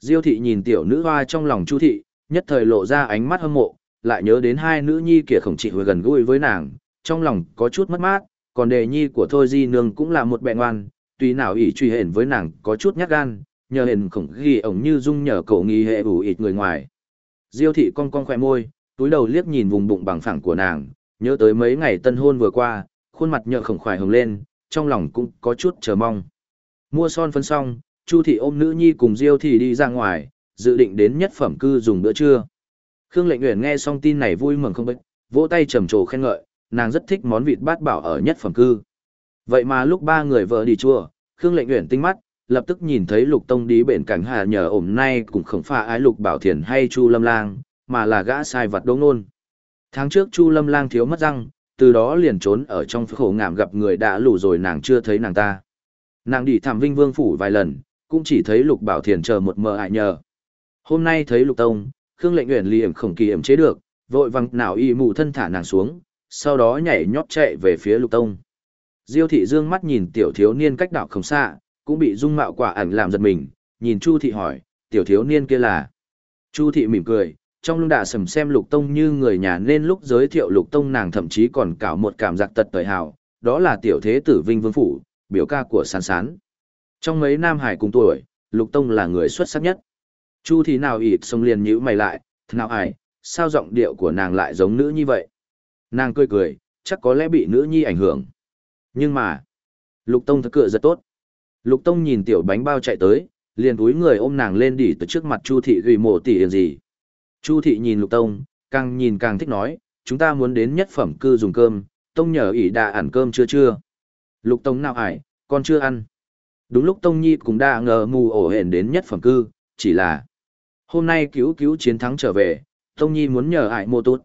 Diêu thị nhìn tiểu nữ hoa trong lòng Chu thị, nhất thời lộ ra ánh mắt hâm mộ, lại nhớ đến hai nữ nhi kia khổng trị hồi gần gũi với nàng, trong lòng có chút mất mát, còn đề nhi của Thôi Di Nương cũng là một bệ ngoan, tùy nào ỷ truy hển với nàng có chút nhát gan, nhờ hển khổng ghi ổng như dung nhờ cậu nghi hệ ủ ịt người ngoài. Diêu thị cong cong khoe môi, túi đầu liếc nhìn vùng bụng bằng phẳng của nàng, nhớ tới mấy ngày tân hôn vừa qua, khuôn mặt nhợ khổng khoải hồng lên, trong lòng cũng có chút chờ mong. Mua son phấn xong, Chu thị ôm nữ nhi cùng Diêu thị đi ra ngoài, dự định đến nhất phẩm cư dùng bữa trưa. Khương Lệnh Uyển nghe xong tin này vui mừng không bích, vỗ tay trầm trồ khen ngợi, nàng rất thích món vịt bát bảo ở nhất phẩm cư. Vậy mà lúc ba người vợ đi chùa, Khương Lệnh Uyển tinh mắt, lập tức nhìn thấy Lục Tông đi bển cảnh hà nhờ ổm nay cũng không pha ái Lục Bảo Thiền hay Chu Lâm Lang, mà là gã sai vật Đông nôn. Tháng trước Chu Lâm Lang thiếu mất răng, từ đó liền trốn ở trong khổ ngảm gặp người đã lù rồi nàng chưa thấy nàng ta. Nàng đi thảm vinh vương phủ vài lần, cũng chỉ thấy Lục Bảo Thiền chờ một mờ hại nhờ. Hôm nay thấy Lục Tông, Khương Lệnh Uyển liềm khổng kỳ ẩm chế được, vội văng nào y mù thân thả nàng xuống, sau đó nhảy nhót chạy về phía Lục Tông. Diêu thị dương mắt nhìn tiểu thiếu niên cách đảo không xa, cũng bị dung mạo quả ảnh làm giật mình, nhìn Chu thị hỏi, tiểu thiếu niên kia là. Chu thị mỉm cười, trong lưng đạ sầm xem Lục Tông như người nhà nên lúc giới thiệu Lục Tông nàng thậm chí còn cảo một cảm giác tật tời hào, đó là tiểu thế tử Vinh Vương Phủ, biểu ca của sán sán. Trong mấy nam hải cùng tuổi, Lục Tông là người xuất sắc nhất. Chu thì nào ịt sông liền nhữ mày lại, nào ải, sao giọng điệu của nàng lại giống nữ như vậy? Nàng cười cười, chắc có lẽ bị nữ nhi ảnh hưởng. Nhưng mà, Lục Tông thật cựa rất tốt. Lục Tông nhìn tiểu bánh bao chạy tới, liền túi người ôm nàng lên đỉ từ trước mặt Chu thị gửi mộ tỷ yên gì. Chu thị nhìn Lục Tông, càng nhìn càng thích nói, chúng ta muốn đến nhất phẩm cư dùng cơm, Tông nhờ ỉ đã ăn cơm chưa chưa. Lục Tông nào ải, con chưa ăn. Đúng lúc Tông Nhi cũng đã ngờ mù ổ hển đến nhất phẩm cư, chỉ là hôm nay cứu cứu chiến thắng trở về, Tông Nhi muốn nhờ ải mô tốt.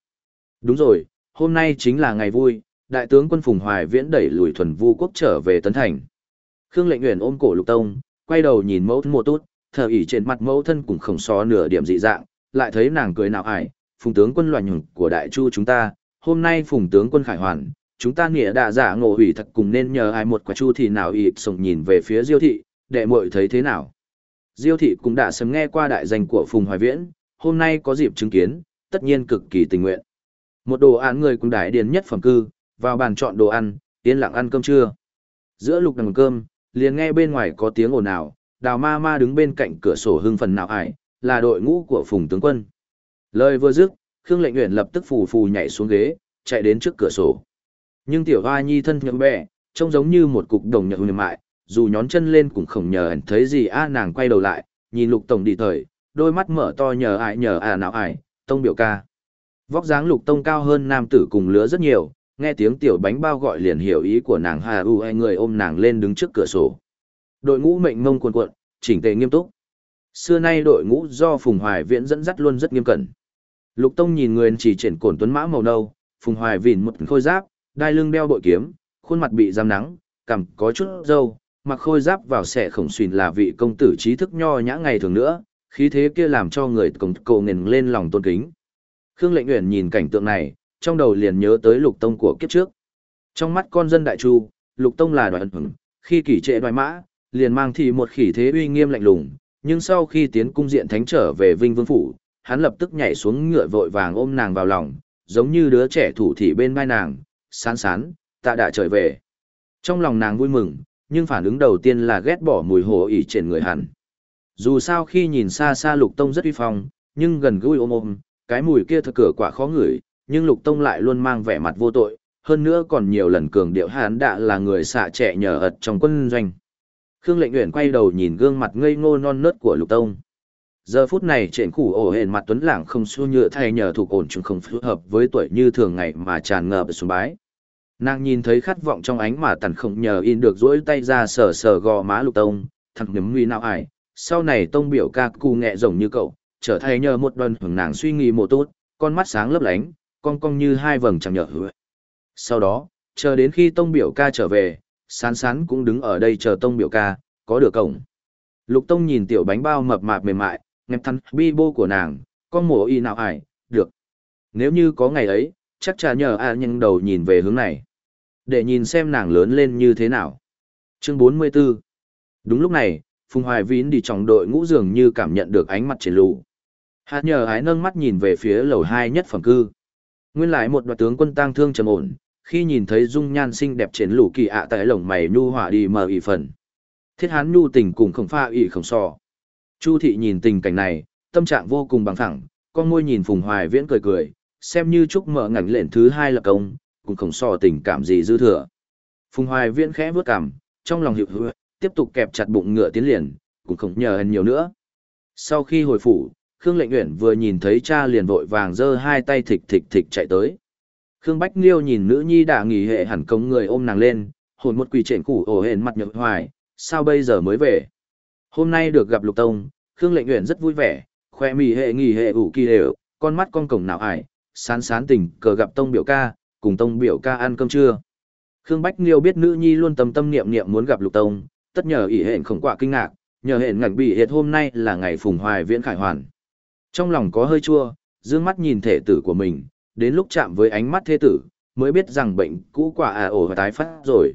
Đúng rồi, hôm nay chính là ngày vui, đại tướng quân Phùng Hoài Viễn đẩy lùi thuần vu quốc trở về Tấn Thành. Khương Lệnh Uyển ôm cổ Lục Tông, quay đầu nhìn mẫu thân mô tốt, thở ỉ trên mặt mẫu thân cũng không so nửa điểm dị dạng, lại thấy nàng cười nào ải, Phùng tướng quân loạn nhùng của đại chu chúng ta, hôm nay Phùng tướng quân khải hoàn, chúng ta nghĩa đã giả ngộ hủy thật cùng nên nhờ ai một quả chu thì nào ịp sổng nhìn về phía Diêu thị, đệ muội thấy thế nào. Diêu thị cũng đã sớm nghe qua đại danh của Phùng Hoài Viễn, hôm nay có dịp chứng kiến, tất nhiên cực kỳ tình nguyện. Một đồ án người cùng đại điền nhất phẩm cư, vào bàn chọn đồ ăn, yên lặng ăn cơm trưa. Giữa lục đằng cơm, liền nghe bên ngoài có tiếng ồn ào, đào ma ma đứng bên cạnh cửa sổ hưng phần nào ải, là đội ngũ của phùng tướng quân. Lời vừa dứt, Khương Lệnh Uyển lập tức phù phù nhảy xuống ghế, chạy đến trước cửa sổ. Nhưng tiểu hoa nhi thân nhậm bẹ, trông giống như một cục đồng nhậm mềm mại, dù nhón chân lên cũng không nhờ ẩn thấy gì a nàng quay đầu lại, nhìn lục tổng đi thời, đôi mắt mở to nhờ ai nhờ à nào ải, tông biểu ca. Vóc dáng lục tông cao hơn nam tử cùng lứa rất nhiều, nghe tiếng tiểu bánh bao gọi liền hiểu ý của nàng hà u ai người ôm nàng lên đứng trước cửa sổ. Đội ngũ mệnh mông cuồn cuộn chỉnh tề nghiêm túc. Xưa nay đội ngũ do phùng hoài viễn dẫn dắt luôn rất nghiêm cẩn. Lục tông nhìn người chỉ triển cổn tuấn mã màu nâu phùng hoài vìn một khôi giáp đai lưng đeo bội kiếm khuôn mặt bị giam nắng cằm có chút râu mặc khôi giáp vào xẻ khổng xuyên là vị công tử trí thức nho nhã ngày thường nữa khí thế kia làm cho người cổng cầu ngền lên lòng tôn kính khương lệnh uyển nhìn cảnh tượng này trong đầu liền nhớ tới lục tông của kiếp trước. Trong mắt con dân đại chu, lục tông là đoàn hứng, khi kỷ trệ đoài mã, liền mang thì một khỉ thế uy nghiêm lạnh lùng, nhưng sau khi tiến cung diện thánh trở về Vinh Vương Phủ, hắn lập tức nhảy xuống ngựa vội vàng ôm nàng vào lòng, giống như đứa trẻ thủ thị bên vai nàng, sán sán, tạ đã trở về. Trong lòng nàng vui mừng, nhưng phản ứng đầu tiên là ghét bỏ mùi hổ ỉ trên người hẳn. Dù sao khi nhìn xa xa lục tông rất uy phong, nhưng gần gũi ôm ôm, cái mùi kia thật cửa quả khó ngửi, nhưng Lục Tông lại luôn mang vẻ mặt vô tội, hơn nữa còn nhiều lần cường điệu hán đã là người xạ trẻ nhờ ật trong quân doanh. Khương Lệnh Uyển quay đầu nhìn gương mặt ngây ngô non nớt của Lục Tông. Giờ phút này trên khủ ổ hển mặt tuấn lảng không xu nhựa thay nhờ thuộc ổn chúng không phù hợp với tuổi như thường ngày mà tràn ngập xuống bái. Nàng nhìn thấy khát vọng trong ánh mà tần không nhờ in được duỗi tay ra sờ sờ gò má Lục Tông, thằng nhấm nguy nào ải. Sau này Tông biểu ca cù nghẹ rồng như cậu, trở thay nhờ một đoàn hưởng nàng suy nghĩ một tốt, con mắt sáng lấp lánh, cong cong như hai vầng chẳng nhở hứa. Sau đó, chờ đến khi tông biểu ca trở về, sán sán cũng đứng ở đây chờ tông biểu ca, có được cổng. Lục tông nhìn tiểu bánh bao mập mạp mềm mại, ngẹp thắn bi bô của nàng, con mổ y nào ải, được. Nếu như có ngày ấy, chắc chắn nhờ a à đầu nhìn về hướng này. Để nhìn xem nàng lớn lên như thế nào. Chương 44 Đúng lúc này, Phùng Hoài Vín đi trong đội ngũ dường như cảm nhận được ánh mặt trên lù. Hạt nhờ ái nâng mắt nhìn về phía lầu hai nhất phẩm cư. Nguyên lại một đoạt tướng quân tang thương trầm ổn, khi nhìn thấy dung nhan xinh đẹp trên lù kỳ ạ tại lồng mày nhu hỏa đi mờ ỉ phần. Thiết hán nhu tình cùng không pha ỉ không so. Chu thị nhìn tình cảnh này, tâm trạng vô cùng bằng thẳng, con môi nhìn Phùng Hoài Viễn cười cười, xem như chúc mở ngảnh lệnh thứ hai là công, cũng không so tình cảm gì dư thừa. Phùng Hoài Viễn khẽ vướt cằm, trong lòng hiệu hứa, tiếp tục kẹp chặt bụng ngựa tiến liền, cũng không nhờ hần nhiều nữa. Sau khi hồi phủ, Khương Lệnh Uyển vừa nhìn thấy cha liền vội vàng giơ hai tay thịch thịch thịch chạy tới. Khương Bách Liêu nhìn nữ nhi đã nghỉ hệ hẳn công người ôm nàng lên, hồn một quỳ trển củ ổ hển mặt nhợt hoài, sao bây giờ mới về? Hôm nay được gặp Lục Tông, Khương Lệnh Uyển rất vui vẻ, khoe mì hệ nghỉ hệ ủ kỳ đều, con mắt con cổng nào ải, sán sán tình cờ gặp Tông biểu ca, cùng Tông biểu ca ăn cơm trưa. Khương Bách Liêu biết nữ nhi luôn tâm tâm niệm niệm muốn gặp Lục Tông, tất nhờ ỷ hẹn khổng quả kinh ngạc, nhờ hẹn ngạch bị hiệt hôm nay là ngày phùng hoài viễn khải hoàn. Trong lòng có hơi chua, dương mắt nhìn thể tử của mình, đến lúc chạm với ánh mắt thế tử, mới biết rằng bệnh cũ quả à ổ và tái phát rồi.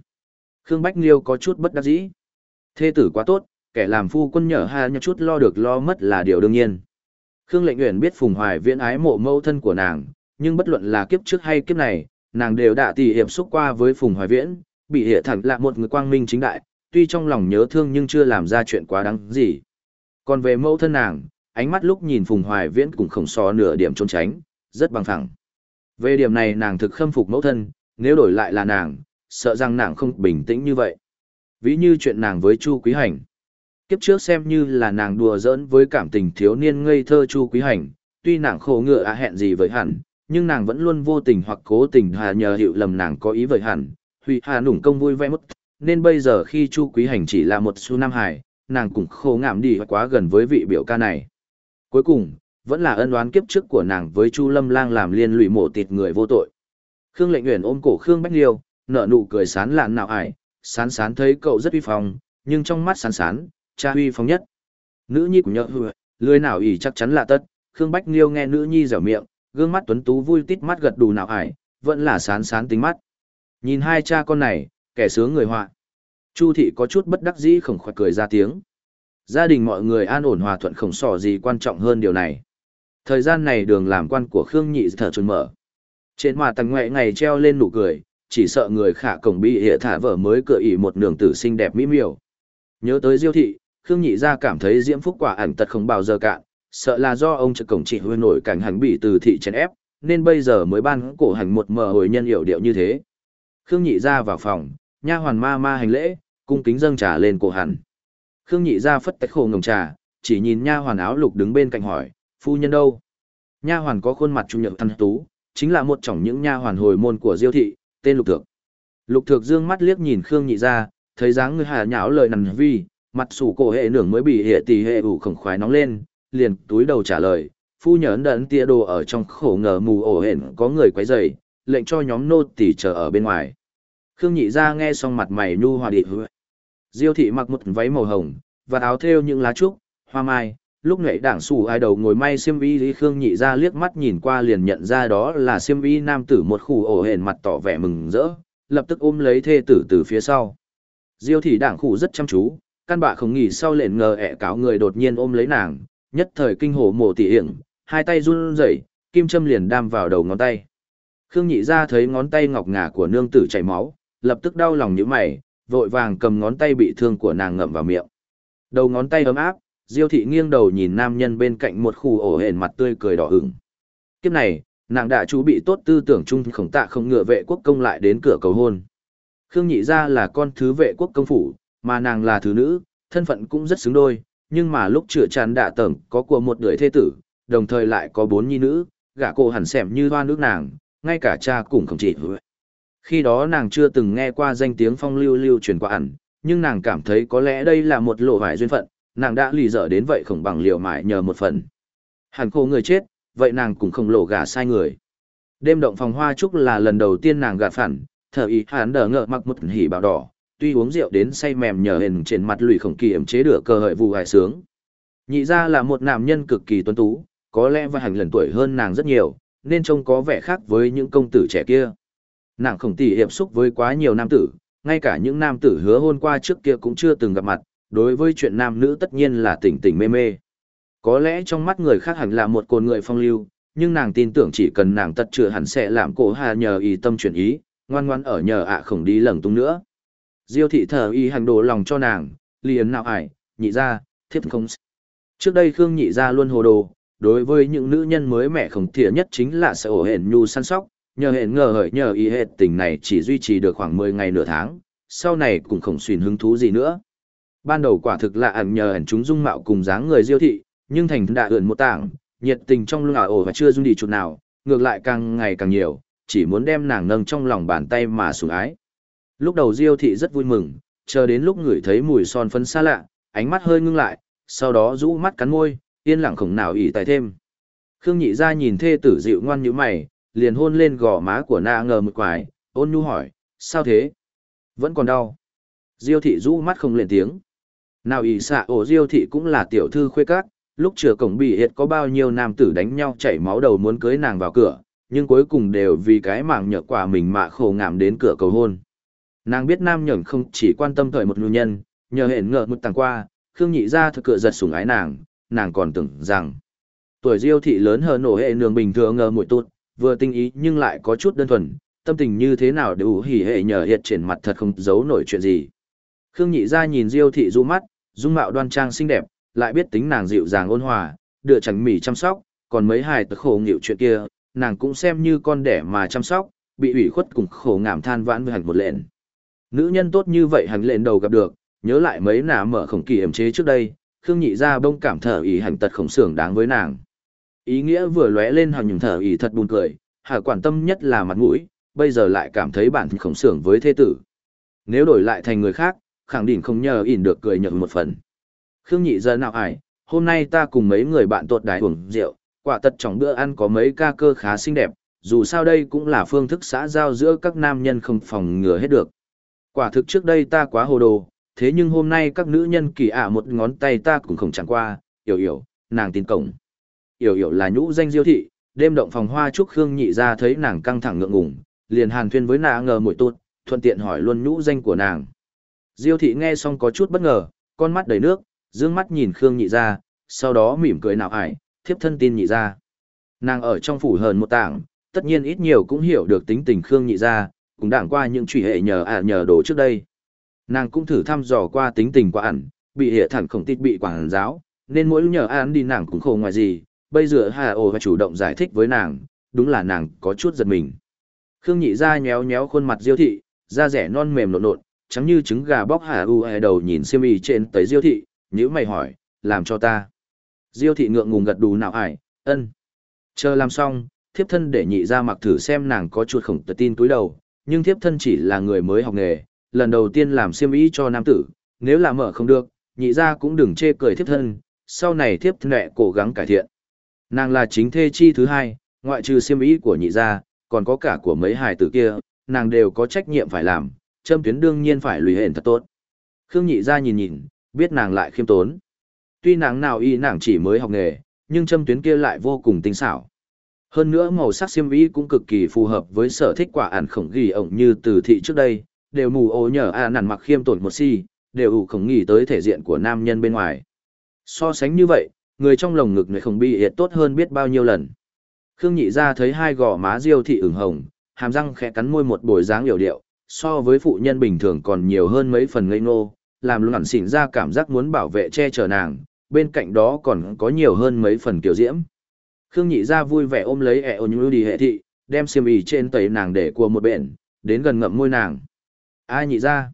Khương Bách Liêu có chút bất đắc dĩ. Thê tử quá tốt, kẻ làm phu quân nhở ha nhờ chút lo được lo mất là điều đương nhiên. Khương Lệnh Uyển biết Phùng Hoài Viễn ái mộ mâu thân của nàng, nhưng bất luận là kiếp trước hay kiếp này, nàng đều đã tỉ hiệp xúc qua với Phùng Hoài Viễn, bị hệ thẳng là một người quang minh chính đại, tuy trong lòng nhớ thương nhưng chưa làm ra chuyện quá đáng gì. Còn về mẫu thân nàng, ánh mắt lúc nhìn Phùng Hoài Viễn cũng không so nửa điểm trốn tránh, rất bằng phẳng. Về điểm này nàng thực khâm phục mẫu thân, nếu đổi lại là nàng, sợ rằng nàng không bình tĩnh như vậy. Ví như chuyện nàng với Chu Quý Hành. Kiếp trước xem như là nàng đùa giỡn với cảm tình thiếu niên ngây thơ Chu Quý Hành, tuy nàng khổ ngựa á hẹn gì với hẳn, nhưng nàng vẫn luôn vô tình hoặc cố tình hà nhờ hiệu lầm nàng có ý với hẳn, huy hà nủng công vui vẻ mất, nên bây giờ khi Chu Quý Hành chỉ là một su nam hải, nàng cũng khô ngạm đi quá gần với vị biểu ca này. Cuối cùng, vẫn là ân oán kiếp trước của nàng với Chu Lâm Lang làm liên lụy mổ tịt người vô tội. Khương Lệnh Uyển ôm cổ Khương Bách Liêu, nở nụ cười sán lạn nào ải, sán sán thấy cậu rất uy phong, nhưng trong mắt sán sán, cha uy phong nhất. Nữ nhi của nhợ hừa, lười nào ỉ chắc chắn là tất, Khương Bách Liêu nghe nữ nhi dẻo miệng, gương mắt tuấn tú vui tít mắt gật đủ nào ải, vẫn là sán sán tính mắt. Nhìn hai cha con này, kẻ sướng người họa. Chu thị có chút bất đắc dĩ khổng khoạch cười ra tiếng. Gia đình mọi người an ổn hòa thuận khổng sỏ gì quan trọng hơn điều này. Thời gian này đường làm quan của Khương Nhị thở trồn mở. Trên mà tầng ngoại ngày treo lên nụ cười, chỉ sợ người khả cổng bị hệ thả vợ mới cựa ỉ một nường tử xinh đẹp mỹ miều. Nhớ tới diêu thị, Khương Nhị ra cảm thấy diễm phúc quả ảnh tật không bao giờ cạn, sợ là do ông trực cổng chỉ huy nổi cảnh hành bị từ thị chèn ép, nên bây giờ mới ban cổ hành một mờ hồi nhân hiểu điệu như thế. Khương Nhị ra vào phòng, nha hoàn ma ma hành lễ, cung kính dâng trà lên cổ hẳn. Khương Nhị ra phất tách khổ ngồng trà, chỉ nhìn nha hoàn áo lục đứng bên cạnh hỏi, phu nhân đâu? Nha hoàn có khuôn mặt trung nhược thanh tú, chính là một trong những nha hoàn hồi môn của Diêu thị, tên Lục Thược. Lục Thược dương mắt liếc nhìn Khương Nhị ra, thấy dáng người hà nháo lời nằn vi, mặt sủ cổ hệ nưởng mới bị hệ tỷ hệ ủ khổng khoái nóng lên, liền túi đầu trả lời, phu nhẫn đẫn tia đồ ở trong khổ ngờ mù ổ hển có người quấy rầy, lệnh cho nhóm nô tỳ chờ ở bên ngoài. Khương Nhị ra nghe xong mặt mày nhu hòa điệp hứa. Diêu thị mặc một váy màu hồng, và áo thêu những lá trúc, hoa mai, lúc nhảy đảng sủ ai đầu ngồi may xiêm y lý Khương Nhị ra liếc mắt nhìn qua liền nhận ra đó là xiêm y nam tử một khu ổ hển mặt tỏ vẻ mừng rỡ, lập tức ôm lấy thê tử từ phía sau. Diêu thị đảng khu rất chăm chú, căn bạ không nghỉ sau lệnh ngờ ẹ cáo người đột nhiên ôm lấy nàng, nhất thời kinh hổ mổ tỉ hiển, hai tay run rẩy, kim châm liền đam vào đầu ngón tay. Khương Nhị ra thấy ngón tay ngọc ngà của nương tử chảy máu, lập tức đau lòng như mày, vội vàng cầm ngón tay bị thương của nàng ngậm vào miệng. Đầu ngón tay ấm áp, Diêu thị nghiêng đầu nhìn nam nhân bên cạnh một khu ổ hển mặt tươi cười đỏ ửng. Kiếp này, nàng đã chú bị tốt tư tưởng chung khổng tạ không ngựa vệ quốc công lại đến cửa cầu hôn. Khương Nhị gia là con thứ vệ quốc công phủ, mà nàng là thứ nữ, thân phận cũng rất xứng đôi, nhưng mà lúc chữa tràn đạ tẩm có của một đời thê tử, đồng thời lại có bốn nhi nữ, gả cô hẳn xẻm như hoa nước nàng, ngay cả cha cũng không chỉ. Khi đó nàng chưa từng nghe qua danh tiếng phong lưu lưu truyền qua ẩn, nhưng nàng cảm thấy có lẽ đây là một lộ vải duyên phận, nàng đã lì dở đến vậy khổng bằng liều mại nhờ một phần. Hẳn khô người chết, vậy nàng cũng không lộ gả sai người. Đêm động phòng hoa trúc là lần đầu tiên nàng gạt phản, thở ý hắn đờ ngợ mặc một hỉ bảo đỏ, tuy uống rượu đến say mềm nhờ hình trên mặt lùi khổng kỳ ẩm chế được cơ hợi vụ hài sướng. Nhị ra là một nam nhân cực kỳ tuấn tú, có lẽ và hành lần tuổi hơn nàng rất nhiều, nên trông có vẻ khác với những công tử trẻ kia. Nàng khổng tỷ hiệp xúc với quá nhiều nam tử, ngay cả những nam tử hứa hôn qua trước kia cũng chưa từng gặp mặt, đối với chuyện nam nữ tất nhiên là tỉnh tỉnh mê mê. Có lẽ trong mắt người khác hẳn là một cồn người phong lưu, nhưng nàng tin tưởng chỉ cần nàng tật chữa hẳn sẽ làm cổ hà nhờ ý tâm chuyển ý, ngoan ngoan ở nhờ ạ không đi lẩn tung nữa. Diêu thị thờ y hành đồ lòng cho nàng, liền nào ải, nhị ra, thiếp không. Trước đây Khương nhị ra luôn hồ đồ, đối với những nữ nhân mới mẹ khổng thỉa nhất chính là sẽ ổ hển nhu săn sóc, nhờ hển ngờ hởi nhờ y hệt tình này chỉ duy trì được khoảng 10 ngày nửa tháng, sau này cũng không xuyên hứng thú gì nữa. Ban đầu quả thực là ẩn nhờ ẩn chúng dung mạo cùng dáng người diêu thị, nhưng thành đã ưỡn một tảng, nhiệt tình trong lưng ổ và chưa dung đi chút nào, ngược lại càng ngày càng nhiều, chỉ muốn đem nàng nâng trong lòng bàn tay mà sủng ái. Lúc đầu Diêu thị rất vui mừng, chờ đến lúc ngửi thấy mùi son phấn xa lạ, ánh mắt hơi ngưng lại, sau đó rũ mắt cắn môi, yên lặng khổng nào ỉ tài thêm. Khương nhị ra nhìn thê tử dịu ngoan như mày, liền hôn lên gò má của na ngờ một quải, ôn nhu hỏi, sao thế? Vẫn còn đau. Diêu thị rũ mắt không lên tiếng. Nào ỉ xạ ổ Diêu thị cũng là tiểu thư khuê các, lúc chừa cổng bị hiệt có bao nhiêu nam tử đánh nhau chảy máu đầu muốn cưới nàng vào cửa, nhưng cuối cùng đều vì cái mảng nhợ quả mình mà khổ ngảm đến cửa cầu hôn. Nàng biết nam nhẫn không chỉ quan tâm thời một nhu nhân, nhờ hẹn ngờ một tàng qua, Khương nhị ra thực cựa giật sủng ái nàng, nàng còn tưởng rằng tuổi diêu thị lớn hơn nổ hệ nương bình thường ngờ mũi tụt, vừa tinh ý nhưng lại có chút đơn thuần, tâm tình như thế nào đều hỉ hệ nhờ hiện trên mặt thật không giấu nổi chuyện gì. Khương nhị ra nhìn diêu thị du mắt, dung mạo đoan trang xinh đẹp, lại biết tính nàng dịu dàng ôn hòa, đưa chẳng mỉ chăm sóc, còn mấy hài tật khổ nghịu chuyện kia, nàng cũng xem như con đẻ mà chăm sóc, bị ủy khuất cùng khổ ngảm than vãn với hẳn một lệnh. Nữ nhân tốt như vậy hắn lên đầu gặp được, nhớ lại mấy nà mở khổng kỳ ẩm chế trước đây, Khương Nhị ra bông cảm thở ý hành tật khổng xưởng đáng với nàng. Ý nghĩa vừa lóe lên hằng nhùng thở ý thật buồn cười, hà quản tâm nhất là mặt mũi, bây giờ lại cảm thấy bản thân khổng xưởng với thế tử. Nếu đổi lại thành người khác, khẳng định không nhờ ỉn được cười nhận một phần. Khương Nhị giờ nào ải, hôm nay ta cùng mấy người bạn tuột đài uống rượu, quả tật trong bữa ăn có mấy ca cơ khá xinh đẹp, dù sao đây cũng là phương thức xã giao giữa các nam nhân không phòng ngừa hết được. Quả thực trước đây ta quá hồ đồ, thế nhưng hôm nay các nữ nhân kỳ ả một ngón tay ta cũng không chẳng qua, hiểu hiểu, nàng tin cổng. Hiểu hiểu là nhũ danh diêu thị, đêm động phòng hoa trúc Khương nhị ra thấy nàng căng thẳng ngượng ngùng, liền hàn thuyên với nàng ngờ mũi tốt, thuận tiện hỏi luôn nhũ danh của nàng. Diêu thị nghe xong có chút bất ngờ, con mắt đầy nước, dương mắt nhìn Khương nhị ra, sau đó mỉm cười nào ải, thiếp thân tin nhị ra. Nàng ở trong phủ hờn một tảng, tất nhiên ít nhiều cũng hiểu được tính tình Khương nhị ra, cũng đảng qua những truy hệ nhờ ả nhờ đồ trước đây. Nàng cũng thử thăm dò qua tính tình của ẩn, bị hệ thẳng khổng tít bị quảng giáo, nên mỗi nhờ án đi nàng cũng khổ ngoài gì, bây giờ Hà Ồ và chủ động giải thích với nàng, đúng là nàng có chút giật mình. Khương nhị ra nhéo nhéo khuôn mặt diêu thị, da rẻ non mềm nộn nộn, trắng như trứng gà bóc Hà U e đầu nhìn xiêm y trên tới diêu thị, nhữ mày hỏi, làm cho ta. Diêu thị ngượng ngùng gật đù nào ải, ân. Chờ làm xong, thiếp thân để nhị ra mặc thử xem nàng có chuột khổng tự tin túi đầu, nhưng thiếp thân chỉ là người mới học nghề, lần đầu tiên làm xiêm y cho nam tử, nếu làm mở không được, nhị ra cũng đừng chê cười thiếp thân, sau này thiếp thân nẹ cố gắng cải thiện. Nàng là chính thê chi thứ hai, ngoại trừ xiêm y của nhị ra, còn có cả của mấy hài tử kia, nàng đều có trách nhiệm phải làm, châm tuyến đương nhiên phải lùi hển thật tốt. Khương nhị ra nhìn nhìn, biết nàng lại khiêm tốn. Tuy nàng nào y nàng chỉ mới học nghề, nhưng châm tuyến kia lại vô cùng tinh xảo. Hơn nữa màu sắc xiêm y cũng cực kỳ phù hợp với sở thích quả ản khổng ghi ổng như từ thị trước đây, đều mù ô nhờ a à nản mặc khiêm tổn một si, đều ủ khổng nghỉ tới thể diện của nam nhân bên ngoài. So sánh như vậy, người trong lồng ngực người không bị hiệt tốt hơn biết bao nhiêu lần. Khương nhị ra thấy hai gò má diêu thị ửng hồng, hàm răng khẽ cắn môi một bồi dáng hiểu điệu, so với phụ nhân bình thường còn nhiều hơn mấy phần ngây ngô, làm luôn ẩn xỉn ra cảm giác muốn bảo vệ che chở nàng, bên cạnh đó còn có nhiều hơn mấy phần kiểu diễm. Khương nhị ra vui vẻ ôm lấy ẹ ồn như đi hệ thị, đem xiêm y trên tẩy nàng để của một bện, đến gần ngậm môi nàng. Ai nhị ra?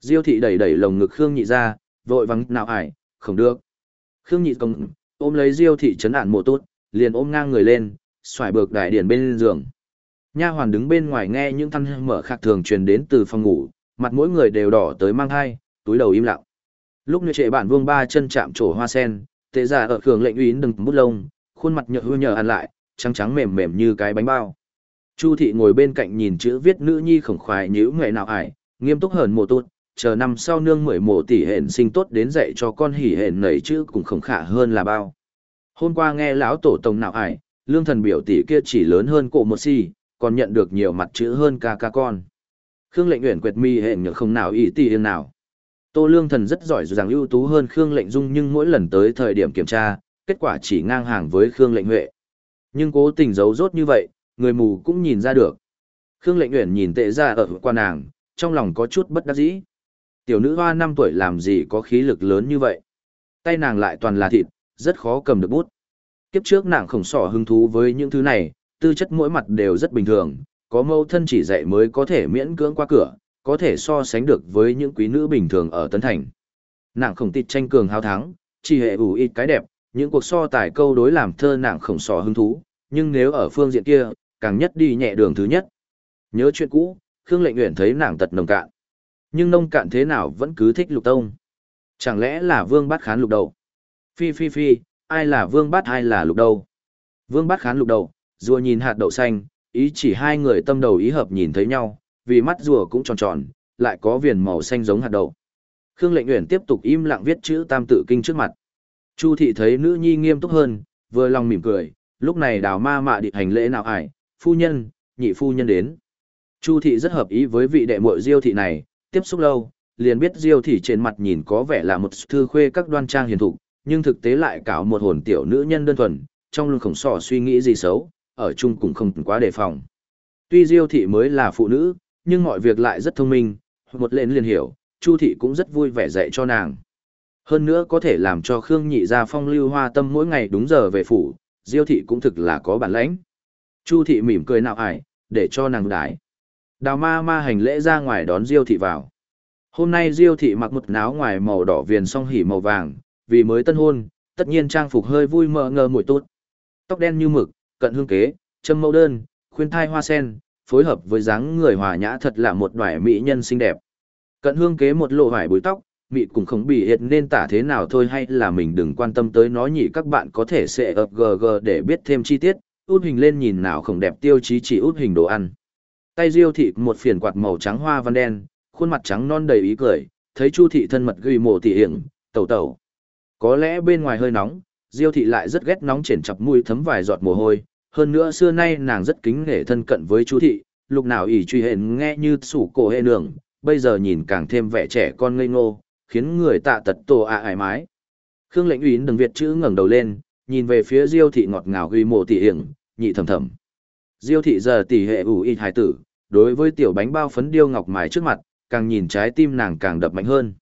Diêu thị đẩy đẩy lồng ngực Khương nhị ra, vội vắng nào ải, không được. Khương nhị công ôm lấy Diêu thị chấn ản mộ tốt, liền ôm ngang người lên, xoài bược đại điển bên giường. Nha hoàn đứng bên ngoài nghe những thanh mở khác thường truyền đến từ phòng ngủ, mặt mỗi người đều đỏ tới mang hai, túi đầu im lặng. Lúc như trệ bản vương ba chân chạm trổ hoa sen, tệ giả ở khường lệnh uyến đừng bút lông, khuôn mặt nhợ hư nhờ ăn lại, trắng trắng mềm mềm như cái bánh bao. Chu thị ngồi bên cạnh nhìn chữ viết nữ nhi khổng khoái nhữ người nào ải, nghiêm túc hờn mồ tốt, chờ năm sau nương mười mộ tỷ hển sinh tốt đến dạy cho con hỉ hển nảy chữ cũng khổng khả hơn là bao. Hôm qua nghe lão tổ tông nào ải, lương thần biểu tỷ kia chỉ lớn hơn cổ một si, còn nhận được nhiều mặt chữ hơn ca ca con. Khương lệnh uyển quyệt mi hển nhược không nào ý tỷ yên nào. Tô Lương Thần rất giỏi rằng ưu tú hơn Khương Lệnh Dung nhưng mỗi lần tới thời điểm kiểm tra, kết quả chỉ ngang hàng với Khương Lệnh Huệ. Nhưng cố tình giấu rốt như vậy, người mù cũng nhìn ra được. Khương Lệnh Uyển nhìn tệ ra ở qua nàng, trong lòng có chút bất đắc dĩ. Tiểu nữ hoa 5 tuổi làm gì có khí lực lớn như vậy. Tay nàng lại toàn là thịt, rất khó cầm được bút. Kiếp trước nàng khổng sỏ hứng thú với những thứ này, tư chất mỗi mặt đều rất bình thường, có mâu thân chỉ dạy mới có thể miễn cưỡng qua cửa, có thể so sánh được với những quý nữ bình thường ở Tân Thành. Nàng khổng tịt tranh cường hào thắng, chỉ hệ ủ ít cái đẹp, những cuộc so tài câu đối làm thơ nàng khổng sò hứng thú, nhưng nếu ở phương diện kia, càng nhất đi nhẹ đường thứ nhất. Nhớ chuyện cũ, Khương Lệnh Uyển thấy nàng tật nồng cạn. Nhưng nông cạn thế nào vẫn cứ thích lục tông. Chẳng lẽ là vương bát khán lục đầu? Phi phi phi, ai là vương bát ai là lục đầu? Vương bát khán lục đầu, rùa nhìn hạt đậu xanh, ý chỉ hai người tâm đầu ý hợp nhìn thấy nhau, vì mắt rùa cũng tròn tròn, lại có viền màu xanh giống hạt đậu. Khương Lệnh Uyển tiếp tục im lặng viết chữ Tam Tự Kinh trước mặt. Chu thị thấy nữ nhi nghiêm túc hơn, vừa lòng mỉm cười, lúc này đào ma mạ đi hành lễ nào ải, phu nhân, nhị phu nhân đến. Chu thị rất hợp ý với vị đệ muội Diêu thị này, tiếp xúc lâu, liền biết Diêu thị trên mặt nhìn có vẻ là một thư khuê các đoan trang hiền thục, nhưng thực tế lại cảo một hồn tiểu nữ nhân đơn thuần, trong lưng khổng sỏ suy nghĩ gì xấu, ở chung cũng không quá đề phòng. Tuy Diêu thị mới là phụ nữ, nhưng mọi việc lại rất thông minh, một lệnh liền hiểu, Chu thị cũng rất vui vẻ dạy cho nàng. Hơn nữa có thể làm cho Khương Nhị ra phong lưu hoa tâm mỗi ngày đúng giờ về phủ, Diêu thị cũng thực là có bản lãnh. Chu thị mỉm cười nào ải, để cho nàng đái. Đào ma ma hành lễ ra ngoài đón Diêu thị vào. Hôm nay Diêu thị mặc một áo ngoài màu đỏ viền song hỉ màu vàng, vì mới tân hôn, tất nhiên trang phục hơi vui mờ ngờ mũi tốt. Tóc đen như mực, cận hương kế, châm mẫu đơn, khuyên thai hoa sen, phối hợp với dáng người hòa nhã thật là một đoài mỹ nhân xinh đẹp. Cận hương kế một lộ vải búi tóc, mị cũng không bị hiện nên tả thế nào thôi hay là mình đừng quan tâm tới nó nhỉ các bạn có thể sẽ ập gg để biết thêm chi tiết, út hình lên nhìn nào không đẹp tiêu chí chỉ út hình đồ ăn. Tay Diêu thị một phiền quạt màu trắng hoa văn đen, khuôn mặt trắng non đầy ý cười, thấy Chu thị thân mật ghi mộ thị hiển, tẩu tẩu. Có lẽ bên ngoài hơi nóng, Diêu thị lại rất ghét nóng triển chập mũi thấm vài giọt mồ hôi, hơn nữa xưa nay nàng rất kính nể thân cận với Chu thị, lúc nào ỷ truy hển nghe như sủ cổ hệ nường, bây giờ nhìn càng thêm vẻ trẻ con ngây ngô, khiến người tạ tật tổ ạ ải mái. Khương lệnh uyến đừng Việt chữ ngẩng đầu lên, nhìn về phía Diêu thị ngọt ngào ghi mộ tỷ hiển, nhị thầm thầm. Diêu thị giờ tỷ hệ ủ y hài tử, đối với tiểu bánh bao phấn điêu ngọc mài trước mặt, càng nhìn trái tim nàng càng đập mạnh hơn.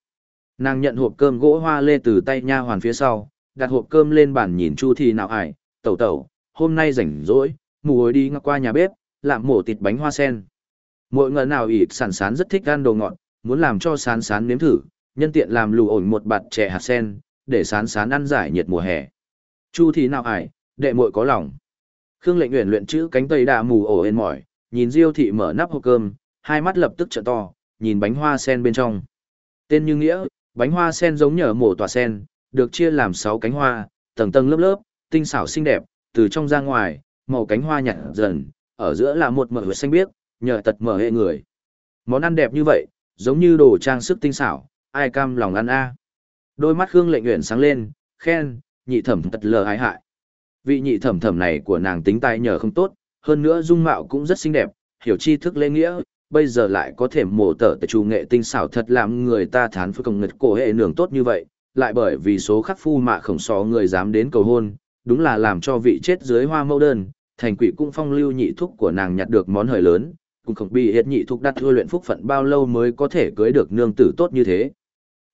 Nàng nhận hộp cơm gỗ hoa lê từ tay nha hoàn phía sau, đặt hộp cơm lên bàn nhìn Chu Thị nào ải, tẩu tẩu, hôm nay rảnh rỗi, mù hồi đi ngang qua nhà bếp, làm mổ thịt bánh hoa sen. Mỗi ngờ nào ỉ sản sán rất thích ăn đồ ngọt, muốn làm cho sán sán nếm thử, nhân tiện làm lù ổn một bạt chè hạt sen, để sán sán ăn giải nhiệt mùa hè. Chu Thị nào ải, đệ muội có lòng. Khương Lệnh Nguyện luyện chữ cánh tay đà mù ổ ên mỏi, nhìn Diêu thị mở nắp hộp cơm, hai mắt lập tức trợ to, nhìn bánh hoa sen bên trong. Tên như nghĩa, bánh hoa sen giống nhở mổ tòa sen, được chia làm 6 cánh hoa, tầng tầng lớp lớp, tinh xảo xinh đẹp, từ trong ra ngoài, màu cánh hoa nhạt dần, ở giữa là một mỡ xanh biếc, nhờ tật mở hệ người. Món ăn đẹp như vậy, giống như đồ trang sức tinh xảo, ai cam lòng ăn a. Đôi mắt Khương Lệnh Uyển sáng lên, khen, nhị thẩm thật lờ hại hại. Vị nhị thẩm thẩm này của nàng tính tài nhờ không tốt, hơn nữa dung mạo cũng rất xinh đẹp, hiểu tri thức lễ nghĩa, bây giờ lại có thể mổ tở tại chủ nghệ tinh xảo thật làm người ta thán với công nghịch cổ hệ nường tốt như vậy, lại bởi vì số khắc phu mạ khổng xó người dám đến cầu hôn, đúng là làm cho vị chết dưới hoa mẫu đơn, thành quỷ cung phong lưu nhị thúc của nàng nhặt được món hời lớn, cũng không bị hiệt nhị thúc đặt thua luyện phúc phận bao lâu mới có thể cưới được nương tử tốt như thế.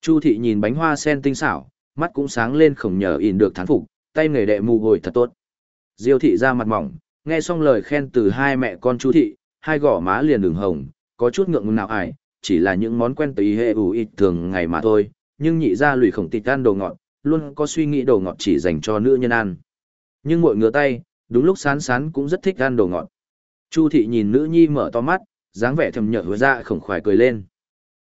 Chu thị nhìn bánh hoa sen tinh xảo, mắt cũng sáng lên khổng nhờ ỉn được thán phục, tay nghề đệ mù hồi thật tốt. Diêu thị ra mặt mỏng, nghe xong lời khen từ hai mẹ con Chu thị, hai gò má liền đường hồng, có chút ngượng ngùng nào ải, chỉ là những món quen tùy hệ ủ ít thường ngày mà thôi, nhưng nhị ra lùi khổng tịch ăn đồ ngọt, luôn có suy nghĩ đồ ngọt chỉ dành cho nữ nhân ăn. Nhưng mỗi ngửa tay, đúng lúc sán sán cũng rất thích ăn đồ ngọt. Chu thị nhìn nữ nhi mở to mắt, dáng vẻ thầm nhở hứa ra khổng khoái cười lên.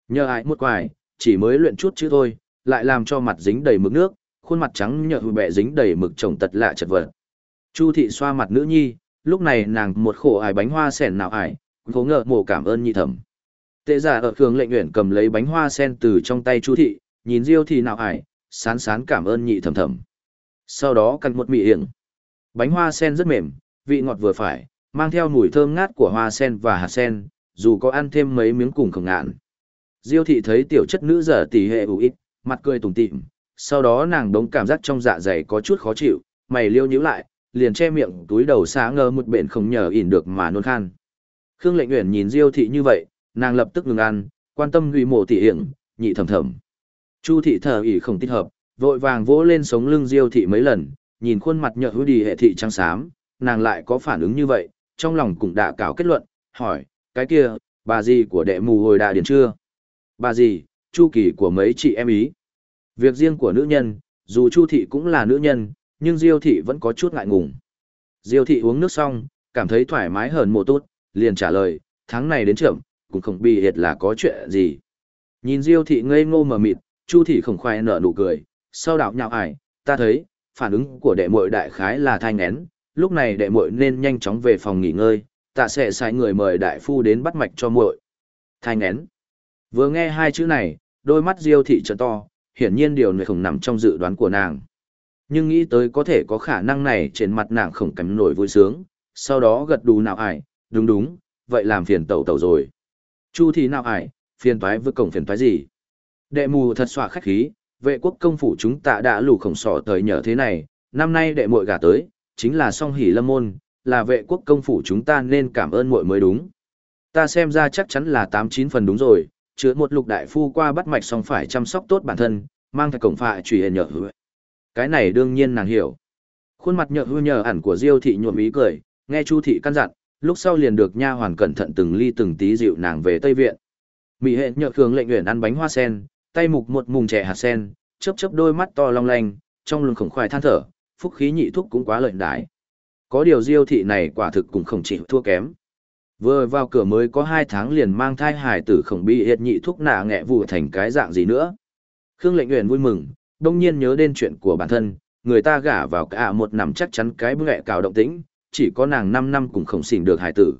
Nhờ ai một quài, chỉ mới luyện chút chữ thôi, lại làm cho mặt dính đầy mực nước, khuôn mặt trắng nhợt bẹ dính đầy mực trồng tật lạ chật vật. Chu thị xoa mặt nữ nhi, lúc này nàng một khổ ải bánh hoa sen nào ải, cố ngờ mồ cảm ơn nhị thẩm. Tệ giả ở thường lệnh nguyện cầm lấy bánh hoa sen từ trong tay Chu thị, nhìn Diêu thì nào ải, sán sán cảm ơn nhị thẩm thẩm. Sau đó cắn một mị hiển. Bánh hoa sen rất mềm, vị ngọt vừa phải, mang theo mùi thơm ngát của hoa sen và hạt sen, dù có ăn thêm mấy miếng cùng không ngạn. Diêu thị thấy tiểu chất nữ giờ tỷ hệ ủ ít, mặt cười tủm tỉm, sau đó nàng đống cảm giác trong dạ dày có chút khó chịu, mày liêu nhíu lại, liền che miệng túi đầu xá ngơ một bệnh không nhờ ỉn được mà nôn khan. Khương Lệnh Uyển nhìn Diêu thị như vậy, nàng lập tức ngừng ăn, quan tâm hủy mộ tỷ hiện, nhị thầm thầm. Chu thị thở ỉ không thích hợp, vội vàng vỗ lên sống lưng Diêu thị mấy lần, nhìn khuôn mặt nhợt hứa đi hệ thị trắng xám, nàng lại có phản ứng như vậy, trong lòng cũng đã cào kết luận, hỏi, cái kia, bà gì của đệ mù hồi đã điền chưa? Bà gì, chu kỳ của mấy chị em ý? Việc riêng của nữ nhân, dù chu thị cũng là nữ nhân, nhưng Diêu thị vẫn có chút ngại ngùng. Diêu thị uống nước xong, cảm thấy thoải mái hơn một tốt, liền trả lời, tháng này đến trưởng, cũng không bị hiệt là có chuyện gì. Nhìn Diêu thị ngây ngô mờ mịt, Chu thị khổng khoai nở nụ cười, sau đạo nhạo ải, ta thấy, phản ứng của đệ muội đại khái là thai ngén, lúc này đệ muội nên nhanh chóng về phòng nghỉ ngơi, ta sẽ sai người mời đại phu đến bắt mạch cho muội. Thai ngén. Vừa nghe hai chữ này, đôi mắt Diêu thị trợn to, hiển nhiên điều này không nằm trong dự đoán của nàng. Nhưng nghĩ tới có thể có khả năng này trên mặt nàng không cắm nổi vui sướng, sau đó gật đù nào ải, đúng đúng, vậy làm phiền tẩu tẩu rồi. Chu thì nào ải, phiền toái với cổng phiền toái gì? Đệ mù thật xòa khách khí, vệ quốc công phủ chúng ta đã lù khổng sỏ tới nhờ thế này, năm nay đệ muội gả tới, chính là song hỷ lâm môn, là vệ quốc công phủ chúng ta nên cảm ơn muội mới đúng. Ta xem ra chắc chắn là tám chín phần đúng rồi, chứa một lục đại phu qua bắt mạch xong phải chăm sóc tốt bản thân, mang theo cổng phạ truy hề nhờ hứa. Cái này đương nhiên nàng hiểu. Khuôn mặt nhợ hư nhờ ẩn của Diêu thị nhuộm ý cười, nghe Chu thị căn dặn, lúc sau liền được nha hoàn cẩn thận từng ly từng tí dịu nàng về Tây viện. Mỹ hệ nhợ khương lệnh nguyện ăn bánh hoa sen, tay mục một mùng trẻ hạt sen, chớp chớp đôi mắt to long lanh, trong lưng khổng khoai than thở, phúc khí nhị thúc cũng quá lợi đái. Có điều Diêu thị này quả thực cũng không chỉ thua kém. Vừa vào cửa mới có hai tháng liền mang thai hài tử khổng bị hiệt nhị thúc nạ nghẹ vụ thành cái dạng gì nữa. Khương lệnh nguyện vui mừng, đông nhiên nhớ đến chuyện của bản thân, người ta gả vào cả một năm chắc chắn cái bức cào động tĩnh, chỉ có nàng 5 năm cũng không xỉn được hài tử.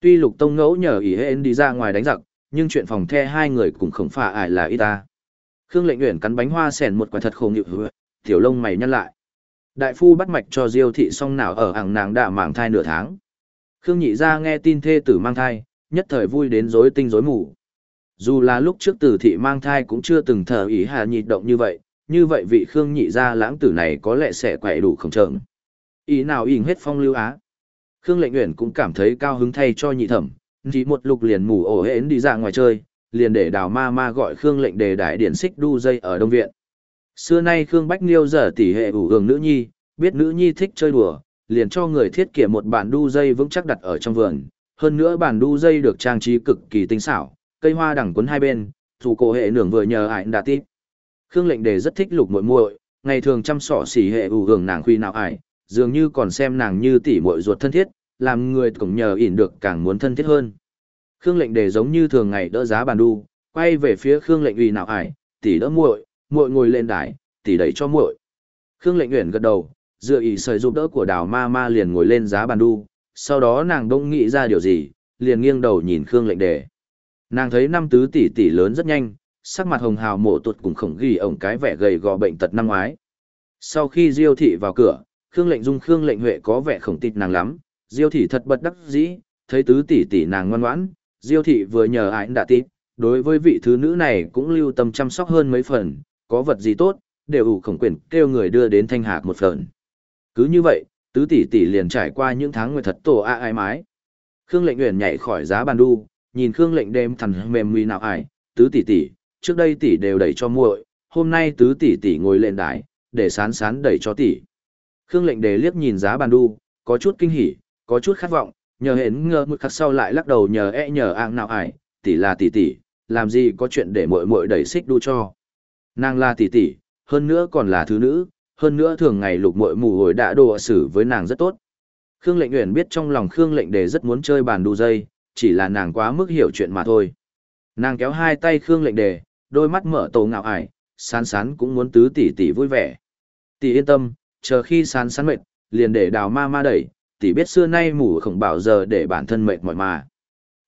Tuy lục tông ngẫu nhờ ý hên đi ra ngoài đánh giặc, nhưng chuyện phòng the hai người cũng không phải ải là ít ta. Khương lệnh nguyện cắn bánh hoa sèn một quả thật khổ nghiệp hứa, tiểu lông mày nhăn lại. Đại phu bắt mạch cho diêu thị xong nào ở ảng nàng đã màng thai nửa tháng. Khương nhị ra nghe tin thê tử mang thai, nhất thời vui đến rối tinh rối mù. Dù là lúc trước tử thị mang thai cũng chưa từng thờ ý hà nhị động như vậy, như vậy vị Khương nhị gia lãng tử này có lẽ sẽ quậy đủ không trợn. Ý nào ỉn hết phong lưu á. Khương lệnh nguyện cũng cảm thấy cao hứng thay cho nhị thẩm, chỉ một lục liền mù ổ hến đi ra ngoài chơi, liền để đào ma ma gọi Khương lệnh đề đại điển xích đu dây ở Đông Viện. Xưa nay Khương Bách Liêu giờ tỷ hệ ủ hưởng nữ nhi, biết nữ nhi thích chơi đùa, liền cho người thiết kế một bản đu dây vững chắc đặt ở trong vườn. Hơn nữa bản đu dây được trang trí cực kỳ tinh xảo, cây hoa đẳng quấn hai bên, thủ cổ hệ nưởng vừa nhờ ải đã tiếp. Khương lệnh đề rất thích lục muội muội, ngày thường chăm sỏ xỉ hệ ủ hưởng nàng khuy nào ải, dường như còn xem nàng như tỷ muội ruột thân thiết, làm người cũng nhờ ỉn được càng muốn thân thiết hơn. Khương lệnh đề giống như thường ngày đỡ giá bàn đu, quay về phía Khương lệnh ủy nào ải, tỷ đỡ muội, muội ngồi lên đài, tỷ đẩy cho muội. Khương lệnh uyển gật đầu, dựa ý sợi giúp đỡ của đào ma ma liền ngồi lên giá bàn đu, sau đó nàng đông nghĩ ra điều gì, liền nghiêng đầu nhìn Khương lệnh đề. Nàng thấy năm tứ tỷ tỷ lớn rất nhanh, sắc mặt hồng hào mộ tuột cùng khổng ghi ổng cái vẻ gầy gò bệnh tật năm ngoái. Sau khi Diêu thị vào cửa, Khương lệnh dung Khương lệnh huệ có vẻ khổng tịt nàng lắm, Diêu thị thật bật đắc dĩ, thấy tứ tỷ tỷ nàng ngoan ngoãn, Diêu thị vừa nhờ ái đã tít, đối với vị thứ nữ này cũng lưu tâm chăm sóc hơn mấy phần, có vật gì tốt, đều ủ khổng quyền kêu người đưa đến thanh hạc một phần. Cứ như vậy, tứ tỷ tỷ liền trải qua những tháng nguyệt thật tổ a ai mái. Khương lệnh uyển nhảy khỏi giá bàn đu, nhìn Khương lệnh đêm thằn mềm nguy nào ải, tứ tỷ tỷ, trước đây tỷ đều đẩy cho muội, hôm nay tứ tỷ tỷ ngồi lên đài, để sán sán đẩy cho tỷ. Khương lệnh đề liếc nhìn giá bàn đu, có chút kinh hỉ, có chút khát vọng, nhờ hến ngơ mực khắc sau lại lắc đầu nhờ e nhờ ạng nào ải, tỷ là tỷ tỷ, làm gì có chuyện để muội muội đẩy xích đu cho. Nàng là tỷ tỷ, hơn nữa còn là thứ nữ, hơn nữa thường ngày lục mội mù hồi đã đồ xử với nàng rất tốt. Khương Lệnh Uyển biết trong lòng Khương Lệnh Đề rất muốn chơi bàn đu dây, chỉ là nàng quá mức hiểu chuyện mà thôi. Nàng kéo hai tay Khương Lệnh Đề, đôi mắt mở tổ ngạo ải, sán sán cũng muốn tứ tỷ tỷ vui vẻ. Tỷ yên tâm, chờ khi sán sán mệt, liền để đào ma ma đẩy, tỷ biết xưa nay mù khổng bảo giờ để bản thân mệt mỏi mà.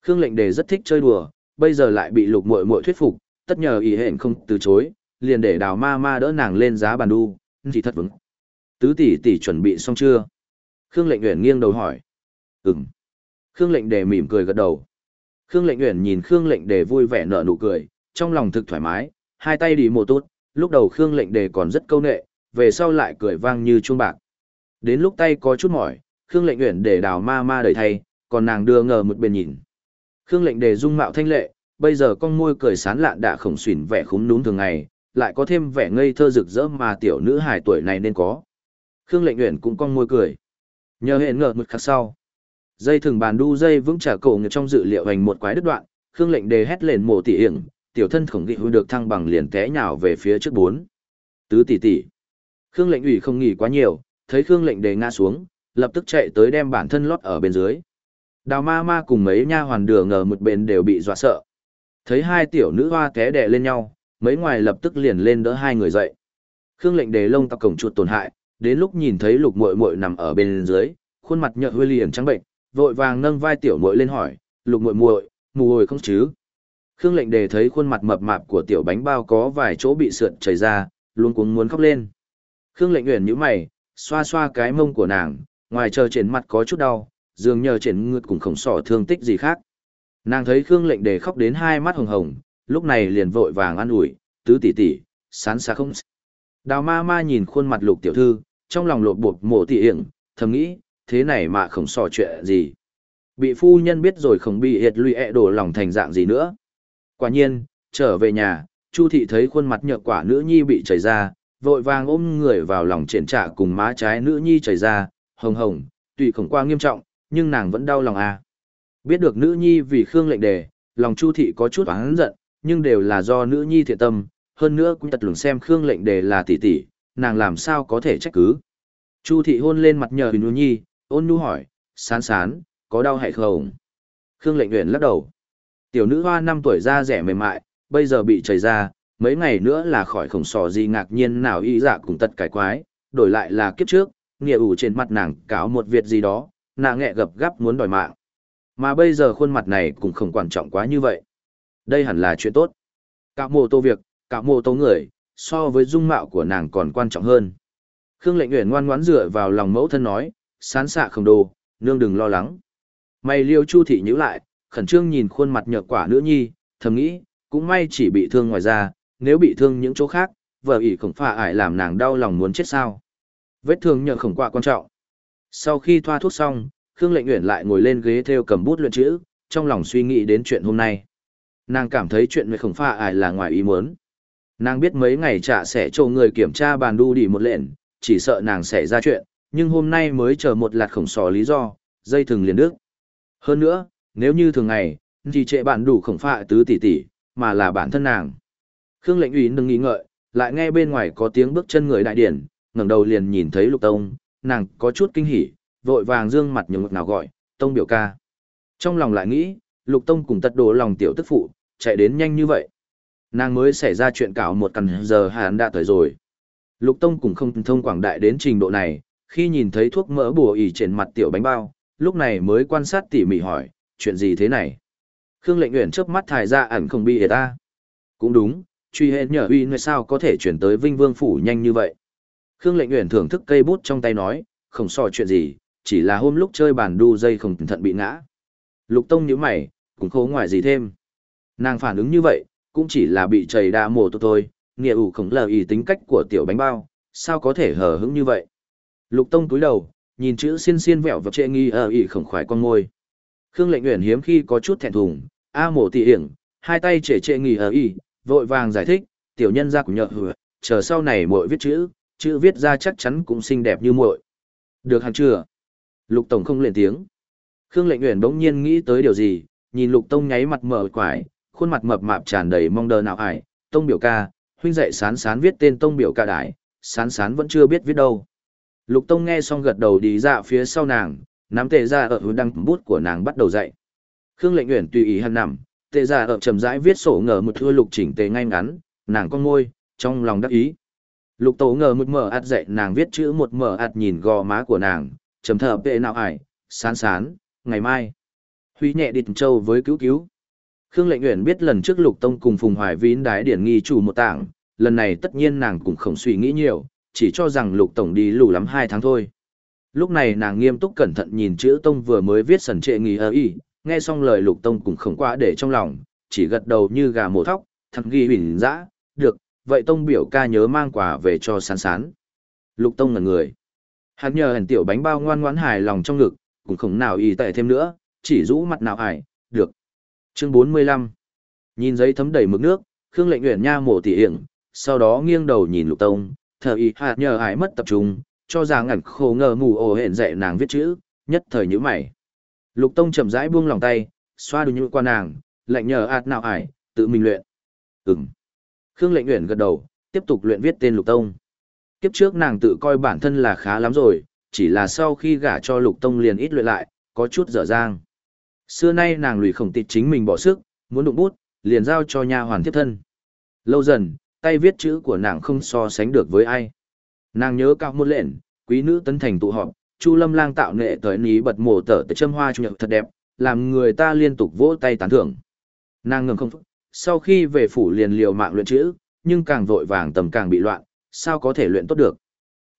Khương lệnh đề rất thích chơi đùa, bây giờ lại bị lục muội muội thuyết phục, tất nhờ ý hẹn không từ chối, liền để đào ma ma đỡ nàng lên giá bàn đu, thì thật vững. Tứ tỷ tỷ chuẩn bị xong chưa? Khương lệnh uyển nghiêng đầu hỏi. Ừm. Khương lệnh đề mỉm cười gật đầu. Khương lệnh uyển nhìn Khương lệnh đề vui vẻ nở nụ cười, trong lòng thực thoải mái, hai tay đi mồ tốt, lúc đầu Khương lệnh đề còn rất câu nệ, về sau lại cười vang như chuông bạc. Đến lúc tay có chút mỏi, Khương lệnh uyển để đào ma ma đợi thay, còn nàng đưa ngờ một bên nhìn. Khương lệnh đề dung mạo thanh lệ, bây giờ con môi cười sán lạn đã khổng xuyển vẻ khúm núm thường ngày, lại có thêm vẻ ngây thơ rực rỡ mà tiểu nữ hài tuổi này nên có. Khương lệnh uyển cũng cong môi cười. Nhờ hẹn ngờ một khắc sau. Dây thừng bàn đu dây vững trả cổ ngực trong dự liệu hành một quái đứt đoạn, Khương lệnh đề hét lên mộ tỉ hiểm, tiểu thân khổng nghị được thăng bằng liền té nhào về phía trước bốn. Tứ tỷ tỷ. Khương lệnh ủy không nghỉ quá nhiều, thấy Khương lệnh đề ngã xuống, lập tức chạy tới đem bản thân lót ở bên dưới. Đào ma ma cùng mấy nha hoàn đường ngờ một bên đều bị dọa sợ. Thấy hai tiểu nữ hoa té đè lên nhau, mấy ngoài lập tức liền lên đỡ hai người dậy. Khương lệnh đề lông tóc cổng chuột tổn hại, đến lúc nhìn thấy lục muội muội nằm ở bên dưới, khuôn mặt nhợt hơi liền trắng bệnh, vội vàng nâng vai tiểu muội lên hỏi, lục muội muội, mù hồi không chứ? Khương lệnh đề thấy khuôn mặt mập mạp của tiểu bánh bao có vài chỗ bị sượt chảy ra, luôn cuống muốn khóc lên. Khương lệnh uyển nhíu mày, xoa xoa cái mông của nàng, ngoài chờ trên mặt có chút đau, dường nhờ trên ngực cũng không sỏ thương tích gì khác. Nàng thấy Khương lệnh đề khóc đến hai mắt hồng hồng, lúc này liền vội vàng an ủi, tứ tỷ tỷ, sán xa không. Đào ma ma nhìn khuôn mặt lục tiểu thư, trong lòng lột bột mổ tỉ hiển, thầm nghĩ, thế này mà không sò chuyện gì. Bị phu nhân biết rồi không bị hiệt lụy ẹ đổ lòng thành dạng gì nữa. Quả nhiên, trở về nhà, Chu thị thấy khuôn mặt nhợt quả nữ nhi bị chảy ra, vội vàng ôm người vào lòng triển trả cùng má trái nữ nhi chảy ra, hồng hồng, tùy khổng qua nghiêm trọng, nhưng nàng vẫn đau lòng à. Biết được nữ nhi vì Khương lệnh đề, lòng Chu thị có chút oán giận, nhưng đều là do nữ nhi thiện tâm, hơn nữa cũng tật lùng xem Khương lệnh đề là tỷ tỷ, nàng làm sao có thể trách cứ. Chu thị hôn lên mặt nhờ nữ nhi, ôn nhu hỏi, sán sán, có đau hay không? Khương lệnh uyển lắc đầu. Tiểu nữ hoa năm tuổi da rẻ mềm mại, bây giờ bị chảy ra, mấy ngày nữa là khỏi khổng sò gì ngạc nhiên nào y dạ cùng tật cải quái, đổi lại là kiếp trước, nghĩa ủ trên mặt nàng cáo một việc gì đó, nàng nghẹ gập gáp muốn đòi mạng. Mà bây giờ khuôn mặt này cũng không quan trọng quá như vậy. Đây hẳn là chuyện tốt. Cạo mô tô việc, cạo mô tô người, so với dung mạo của nàng còn quan trọng hơn. Khương lệnh nguyện ngoan ngoãn dựa vào lòng mẫu thân nói, sán xạ không đồ, nương đừng lo lắng. Mày liêu chu thị nhíu lại, khẩn trương nhìn khuôn mặt nhợt quả nữ nhi, thầm nghĩ, cũng may chỉ bị thương ngoài da, nếu bị thương những chỗ khác, vợ ỷ khổng phà ải làm nàng đau lòng muốn chết sao. Vết thương nhờ khổng quạ quan trọng. Sau khi thoa thuốc xong, Khương Lệnh Uyển lại ngồi lên ghế theo cầm bút luyện chữ, trong lòng suy nghĩ đến chuyện hôm nay. Nàng cảm thấy chuyện với khổng pha ải là ngoài ý muốn. Nàng biết mấy ngày trả sẽ cho người kiểm tra bàn đu đi một lệnh, chỉ sợ nàng sẽ ra chuyện, nhưng hôm nay mới chờ một lạt khổng sò lý do, dây thừng liền đứt. Hơn nữa, nếu như thường ngày, thì trệ bạn đủ khổng pha tứ tỷ tỷ, mà là bản thân nàng. Khương lệnh ủy đừng nghĩ ngợi, lại nghe bên ngoài có tiếng bước chân người đại điển, ngẩng đầu liền nhìn thấy lục tông, nàng có chút kinh hỉ, vội vàng dương mặt nhường ngực nào gọi, tông biểu ca. Trong lòng lại nghĩ, lục tông cùng tật đồ lòng tiểu tức phụ, chạy đến nhanh như vậy. Nàng mới xảy ra chuyện cảo một cằn giờ hắn đã tới rồi. Lục tông cũng không thông quảng đại đến trình độ này, khi nhìn thấy thuốc mỡ bùa ỉ trên mặt tiểu bánh bao, lúc này mới quan sát tỉ mỉ hỏi, chuyện gì thế này? Khương lệnh nguyện chớp mắt thải ra ẩn không bị ta. Cũng đúng, truy hệ nhờ uy nơi sao có thể chuyển tới Vinh Vương Phủ nhanh như vậy. Khương lệnh nguyện thưởng thức cây bút trong tay nói, không so chuyện gì, chỉ là hôm lúc chơi bàn đu dây không thận bị ngã. Lục Tông nhíu mày, cũng khố ngoài gì thêm. Nàng phản ứng như vậy, cũng chỉ là bị chảy đa mồ tốt thôi, nghĩa ủ không lờ ý tính cách của tiểu bánh bao, sao có thể hờ hững như vậy. Lục Tông túi đầu, nhìn chữ xiên xiên vẹo vật trệ nghi ở ý khổng khoái con ngôi. Khương lệnh nguyện hiếm khi có chút thẹn thùng, a mổ tị hiển, hai tay trệ trệ nghi ở ý, vội vàng giải thích, tiểu nhân ra của nhợ hửa, chờ sau này muội viết chữ, chữ viết ra chắc chắn cũng xinh đẹp như muội. Được hẳn chưa? Lục Tổng không lên tiếng. Khương Lệnh Uyển bỗng nhiên nghĩ tới điều gì, nhìn Lục Tông nháy mặt mở quải, khuôn mặt mập mạp tràn đầy mong đờ nào ải, "Tông biểu ca, huynh dạy sán sán viết tên Tông biểu ca đại, sán sán vẫn chưa biết viết đâu." Lục Tông nghe xong gật đầu đi ra phía sau nàng, nắm tệ ra ở đăng bút của nàng bắt đầu dạy. Khương Lệnh Uyển tùy ý hằn nằm, tệ ra ở trầm rãi viết sổ ngờ một thưa lục chỉnh tề ngay ngắn, nàng con môi, trong lòng đắc ý. Lục tổ ngờ một mở ạt dạy nàng viết chữ một mở ạt nhìn gò má của nàng, trầm thở vệ nào ải, sán sán, ngày mai. Huy nhẹ địt châu với cứu cứu. Khương Lệnh Uyển biết lần trước Lục Tông cùng Phùng Hoài Vín đái điển nghi chủ một tảng, lần này tất nhiên nàng cũng không suy nghĩ nhiều, chỉ cho rằng Lục Tổng đi lù lắm hai tháng thôi. Lúc này nàng nghiêm túc cẩn thận nhìn chữ Tông vừa mới viết sần trệ nghi ơ y, nghe xong lời Lục Tông cũng không quá để trong lòng, chỉ gật đầu như gà mổ thóc, thằng ghi huỳnh dã, được, vậy tông biểu ca nhớ mang quà về cho sán sán. Lục tông ngẩn người. Hắn nhờ hẳn tiểu bánh bao ngoan ngoãn hài lòng trong ngực, cũng không nào y tệ thêm nữa, chỉ rũ mặt nào ải, được. Chương 45 Nhìn giấy thấm đầy mực nước, Khương lệnh nguyện nha mổ tỉ hiển, sau đó nghiêng đầu nhìn lục tông, thờ y hạt nhờ ải mất tập trung, cho rằng ngẩn khổ ngờ mù ồ hẹn dạy nàng viết chữ, nhất thời như mày. Lục tông chậm rãi buông lòng tay, xoa đùi nhũ qua nàng, lệnh nhờ ạt nào ải, tự mình luyện. Ừm. Khương lệnh nguyện gật đầu, tiếp tục luyện viết tên lục tông. Kiếp trước nàng tự coi bản thân là khá lắm rồi, chỉ là sau khi gả cho lục tông liền ít luyện lại, có chút dở dang. Xưa nay nàng lùi khổng tịt chính mình bỏ sức, muốn đụng bút, liền giao cho nha hoàn tiếp thân. Lâu dần, tay viết chữ của nàng không so sánh được với ai. Nàng nhớ cao một lệnh, quý nữ tấn thành tụ họp, Chu Lâm Lang tạo nghệ tới ní bật mổ tở tới châm hoa chủ nhật thật đẹp, làm người ta liên tục vỗ tay tán thưởng. Nàng ngừng không sau khi về phủ liền liều mạng luyện chữ, nhưng càng vội vàng tầm càng bị loạn, sao có thể luyện tốt được.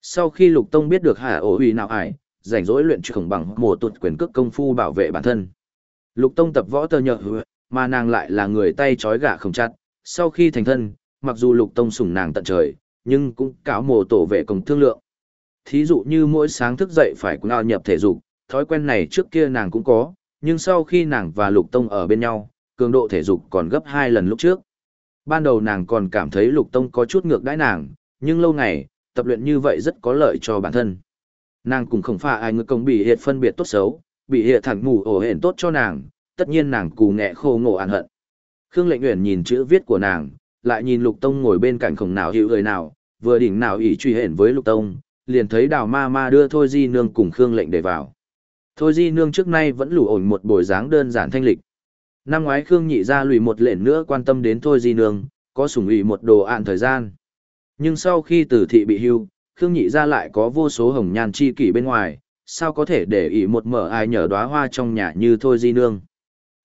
Sau khi Lục Tông biết được Hà Ổ uy nào ải, rảnh rỗi luyện chữ bằng mổ tụt quyền cước công phu bảo vệ bản thân. Lục Tông tập võ tơ nhợ mà nàng lại là người tay trói gà không chặt, sau khi thành thân, mặc dù Lục Tông sủng nàng tận trời, nhưng cũng cáo mồ tổ vệ công thương lượng. Thí dụ như mỗi sáng thức dậy phải cũng ao nhập thể dục, thói quen này trước kia nàng cũng có, nhưng sau khi nàng và Lục Tông ở bên nhau, cường độ thể dục còn gấp hai lần lúc trước. Ban đầu nàng còn cảm thấy Lục Tông có chút ngược đãi nàng, nhưng lâu ngày, tập luyện như vậy rất có lợi cho bản thân. Nàng cũng không phải ai người công bị hiệt phân biệt tốt xấu, bị hệ thẳng mù ổ hển tốt cho nàng, tất nhiên nàng cù nghẹ khô ngộ ạn hận. Khương Lệnh Uyển nhìn chữ viết của nàng, lại nhìn Lục Tông ngồi bên cạnh khổng nào hiểu người nào, vừa đỉnh nào ỷ truy hển với Lục Tông, liền thấy Đào Ma Ma đưa Thôi Di Nương cùng Khương Lệnh để vào. Thôi Di Nương trước nay vẫn lủ ổn một bồi dáng đơn giản thanh lịch. Năm ngoái Khương Nhị ra lùi một lệnh nữa quan tâm đến Thôi Di Nương, có sủng ủy một đồ ạn thời gian. Nhưng sau khi tử thị bị hưu, Khương Nhị ra lại có vô số hồng nhan chi kỷ bên ngoài, sao có thể để ý một mở ai nhờ đóa hoa trong nhà như Thôi Di Nương.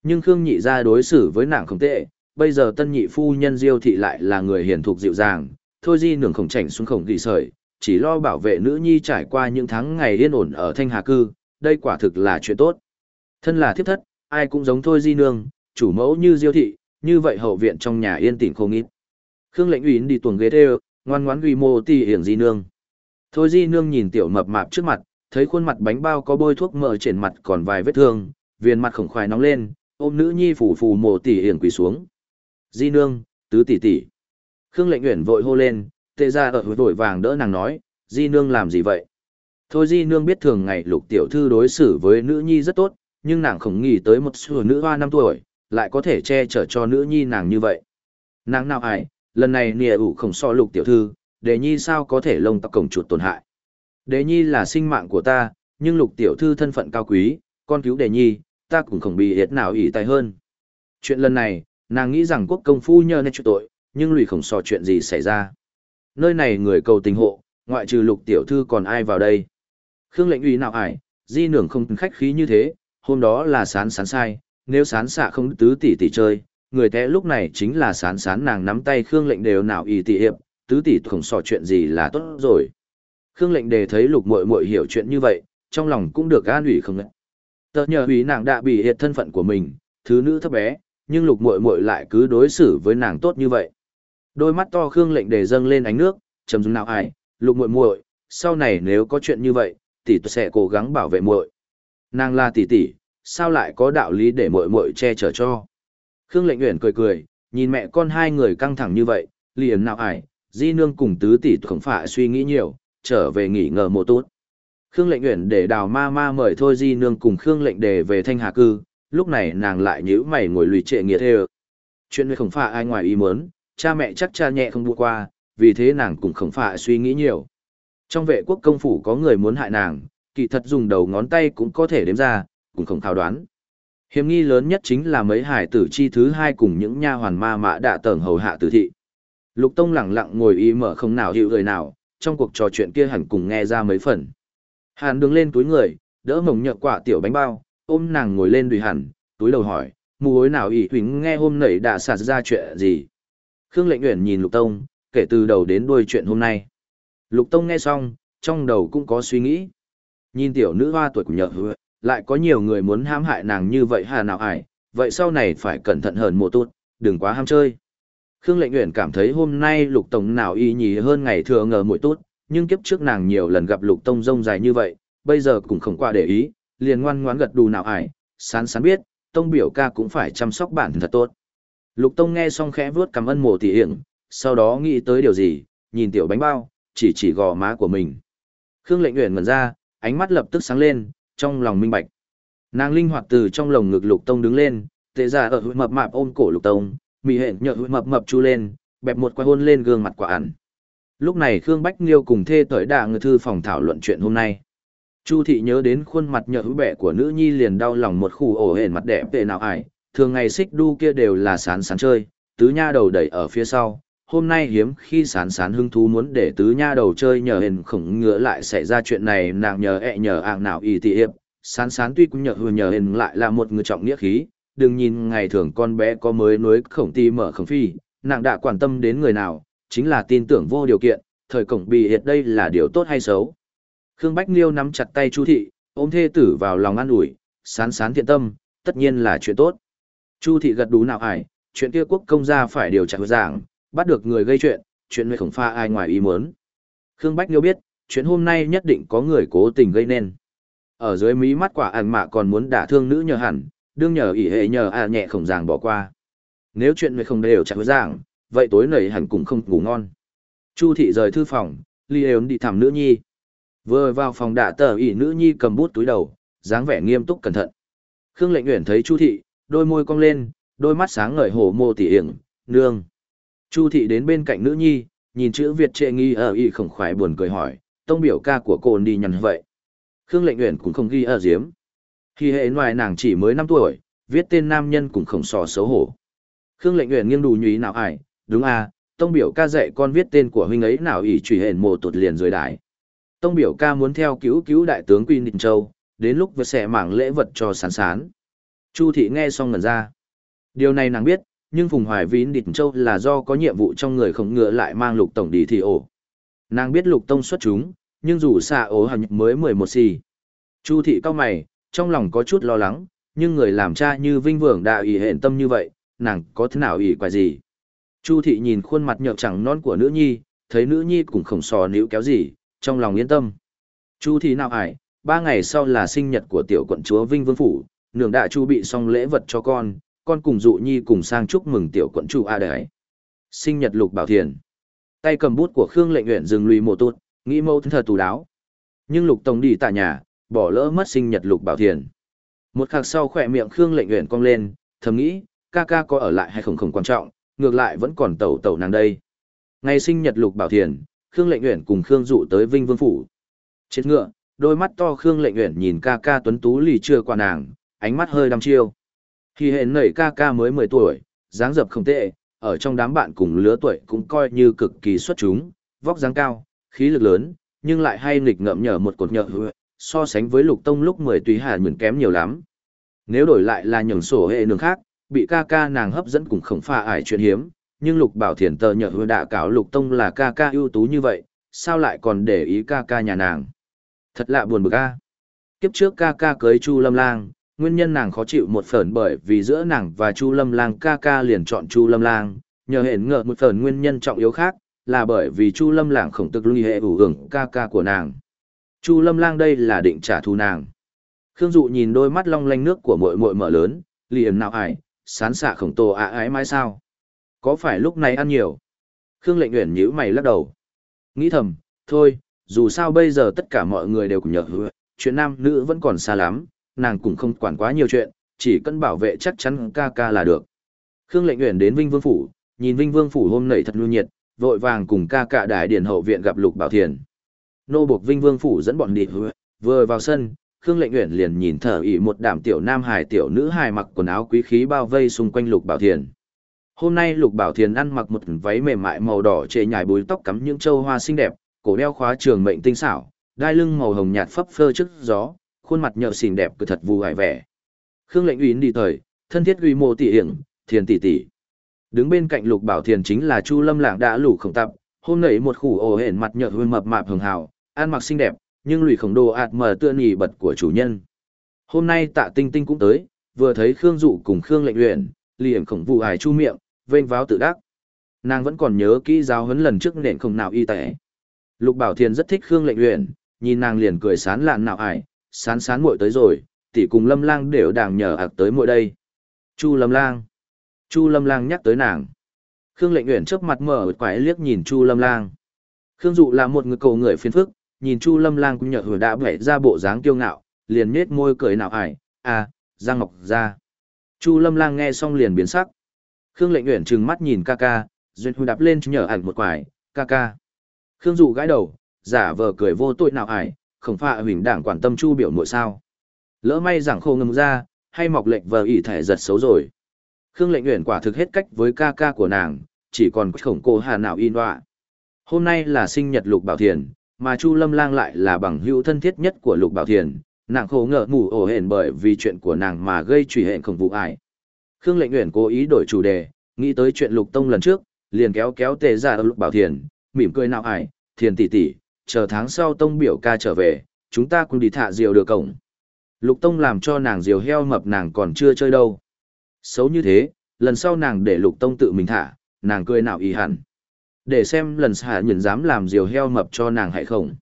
Nhưng Khương Nhị ra đối xử với nàng không tệ, bây giờ tân nhị phu nhân diêu thị lại là người hiền thục dịu dàng, Thôi Di Nương khổng chảnh xuống khổng ghi sợi, chỉ lo bảo vệ nữ nhi trải qua những tháng ngày yên ổn ở Thanh Hà Cư, đây quả thực là chuyện tốt. Thân là thiếp thất, ai cũng giống Thôi Di Nương, chủ mẫu như diêu thị, như vậy hậu viện trong nhà yên tĩnh không ít. Khương lệnh uyển đi tuồng ghế theo, ngoan ngoãn ghi mô tì hiển Di Nương. Thôi Di Nương nhìn tiểu mập mạp trước mặt, thấy khuôn mặt bánh bao có bôi thuốc mỡ trên mặt còn vài vết thương, viền mặt khổng khoái nóng lên, ôm nữ nhi phủ phù mồ tỉ hiển quỳ xuống. Di Nương, tứ tỷ tỷ. Khương lệnh uyển vội hô lên, tê ra ở vội vàng đỡ nàng nói, Di Nương làm gì vậy? Thôi Di Nương biết thường ngày lục tiểu thư đối xử với nữ nhi rất tốt, nhưng nàng không nghĩ tới một sửa nữ hoa năm tuổi, lại có thể che chở cho nữ nhi nàng như vậy. Nàng nào ai, lần này nìa ủ không so lục tiểu thư, để nhi sao có thể lông tóc cổng chuột tổn hại. Đề nhi là sinh mạng của ta, nhưng lục tiểu thư thân phận cao quý, con cứu đề nhi, ta cũng không bị hiệt nào ỷ tài hơn. Chuyện lần này, nàng nghĩ rằng quốc công phu nhờ nên chịu tội, nhưng lùi không so chuyện gì xảy ra. Nơi này người cầu tình hộ, ngoại trừ lục tiểu thư còn ai vào đây. Khương lệnh uy nào ải, di nưởng không khách khí như thế, hôm đó là sán sán sai, nếu sán xạ không tứ tỷ tỷ chơi, người té lúc này chính là sán sán nàng nắm tay Khương lệnh đều nào y tỷ hiệp, tứ tỷ không sò chuyện gì là tốt rồi. Khương lệnh đề thấy lục muội muội hiểu chuyện như vậy, trong lòng cũng được an ủy không ngại. Tờ nhờ ủy nàng đã bị hiện thân phận của mình, thứ nữ thấp bé, nhưng lục muội muội lại cứ đối xử với nàng tốt như vậy. Đôi mắt to Khương lệnh đề dâng lên ánh nước, trầm dung nào ai, lục muội muội, sau này nếu có chuyện như vậy, tỷ tôi sẽ cố gắng bảo vệ muội. Nàng là tỷ tỷ, sao lại có đạo lý để muội muội che chở cho? Khương Lệnh Uyển cười cười, nhìn mẹ con hai người căng thẳng như vậy, liền nào ải, Di nương cùng tứ tỷ không phải suy nghĩ nhiều, trở về nghỉ ngờ một tốt. Khương Lệnh nguyện để Đào Ma Ma mời thôi Di nương cùng Khương Lệnh Đề về Thanh Hà cư, lúc này nàng lại nhíu mày ngồi lùi trệ nghiệt hề Chuyện này không phải ai ngoài ý muốn, cha mẹ chắc cha nhẹ không buộc qua, vì thế nàng cũng không phải suy nghĩ nhiều. Trong vệ quốc công phủ có người muốn hại nàng, kỳ thật dùng đầu ngón tay cũng có thể đếm ra, cũng không thao đoán. Hiểm nghi lớn nhất chính là mấy hải tử chi thứ hai cùng những nha hoàn ma mã đã tờn hầu hạ tử thị. Lục Tông lặng lặng ngồi y mở không nào hiểu người nào, trong cuộc trò chuyện kia hẳn cùng nghe ra mấy phần. Hàn đứng lên túi người, đỡ mồng nhợ quả tiểu bánh bao, ôm nàng ngồi lên đùi hẳn, túi đầu hỏi, mù hối nào ỷ huỳnh nghe hôm nảy đã xả ra chuyện gì. Khương lệnh nguyện nhìn Lục Tông, kể từ đầu đến đuôi chuyện hôm nay. Lục Tông nghe xong, trong đầu cũng có suy nghĩ. Nhìn tiểu nữ hoa tuổi của nhợ hứa, lại có nhiều người muốn hãm hại nàng như vậy hà nào ải, vậy sau này phải cẩn thận hơn một tốt, đừng quá ham chơi. Khương Lệnh Uyển cảm thấy hôm nay Lục Tông nào y nhì hơn ngày thường ngờ mũi tốt, nhưng kiếp trước nàng nhiều lần gặp Lục Tông rông dài như vậy, bây giờ cũng không qua để ý, liền ngoan ngoãn gật đù nào ải, sán sán biết, Tông biểu ca cũng phải chăm sóc bản thân thật tốt. Lục Tông nghe xong khẽ vuốt cảm ơn mồ tỷ hiển, sau đó nghĩ tới điều gì, nhìn tiểu bánh bao, chỉ chỉ gò má của mình. Khương Lệnh Uyển ngẩn ra, ánh mắt lập tức sáng lên, trong lòng minh bạch. Nàng linh hoạt từ trong lồng ngực Lục Tông đứng lên, tệ ra ở hụi mập mạp ôm cổ Lục Tông, mỹ hẹn nhợ mập mập chu lên, bẹp một quay hôn lên gương mặt quả ẩn. Lúc này Khương Bách liêu cùng thê tới đà ngư thư phòng thảo luận chuyện hôm nay. Chu thị nhớ đến khuôn mặt nhợ hữu bẹ của nữ nhi liền đau lòng một khu ổ hển mặt đẹp tệ nào ải, thường ngày xích đu kia đều là sán sán chơi, tứ nha đầu đẩy ở phía sau. Hôm nay hiếm khi sán sán hứng thú muốn để tứ nha đầu chơi nhờ hển khổng ngựa lại xảy ra chuyện này nàng nhờ ẹ nhờ ạng nào y tị hiệp. Sán sán tuy cũng nhờ hừa nhờ hền lại là một người trọng nghĩa khí, đừng nhìn ngày thường con bé có mới nuối khổng ti mở khổng phi, nàng đã quan tâm đến người nào, chính là tin tưởng vô điều kiện, thời cổng bị hiệt đây là điều tốt hay xấu. Khương Bách Liêu nắm chặt tay Chu thị, ôm thê tử vào lòng an ủi, sán sán thiện tâm, tất nhiên là chuyện tốt. Chu thị gật đủ nào ải, chuyện kia quốc công gia phải điều tra giảng, bắt được người gây chuyện, chuyện người khổng pha ai ngoài ý muốn. Khương Bách Liêu biết, chuyện hôm nay nhất định có người cố tình gây nên. Ở dưới mí mắt quả ảnh mạ còn muốn đả thương nữ nhờ hẳn, đương nhờ ỷ hệ nhờ à nhẹ khổng ràng bỏ qua. Nếu chuyện người không đều chẳng giảng, vậy tối nầy hẳn cũng không ngủ ngon. Chu thị rời thư phòng, li ếu đi thăm nữ nhi. Vừa vào phòng đạ tờ ỷ nữ nhi cầm bút túi đầu, dáng vẻ nghiêm túc cẩn thận. Khương lệnh uyển thấy Chu thị, đôi môi cong lên, đôi mắt sáng ngời hổ mô tỉ hiển, nương. Chu thị đến bên cạnh nữ nhi, nhìn chữ Việt trệ nghi ở y khổng khoái buồn cười hỏi, tông biểu ca của cô đi nhằn vậy. Khương lệnh uyển cũng không ghi ở diếm. Khi hệ ngoài nàng chỉ mới 5 tuổi, viết tên nam nhân cũng không sò xấu hổ. Khương lệnh nguyện nghiêng đủ nhúy nào ải, đúng à, tông biểu ca dạy con viết tên của huynh ấy nào ỷ trùy hển mồ tụt liền dưới đái. Tông biểu ca muốn theo cứu cứu đại tướng Quy Nịnh Châu, đến lúc vừa sẽ mảng lễ vật cho sán sán. Chu thị nghe xong ngẩn ra. Điều này nàng biết, nhưng Phùng Hoài Vín Địch Châu là do có nhiệm vụ trong người không ngựa lại mang lục tổng đi thì ổ. Nàng biết lục tông xuất chúng, nhưng dù xa ố hẳn mới 11 xì. Chu thị cao mày, trong lòng có chút lo lắng, nhưng người làm cha như vinh vượng đạo ý hẹn tâm như vậy, nàng có thế nào ý quả gì. Chu thị nhìn khuôn mặt nhợt chẳng non của nữ nhi, thấy nữ nhi cũng không sò níu kéo gì, trong lòng yên tâm. Chu thị nào ải, ba ngày sau là sinh nhật của tiểu quận chúa Vinh Vương Phủ, nương đại chu bị xong lễ vật cho con, con cùng dụ nhi cùng sang chúc mừng tiểu quận chủ A đấy. Sinh nhật lục bảo thiền. Tay cầm bút của Khương lệnh nguyện dừng lùi một tụt, nghĩ mâu thân thờ tù đáo. Nhưng lục tổng đi tại nhà, bỏ lỡ mất sinh nhật lục bảo thiền. Một khắc sau khỏe miệng Khương lệnh nguyện cong lên, thầm nghĩ, ca ca có ở lại hay không không quan trọng, ngược lại vẫn còn tẩu tẩu nàng đây. Ngày sinh nhật lục bảo thiền, Khương lệnh nguyện cùng Khương dụ tới Vinh Vương Phủ. Chết ngựa, đôi mắt to Khương lệnh nguyện nhìn ca ca tuấn tú lì chưa qua nàng, ánh mắt hơi đăm chiêu. Khi hẹn nảy ca ca mới 10 tuổi, dáng dập không tệ, ở trong đám bạn cùng lứa tuổi cũng coi như cực kỳ xuất chúng, vóc dáng cao, khí lực lớn, nhưng lại hay nghịch ngợm nhở một cột nhợ so sánh với lục tông lúc 10 tùy hà nhường kém nhiều lắm. Nếu đổi lại là nhường sổ hệ nương khác, bị ca ca nàng hấp dẫn cũng không pha ải chuyện hiếm, nhưng lục bảo thiền tờ nhờ hứa đạ cáo lục tông là ca ca ưu tú như vậy, sao lại còn để ý ca ca nhà nàng. Thật lạ buồn bực ca Kiếp trước ca ca cưới Chu Lâm Lang, nguyên nhân nàng khó chịu một phần bởi vì giữa nàng và Chu Lâm Lang ca ca liền chọn Chu Lâm Lang, nhờ hẹn ngợ một phần nguyên nhân trọng yếu khác, là bởi vì Chu Lâm Lang khổng tức ly hệ ủ hưởng ca ca của nàng. Chu Lâm Lang đây là định trả thù nàng. Khương Dụ nhìn đôi mắt long lanh nước của muội muội mở lớn, liền nào ải, sán xạ khổng tổ ạ ái mai sao? Có phải lúc này ăn nhiều? Khương Lệnh Uyển nhíu mày lắc đầu. Nghĩ thầm, thôi, dù sao bây giờ tất cả mọi người đều cùng nhờ hứa, chuyện nam nữ vẫn còn xa lắm, nàng cũng không quản quá nhiều chuyện, chỉ cần bảo vệ chắc chắn ca ca là được. Khương Lệnh Uyển đến Vinh Vương phủ, nhìn Vinh Vương phủ hôm nảy thật lưu nhiệt, vội vàng cùng ca ca đại điển hậu viện gặp Lục Bảo Thiền nô buộc Vinh Vương phủ dẫn bọn đi vừa vào sân, Khương Lệnh Uyển liền nhìn thở ỉ một đám tiểu nam hải tiểu nữ hài mặc quần áo quý khí bao vây xung quanh Lục Bảo Thiền. Hôm nay Lục Bảo Thiền ăn mặc một váy mềm mại màu đỏ trệ nhài búi tóc cắm những châu hoa xinh đẹp, cổ đeo khóa trường mệnh tinh xảo, đai lưng màu hồng nhạt phấp phơ trước gió, khuôn mặt nhợ xinh đẹp cực thật vui hài vẻ. Khương Lệnh Uyển đi thời, thân thiết uy mô tỷ hiển, thiền tỷ tỷ. Đứng bên cạnh Lục Bảo Thiền chính là Chu Lâm Lãng đã lủ khổng tập, hôm nay một khủ ổ hển mặt nhợ hương mập mạp hường hào, ăn mặc xinh đẹp, nhưng lùi khổng đồ ạt mờ tựa nhì bật của chủ nhân. Hôm nay tạ tinh tinh cũng tới, vừa thấy Khương Dụ cùng Khương lệnh luyện, liền khổng vụ hải chu miệng, vênh váo tự đắc. nàng vẫn còn nhớ kỹ giáo huấn lần trước nện không nào y tệ. Lục Bảo Thiền rất thích Khương Lệnh luyện, nhìn nàng liền cười sán lạn nào ải, sán sán muội tới rồi, tỷ cùng Lâm Lang đều đàng nhờ ạc tới muội đây. Chu Lâm Lang. Chu Lâm Lang nhắc tới nàng. Khương Lệnh luyện chớp mặt mở quái liếc nhìn Chu Lâm Lang. Khương Dụ là một người cầu người phiền phức, nhìn Chu Lâm Lang cũng nhợ hồi đã bẻ ra bộ dáng kiêu ngạo, liền nhếch môi cười nào ải, à, Giang Ngọc ra. Chu Lâm Lang nghe xong liền biến sắc. Khương Lệnh Uyển trừng mắt nhìn ca ca, duyên hư đạp lên nhờ ảnh một quải, ca ca. Khương Dụ gãi đầu, giả vờ cười vô tội nào ải, không phạ huỳnh đảng quản tâm Chu biểu muội sao. Lỡ may giảng khô ngâm ra, hay mọc lệnh vờ ỉ thẻ giật xấu rồi. Khương Lệnh Uyển quả thực hết cách với ca ca của nàng, chỉ còn khổng cô hà nào in đọa. Hôm nay là sinh nhật Lục Bảo Thiền, mà Chu Lâm Lang lại là bằng hữu thân thiết nhất của Lục Bảo Thiền, nàng khổ ngờ mù ổ hển bởi vì chuyện của nàng mà gây truy hẹn không vụ ải. Khương Lệnh Uyển cố ý đổi chủ đề, nghĩ tới chuyện Lục Tông lần trước, liền kéo kéo tề ra Lục Bảo Thiền, mỉm cười nào ải, Thiền tỷ tỷ, chờ tháng sau Tông biểu ca trở về, chúng ta cùng đi thả diều được cổng. Lục Tông làm cho nàng diều heo mập nàng còn chưa chơi đâu. Xấu như thế, lần sau nàng để Lục Tông tự mình thả, nàng cười nào ý hẳn. Để xem lần xả nhận dám làm diều heo mập cho nàng hay không.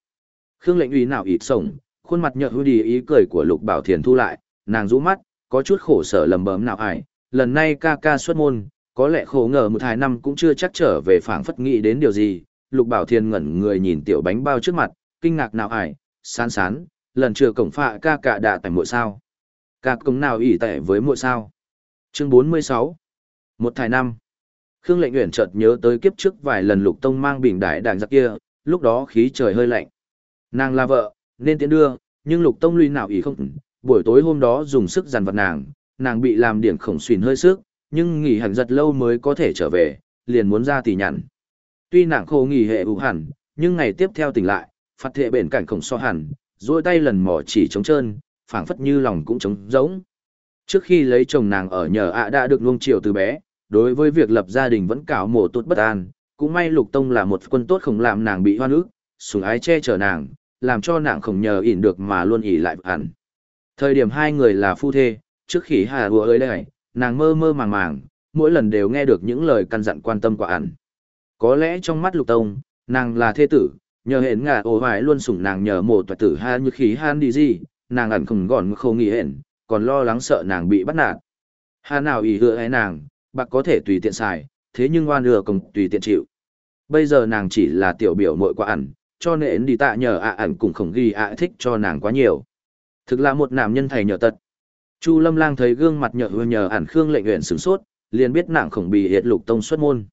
Khương lệnh uy nào ịt sổng, khuôn mặt nhợt hư đi ý cười của Lục Bảo Thiền thu lại, nàng rũ mắt, có chút khổ sở lầm bấm nào ải, lần này ca ca xuất môn, có lẽ khổ ngờ một hai năm cũng chưa chắc trở về phảng phất nghĩ đến điều gì. Lục Bảo Thiền ngẩn người nhìn tiểu bánh bao trước mặt, kinh ngạc nào ải, sán sán, lần chưa cổng phạ ca cả đạ tại muội sao. Ca cống nào ỉ tệ với muội sao. Chương 46 Một thải năm Khương Lệnh Uyển chợt nhớ tới kiếp trước vài lần Lục Tông mang bình đại đàng giặc kia, lúc đó khí trời hơi lạnh. Nàng là vợ, nên tiến đưa, nhưng Lục Tông lui nào ý không, buổi tối hôm đó dùng sức dằn vặt nàng, nàng bị làm điểm khổng xuyên hơi sức, nhưng nghỉ hẳn giật lâu mới có thể trở về, liền muốn ra tỉ nhặn. Tuy nàng khô nghỉ hệ ủ hẳn, nhưng ngày tiếp theo tỉnh lại, phát thệ bền cảnh khổng so hẳn, duỗi tay lần mò chỉ trống trơn, phảng phất như lòng cũng trống rỗng. Trước khi lấy chồng nàng ở nhờ ạ đã được nuông chiều từ bé, đối với việc lập gia đình vẫn cảo mổ tốt bất an, cũng may Lục Tông là một quân tốt không làm nàng bị hoan ức, sủng ái che chở nàng, làm cho nàng không nhờ ỉn được mà luôn ỉ lại hẳn. Thời điểm hai người là phu thê, trước khi hà hùa ơi đây, nàng mơ mơ màng màng, mỗi lần đều nghe được những lời căn dặn quan tâm của ẩn. Có lẽ trong mắt Lục Tông, nàng là thê tử, nhờ hẹn ngà ổ hoài luôn sủng nàng nhờ một toại tử ha như khí han đi gì, nàng ẩn không gọn không nghĩ hẹn, còn lo lắng sợ nàng bị bắt nạt. Hà nào ý hứa hay nàng, bạc có thể tùy tiện xài, thế nhưng oan lừa cùng tùy tiện chịu. Bây giờ nàng chỉ là tiểu biểu mội của ẩn, cho nên đi tạ nhờ ạ ẩn cũng không ghi ạ thích cho nàng quá nhiều. Thực là một nam nhân thầy nhờ tật. Chu Lâm Lang thấy gương mặt nhợ nhờ ẩn Khương Lệnh Uyển sửng sốt, liền biết nàng khổng bị hiệt Lục Tông xuất môn.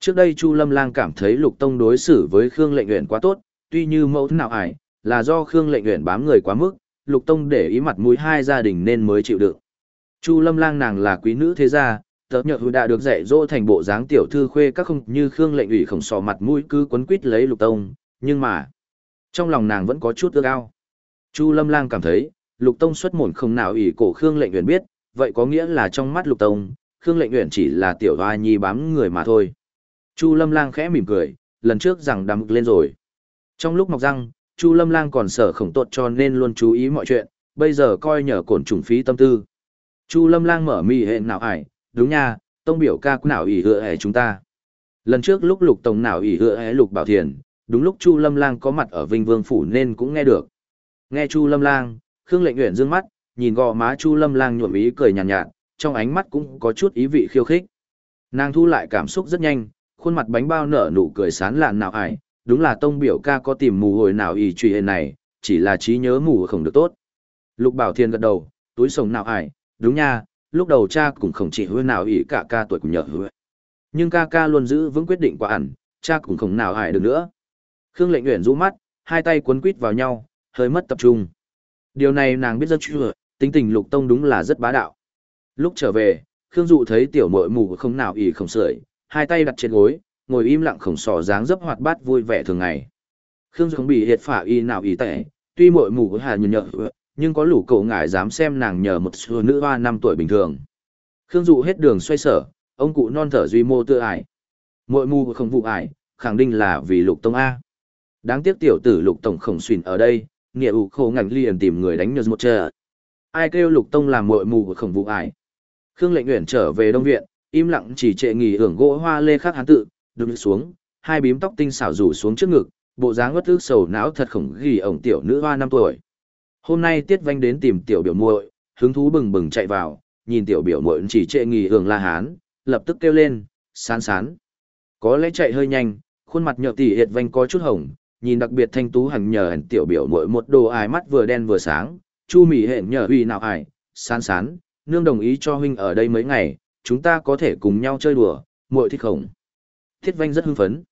Trước đây Chu Lâm Lang cảm thấy Lục Tông đối xử với Khương Lệnh Uyển quá tốt, tuy như mẫu nào ải, là do Khương Lệnh Uyển bám người quá mức, Lục Tông để ý mặt mũi hai gia đình nên mới chịu đựng. Chu Lâm Lang nàng là quý nữ thế gia, tớ nhờ hư đã được dạy dỗ thành bộ dáng tiểu thư khuê các không như Khương Lệnh ủy khổng sò mặt mũi cứ quấn quít lấy Lục Tông, nhưng mà trong lòng nàng vẫn có chút ước ao. Chu Lâm Lang cảm thấy, Lục Tông xuất mồn không nào ủy cổ Khương Lệnh Uyển biết, vậy có nghĩa là trong mắt Lục Tông, Khương Lệnh Uyển chỉ là tiểu hoa nhi bám người mà thôi. Chu Lâm Lang khẽ mỉm cười, lần trước rằng đắm lên rồi. Trong lúc mọc răng, Chu Lâm Lang còn sợ khổng tốt cho nên luôn chú ý mọi chuyện, bây giờ coi nhờ cổn trùng phí tâm tư. Chu Lâm Lang mở mì hệ nào ải, đúng nha, tông biểu ca cũng nào ỷ hựa hệ chúng ta. Lần trước lúc lục tổng nào ỷ hựa hệ lục bảo thiền, đúng lúc Chu Lâm Lang có mặt ở Vinh Vương Phủ nên cũng nghe được. Nghe Chu Lâm Lang, Khương Lệnh nguyễn dương mắt, nhìn gò má Chu Lâm Lang nhuộm ý cười nhàn nhạt, nhạt, trong ánh mắt cũng có chút ý vị khiêu khích. Nàng thu lại cảm xúc rất nhanh, khuôn mặt bánh bao nở nụ cười sán lạn nào ải, đúng là tông biểu ca có tìm mù hồi nào ỷ truy hệ này, chỉ là trí nhớ mù không được tốt. Lục Bảo Thiên gật đầu, túi sồng nào ải, đúng nha, lúc đầu cha cũng không chỉ hứa nào ỷ cả ca tuổi cũng nhờ hứa. Nhưng ca ca luôn giữ vững quyết định của ẩn, cha cũng không nào hại được nữa. Khương Lệnh Uyển rũ mắt, hai tay quấn quít vào nhau, hơi mất tập trung. Điều này nàng biết rất chưa, tính tình Lục Tông đúng là rất bá đạo. Lúc trở về, Khương Dụ thấy tiểu muội mù không nào ỉ không sưởi, hai tay đặt trên gối, ngồi im lặng khổng sò dáng dấp hoạt bát vui vẻ thường ngày. Khương Dụ không bị hiệt phả y nào ý tệ, tuy muội mù hà nhờ nhợ, nhưng có lũ cậu ngại dám xem nàng nhờ một xưa nữ hoa năm tuổi bình thường. Khương Dụ hết đường xoay sở, ông cụ non thở duy mô tự ải. Mội mù không vụ ải, khẳng định là vì Lục Tông A. Đáng tiếc tiểu tử Lục Tổng khổng xuyên ở đây, nghĩa ủ khổ ngành liền tìm người đánh nhờ một chờ. Ai kêu Lục Tông làm mội mù khổng vụ ải. Khương Lệnh Uyển trở về Đông Viện, im lặng chỉ trệ nghỉ hưởng gỗ hoa lê khắc hán tự, đứng xuống, hai bím tóc tinh xảo rủ xuống trước ngực, bộ dáng ngất ức sầu não thật khổng ghi ổng tiểu nữ hoa năm tuổi. Hôm nay Tiết Vanh đến tìm tiểu biểu muội, hứng thú bừng bừng chạy vào, nhìn tiểu biểu muội chỉ trệ nghỉ hưởng La Hán, lập tức kêu lên, sán sán. Có lẽ chạy hơi nhanh, khuôn mặt nhợt tỉ hiệt vanh có chút hồng, nhìn đặc biệt thanh tú hằng nhờ hẳn tiểu biểu muội một đồ ái mắt vừa đen vừa sáng, chu mỉ hẹn nhờ uy nào ải, sán sán, nương đồng ý cho huynh ở đây mấy ngày, chúng ta có thể cùng nhau chơi đùa, muội thích khổng. Thiết vanh rất hưng phấn.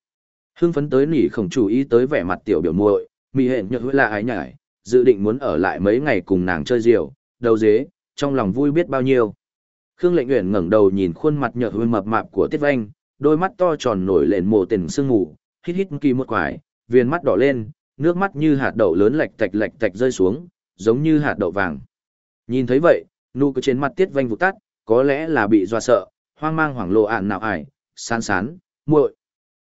Hưng phấn tới nỉ khổng chủ ý tới vẻ mặt tiểu biểu muội, mỉ hẹn nhờ huy là ái nhải, dự định muốn ở lại mấy ngày cùng nàng chơi diều, đầu dế, trong lòng vui biết bao nhiêu. Khương Lệnh Uyển ngẩng đầu nhìn khuôn mặt nhợt hơi mập mạp của Tiết Vanh, đôi mắt to tròn nổi lên mồ tình sương ngủ, hít hít kỳ một quải, viền mắt đỏ lên, nước mắt như hạt đậu lớn lạch tạch lạch tạch rơi xuống, giống như hạt đậu vàng. Nhìn thấy vậy, nụ cười trên mặt Tiết Vanh vụt tắt, có lẽ là bị dọa sợ, hoang mang hoảng lộ ạn nào ải, sán sán, muội,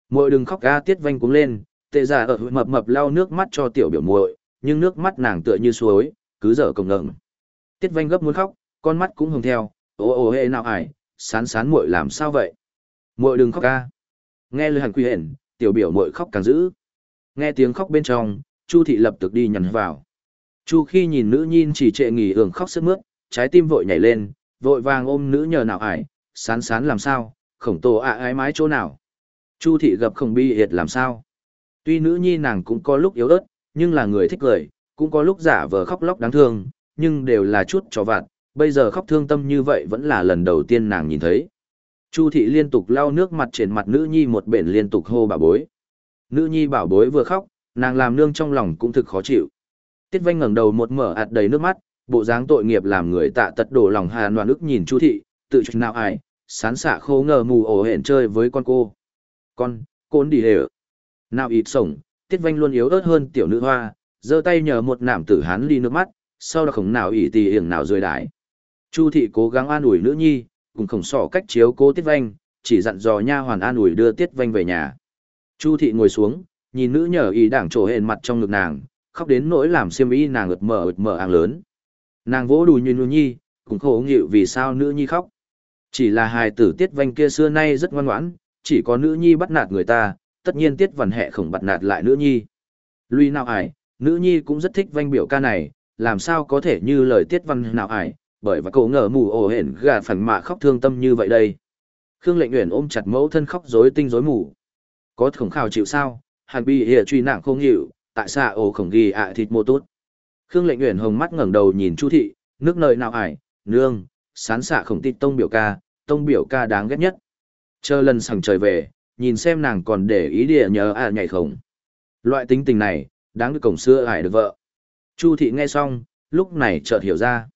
muội đừng khóc ga Tiết Vanh cuống lên, tệ giả ở mập mập lau nước mắt cho tiểu biểu muội, nhưng nước mắt nàng tựa như suối, cứ dở cổng ngẩng. Tiết Vanh gấp muốn khóc, con mắt cũng hồng theo, Ô ô, hê nào ải, sán sán muội làm sao vậy? Muội đừng khóc ca. Nghe lời hàn quy hển, tiểu biểu muội khóc càng dữ. Nghe tiếng khóc bên trong, Chu thị lập tức đi nhằn vào. Chu khi nhìn nữ nhin chỉ trệ nghỉ ưởng khóc sức mướt, trái tim vội nhảy lên, vội vàng ôm nữ nhờ nào ải, sán sán làm sao, khổng tổ ạ ái mái chỗ nào. Chu thị gặp không bi hiệt làm sao. Tuy nữ nhi nàng cũng có lúc yếu ớt, nhưng là người thích cười, cũng có lúc giả vờ khóc lóc đáng thương, nhưng đều là chút trò vặt, bây giờ khóc thương tâm như vậy vẫn là lần đầu tiên nàng nhìn thấy. Chu thị liên tục lau nước mặt trên mặt nữ nhi một bển liên tục hô bà bối. Nữ nhi bảo bối vừa khóc, nàng làm nương trong lòng cũng thực khó chịu. Tiết vanh ngẩng đầu một mở ạt đầy nước mắt, bộ dáng tội nghiệp làm người tạ tật đổ lòng hà noan ức nhìn chu thị, tự trách nào ai, sán xạ khô ngờ mù ổ hẹn chơi với con cô. Con, con đi hề Nào ít sổng, tiết vanh luôn yếu ớt hơn tiểu nữ hoa, giơ tay nhờ một nạm tử hán ly nước mắt, sau đó khổng nào ỉ tì hiểng nào rời đái. Chu thị cố gắng an ủi nữ nhi, cùng khổng sỏ cách chiếu cố tiết vanh, chỉ dặn dò nha hoàn an ủi đưa tiết vanh về nhà. Chu thị ngồi xuống, nhìn nữ nhờ ỉ đảng trổ hền mặt trong ngực nàng, khóc đến nỗi làm xiêm y nàng ợt mở ợt mở àng lớn. Nàng vỗ đùi như nữ nhi, cũng khổ nghịu vì sao nữ nhi khóc. Chỉ là hài tử tiết vanh kia xưa nay rất ngoan ngoãn, chỉ có nữ nhi bắt nạt người ta, tất nhiên tiết văn hẹ khổng bặt nạt lại nữ nhi. Lui nào ải, nữ nhi cũng rất thích vanh biểu ca này, làm sao có thể như lời tiết văn nào ải, bởi và cậu ngờ mù ổ hển gà phẳng mạ khóc thương tâm như vậy đây. Khương lệnh nguyện ôm chặt mẫu thân khóc rối tinh rối mù. Có khổng khảo chịu sao, hàn bi hìa truy nặng không hiểu, tại sao ổ khổng ghi ạ thịt mô tốt. Khương lệnh nguyện hồng mắt ngẩng đầu nhìn chu thị, nước nơi nào ải, nương, sán xạ khổng tịt tông biểu ca, tông biểu ca đáng ghét nhất. Chờ lần sẵn trời về, nhìn xem nàng còn để ý địa nhờ à nhảy khổng. Loại tính tình này, đáng được cổng xưa ải được vợ. Chu thị nghe xong, lúc này chợt hiểu ra.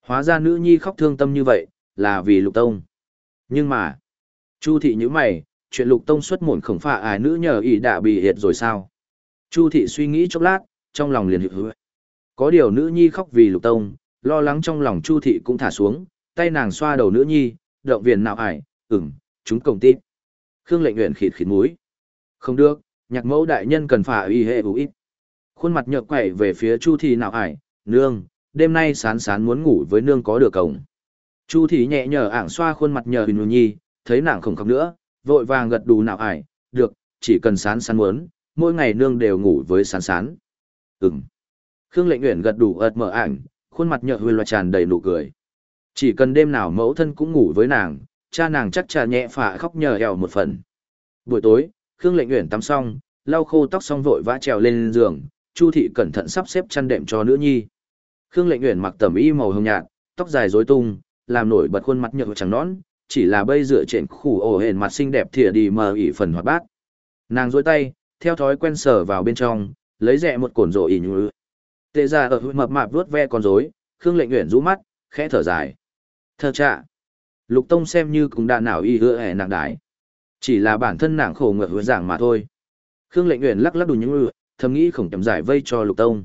Hóa ra nữ nhi khóc thương tâm như vậy, là vì lục tông. Nhưng mà, Chu thị như mày, chuyện lục tông xuất muộn khổng phạ ải nữ nhờ ý đã bị hiệt rồi sao? Chu thị suy nghĩ chốc lát, trong lòng liền hữu Có điều nữ nhi khóc vì lục tông, lo lắng trong lòng Chu thị cũng thả xuống, tay nàng xoa đầu nữ nhi, động viên nào ải, ừm, chúng cổng tít. Khương lệnh nguyện khịt khịt mũi. Không được, nhạc mẫu đại nhân cần phải y hệ ít. Khuôn mặt nhợt quẩy về phía Chu thị nào ải, nương, đêm nay sán sán muốn ngủ với nương có được cổng. Chu thị nhẹ nhở ảng xoa khuôn mặt nhờ hình nhi, thấy nàng không khóc nữa, vội vàng gật đủ nào ải, được, chỉ cần sán sán muốn, mỗi ngày nương đều ngủ với sán sán. Ừm. Khương lệnh nguyện gật đủ ợt mở ảnh, khuôn mặt nhợ huyên loạt tràn đầy nụ cười. Chỉ cần đêm nào mẫu thân cũng ngủ với nàng, cha nàng chắc trà nhẹ phả khóc nhờ eo một phần. Buổi tối, Khương lệnh Uyển tắm xong, lau khô tóc xong vội vã trèo lên giường, Chu thị cẩn thận sắp xếp chăn đệm cho nữ nhi. Khương Lệnh Uyển mặc tẩm y màu hồng nhạt, tóc dài rối tung, làm nổi bật khuôn mặt nhợt trắng nõn, chỉ là bây dựa trên khủ ổ hển mặt xinh đẹp thìa đi mờ ỉ phần hoạt bát. Nàng duỗi tay, theo thói quen sờ vào bên trong, lấy rẹ một cồn rổ ỉ nhũ. Tệ ra ở mập mạp vuốt ve con rối, Khương Lệnh Uyển rũ mắt, khẽ thở dài. Thơ trạ. Lục Tông xem như cũng đã nào y hứa hẻ nặng đái. Chỉ là bản thân nàng khổ ngựa hứa giảng mà thôi. Khương Lệnh nguyện lắc lắc đủ những ngựa, thầm nghĩ khổng chậm giải vây cho Lục Tông.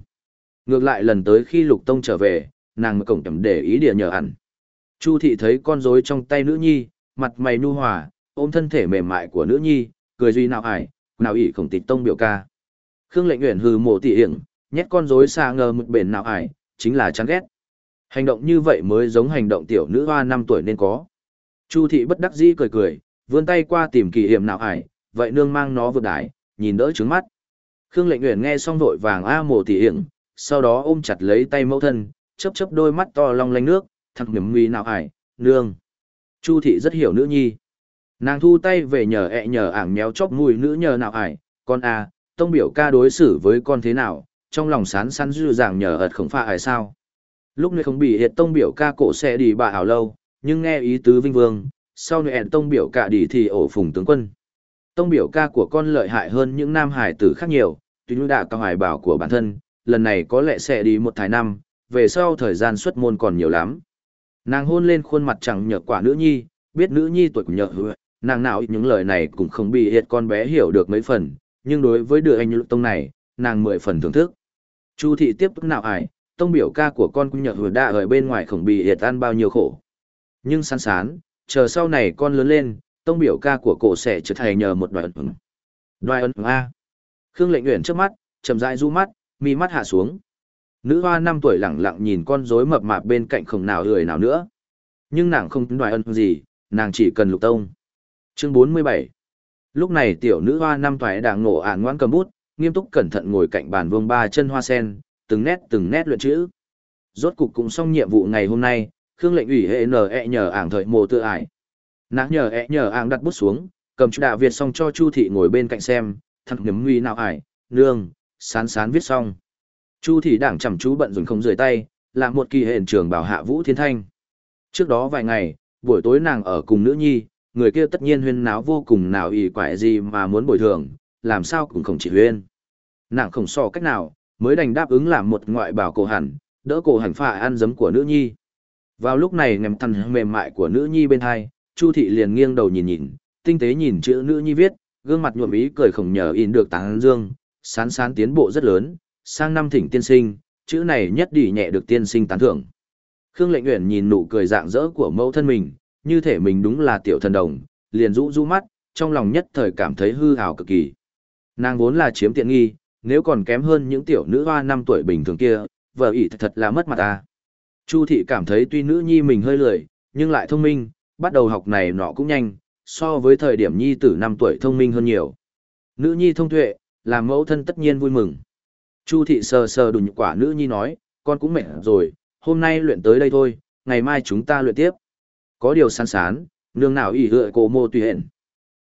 Ngược lại lần tới khi Lục Tông trở về, nàng mới cổng chậm để ý địa nhờ hẳn. Chu thị thấy con rối trong tay nữ nhi, mặt mày nu hòa, ôm thân thể mềm mại của nữ nhi, cười duy nào ải, nào ỷ khổng tịch tông biểu ca. Khương lệnh nguyện hừ mộ tỉ hiển, nhét con rối xa ngờ mực bền nào ải, chính là chán ghét. Hành động như vậy mới giống hành động tiểu nữ hoa năm tuổi nên có. Chu thị bất đắc dĩ cười cười, vươn tay qua tìm kỳ hiểm nào ải, vậy nương mang nó vượt đái, nhìn đỡ trứng mắt. Khương lệnh nguyện nghe xong vội vàng a mồ tỉ hiểm, sau đó ôm chặt lấy tay mẫu thân, chớp chớp đôi mắt to long lanh nước, thằng nhầm nguy nào ải, nương. Chu thị rất hiểu nữ nhi. Nàng thu tay về nhờ ẹ nhờ ảng méo chóp mùi nữ nhờ nào ải, con a, tông biểu ca đối xử với con thế nào, trong lòng sán sán dư dàng nhờ ợt không pha ải sao. Lúc này không bị hiệt tông biểu ca cổ sẽ đi bà ảo lâu, nhưng nghe ý tứ vinh vương, sau này tông biểu cả đi thì ổ phùng tướng quân. Tông biểu ca của con lợi hại hơn những nam hải tử khác nhiều, tuy nhu đạ cao hải bảo của bản thân, lần này có lẽ sẽ đi một thái năm, về sau thời gian xuất môn còn nhiều lắm. Nàng hôn lên khuôn mặt chẳng nhợt quả nữ nhi, biết nữ nhi tuổi nhợt hứa, nàng nào những lời này cũng không bị hiệt con bé hiểu được mấy phần, nhưng đối với đứa anh lục tông này, nàng mười phần thưởng thức. Chu thị tiếp tục nào ải, tông biểu ca của con cũng nhợt hứa đã ở bên ngoài không bị hiệt ăn bao nhiêu khổ. Nhưng sán sán, chờ sau này con lớn lên, tông biểu ca của cổ sẽ trở thành nhờ một đoài ẩn. Đoài ẩn A. Khương lệnh nguyện trước mắt, chậm rãi du mắt, mi mắt hạ xuống. Nữ hoa năm tuổi lẳng lặng nhìn con rối mập mạp bên cạnh không nào lười nào nữa. Nhưng nàng không đoài ân gì, nàng chỉ cần lục tông. Chương 47 Lúc này tiểu nữ hoa năm tuổi đang ngộ ản ngoan cầm bút, nghiêm túc cẩn thận ngồi cạnh bàn vương ba chân hoa sen, từng nét từng nét luyện chữ. Rốt cục cũng xong nhiệm vụ ngày hôm nay, Khương lệnh ủy hệ nờ e nhờ ảng thời mồ tự ải. Nàng nhờ e nhờ ảng đặt bút xuống, cầm chú đạo Việt xong cho Chu thị ngồi bên cạnh xem, thật nhấm nguy nào ải, nương, sán sán viết xong. Chu thị đảng chăm chú bận dùng không rời tay, là một kỳ hển trường bảo hạ vũ thiên thanh. Trước đó vài ngày, buổi tối nàng ở cùng nữ nhi, người kia tất nhiên huyên náo vô cùng nào ỷ quại gì mà muốn bồi thường, làm sao cũng không chỉ huyên. Nàng không so cách nào, mới đành đáp ứng làm một ngoại bảo cổ hẳn, đỡ cổ hẳn phà ăn giấm của nữ nhi. Vào lúc này ngầm thằn mềm mại của nữ nhi bên hai, Chu thị liền nghiêng đầu nhìn nhìn, tinh tế nhìn chữ nữ nhi viết, gương mặt nhuộm ý cười khổng nhờ in được tán dương, sán sán tiến bộ rất lớn, sang năm thỉnh tiên sinh, chữ này nhất đỉ nhẹ được tiên sinh tán thưởng. Khương Lệnh Uyển nhìn nụ cười dạng dỡ của mẫu thân mình, như thể mình đúng là tiểu thần đồng, liền rũ rũ mắt, trong lòng nhất thời cảm thấy hư hào cực kỳ. Nàng vốn là chiếm tiện nghi, nếu còn kém hơn những tiểu nữ hoa năm tuổi bình thường kia, vợ ỷ thật, thật là mất mặt ta. Chu thị cảm thấy tuy nữ nhi mình hơi lười, nhưng lại thông minh, bắt đầu học này nọ cũng nhanh, so với thời điểm nhi tử năm tuổi thông minh hơn nhiều. Nữ nhi thông tuệ, làm mẫu thân tất nhiên vui mừng. Chu thị sờ sờ đùn quả nữ nhi nói, con cũng mệt rồi, hôm nay luyện tới đây thôi, ngày mai chúng ta luyện tiếp. Có điều sán sán, nương nào ỉ hựa cổ mô tùy hẹn.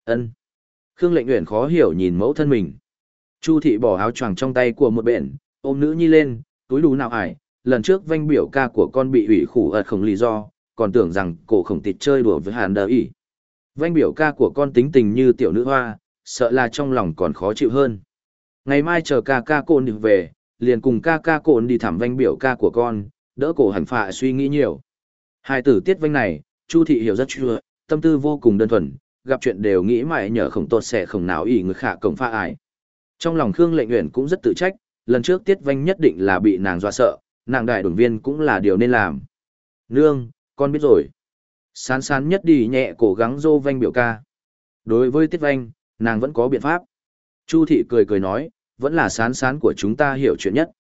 ân Khương lệnh nguyện khó hiểu nhìn mẫu thân mình. Chu thị bỏ áo choàng trong tay của một bện, ôm nữ nhi lên, túi đủ nào ải, lần trước vanh biểu ca của con bị ủy khủ ợt không lý do, còn tưởng rằng cổ khổng tịt chơi đùa với hàn đờ ỉ. Vanh biểu ca của con tính tình như tiểu nữ hoa, sợ là trong lòng còn khó chịu hơn. Ngày mai chờ ca ca cồn được về, liền cùng ca ca cồn đi thảm vanh biểu ca của con, đỡ cổ hẳn phạ suy nghĩ nhiều. Hai tử tiết vanh này, Chu thị hiểu rất chưa, tâm tư vô cùng đơn thuần, gặp chuyện đều nghĩ mãi nhờ khổng tốt sẽ không nào ỉ người khả cổng pha ải. Trong lòng Khương Lệnh Uyển cũng rất tự trách, lần trước tiết vanh nhất định là bị nàng dọa sợ, nàng đại đồn viên cũng là điều nên làm. Nương, con biết rồi. Sán sán nhất đi nhẹ cố gắng dô vanh biểu ca. Đối với tiết vanh, nàng vẫn có biện pháp. Chu thị cười cười nói, vẫn là sán sán của chúng ta hiểu chuyện nhất.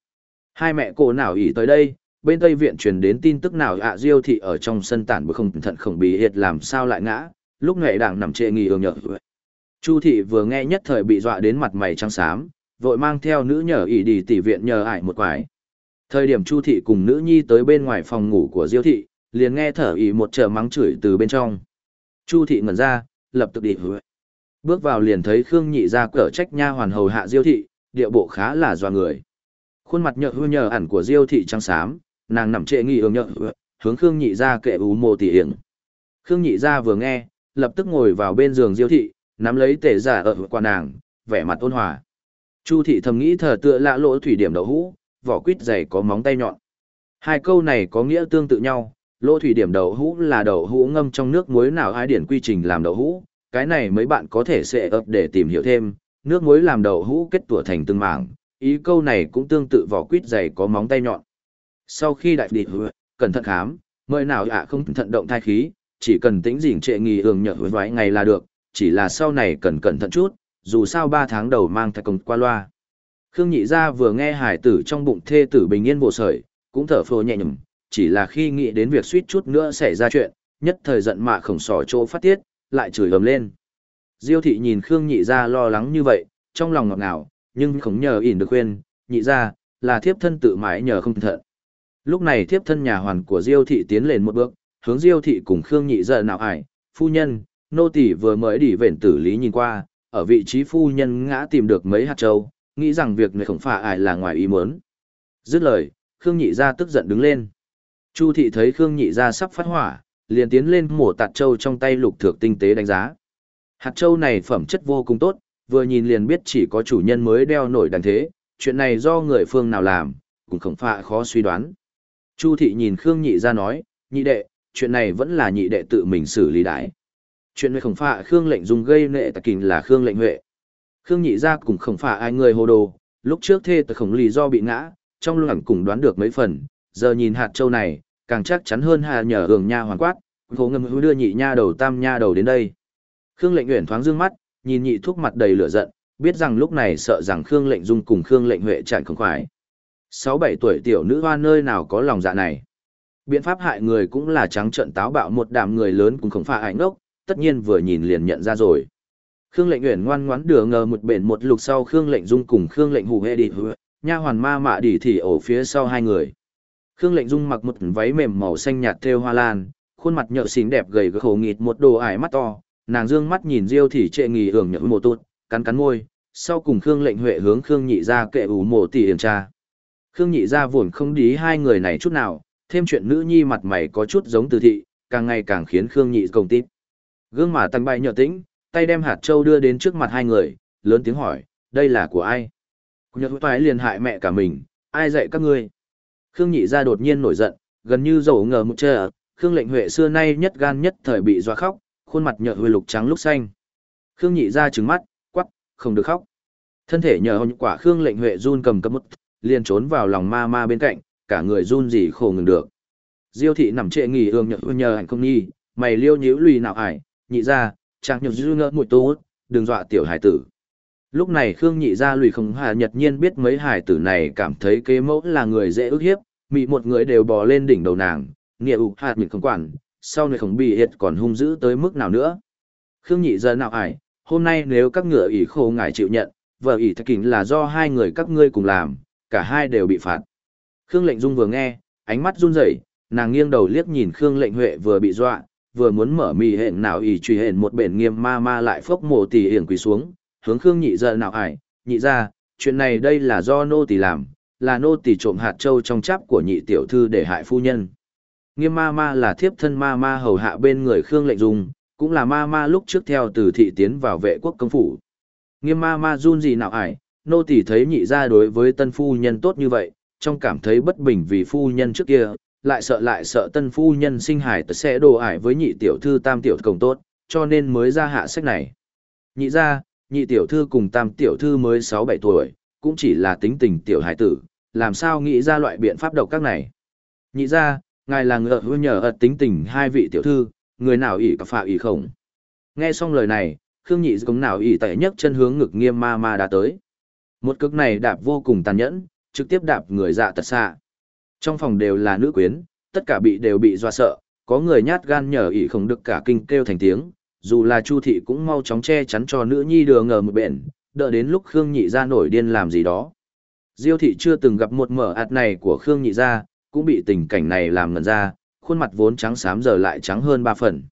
Hai mẹ cô nào ỉ tới đây, bên Tây Viện truyền đến tin tức nào ạ Diêu thị ở trong sân tản bởi không thận không bị hiệt làm sao lại ngã, lúc này đảng nằm trệ nghỉ ương nhở. Chu thị vừa nghe nhất thời bị dọa đến mặt mày trắng xám, vội mang theo nữ nhờ ỉ đi tỷ viện nhờ ải một quái. Thời điểm Chu thị cùng nữ nhi tới bên ngoài phòng ngủ của Diêu thị, liền nghe thở ỉ một chờ mắng chửi từ bên trong. Chu thị ngẩn ra, lập tức đi hứa. Bước vào liền thấy Khương Nhị ra cửa trách nha hoàn hầu hạ Diêu thị, địa bộ khá là doa người. Khuôn mặt nhợ hư nhờ ẩn của Diêu thị trắng xám, nàng nằm trệ nghi ương nhợ hướng Khương Nhị ra kệ ú mồ tỉ hiển. Khương Nhị ra vừa nghe, lập tức ngồi vào bên giường Diêu thị, nắm lấy tể giả ở qua nàng, vẻ mặt ôn hòa. Chu thị thầm nghĩ thờ tựa lạ lỗ thủy điểm đậu hũ, vỏ quýt dày có móng tay nhọn. Hai câu này có nghĩa tương tự nhau, lỗ thủy điểm đậu hũ là đậu hũ ngâm trong nước muối nào ai điển quy trình làm đậu hũ, cái này mấy bạn có thể sẽ ấp để tìm hiểu thêm, nước muối làm đậu hũ kết tủa thành từng mảng, ý câu này cũng tương tự vỏ quýt dày có móng tay nhọn. Sau khi đại địch cẩn thận khám, mời nào ạ không thận động thai khí, chỉ cần tĩnh dỉn trệ nghỉ hưởng nhở vài ngày là được, chỉ là sau này cần cẩn thận chút, dù sao 3 tháng đầu mang thai công qua loa. Khương nhị gia vừa nghe hải tử trong bụng thê tử bình yên bộ sởi, cũng thở phồ nhẹ nhầm, chỉ là khi nghĩ đến việc suýt chút nữa xảy ra chuyện, nhất thời giận mạ khổng sỏ chỗ phát tiết, lại chửi ầm lên. Diêu thị nhìn Khương nhị Gia lo lắng như vậy, trong lòng ngọt ngào, nhưng không nhờ ỉn được khuyên, nhị Gia là thiếp thân tự mãi nhờ không thận. Lúc này thiếp thân nhà hoàn của Diêu thị tiến lên một bước, hướng Diêu thị cùng Khương nhị Gia nào ải, phu nhân, nô tỳ vừa mới đi vện tử lý nhìn qua, ở vị trí phu nhân ngã tìm được mấy hạt châu, nghĩ rằng việc này không phải ai là ngoài ý muốn. Dứt lời, Khương nhị gia tức giận đứng lên. Chu thị thấy Khương nhị gia sắp phát hỏa, liền tiến lên mổ tạt châu trong tay lục thược tinh tế đánh giá. Hạt châu này phẩm chất vô cùng tốt, vừa nhìn liền biết chỉ có chủ nhân mới đeo nổi đằng thế, chuyện này do người phương nào làm, cũng không phải khó suy đoán. Chu thị nhìn Khương nhị gia nói, nhị đệ, chuyện này vẫn là nhị đệ tự mình xử lý đái. Chuyện này không phải Khương lệnh dùng gây nệ tạc kình là Khương lệnh huệ. Khương nhị ra cũng không phải ai người hồ đồ, lúc trước thê tử khổng lý do bị ngã, trong lòng cũng đoán được mấy phần, giờ nhìn hạt châu này, càng chắc chắn hơn hà nhờ hưởng nha hoàn quát, cố ngầm hữu đưa nhị nha đầu tam nha đầu đến đây. Khương lệnh uyển thoáng dương mắt, nhìn nhị thuốc mặt đầy lửa giận, biết rằng lúc này sợ rằng Khương lệnh dung cùng Khương lệnh huệ chẳng không khoái. Sáu bảy tuổi tiểu nữ hoa nơi nào có lòng dạ này. Biện pháp hại người cũng là trắng trợn táo bạo một đám người lớn cũng không phải ảnh ngốc, tất nhiên vừa nhìn liền nhận ra rồi. Khương lệnh nguyện ngoan ngoãn đưa ngờ một bển một lục sau Khương lệnh dung cùng Khương lệnh hủ hệ đi hứa nha hoàn ma mạ đỉ thì ổ phía sau hai người. Khương lệnh dung mặc một váy mềm màu xanh nhạt thêu hoa lan, khuôn mặt nhợ xinh đẹp gầy gò khổ nghịt một đồ ải mắt to, nàng dương mắt nhìn Diêu thì trệ nghỉ hưởng nhợ một tốt, cắn cắn môi, sau cùng Khương lệnh huệ hướng Khương nhị ra kệ ủ mộ tỷ hiểm tra. Khương nhị ra vốn không đí hai người này chút nào, thêm chuyện nữ nhi mặt mày có chút giống từ thị, càng ngày càng khiến Khương nhị công tít. Gương mà tăng bay nhợ tĩnh, tay đem hạt châu đưa đến trước mặt hai người, lớn tiếng hỏi, đây là của ai? Nhật toái liền hại mẹ cả mình, ai dạy các ngươi? Khương nhị ra đột nhiên nổi giận, gần như dầu ngờ một chờ, Khương lệnh huệ xưa nay nhất gan nhất thời bị doa khóc, khuôn mặt nhợt huê lục trắng lúc xanh. Khương nhị ra trừng mắt, quắc, không được khóc. Thân thể nhờ hồng quả Khương lệnh huệ run cầm cấp mất liền trốn vào lòng ma ma bên cạnh, cả người run gì khổ ngừng được. Diêu thị nằm trệ nghỉ ương nhợt nhờ ảnh không nhi, mày liêu nhíu lùi nào ải, nhị ra, chàng nhục dư ngỡ mùi tốt, đừng dọa tiểu hải tử. Lúc này Khương nhị ra lùi không hà nhật nhiên biết mấy hải tử này cảm thấy kế mẫu là người dễ ức hiếp, mị một người đều bò lên đỉnh đầu nàng, nghĩa ụ hạt mình không quản, sau này không bị hiệt còn hung dữ tới mức nào nữa. Khương nhị giờ nào ải, hôm nay nếu các ngựa ỷ khô ngài chịu nhận, vợ ỷ thạch kính là do hai người các ngươi cùng làm, cả hai đều bị phạt. Khương lệnh dung vừa nghe, ánh mắt run rẩy, nàng nghiêng đầu liếc nhìn Khương lệnh huệ vừa bị dọa, vừa muốn mở mì hẹn nào ỷ truy hẹn một bển nghiêm ma ma lại phốc mồ tỷ hiển quỳ xuống, hướng Khương nhị giờ nào ải, nhị ra, chuyện này đây là do nô tỷ làm, là nô tỷ trộm hạt châu trong cháp của nhị tiểu thư để hại phu nhân. Nghiêm ma ma là thiếp thân ma ma hầu hạ bên người Khương lệnh dùng cũng là ma ma lúc trước theo từ thị tiến vào vệ quốc công phủ. Nghiêm ma ma run gì nào ải, nô tỷ thấy nhị ra đối với tân phu nhân tốt như vậy, trong cảm thấy bất bình vì phu nhân trước kia, lại sợ lại sợ tân phu nhân sinh hải tật sẽ đồ ải với nhị tiểu thư tam tiểu công tốt, cho nên mới ra hạ sách này. Nhị ra, nhị tiểu thư cùng tam tiểu thư mới 6-7 tuổi, cũng chỉ là tính tình tiểu hải tử, làm sao nghĩ ra loại biện pháp độc các này. Nhị ra, ngài là ngựa hư nhờ ật tính tình hai vị tiểu thư, người nào ỷ cả phạ ỷ khổng. Nghe xong lời này, Khương Nhị cũng nào ỷ tẩy nhất chân hướng ngực nghiêm ma ma đã tới. Một cực này đạp vô cùng tàn nhẫn, trực tiếp đạp người dạ tật xạ. Trong phòng đều là nữ quyến, tất cả bị đều bị doa sợ, có người nhát gan nhờ ỷ không được cả kinh kêu thành tiếng, dù là Chu thị cũng mau chóng che chắn cho nữ nhi đường ngờ một bện, đợi đến lúc Khương Nhị ra nổi điên làm gì đó. Diêu thị chưa từng gặp một mở ạt này của Khương Nhị ra, cũng bị tình cảnh này làm ngẩn ra, khuôn mặt vốn trắng xám giờ lại trắng hơn ba phần.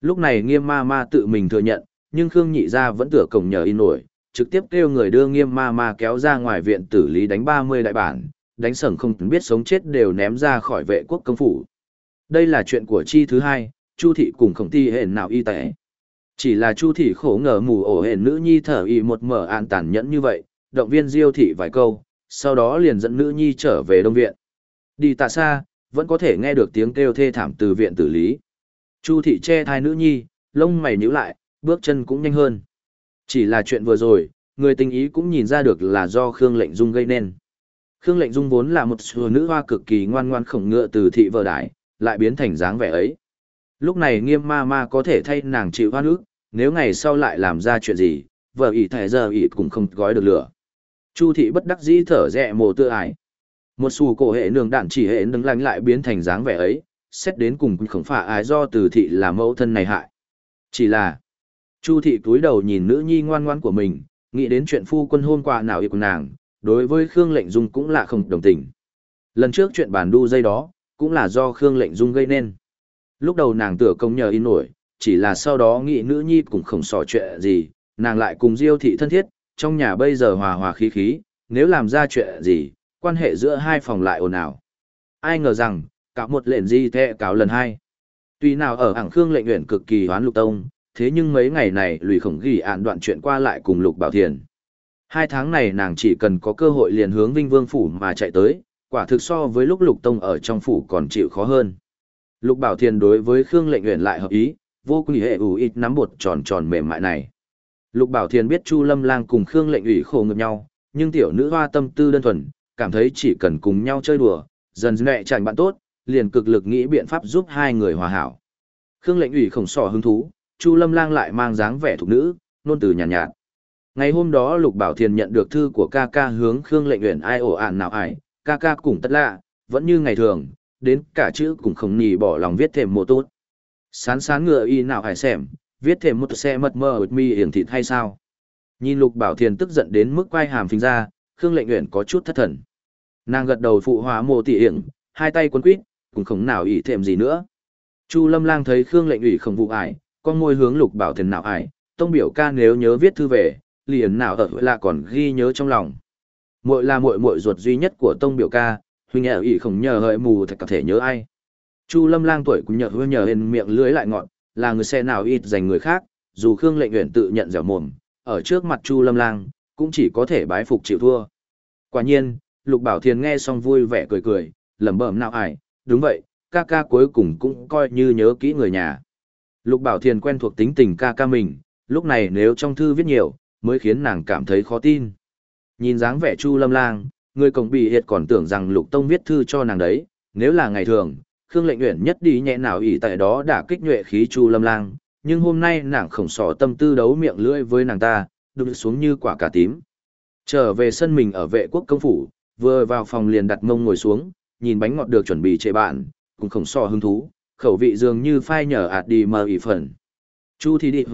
Lúc này nghiêm ma ma tự mình thừa nhận, nhưng Khương Nhị ra vẫn tựa cổng nhờ in nổi, trực tiếp kêu người đưa nghiêm ma ma kéo ra ngoài viện tử lý đánh 30 đại bản, đánh sẩn không biết sống chết đều ném ra khỏi vệ quốc công phủ. Đây là chuyện của chi thứ hai, Chu thị cùng khổng ti hển nào y tế. Chỉ là Chu thị khổ ngờ mù ổ hển nữ nhi thở y một mở an tàn nhẫn như vậy, động viên Diêu thị vài câu, sau đó liền dẫn nữ nhi trở về đông viện. Đi tạ xa, vẫn có thể nghe được tiếng kêu thê thảm từ viện tử lý. Chu thị che thai nữ nhi, lông mày nhíu lại, bước chân cũng nhanh hơn. Chỉ là chuyện vừa rồi, người tình ý cũng nhìn ra được là do Khương Lệnh Dung gây nên. Khương Lệnh Dung vốn là một xưa nữ hoa cực kỳ ngoan ngoan khổng ngựa từ thị vợ đại, lại biến thành dáng vẻ ấy. Lúc này nghiêm ma ma có thể thay nàng chịu hoa nước, nếu ngày sau lại làm ra chuyện gì, vợ ỷ thẻ giờ ỷ cũng không gói được lửa. Chu thị bất đắc dĩ thở rẹ mồ tự ải. Một xù cổ hệ nương đạn chỉ hệ đứng lánh lại biến thành dáng vẻ ấy, xét đến cùng không phải ai do từ thị là mẫu thân này hại. Chỉ là, Chu thị cúi đầu nhìn nữ nhi ngoan ngoan của mình, nghĩ đến chuyện phu quân hôm qua nào yêu của nàng, đối với Khương Lệnh Dung cũng là không đồng tình. Lần trước chuyện bàn đu dây đó, cũng là do Khương Lệnh Dung gây nên. Lúc đầu nàng tựa công nhờ in nổi, chỉ là sau đó nghĩ nữ nhi cũng không sò chuyện gì, nàng lại cùng Diêu thị thân thiết, trong nhà bây giờ hòa hòa khí khí, nếu làm ra chuyện gì, quan hệ giữa hai phòng lại ồn ào. Ai ngờ rằng, cả một lệnh di thẹ cáo lần hai. Tuy nào ở ảng Khương lệnh nguyện cực kỳ hoán lục tông, thế nhưng mấy ngày này lùi khổng ghi ạn đoạn chuyện qua lại cùng lục bảo thiền. Hai tháng này nàng chỉ cần có cơ hội liền hướng Vinh Vương Phủ mà chạy tới, quả thực so với lúc lục tông ở trong phủ còn chịu khó hơn. Lục bảo thiền đối với Khương lệnh nguyện lại hợp ý, vô cùng hệ ủ ít nắm bột tròn tròn mềm mại này. Lục bảo thiền biết Chu Lâm Lang cùng Khương lệnh ủy khổ ngược nhau, nhưng tiểu nữ hoa tâm tư đơn thuần, cảm thấy chỉ cần cùng nhau chơi đùa, dần dần chàng bạn tốt, liền cực lực nghĩ biện pháp giúp hai người hòa hảo. Khương lệnh ủy khổng sò hứng thú, Chu Lâm Lang lại mang dáng vẻ thục nữ, nôn từ nhàn nhạt, nhạt. Ngày hôm đó Lục Bảo Thiền nhận được thư của ca ca hướng Khương lệnh uyển ai ổ ản nào ải, ca ca cũng tất lạ, vẫn như ngày thường, đến cả chữ cũng không nhì bỏ lòng viết thêm một tốt. Sán sán ngựa y nào hải xem, viết thêm một xe mật mơ mi hiển thịt hay sao. Nhìn Lục Bảo Thiền tức giận đến mức quay hàm phình ra, Khương lệnh uyển có chút thất thần. Nàng gật đầu phụ hóa mồ tỉ hiển, hai tay quấn quýt, cũng không nào ỷ thêm gì nữa. Chu Lâm Lang thấy Khương lệnh ủy không vụ ải, con môi hướng Lục Bảo Thiền nào ải, tông biểu ca nếu nhớ viết thư về, liền nào ở là còn ghi nhớ trong lòng. Muội là muội muội ruột duy nhất của tông biểu ca, huynh nhờ ỷ không nhờ hỡi mù thật có thể nhớ ai. Chu Lâm Lang tuổi cũng nhờ hứa nhờ lên miệng lưới lại ngọn, là người xe nào ít dành người khác, dù Khương lệnh uyển tự nhận dẻo mồm, ở trước mặt Chu Lâm Lang, cũng chỉ có thể bái phục chịu thua. Quả nhiên, Lục Bảo Thiền nghe xong vui vẻ cười cười, lẩm bẩm nào ải, đúng vậy, ca ca cuối cùng cũng coi như nhớ kỹ người nhà. Lục Bảo Thiền quen thuộc tính tình ca ca mình, lúc này nếu trong thư viết nhiều, mới khiến nàng cảm thấy khó tin. Nhìn dáng vẻ Chu Lâm Lang, người cổng bị hiệt còn tưởng rằng Lục Tông viết thư cho nàng đấy, nếu là ngày thường, Khương Lệnh Uyển nhất đi nhẹ nào ỷ tại đó đã kích nhuệ khí Chu Lâm Lang, nhưng hôm nay nàng khổng sỏ tâm tư đấu miệng lưỡi với nàng ta, đụng xuống như quả cà tím. Trở về sân mình ở vệ quốc công phủ, vừa vào phòng liền đặt mông ngồi xuống, nhìn bánh ngọt được chuẩn bị chế bạn, cũng không so hứng thú, khẩu vị dường như phai nhở ạt đi mờ ỉ phần. Chu thì đi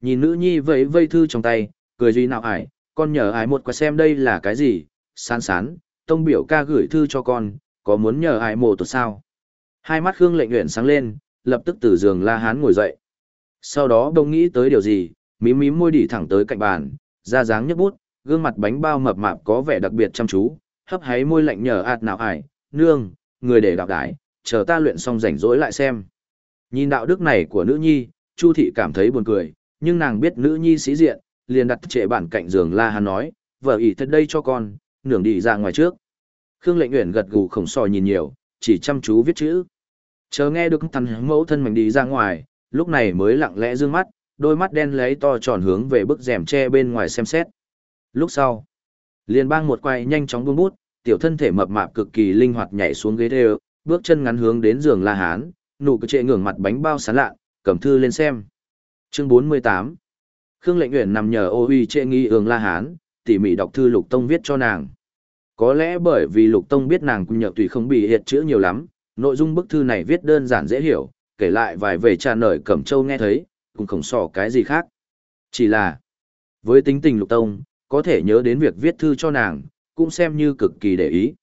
nhìn nữ nhi vẫy vây thư trong tay, cười duy nào ải, con nhờ ải một quả xem đây là cái gì, sán sán, tông biểu ca gửi thư cho con, có muốn nhờ ải mồ tuột sao? Hai mắt Khương lệnh nguyện sáng lên, lập tức từ giường la hán ngồi dậy. Sau đó đông nghĩ tới điều gì, mím mím môi đỉ thẳng tới cạnh bàn, ra dáng nhấc bút, gương mặt bánh bao mập mạp có vẻ đặc biệt chăm chú, hấp háy môi lạnh nhờ ạt nào ải, nương, người để đọc đái, chờ ta luyện xong rảnh rỗi lại xem. Nhìn đạo đức này của nữ nhi, Chu thị cảm thấy buồn cười, nhưng nàng biết nữ nhi sĩ diện, liền đặt trệ bản cạnh giường La Hán nói, vợ ỷ thật đây cho con, nưởng đi ra ngoài trước. Khương lệnh uyển gật gù khổng sòi nhìn nhiều, chỉ chăm chú viết chữ. Chờ nghe được thằng mẫu thân mình đi ra ngoài, lúc này mới lặng lẽ dương mắt, đôi mắt đen lấy to tròn hướng về bức rèm tre bên ngoài xem xét. Lúc sau, liền bang một quay nhanh chóng buông bút, tiểu thân thể mập mạp cực kỳ linh hoạt nhảy xuống ghế đê, bước chân ngắn hướng đến giường La Hán, nụ cười trệ ngưỡng mặt bánh bao sán lạ, cầm thư lên xem. Chương 48 Khương Lệnh Uyển nằm nhờ ô uy trệ nghi ương La Hán, tỉ mỉ đọc thư Lục Tông viết cho nàng. Có lẽ bởi vì Lục Tông biết nàng cũng nhờ tùy không bị hiệt chữ nhiều lắm, nội dung bức thư này viết đơn giản dễ hiểu, kể lại vài về trà nở cẩm châu nghe thấy, cũng không sò cái gì khác. Chỉ là, với tính tình Lục Tông, có thể nhớ đến việc viết thư cho nàng, cũng xem như cực kỳ để ý.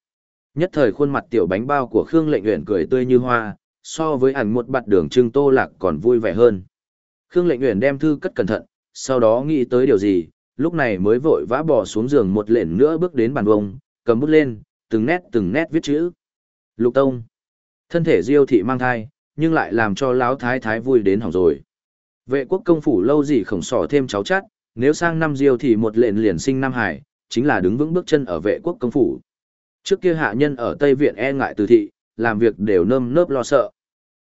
Nhất thời khuôn mặt tiểu bánh bao của Khương Lệnh Uyển cười tươi như hoa, so với ảnh một bạt đường trưng tô lạc còn vui vẻ hơn. Khương Lệnh Uyển đem thư cất cẩn thận, sau đó nghĩ tới điều gì, lúc này mới vội vã bỏ xuống giường một lện nữa bước đến bàn vông, cầm bút lên, từng nét từng nét viết chữ. Lục Tông. Thân thể Diêu thị mang thai, nhưng lại làm cho lão thái thái vui đến hỏng rồi. Vệ quốc công phủ lâu gì khổng sỏ thêm cháu chắt, nếu sang năm Diêu thị một lện liền sinh Nam Hải, chính là đứng vững bước chân ở vệ quốc công phủ. Trước kia hạ nhân ở Tây Viện e ngại từ thị, làm việc đều nơm nớp lo sợ.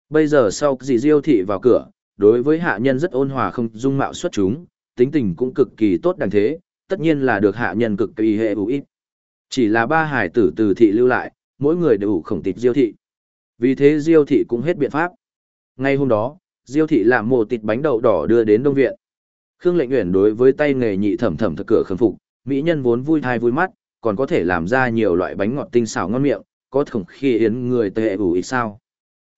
Bây giờ sau gì Diêu thị vào cửa, đối với hạ nhân rất ôn hòa không dung mạo xuất chúng, tính tình cũng cực kỳ tốt đằng thế, tất nhiên là được hạ nhân cực kỳ hệ ủ ít. Chỉ là ba hải tử từ thị lưu lại, mỗi người đều khổng tịch Diêu thị. Vì thế Diêu thị cũng hết biện pháp. Ngay hôm đó, Diêu thị làm một tịt bánh đậu đỏ đưa đến Đông Viện. Khương Lệnh nguyện đối với tay nghề nhị thẩm thẩm thực cửa khẩn phục, mỹ nhân vốn vui thai vui mắt, còn có thể làm ra nhiều loại bánh ngọt tinh xảo ngon miệng, có thổng khi yến người tệ ủ ít sao.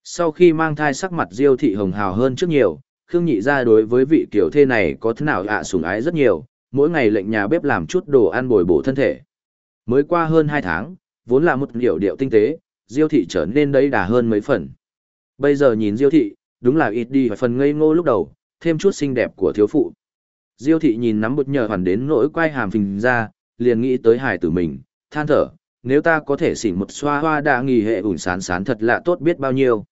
Sau khi mang thai sắc mặt Diêu thị hồng hào hơn trước nhiều, Khương Nhị gia đối với vị tiểu thê này có thế nào ạ à, sủng ái rất nhiều, mỗi ngày lệnh nhà bếp làm chút đồ ăn bồi bổ thân thể. Mới qua hơn 2 tháng, vốn là một điệu điệu tinh tế, Diêu thị trở nên đấy đà hơn mấy phần. Bây giờ nhìn Diêu thị, đúng là ít đi phần ngây ngô lúc đầu, thêm chút xinh đẹp của thiếu phụ. Diêu thị nhìn nắm bột nhờ hoàn đến nỗi quay hàm phình ra, liền nghĩ tới hài tử mình, than thở, nếu ta có thể xỉn một xoa hoa đa nghỉ hệ ủn sán sán thật lạ tốt biết bao nhiêu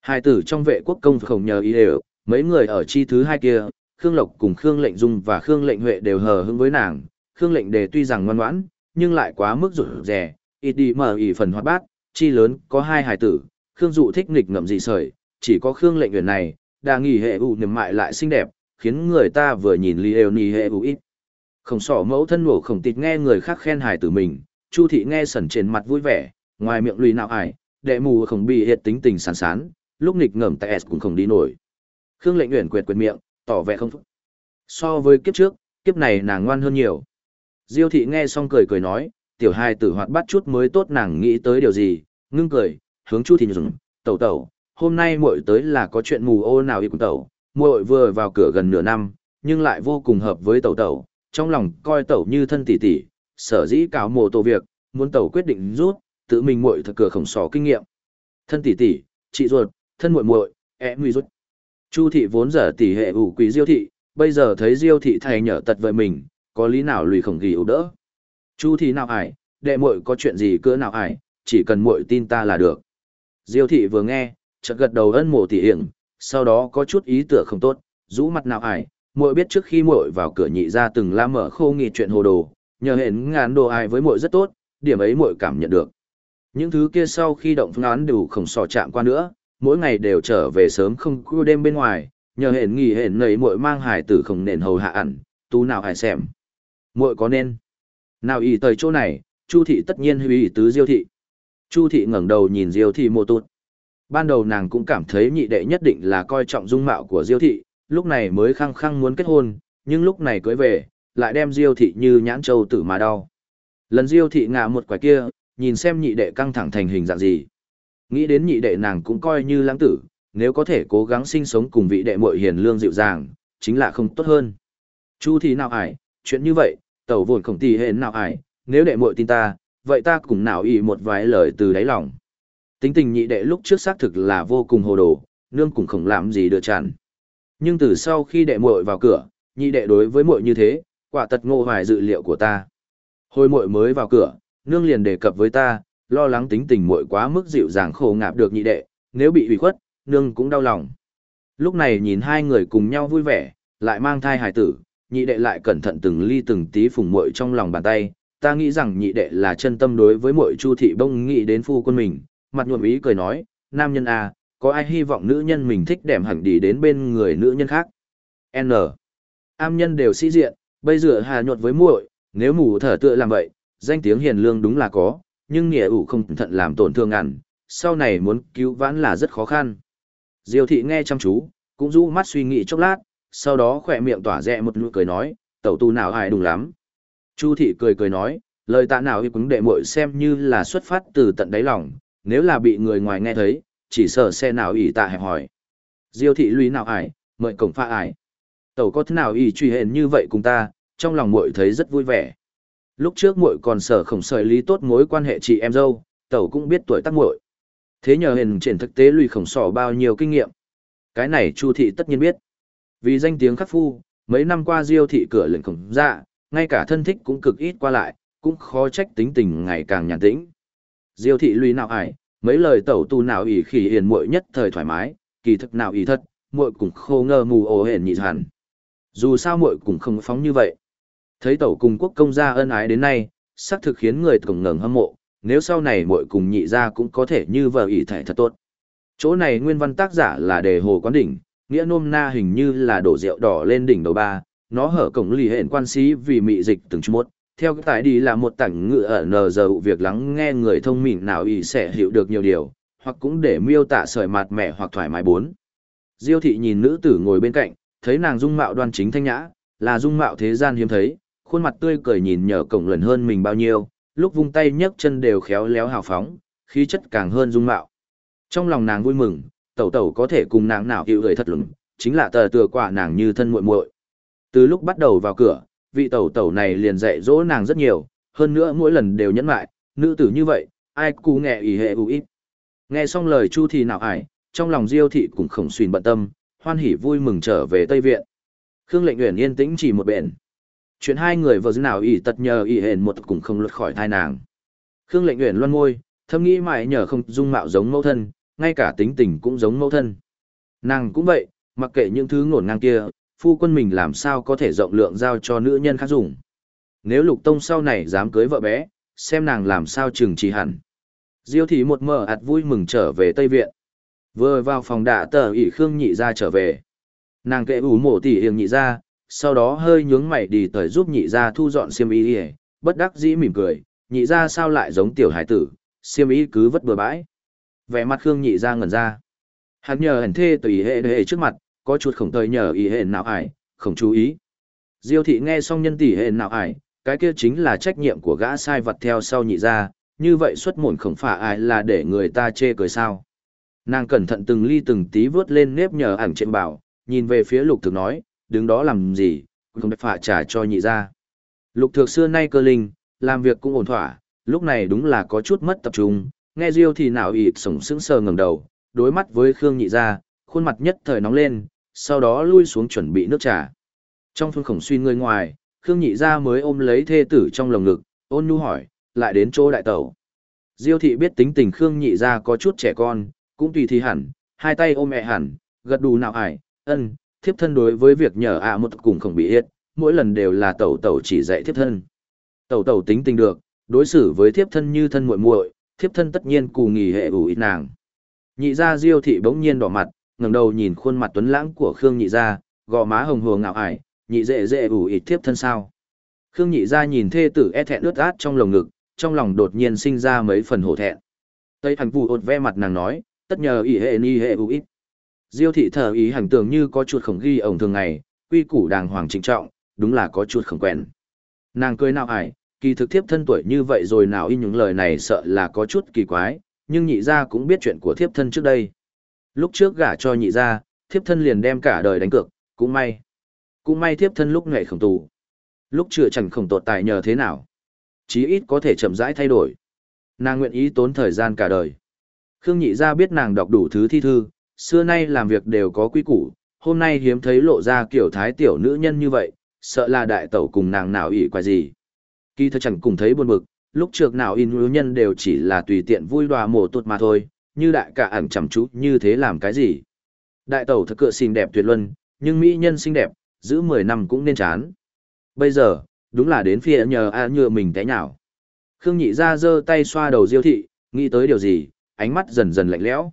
hai tử trong vệ quốc công khổng nhờ ý đều, mấy người ở chi thứ hai kia, Khương Lộc cùng Khương Lệnh Dung và Khương Lệnh Huệ đều hờ hững với nàng, Khương Lệnh Đề tuy rằng ngoan ngoãn, nhưng lại quá mức rụt rè, ít đi mở ỉ phần hoạt bát, chi lớn, có hai hài tử, Khương Dụ thích nghịch ngậm dị sởi, chỉ có Khương Lệnh Uyển này, đa nghỉ hệ ủ niềm mại lại xinh đẹp, khiến người ta vừa nhìn Lý Eo ni hệ ủ ít. Không sỏ mẫu thân nổ khổng tịch nghe người khác khen hài tử mình, Chu thị nghe sẩn trên mặt vui vẻ, ngoài miệng lùi nào ải, đệ mù không bị hiệt tính tình sán sán, lúc nghịch ngẩm tại S cũng không đi nổi. Khương Lệnh Uyển quệt quệt miệng, tỏ vẻ không phục. So với kiếp trước, kiếp này nàng ngoan hơn nhiều. Diêu thị nghe xong cười cười nói, tiểu hai tử hoạt bát chút mới tốt nàng nghĩ tới điều gì, ngưng cười, hướng Chu thị dùng, tẩu tẩu, hôm nay muội tới là có chuyện mù ô nào cùng tẩu, muội vừa vào cửa gần nửa năm, nhưng lại vô cùng hợp với tẩu tẩu, trong lòng coi tẩu như thân tỷ tỷ, sở dĩ cáo mồ tổ việc, muốn tẩu quyết định rút, tự mình muội thật cửa khổng sò kinh nghiệm. Thân tỷ tỷ, chị ruột, thân muội muội, em nguy rút. Chu thị vốn giờ tỷ hệ ủ quý diêu thị, bây giờ thấy diêu thị thầy nhở tật với mình, có lý nào lùi khổng ghi ủ đỡ. Chu thị nào ải, đệ muội có chuyện gì cỡ nào ải, chỉ cần muội tin ta là được. Diêu thị vừa nghe, chợt gật đầu ân mộ tỷ hiển, sau đó có chút ý tưởng không tốt, rũ mặt nào ải, muội biết trước khi muội vào cửa nhị ra từng la mở khô nghị chuyện hồ đồ, nhờ hẹn ngàn đồ ai với muội rất tốt, điểm ấy muội cảm nhận được. Những thứ kia sau khi động phương án đều không sò chạm qua nữa, mỗi ngày đều trở về sớm không khuya đêm bên ngoài, nhờ hẹn nghỉ hẹn nầy muội mang hải tử không nền hầu hạ ẩn, tu nào hải xem. Muội có nên. Nào ý tới chỗ này, Chu thị tất nhiên hủy tứ Diêu thị. Chu thị ngẩng đầu nhìn Diêu thị mô tụt. Ban đầu nàng cũng cảm thấy nhị đệ nhất định là coi trọng dung mạo của Diêu thị, lúc này mới khăng khăng muốn kết hôn, nhưng lúc này cưới về, lại đem Diêu thị như nhãn châu tử mà đau. Lần Diêu thị ngã một quả kia, nhìn xem nhị đệ căng thẳng thành hình dạng gì. Nghĩ đến nhị đệ nàng cũng coi như lãng tử, nếu có thể cố gắng sinh sống cùng vị đệ muội hiền lương dịu dàng, chính là không tốt hơn. Chu thì nào ải, chuyện như vậy, tẩu vồn khổng tỷ hên nào ải, nếu đệ muội tin ta, vậy ta cũng nào ý một vài lời từ đáy lòng. Tính tình nhị đệ lúc trước xác thực là vô cùng hồ đồ, nương cũng không làm gì được tràn. Nhưng từ sau khi đệ muội vào cửa, nhị đệ đối với muội như thế, quả thật ngộ hoài dự liệu của ta. Hồi muội mới vào cửa, nương liền đề cập với ta, lo lắng tính tình muội quá mức dịu dàng khổ ngạp được nhị đệ, nếu bị hủy khuất, nương cũng đau lòng. Lúc này nhìn hai người cùng nhau vui vẻ, lại mang thai hài tử, nhị đệ lại cẩn thận từng ly từng tí phùng muội trong lòng bàn tay, ta nghĩ rằng nhị đệ là chân tâm đối với muội Chu thị bông nghĩ đến phu quân mình, mặt nhuộm ý cười nói, nam nhân a, có ai hy vọng nữ nhân mình thích đẻm hẳn đi đến bên người nữ nhân khác? N. Am nhân đều sĩ diện, bây giờ hà nhuột với muội, nếu mù thở tựa làm vậy, danh tiếng hiền lương đúng là có, nhưng nghĩa ủ không thận làm tổn thương ngàn, sau này muốn cứu vãn là rất khó khăn. Diêu thị nghe chăm chú, cũng rũ mắt suy nghĩ chốc lát, sau đó khỏe miệng tỏa rẽ một nụ cười nói, tẩu tu nào ai đúng lắm. Chu thị cười cười nói, lời tạ nào hiệp ứng đệ muội xem như là xuất phát từ tận đáy lòng, nếu là bị người ngoài nghe thấy, chỉ sợ xe nào ỷ tạ hẹp hỏi. Diêu thị lùi nào ải, mời cổng pha ải. Tẩu có thế nào ỷ truy hẹn như vậy cùng ta, trong lòng muội thấy rất vui vẻ. Lúc trước muội còn sở khổng sợi lý tốt mối quan hệ chị em dâu, tẩu cũng biết tuổi tác muội. Thế nhờ hình triển thực tế lùi khổng sỏ bao nhiêu kinh nghiệm. Cái này Chu thị tất nhiên biết. Vì danh tiếng khắc phu, mấy năm qua Diêu thị cửa lệnh khổng dạ, ngay cả thân thích cũng cực ít qua lại, cũng khó trách tính tình ngày càng nhàn tĩnh. Diêu thị lùi nào ải, mấy lời tẩu tu nào ỷ khỉ hiền muội nhất thời thoải mái, kỳ thực nào ỷ thật, muội cũng khô ngơ mù ồ hển nhị hẳn. Dù sao muội cũng không phóng như vậy. Thấy tẩu cùng quốc công gia ân ái đến nay, xác thực khiến người tổng ngẩng hâm mộ, nếu sau này muội cùng nhị gia cũng có thể như vợ ỷ thể thật tốt. Chỗ này nguyên văn tác giả là đề hồ quán đỉnh, nghĩa nôm na hình như là đổ rượu đỏ lên đỉnh đầu ba, nó hở cổng lì hẹn quan sĩ vì mị dịch từng chút một. Theo cái tài đi là một tảng ngựa ở nờ giờ việc lắng nghe người thông minh nào ý sẽ hiểu được nhiều điều, hoặc cũng để miêu tả sợi mặt mẻ hoặc thoải mái bốn. Diêu thị nhìn nữ tử ngồi bên cạnh, thấy nàng dung mạo đoan chính thanh nhã, là dung mạo thế gian hiếm thấy, khuôn mặt tươi cười nhìn nhờ cổng lần hơn mình bao nhiêu, lúc vung tay nhấc chân đều khéo léo hào phóng, khí chất càng hơn dung mạo. Trong lòng nàng vui mừng, tẩu tẩu có thể cùng nàng nào hiểu người thật lứng, chính là tờ tựa quả nàng như thân muội muội. Từ lúc bắt đầu vào cửa, vị tẩu tẩu này liền dạy dỗ nàng rất nhiều, hơn nữa mỗi lần đều nhẫn lại, nữ tử như vậy, ai cú nghe ý hệ ưu ít. Nghe xong lời Chu thì nào ải, trong lòng Diêu thị cũng khổng xuyên bận tâm, hoan hỉ vui mừng trở về Tây Viện. Khương Lệnh Uyển yên tĩnh chỉ một bện. Chuyện hai người vừa nào ỷ tật nhờ ỷ hển một cũng không lột khỏi thai nàng. Khương Lệnh Uyển loan môi, thâm nghĩ mãi nhờ không dung mạo giống mẫu thân, ngay cả tính tình cũng giống mẫu thân. Nàng cũng vậy, mặc kệ những thứ ngổn ngang kia, phu quân mình làm sao có thể rộng lượng giao cho nữ nhân khác dùng. Nếu lục tông sau này dám cưới vợ bé, xem nàng làm sao trừng trì hẳn. Diêu thị một mờ ạt vui mừng trở về Tây Viện. Vừa vào phòng đạ tờ ỷ Khương nhị ra trở về. Nàng kệ ủ mổ tỉ hiền nhị ra, sau đó hơi nhướng mày đi tới giúp nhị gia thu dọn xiêm y đi bất đắc dĩ mỉm cười, nhị gia sao lại giống tiểu hải tử, xiêm y cứ vất bừa bãi. Vẻ mặt Khương nhị gia ngẩn ra. Hắn nhờ hẳn thê tùy hệ hệ trước mặt, có chút khổng thời nhờ ý hệ nào ải, không chú ý. Diêu thị nghe xong nhân tỷ hệ nào ải, cái kia chính là trách nhiệm của gã sai vật theo sau nhị gia như vậy xuất mồn không phải ai là để người ta chê cười sao. Nàng cẩn thận từng ly từng tí vớt lên nếp nhờ ảnh trên bảo, nhìn về phía lục thực nói, đứng đó làm gì, không phải trả cho nhị ra. Lục thược xưa nay cơ linh, làm việc cũng ổn thỏa, lúc này đúng là có chút mất tập trung, nghe Diêu thì nào ịt sổng sững sờ ngẩng đầu, đối mắt với Khương nhị ra, khuôn mặt nhất thời nóng lên, sau đó lui xuống chuẩn bị nước trà. Trong phương khổng suy người ngoài, Khương nhị ra mới ôm lấy thê tử trong lồng ngực, ôn nhu hỏi, lại đến chỗ đại tẩu. Diêu thị biết tính tình Khương nhị ra có chút trẻ con, cũng tùy thì hẳn, hai tay ôm mẹ hẳn, gật đù nào ải, ân, thiếp thân đối với việc nhờ ạ một cùng không bị yết, mỗi lần đều là tẩu tẩu chỉ dạy thiếp thân. Tẩu tẩu tính tình được, đối xử với thiếp thân như thân muội muội, thiếp thân tất nhiên cù nghỉ hệ ủ ít nàng. Nhị gia Diêu thị bỗng nhiên đỏ mặt, ngẩng đầu nhìn khuôn mặt tuấn lãng của Khương nhị gia, gò má hồng hồng ngạo ải, nhị dễ dễ ủ ít thiếp thân sao. Khương nhị gia nhìn thê tử e thẹn ướt át trong lồng ngực, trong lòng đột nhiên sinh ra mấy phần hổ thẹn. Tây hành Vũ ột ve mặt nàng nói, tất nhờ ỷ hệ ni hệ ủ ít. Diêu thị thờ ý hành tưởng như có chuột khổng ghi ổng thường ngày, quy củ đàng hoàng trịnh trọng, đúng là có chuột khổng quen. Nàng cười nào ải, kỳ thực thiếp thân tuổi như vậy rồi nào in những lời này sợ là có chút kỳ quái, nhưng nhị gia cũng biết chuyện của thiếp thân trước đây. Lúc trước gả cho nhị gia, thiếp thân liền đem cả đời đánh cược, cũng may. Cũng may thiếp thân lúc ngày khổng tù. Lúc chưa chẳng khổng tột tài nhờ thế nào. Chí ít có thể chậm rãi thay đổi. Nàng nguyện ý tốn thời gian cả đời. Khương nhị gia biết nàng đọc đủ thứ thi thư, xưa nay làm việc đều có quy củ, hôm nay hiếm thấy lộ ra kiểu thái tiểu nữ nhân như vậy, sợ là đại tẩu cùng nàng nào ỷ quái gì. Kỳ thật chẳng cùng thấy buồn bực, lúc trước nào in nữ nhân đều chỉ là tùy tiện vui đòa mổ tụt mà thôi, như đại cả ẩn chăm chú như thế làm cái gì. Đại tẩu thật cựa xinh đẹp tuyệt luân, nhưng mỹ nhân xinh đẹp, giữ 10 năm cũng nên chán. Bây giờ, đúng là đến phía nhờ a nhựa mình té nhào. Khương nhị ra giơ tay xoa đầu diêu thị, nghĩ tới điều gì, ánh mắt dần dần lạnh lẽo.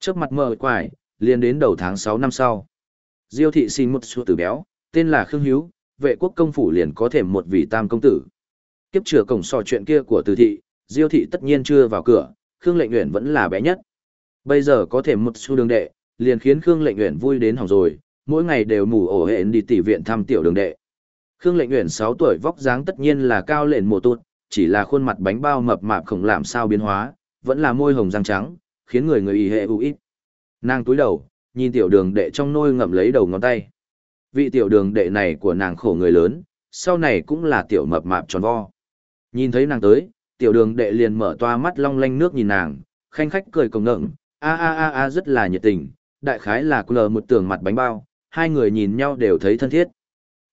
Trước mặt mờ quải, liền đến đầu tháng 6 năm sau. Diêu thị sinh một số tử béo, tên là Khương Hiếu, vệ quốc công phủ liền có thể một vị tam công tử. Kiếp chữa cổng sò chuyện kia của từ thị, Diêu thị tất nhiên chưa vào cửa, Khương Lệnh Uyển vẫn là bé nhất. Bây giờ có thể một số đường đệ, liền khiến Khương Lệnh Uyển vui đến hỏng rồi, mỗi ngày đều mù ổ hẹn đi tỷ viện thăm tiểu đường đệ. Khương Lệnh Uyển 6 tuổi vóc dáng tất nhiên là cao lên mồ tốt, chỉ là khuôn mặt bánh bao mập mạp không làm sao biến hóa, vẫn là môi hồng răng trắng, khiến người người y hệ ưu ít. Nàng túi đầu, nhìn tiểu đường đệ trong nôi ngậm lấy đầu ngón tay. Vị tiểu đường đệ này của nàng khổ người lớn, sau này cũng là tiểu mập mạp tròn vo. Nhìn thấy nàng tới, tiểu đường đệ liền mở toa mắt long lanh nước nhìn nàng, khanh khách cười cồng ngẩng, a a a a rất là nhiệt tình, đại khái là lờ một tường mặt bánh bao, hai người nhìn nhau đều thấy thân thiết.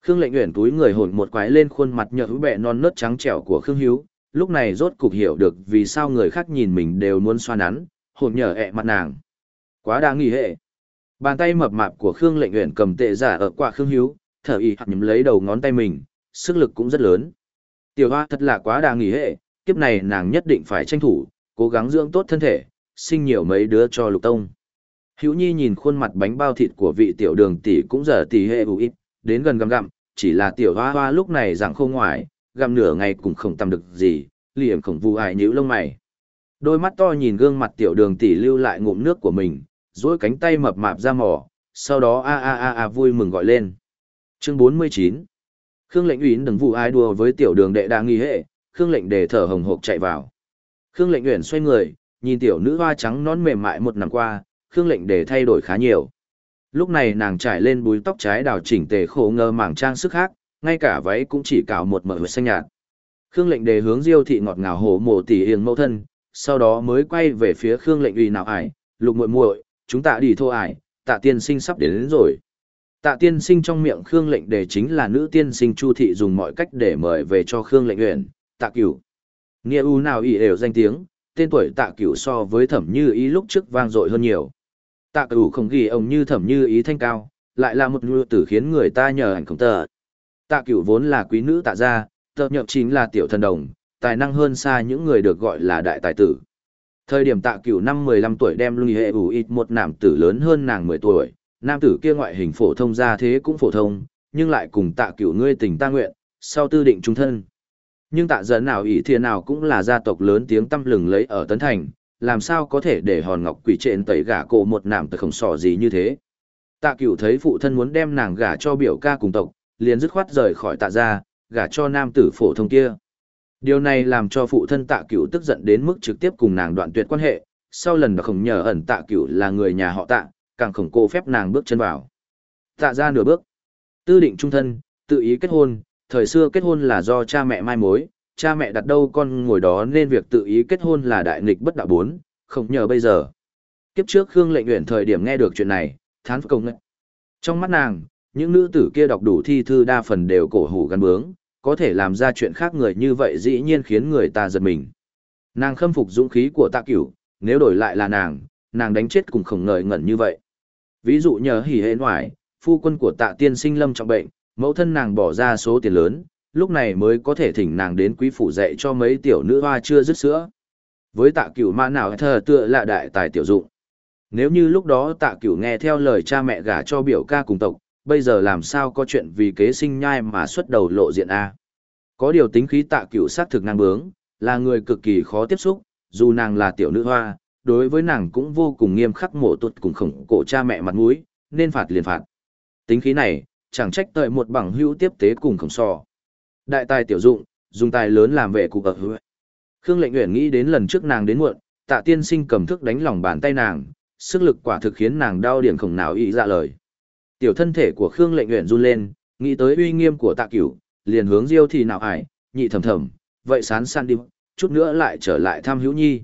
Khương Lệnh Uyển túi người hồn một quái lên khuôn mặt nhợt bẹ non nớt trắng trẻo của Khương Hiếu, lúc này rốt cục hiểu được vì sao người khác nhìn mình đều muốn xoa nắn, hồn nhờ ẹ mặt nàng. Quá đa nghỉ hệ. Bàn tay mập mạp của Khương Lệnh Uyển cầm tệ giả ở quả Khương Hiếu, thở y hạt nhấm lấy đầu ngón tay mình, sức lực cũng rất lớn. Tiểu hoa thật là quá đa nghỉ hệ, kiếp này nàng nhất định phải tranh thủ, cố gắng dưỡng tốt thân thể, sinh nhiều mấy đứa cho lục tông. Hữu Nhi nhìn khuôn mặt bánh bao thịt của vị tiểu đường tỷ cũng giờ tỷ hệ ủ ít, đến gần gặm gặm, chỉ là tiểu hoa hoa lúc này dạng không ngoài, gặm nửa ngày cũng không tầm được gì, liềm khổng vu ai nhíu lông mày. Đôi mắt to nhìn gương mặt tiểu đường tỷ lưu lại ngụm nước của mình, duỗi cánh tay mập mạp ra mỏ, sau đó a a a a vui mừng gọi lên. Chương 49 Khương lệnh uyển đừng vụ ai đùa với tiểu đường đệ đang nghi hệ, Khương lệnh để thở hồng hộc chạy vào. Khương lệnh uyển xoay người, nhìn tiểu nữ hoa trắng nón mềm mại một năm qua, Khương lệnh để thay đổi khá nhiều. Lúc này nàng trải lên búi tóc trái đào chỉnh tề khổ ngơ mảng trang sức khác, ngay cả váy cũng chỉ cào một mờ xanh nhạt. Khương lệnh đề hướng Diêu thị ngọt ngào hổ mổ tỉ hiền mẫu thân, sau đó mới quay về phía Khương lệnh uy nào ải, lục muội muội, chúng ta đi thô ải, tạ tiên sinh sắp đến, đến rồi. Tạ tiên sinh trong miệng Khương lệnh đề chính là nữ tiên sinh Chu thị dùng mọi cách để mời về cho Khương lệnh uyển, tạ cửu. Nghĩa u nào ỉ đều danh tiếng, tên tuổi tạ cửu so với thẩm như ý lúc trước vang dội hơn nhiều. Tạ cửu không ghi ông như thẩm như ý thanh cao, lại là một ngư tử khiến người ta nhờ ảnh không tờ. Tạ cửu vốn là quý nữ tạ gia, tợ nhậm chính là tiểu thần đồng, tài năng hơn xa những người được gọi là đại tài tử. Thời điểm tạ cửu năm 15 tuổi đem lùi hệ ủ ít một nam tử lớn hơn nàng 10 tuổi, nam tử kia ngoại hình phổ thông ra thế cũng phổ thông, nhưng lại cùng tạ cửu ngươi tình ta nguyện, sau tư định trung thân. Nhưng tạ dẫn nào ý thiên nào cũng là gia tộc lớn tiếng tâm lừng lấy ở Tấn Thành, làm sao có thể để hòn ngọc quỷ trện tẩy gả cổ một nam tử không sò gì như thế. Tạ cửu thấy phụ thân muốn đem nàng gả cho biểu ca cùng tộc, liền dứt khoát rời khỏi tạ gia, gả cho nam tử phổ thông kia. Điều này làm cho phụ thân tạ cửu tức giận đến mức trực tiếp cùng nàng đoạn tuyệt quan hệ, sau lần đó không nhờ ẩn tạ cửu là người nhà họ tạ, càng khổng cô phép nàng bước chân vào. Tạ ra nửa bước. Tư định trung thân, tự ý kết hôn, thời xưa kết hôn là do cha mẹ mai mối, cha mẹ đặt đâu con ngồi đó nên việc tự ý kết hôn là đại nghịch bất đạo bốn, không nhờ bây giờ. Kiếp trước Khương lệnh Uyển thời điểm nghe được chuyện này, thán phục công ngất. Trong mắt nàng, những nữ tử kia đọc đủ thi thư đa phần đều cổ hủ gắn bướng, có thể làm ra chuyện khác người như vậy dĩ nhiên khiến người ta giật mình. Nàng khâm phục dũng khí của tạ cửu, nếu đổi lại là nàng, nàng đánh chết cùng khổng ngời ngẩn như vậy. Ví dụ nhờ hỉ hệ ngoại, phu quân của tạ tiên sinh lâm trọng bệnh, mẫu thân nàng bỏ ra số tiền lớn, lúc này mới có thể thỉnh nàng đến quý phủ dạy cho mấy tiểu nữ hoa chưa dứt sữa. Với tạ cửu mã nào thờ tựa là đại tài tiểu dụng. Nếu như lúc đó tạ cửu nghe theo lời cha mẹ gả cho biểu ca cùng tộc, bây giờ làm sao có chuyện vì kế sinh nhai mà xuất đầu lộ diện A. Có điều tính khí tạ cửu sát thực năng bướng, là người cực kỳ khó tiếp xúc, dù nàng là tiểu nữ hoa, đối với nàng cũng vô cùng nghiêm khắc mổ tuột cùng khổng cổ cha mẹ mặt mũi, nên phạt liền phạt. Tính khí này, chẳng trách tợi một bằng hữu tiếp tế cùng khổng so. Đại tài tiểu dụng, dùng tài lớn làm vệ cục ở hữu Khương lệnh nguyện nghĩ đến lần trước nàng đến muộn, tạ tiên sinh cầm thức đánh lòng bàn tay nàng, sức lực quả thực khiến nàng đau điểm khổng nào ý ra dạ lời. Tiểu thân thể của Khương Lệnh Uyển run lên, nghĩ tới uy nghiêm của Tạ Cửu, liền hướng Diêu thì nào ải, nhị thầm thầm, vậy sán san đi, chút nữa lại trở lại thăm Hữu Nhi.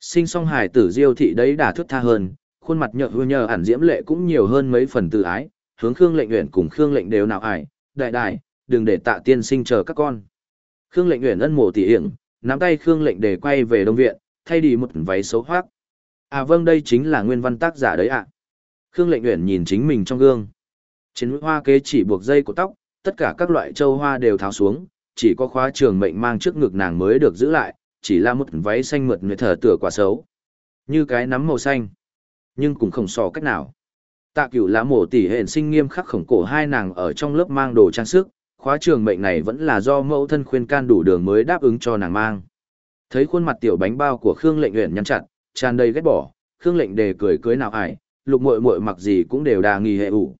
Sinh song hải tử Diêu thị đấy đã thước tha hơn, khuôn mặt nhợt hư nhờ ẩn diễm lệ cũng nhiều hơn mấy phần tự ái, hướng Khương Lệnh Uyển cùng Khương Lệnh đều nào ải, đại đại, đừng để Tạ tiên sinh chờ các con. Khương Lệnh Uyển ân mộ tỉ hiển, nắm tay Khương Lệnh để quay về đông viện, thay đi một váy xấu hoác. À vâng đây chính là nguyên văn tác giả đấy ạ. Khương Lệnh Uyển nhìn chính mình trong gương. Trên mũi hoa kế chỉ buộc dây của tóc, tất cả các loại châu hoa đều tháo xuống, chỉ có khóa trường mệnh mang trước ngực nàng mới được giữ lại, chỉ là một váy xanh mượt người thở tựa quả xấu. Như cái nắm màu xanh, nhưng cũng không so cách nào. Tạ cửu lá mổ tỉ hện sinh nghiêm khắc khổng cổ hai nàng ở trong lớp mang đồ trang sức, khóa trường mệnh này vẫn là do mẫu thân khuyên can đủ đường mới đáp ứng cho nàng mang. Thấy khuôn mặt tiểu bánh bao của Khương Lệnh Uyển nhăn chặt, tràn đầy ghét bỏ, Khương Lệnh đề cười cưới nào ải, lục muội muội mặc gì cũng đều đà nghi hệ ủ.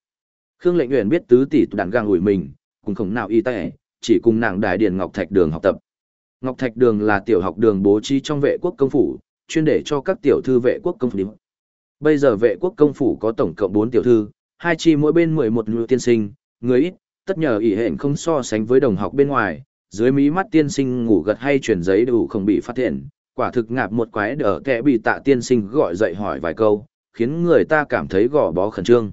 Khương Lệnh Uyển biết tứ tỷ đàn gang ủi mình, cùng không nào y tệ, chỉ cùng nàng đại điển Ngọc Thạch Đường học tập. Ngọc Thạch Đường là tiểu học đường bố trí trong vệ quốc công phủ, chuyên để cho các tiểu thư vệ quốc công phủ. Bây giờ vệ quốc công phủ có tổng cộng 4 tiểu thư, hai chi mỗi bên 11 nữ tiên sinh, người ít, tất nhờ ỷ hẹn không so sánh với đồng học bên ngoài, dưới mí mắt tiên sinh ngủ gật hay chuyển giấy đủ không bị phát hiện, quả thực ngạp một quái đỡ kẻ bị tạ tiên sinh gọi dậy hỏi vài câu, khiến người ta cảm thấy gò bó khẩn trương.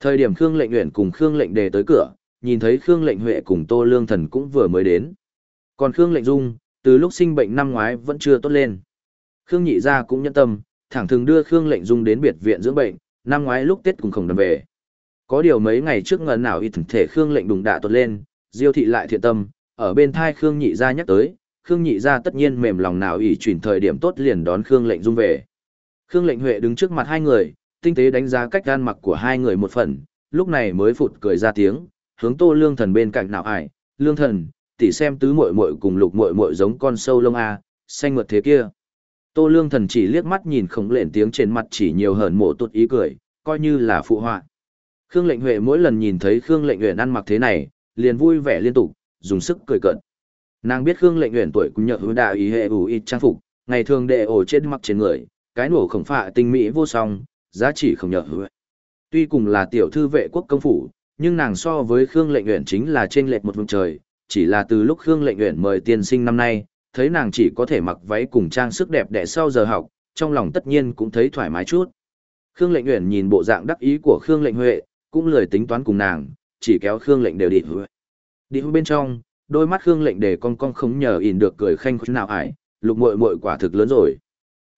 Thời điểm Khương Lệnh Uyển cùng Khương Lệnh Đề tới cửa, nhìn thấy Khương Lệnh Huệ cùng Tô Lương Thần cũng vừa mới đến. Còn Khương Lệnh Dung, từ lúc sinh bệnh năm ngoái vẫn chưa tốt lên. Khương Nhị gia cũng nhẫn tâm, thẳng thường đưa Khương Lệnh Dung đến biệt viện dưỡng bệnh, năm ngoái lúc Tết cùng không đâm về. Có điều mấy ngày trước ngần nào y thể Khương Lệnh đùng đạ tốt lên, Diêu thị lại thiện tâm, ở bên thai Khương Nhị gia nhắc tới, Khương Nhị gia tất nhiên mềm lòng nào ỷ chuyển thời điểm tốt liền đón Khương Lệnh Dung về. Khương Lệnh Huệ đứng trước mặt hai người, tinh tế đánh giá cách gan mặc của hai người một phần, lúc này mới phụt cười ra tiếng, hướng Tô Lương Thần bên cạnh nào ải, "Lương Thần, tỷ xem tứ muội muội cùng lục muội muội giống con sâu lông a, xanh mượt thế kia." Tô Lương Thần chỉ liếc mắt nhìn không lện tiếng trên mặt chỉ nhiều hờn mộ tụt ý cười, coi như là phụ họa. Khương Lệnh Huệ mỗi lần nhìn thấy Khương Lệnh Uyển ăn mặc thế này, liền vui vẻ liên tục, dùng sức cười cợt. Nàng biết Khương Lệnh Uyển tuổi cũng nhợ hữu đại ý hệ ủ ít trang phục, ngày thường đệ ổ trên mặc trên người, cái nổ khổng phạ tinh mỹ vô song, giá trị không nhờ hứa. Tuy cùng là tiểu thư vệ quốc công phủ, nhưng nàng so với Khương Lệnh Uyển chính là trên lệch một vùng trời, chỉ là từ lúc Khương Lệnh Uyển mời tiên sinh năm nay, thấy nàng chỉ có thể mặc váy cùng trang sức đẹp đẽ sau giờ học, trong lòng tất nhiên cũng thấy thoải mái chút. Khương Lệnh Uyển nhìn bộ dạng đắc ý của Khương Lệnh Huệ, cũng lười tính toán cùng nàng, chỉ kéo Khương Lệnh đều đi hứa. Đi hứa bên trong, đôi mắt Khương Lệnh để con con không nhờ ỉn được cười khanh khuyến nào ải, lục muội muội quả thực lớn rồi.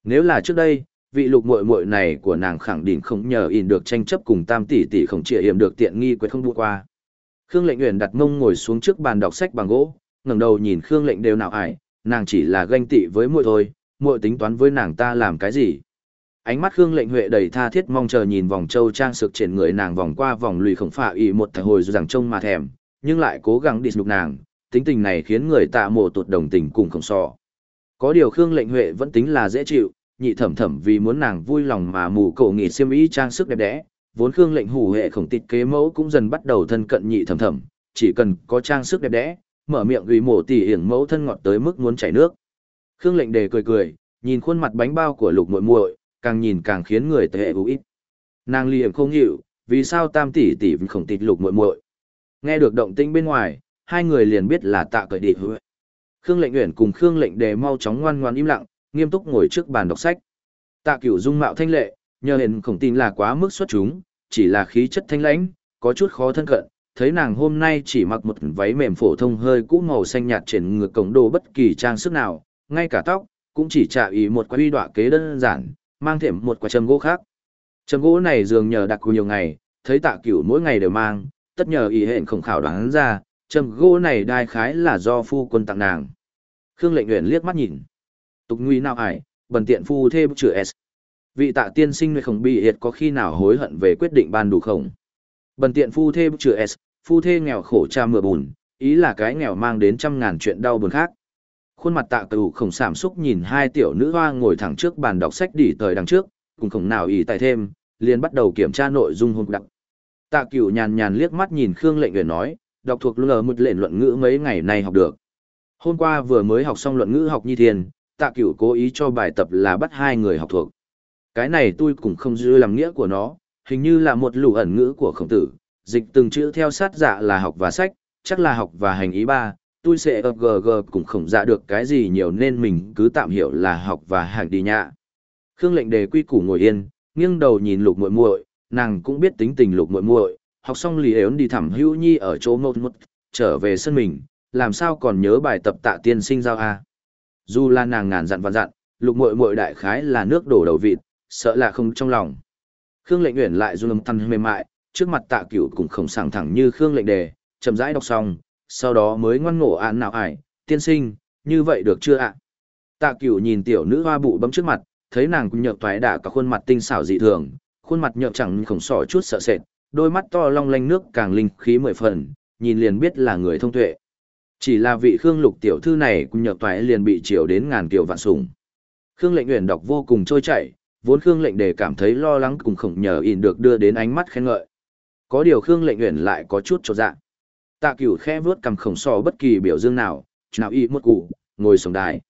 Nếu là trước đây, vị lục muội muội này của nàng khẳng định không nhờ in được tranh chấp cùng tam tỷ tỷ không chịu hiểm được tiện nghi quyết không đua qua. Khương Lệnh Uyển đặt mông ngồi xuống trước bàn đọc sách bằng gỗ, ngẩng đầu nhìn Khương Lệnh đều nào ải, nàng chỉ là ganh tị với muội thôi, muội tính toán với nàng ta làm cái gì? Ánh mắt Khương Lệnh Huệ đầy tha thiết mong chờ nhìn vòng châu trang sực trên người nàng vòng qua vòng lùi khổng phạ ỉ một thời hồi rằng trông mà thèm, nhưng lại cố gắng đi nhục nàng, tính tình này khiến người tạ mộ tụt đồng tình cùng không so. Có điều Khương Lệnh Huệ vẫn tính là dễ chịu, nhị thẩm thẩm vì muốn nàng vui lòng mà mù cổ nghỉ xiêm y trang sức đẹp đẽ, vốn Khương Lệnh hủ hệ khổng tịt kế mẫu cũng dần bắt đầu thân cận nhị thẩm thẩm, chỉ cần có trang sức đẹp đẽ, mở miệng ủy mổ tỉ hiển mẫu thân ngọt tới mức muốn chảy nước. Khương Lệnh đề cười cười, nhìn khuôn mặt bánh bao của lục muội muội, càng nhìn càng khiến người tệ hữu ít. Nàng liềm không hiểu, vì sao tam tỷ tỷ khổng tịt lục muội muội. Nghe được động tĩnh bên ngoài, hai người liền biết là tạ cởi đi hữu. Khương Lệnh Uyển cùng Khương Lệnh Đề mau chóng ngoan ngoan im lặng, nghiêm túc ngồi trước bàn đọc sách. Tạ Cửu dung mạo thanh lệ, nhờ hiện khổng tin là quá mức xuất chúng, chỉ là khí chất thanh lãnh, có chút khó thân cận. Thấy nàng hôm nay chỉ mặc một váy mềm phổ thông hơi cũ màu xanh nhạt trên ngực cổng đồ bất kỳ trang sức nào, ngay cả tóc, cũng chỉ trả ý một quả uy đọa kế đơn giản, mang thêm một quả châm gỗ khác. Châm gỗ này dường nhờ đặc nhiều ngày, thấy tạ cửu mỗi ngày đều mang, tất nhờ ý hẹn khổng khảo đoán ra, châm gỗ này đai khái là do phu quân tặng nàng. Khương lệnh nguyện liếc mắt nhìn. Tục nguy nào ải, bần tiện phu thê chữ S. Vị tạ tiên sinh người không bị hiệt có khi nào hối hận về quyết định ban đủ không? Bần tiện phu thê chữ S, phu thê nghèo khổ cha mưa bùn, ý là cái nghèo mang đến trăm ngàn chuyện đau buồn khác. Khuôn mặt tạ tử khổng sảm xúc nhìn hai tiểu nữ hoa ngồi thẳng trước bàn đọc sách đỉ thời đằng trước, cùng khổng nào ý tài thêm, liền bắt đầu kiểm tra nội dung hôm đặc. Tạ cửu nhàn nhàn liếc mắt nhìn Khương lệnh nguyện nói, đọc thuộc lờ một lệnh luận ngữ mấy ngày nay học được. Hôm qua vừa mới học xong luận ngữ học nhi thiền, tạ cửu cố ý cho bài tập là bắt hai người học thuộc. Cái này tôi cũng không dư làm nghĩa của nó, hình như là một lũ ẩn ngữ của khổng tử, dịch từng chữ theo sát dạ là học và sách, chắc là học và hành ý ba, tôi sẽ ập gờ cũng không dạ được cái gì nhiều nên mình cứ tạm hiểu là học và hành đi nhạ. Khương lệnh đề quy củ ngồi yên, nghiêng đầu nhìn lục muội muội, nàng cũng biết tính tình lục muội muội, học xong lì ếu đi thẳm hữu nhi ở chỗ một một, trở về sân mình, làm sao còn nhớ bài tập tạ tiên sinh giao a? Dù là nàng ngàn dặn vạn dặn lục mội mội đại khái là nước đổ đầu vịt sợ là không trong lòng. Khương lệnh uyển lại run lâm thăn mềm mại trước mặt tạ cửu cũng không sảng thẳng như khương lệnh đề chậm rãi đọc xong sau đó mới ngoan ngổ án nào ải tiên sinh như vậy được chưa ạ? Tạ cửu nhìn tiểu nữ hoa bụ bấm trước mặt thấy nàng cũng nhợt toái đả cả khuôn mặt tinh xảo dị thường khuôn mặt nhợt chẳng khổng sỏ chút sợ sệt đôi mắt to long lanh nước càng linh khí mười phần nhìn liền biết là người thông tuệ chỉ là vị Khương Lục tiểu thư này cũng nhờ toại liền bị chiều đến ngàn kiều vạn sủng. Khương Lệnh Uyển đọc vô cùng trôi chảy, vốn Khương Lệnh để cảm thấy lo lắng cùng khổng nhờ in được đưa đến ánh mắt khen ngợi. Có điều Khương Lệnh Uyển lại có chút chột dạ. Tạ Cửu khẽ vuốt cầm khổng so bất kỳ biểu dương nào, nào y một cụ, ngồi xuống đài.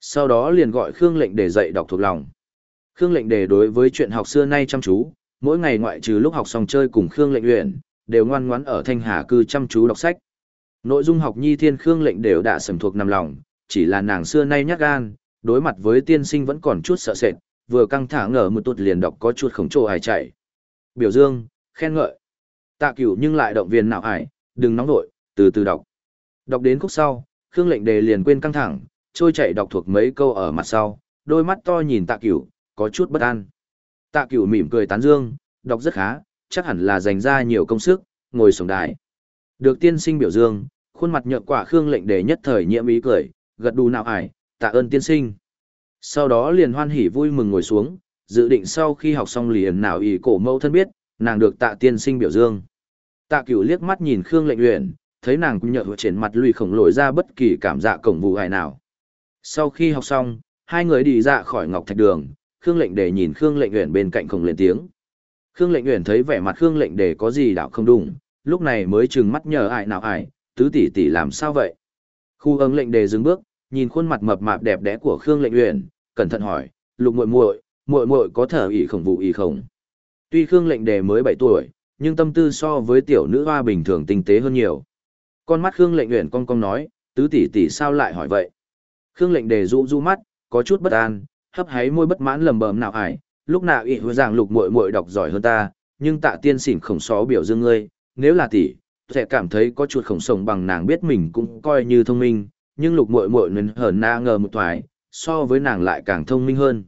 Sau đó liền gọi Khương Lệnh để dạy đọc thuộc lòng. Khương Lệnh để đối với chuyện học xưa nay chăm chú, mỗi ngày ngoại trừ lúc học xong chơi cùng Khương Lệnh luyện đều ngoan ngoãn ở Thanh Hà cư chăm chú đọc sách. Nội dung học nhi thiên khương lệnh đều đã sầm thuộc nằm lòng, chỉ là nàng xưa nay nhát gan, đối mặt với tiên sinh vẫn còn chút sợ sệt, vừa căng thẳng ngờ một tuột liền đọc có chút khổng trồ hài chạy. Biểu dương, khen ngợi. Tạ cửu nhưng lại động viên nào ải, đừng nóng vội, từ từ đọc. Đọc đến khúc sau, khương lệnh đề liền quên căng thẳng, trôi chạy đọc thuộc mấy câu ở mặt sau, đôi mắt to nhìn tạ cửu, có chút bất an. Tạ cửu mỉm cười tán dương, đọc rất khá, chắc hẳn là dành ra nhiều công sức, ngồi sổng đài. Được tiên sinh biểu dương, khuôn mặt nhợt quả khương lệnh để nhất thời nhiễm ý cười, gật đù nào ải, tạ ơn tiên sinh. Sau đó liền hoan hỉ vui mừng ngồi xuống, dự định sau khi học xong liền nào ý cổ mẫu thân biết, nàng được tạ tiên sinh biểu dương. Tạ cửu liếc mắt nhìn khương lệnh luyện, thấy nàng cũng nhợt trên mặt lùi khổng lồi ra bất kỳ cảm dạ cổng vụ hài nào. Sau khi học xong, hai người đi ra khỏi ngọc thạch đường, khương lệnh để nhìn khương lệnh uyển bên cạnh không lên tiếng. Khương lệnh uyển thấy vẻ mặt khương lệnh để có gì đạo không đúng, lúc này mới trừng mắt nhờ ai nào ai, tứ tỷ tỷ làm sao vậy? Khu ấn lệnh đề dừng bước, nhìn khuôn mặt mập mạp đẹp đẽ của Khương Lệnh Uyển, cẩn thận hỏi, "Lục muội muội, muội muội có thở ỉ khổng vụ ỉ khổng? Tuy Khương lệnh đề mới bảy tuổi, nhưng tâm tư so với tiểu nữ hoa bình thường tinh tế hơn nhiều. Con mắt Khương lệnh uyển cong cong nói, tứ tỷ tỷ sao lại hỏi vậy? Khương lệnh đề rũ rũ mắt, có chút bất an, hấp háy môi bất mãn lầm bầm nào ải, lúc nào ị hứa giảng lục muội muội đọc giỏi hơn ta, nhưng tạ tiên xỉn khổng xó biểu dương ngươi, nếu là tỷ, sẽ cảm thấy có chuột khổng sồng bằng nàng biết mình cũng coi như thông minh, nhưng lục muội muội nên hờn na ngờ một thoại, so với nàng lại càng thông minh hơn.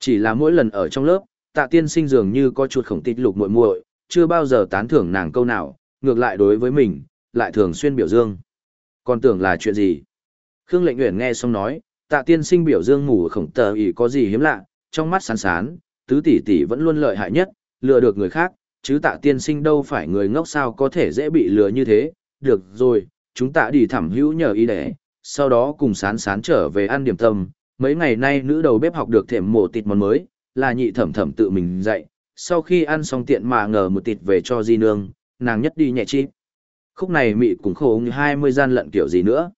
Chỉ là mỗi lần ở trong lớp, tạ tiên sinh dường như có chuột khổng tít lục muội muội, chưa bao giờ tán thưởng nàng câu nào, ngược lại đối với mình, lại thường xuyên biểu dương. Còn tưởng là chuyện gì? Khương lệnh Uyển nghe xong nói, tạ tiên sinh biểu dương ngủ khổng tờ ý có gì hiếm lạ, trong mắt sán sán, tứ tỷ tỷ vẫn luôn lợi hại nhất, lừa được người khác, chứ tạ tiên sinh đâu phải người ngốc sao có thể dễ bị lừa như thế, được rồi, chúng ta đi thảm hữu nhờ y đẻ, sau đó cùng sán sán trở về ăn điểm tâm, mấy ngày nay nữ đầu bếp học được thềm mổ tịt món mới, là nhị thẩm thẩm tự mình dạy, sau khi ăn xong tiện mà ngờ một tịt về cho di nương, nàng nhất đi nhẹ chi. Khúc này mị cũng khổ như 20 gian lận kiểu gì nữa.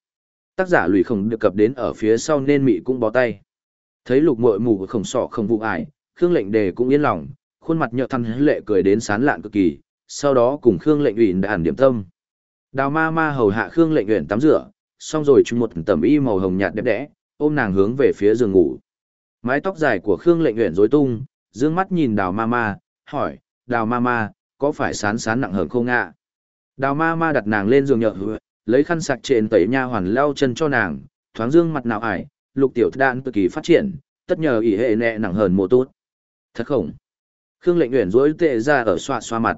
Tác giả lùi không được cập đến ở phía sau nên mị cũng bó tay. Thấy lục muội mù khổng sọ không vụ ải, Khương lệnh đề cũng yên lòng, khuôn mặt nhợt thăn lệ cười đến sán lạn cực kỳ, sau đó cùng Khương lệnh ủy đã điểm tâm. Đào ma ma hầu hạ Khương lệnh uyển tắm rửa, xong rồi chung một tẩm y màu hồng nhạt đẹp đẽ, ôm nàng hướng về phía giường ngủ. Mái tóc dài của Khương lệnh uyển rối tung, dương mắt nhìn đào ma ma, hỏi, đào ma ma, có phải sán sán nặng hởm không ạ? Đào ma ma đặt nàng lên giường nhợ lấy khăn sạc trên tẩy nha hoàn lau chân cho nàng, thoáng dương mặt nào ải, lục tiểu đạn cực kỳ phát triển, tất nhờ ỷ hệ nẹ nặng hờn mùa tốt. Thật khổng, Khương lệnh uyển rỗi tệ ra ở xoa xoa mặt.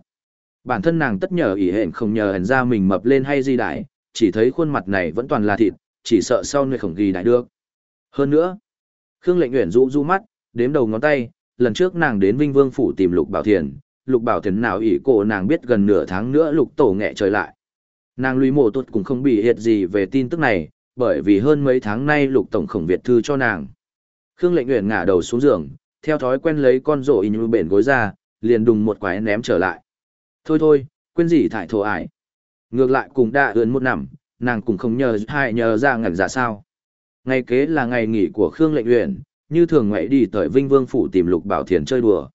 Bản thân nàng tất nhờ ỷ hệ không nhờ hẳn ra mình mập lên hay gì đại, chỉ thấy khuôn mặt này vẫn toàn là thịt, chỉ sợ sau nơi khổng ghi đại được. Hơn nữa, Khương lệnh uyển rũ rũ mắt, đếm đầu ngón tay, lần trước nàng đến Vinh Vương phủ tìm Lục Bảo Thiền, Lục Bảo Thiền nào ỷ cổ nàng biết gần nửa tháng nữa Lục Tổ nghệ trời lại. Nàng lùi mộ tuột cũng không bị hiệt gì về tin tức này, bởi vì hơn mấy tháng nay Lục Tổng khổng Việt thư cho nàng. Khương lệnh nguyện ngả đầu xuống giường, theo thói quen lấy con rổ in như bển gối ra, liền đùng một quái ném trở lại. Thôi thôi, quên gì thải thổ ải. Ngược lại cùng đã ươn một năm, nàng cũng không nhờ hai nhờ ra ngẩn giả sao. Ngày kế là ngày nghỉ của Khương Lệnh nguyện, như thường ngoại đi tới Vinh Vương Phủ tìm Lục Bảo Thiền chơi đùa.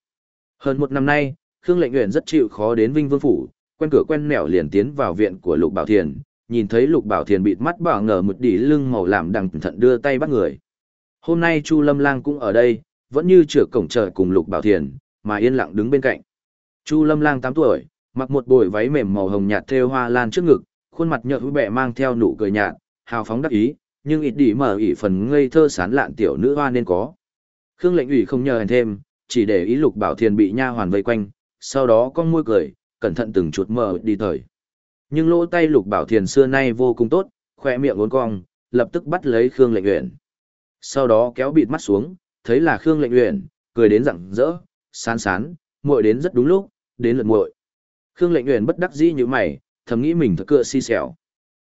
Hơn một năm nay, Khương Lệnh nguyện rất chịu khó đến Vinh Vương Phủ, quen cửa quen mẹo liền tiến vào viện của Lục Bảo Thiền, nhìn thấy Lục Bảo Thiền bịt mắt bảo ngờ một đỉ lưng màu làm đằng thận đưa tay bắt người. Hôm nay Chu Lâm Lang cũng ở đây, vẫn như chữa cổng trời cùng Lục Bảo Thiền, mà yên lặng đứng bên cạnh. Chu Lâm Lang tám tuổi, mặc một bồi váy mềm màu hồng nhạt thêu hoa lan trước ngực, khuôn mặt nhợt bẹ mang theo nụ cười nhạt, hào phóng đắc ý, nhưng ít đi mở ỷ phần ngây thơ sán lạn tiểu nữ hoa nên có. Khương lệnh ủy không nhờ hèn thêm, chỉ để ý lục bảo thiền bị nha hoàn vây quanh, sau đó con môi cười, cẩn thận từng chuột mờ đi thời. Nhưng lỗ tay lục bảo thiền xưa nay vô cùng tốt, khoe miệng uốn cong, lập tức bắt lấy Khương lệnh uyển. Sau đó kéo bịt mắt xuống, thấy là Khương lệnh uyển, cười đến rặng rỡ, sán sán, muội đến rất đúng lúc, đến lượt muội. Khương lệnh uyển bất đắc dĩ như mày, thầm nghĩ mình thật cựa si xẻo.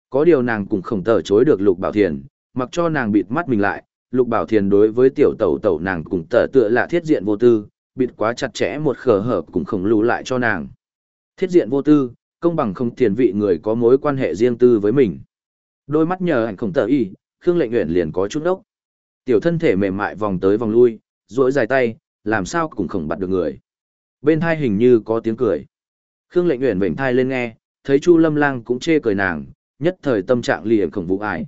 Có điều nàng cũng không tờ chối được Lục Bảo Thiền, mặc cho nàng bịt mắt mình lại, Lục Bảo Thiền đối với tiểu tẩu tẩu nàng cũng tờ tựa là thiết diện vô tư, bịt quá chặt chẽ một khở hở cũng không lưu lại cho nàng. Thiết diện vô tư, công bằng không tiền vị người có mối quan hệ riêng tư với mình. Đôi mắt nhờ ảnh không tờ y, Khương Lệnh Uyển liền có chút ốc. Tiểu thân thể mềm mại vòng tới vòng lui, duỗi dài tay, làm sao cũng không bắt được người. Bên thai hình như có tiếng cười. Khương Lệnh Uyển vểnh thai lên nghe, thấy Chu Lâm Lang cũng chê cười nàng, nhất thời tâm trạng liền khổng vụ ải.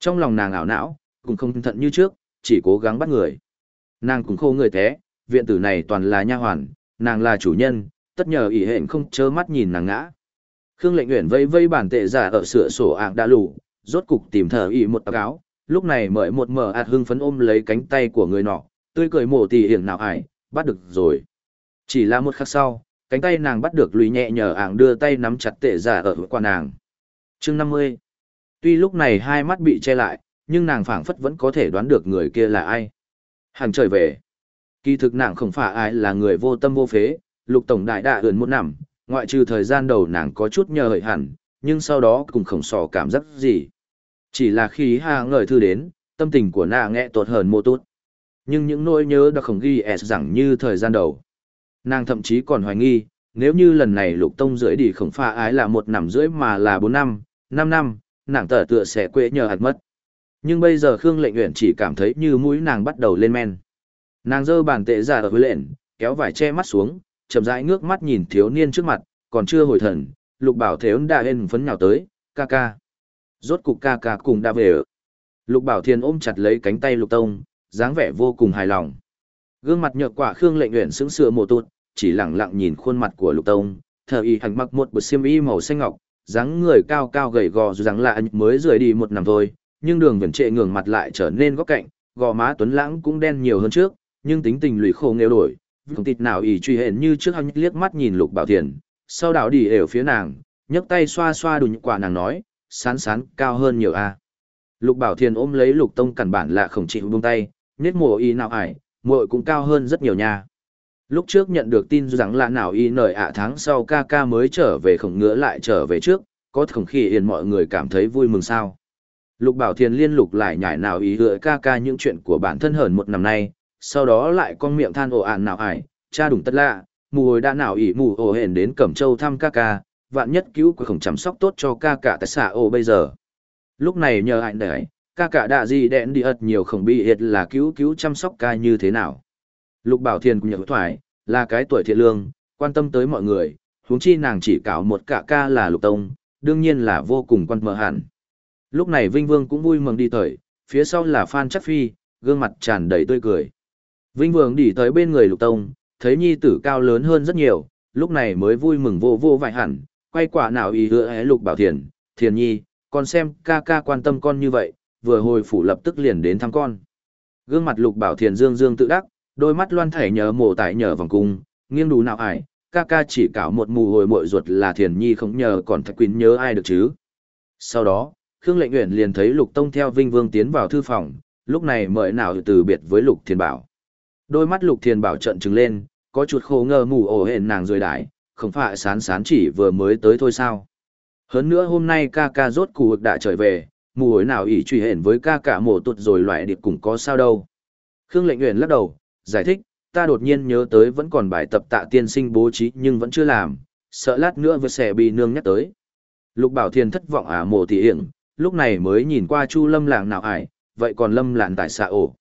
Trong lòng nàng ảo não, cũng không thận như trước, chỉ cố gắng bắt người. Nàng cũng khô người thế, viện tử này toàn là nha hoàn, nàng là chủ nhân, tất nhờ ỷ hển không chớ mắt nhìn nàng ngã. Khương lệnh uyển vây vây bản tệ giả ở sửa sổ ạng đã lù, rốt cục tìm thở ỷ một áo, lúc này mời một mở ạt hưng phấn ôm lấy cánh tay của người nọ, tươi cười mổ tỉ hiển nào ải, bắt được rồi. Chỉ là một khắc sau, cánh tay nàng bắt được lùi nhẹ nhờ ạng đưa tay nắm chặt tệ giả ở qua nàng chương năm mươi tuy lúc này hai mắt bị che lại nhưng nàng phảng phất vẫn có thể đoán được người kia là ai hàng trời về kỳ thực nàng không phải ai là người vô tâm vô phế lục tổng đại đạ ườn một năm ngoại trừ thời gian đầu nàng có chút nhờ hợi hẳn nhưng sau đó cũng không sò cảm giác gì chỉ là khi hà ngời thư đến tâm tình của nàng nghe tốt hơn mô tốt nhưng những nỗi nhớ đã không ghi s rằng như thời gian đầu nàng thậm chí còn hoài nghi nếu như lần này lục tông rưỡi đi không pha ái là một năm rưỡi mà là bốn năm năm năm, nàng tở tựa sẽ quệ nhờ hạt mất. Nhưng bây giờ Khương Lệnh Uyển chỉ cảm thấy như mũi nàng bắt đầu lên men. Nàng giơ bàn tệ ra ở với lệnh, kéo vải che mắt xuống, chậm rãi ngước mắt nhìn thiếu niên trước mặt, còn chưa hồi thần, lục bảo thế đã hên phấn nhào tới, ca ca. Rốt cục ca ca cùng đã về ở. Lục bảo thiên ôm chặt lấy cánh tay lục tông, dáng vẻ vô cùng hài lòng. Gương mặt nhợt quả khương lệnh nguyện sững sờ mồ tụt, chỉ lặng lặng nhìn khuôn mặt của lục tông, thờ y hành mặc một bộ xiêm y màu xanh ngọc, dáng người cao cao gầy gò dù dáng lạ mới rời đi một năm thôi, nhưng đường viền trệ ngường mặt lại trở nên góc cạnh, gò má tuấn lãng cũng đen nhiều hơn trước, nhưng tính tình lụy khổ nghêu đổi, không tịt nào ý truy hển như trước hắn liếc mắt nhìn lục bảo thiền, sau đảo đi ẻo phía nàng, nhấc tay xoa xoa đùn quả nàng nói, sán sán cao hơn nhiều a. Lục bảo thiền ôm lấy lục tông cẩn bản là khổng chịu buông tay, nết mùa y nào ải, muội cũng cao hơn rất nhiều nha. Lúc trước nhận được tin rằng là nào y nời ạ tháng sau ca ca mới trở về khổng ngựa lại trở về trước, có khổng khi yên mọi người cảm thấy vui mừng sao. Lục Bảo Thiền liên lục lại nhảy nào ý hựa ca ca những chuyện của bản thân hờn một năm nay, sau đó lại con miệng than ồ ạn nào ải, cha đủng tất lạ, mù hồi đã nào ỉ mù ồ hển đến Cẩm Châu thăm ca ca, vạn nhất cứu của khổng chăm sóc tốt cho ca ca tại xạ ồ bây giờ. Lúc này nhờ hạnh đấy, ca ca đã gì đẹn đi ật nhiều khổng bị hiệt là cứu cứu chăm sóc ca như thế nào. Lục Bảo Thiền cũng nhớ thoại, là cái tuổi thiện lương, quan tâm tới mọi người, huống chi nàng chỉ cảo một cả ca là Lục Tông, đương nhiên là vô cùng quan mờ hẳn. Lúc này Vinh Vương cũng vui mừng đi tới, phía sau là Phan Chắc Phi, gương mặt tràn đầy tươi cười. Vinh Vương đi tới bên người Lục Tông, thấy nhi tử cao lớn hơn rất nhiều, lúc này mới vui mừng vô vô vài hẳn, quay quả nào ý hứa hé Lục Bảo Thiền, Thiền Nhi, con xem ca ca quan tâm con như vậy, vừa hồi phủ lập tức liền đến thăm con. Gương mặt Lục Bảo Thiền dương dương tự đắc, đôi mắt loan thảy nhờ mổ tại nhờ vòng cung, nghiêng đủ nào ải, ca ca chỉ cảo một mù hồi mội ruột là Thiền Nhi không nhờ còn Thạch Quyến nhớ ai được chứ. Sau đó, Khương Lệnh Uyển liền thấy Lục Tông theo Vinh Vương tiến vào thư phòng, lúc này mời nào từ biệt với Lục Thiên Bảo. Đôi mắt Lục Thiên Bảo trợn trừng lên, có chút khổ ngờ mù ổ hển nàng rời đại, không phải sán sán chỉ vừa mới tới thôi sao. Hơn nữa hôm nay ca ca rốt cù ực đã trở về, mù ổi nào ỷ truy hển với ca cả mổ tuột rồi loại điệp cùng có sao đâu. Khương Lệnh nguyện lắc đầu, giải thích, ta đột nhiên nhớ tới vẫn còn bài tập tạ tiên sinh bố trí nhưng vẫn chưa làm, sợ lát nữa vừa sẽ bị nương nhắc tới. Lục Bảo Thiên thất vọng à mổ thị hiển, lúc này mới nhìn qua Chu Lâm làng nào ải, vậy còn Lâm làng tại xạ ổ.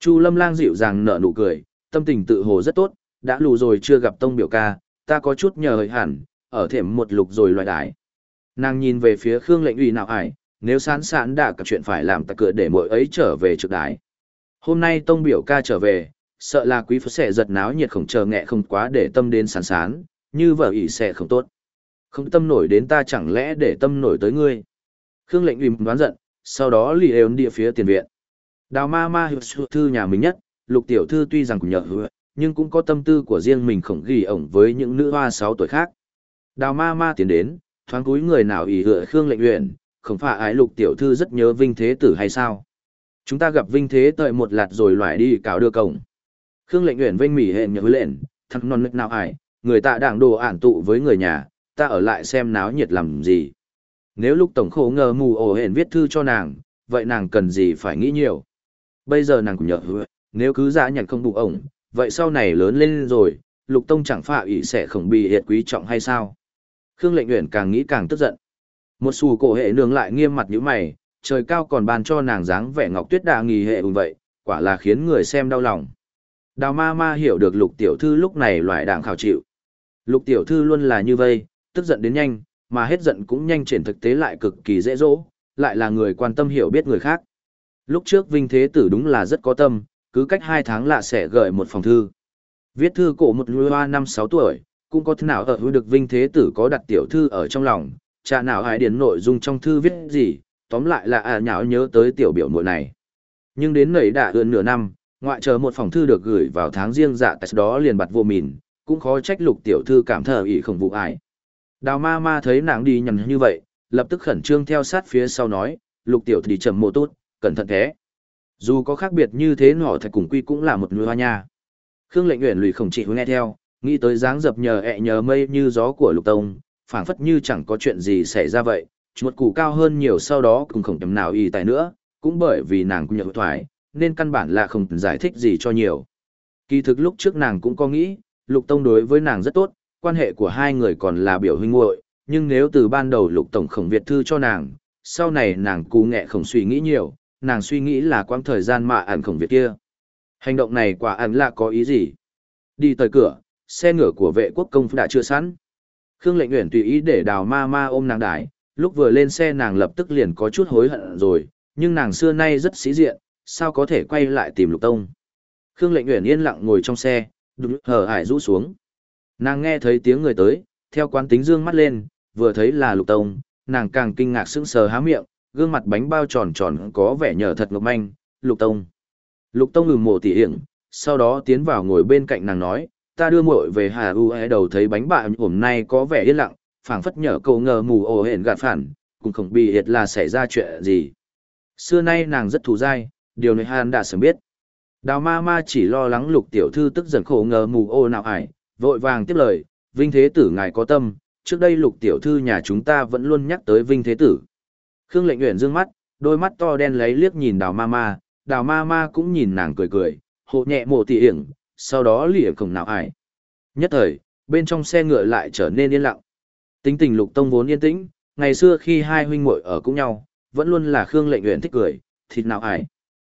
Chu Lâm Lang dịu dàng nở nụ cười, tâm tình tự hồ rất tốt, đã lù rồi chưa gặp tông biểu ca, ta có chút nhờ hời hẳn, ở thềm một lục rồi loại đái. Nàng nhìn về phía Khương lệnh ủy nào ải, nếu sán sán đã cả chuyện phải làm ta cửa để mỗi ấy trở về trực đái. Hôm nay tông biểu ca trở về, sợ là quý phật sẽ giật náo nhiệt không chờ nghẹ không quá để tâm đến sán sán, như vợ ỷ sẽ không tốt. Không tâm nổi đến ta chẳng lẽ để tâm nổi tới ngươi. Khương lệnh ủy đoán giận, sau đó lì ơn địa phía tiền viện. Đào ma ma hiệu sự thư nhà mình nhất, lục tiểu thư tuy rằng cũng nhờ hứa, nhưng cũng có tâm tư của riêng mình khổng ghi ổng với những nữ hoa sáu tuổi khác. Đào ma ma tiến đến, thoáng cúi người nào ý hựa Khương lệnh uyển, không phải ái lục tiểu thư rất nhớ vinh thế tử hay sao? Chúng ta gặp vinh thế tợi một lạt rồi loại đi cáo đưa cổng. Khương lệnh uyển vinh mỉ hẹn nhớ lệnh, thằng non lực nào ải, người ta đảng đồ ản tụ với người nhà, ta ở lại xem náo nhiệt làm gì. Nếu lúc tổng khổ ngờ mù ổ hển viết thư cho nàng, vậy nàng cần gì phải nghĩ nhiều. Bây giờ nàng cũng nhờ hứa, nếu cứ giả nhận không bụng ổng, vậy sau này lớn lên rồi, lục tông chẳng phạ ủy sẽ không bị hiệt quý trọng hay sao. Khương lệnh nguyện càng nghĩ càng tức giận. Một xù cổ hệ nương lại nghiêm mặt như mày, trời cao còn ban cho nàng dáng vẻ ngọc tuyết đà nghỉ hệ ùn vậy, quả là khiến người xem đau lòng. Đào ma ma hiểu được lục tiểu thư lúc này loại đảng khảo chịu. Lục tiểu thư luôn là như vây, tức giận đến nhanh, mà hết giận cũng nhanh triển thực tế lại cực kỳ dễ dỗ, lại là người quan tâm hiểu biết người khác. Lúc trước Vinh Thế Tử đúng là rất có tâm, cứ cách hai tháng lạ sẽ gửi một phòng thư. Viết thư cổ một lưu hoa năm sáu tuổi, cũng có thế nào ở hữu được Vinh Thế Tử có đặt tiểu thư ở trong lòng, chả nào hãy điền nội dung trong thư viết gì, tóm lại là à nhạo nhớ tới tiểu biểu muội này. Nhưng đến nảy đã hơn nửa năm, ngoại chờ một phòng thư được gửi vào tháng riêng dạ tại đó liền bặt vô mìn, cũng khó trách lục tiểu thư cảm thờ ỷ không vụ ải. Đào ma ma thấy nàng đi nhằn như vậy, lập tức khẩn trương theo sát phía sau nói, lục tiểu thì trầm mộ tốt, cẩn thận thế. Dù có khác biệt như thế nọ thật cùng quy cũng là một người hoa nha. Khương lệnh nguyện lùi khổng chỉ nghe theo, nghĩ tới dáng dập nhờ ẹ nhờ mây như gió của lục tông, phảng phất như chẳng có chuyện gì xảy ra vậy, một củ cao hơn nhiều sau đó cũng không chấm nào y tài nữa, cũng bởi vì nàng cũng nhận thoại, nên căn bản là không giải thích gì cho nhiều. Kỳ thực lúc trước nàng cũng có nghĩ, lục tông đối với nàng rất tốt, quan hệ của hai người còn là biểu huynh muội nhưng nếu từ ban đầu lục tổng khổng Việt thư cho nàng, sau này nàng cú nghệ không suy nghĩ nhiều, nàng suy nghĩ là quãng thời gian mà ẩn khổng Việt kia. Hành động này quả ẩn là có ý gì? Đi tới cửa, xe ngựa của vệ quốc công đã chưa sẵn. Khương Lệnh nguyện tùy ý để Đào Ma Ma ôm nàng đái, lúc vừa lên xe nàng lập tức liền có chút hối hận rồi, nhưng nàng xưa nay rất sĩ diện, sao có thể quay lại tìm Lục Tông. Khương Lệnh nguyện yên lặng ngồi trong xe, đúng hờ hải rũ xuống. Nàng nghe thấy tiếng người tới, theo quán tính dương mắt lên, vừa thấy là Lục Tông, nàng càng kinh ngạc sững sờ há miệng, gương mặt bánh bao tròn tròn có vẻ nhờ thật ngọc manh, Lục Tông. Lục Tông ngừng mổ tỉ hiểm, sau đó tiến vào ngồi bên cạnh nàng nói, ta đưa muội về Hà U e đầu thấy bánh bạ hôm nay có vẻ yên lặng, phảng phất nhở cầu ngờ mù ồ hển gạt phản, cũng không bị hiệt là xảy ra chuyện gì. Xưa nay nàng rất thù dai, điều này Hàn đã sớm biết. Đào ma ma chỉ lo lắng lục tiểu thư tức giận khổ ngờ mù ô nào ải, vội vàng tiếp lời, vinh thế tử ngài có tâm, trước đây lục tiểu thư nhà chúng ta vẫn luôn nhắc tới vinh thế tử. Khương lệnh nguyện dương mắt, đôi mắt to đen lấy liếc nhìn đào ma ma, đào ma ma cũng nhìn nàng cười cười, hộ nhẹ mộ tỉ hiển, sau đó lìa cổng nào ải. Nhất thời, bên trong xe ngựa lại trở nên yên lặng. Tính tình lục tông vốn yên tĩnh, ngày xưa khi hai huynh muội ở cùng nhau, vẫn luôn là Khương lệnh nguyện thích cười, thịt nào ải.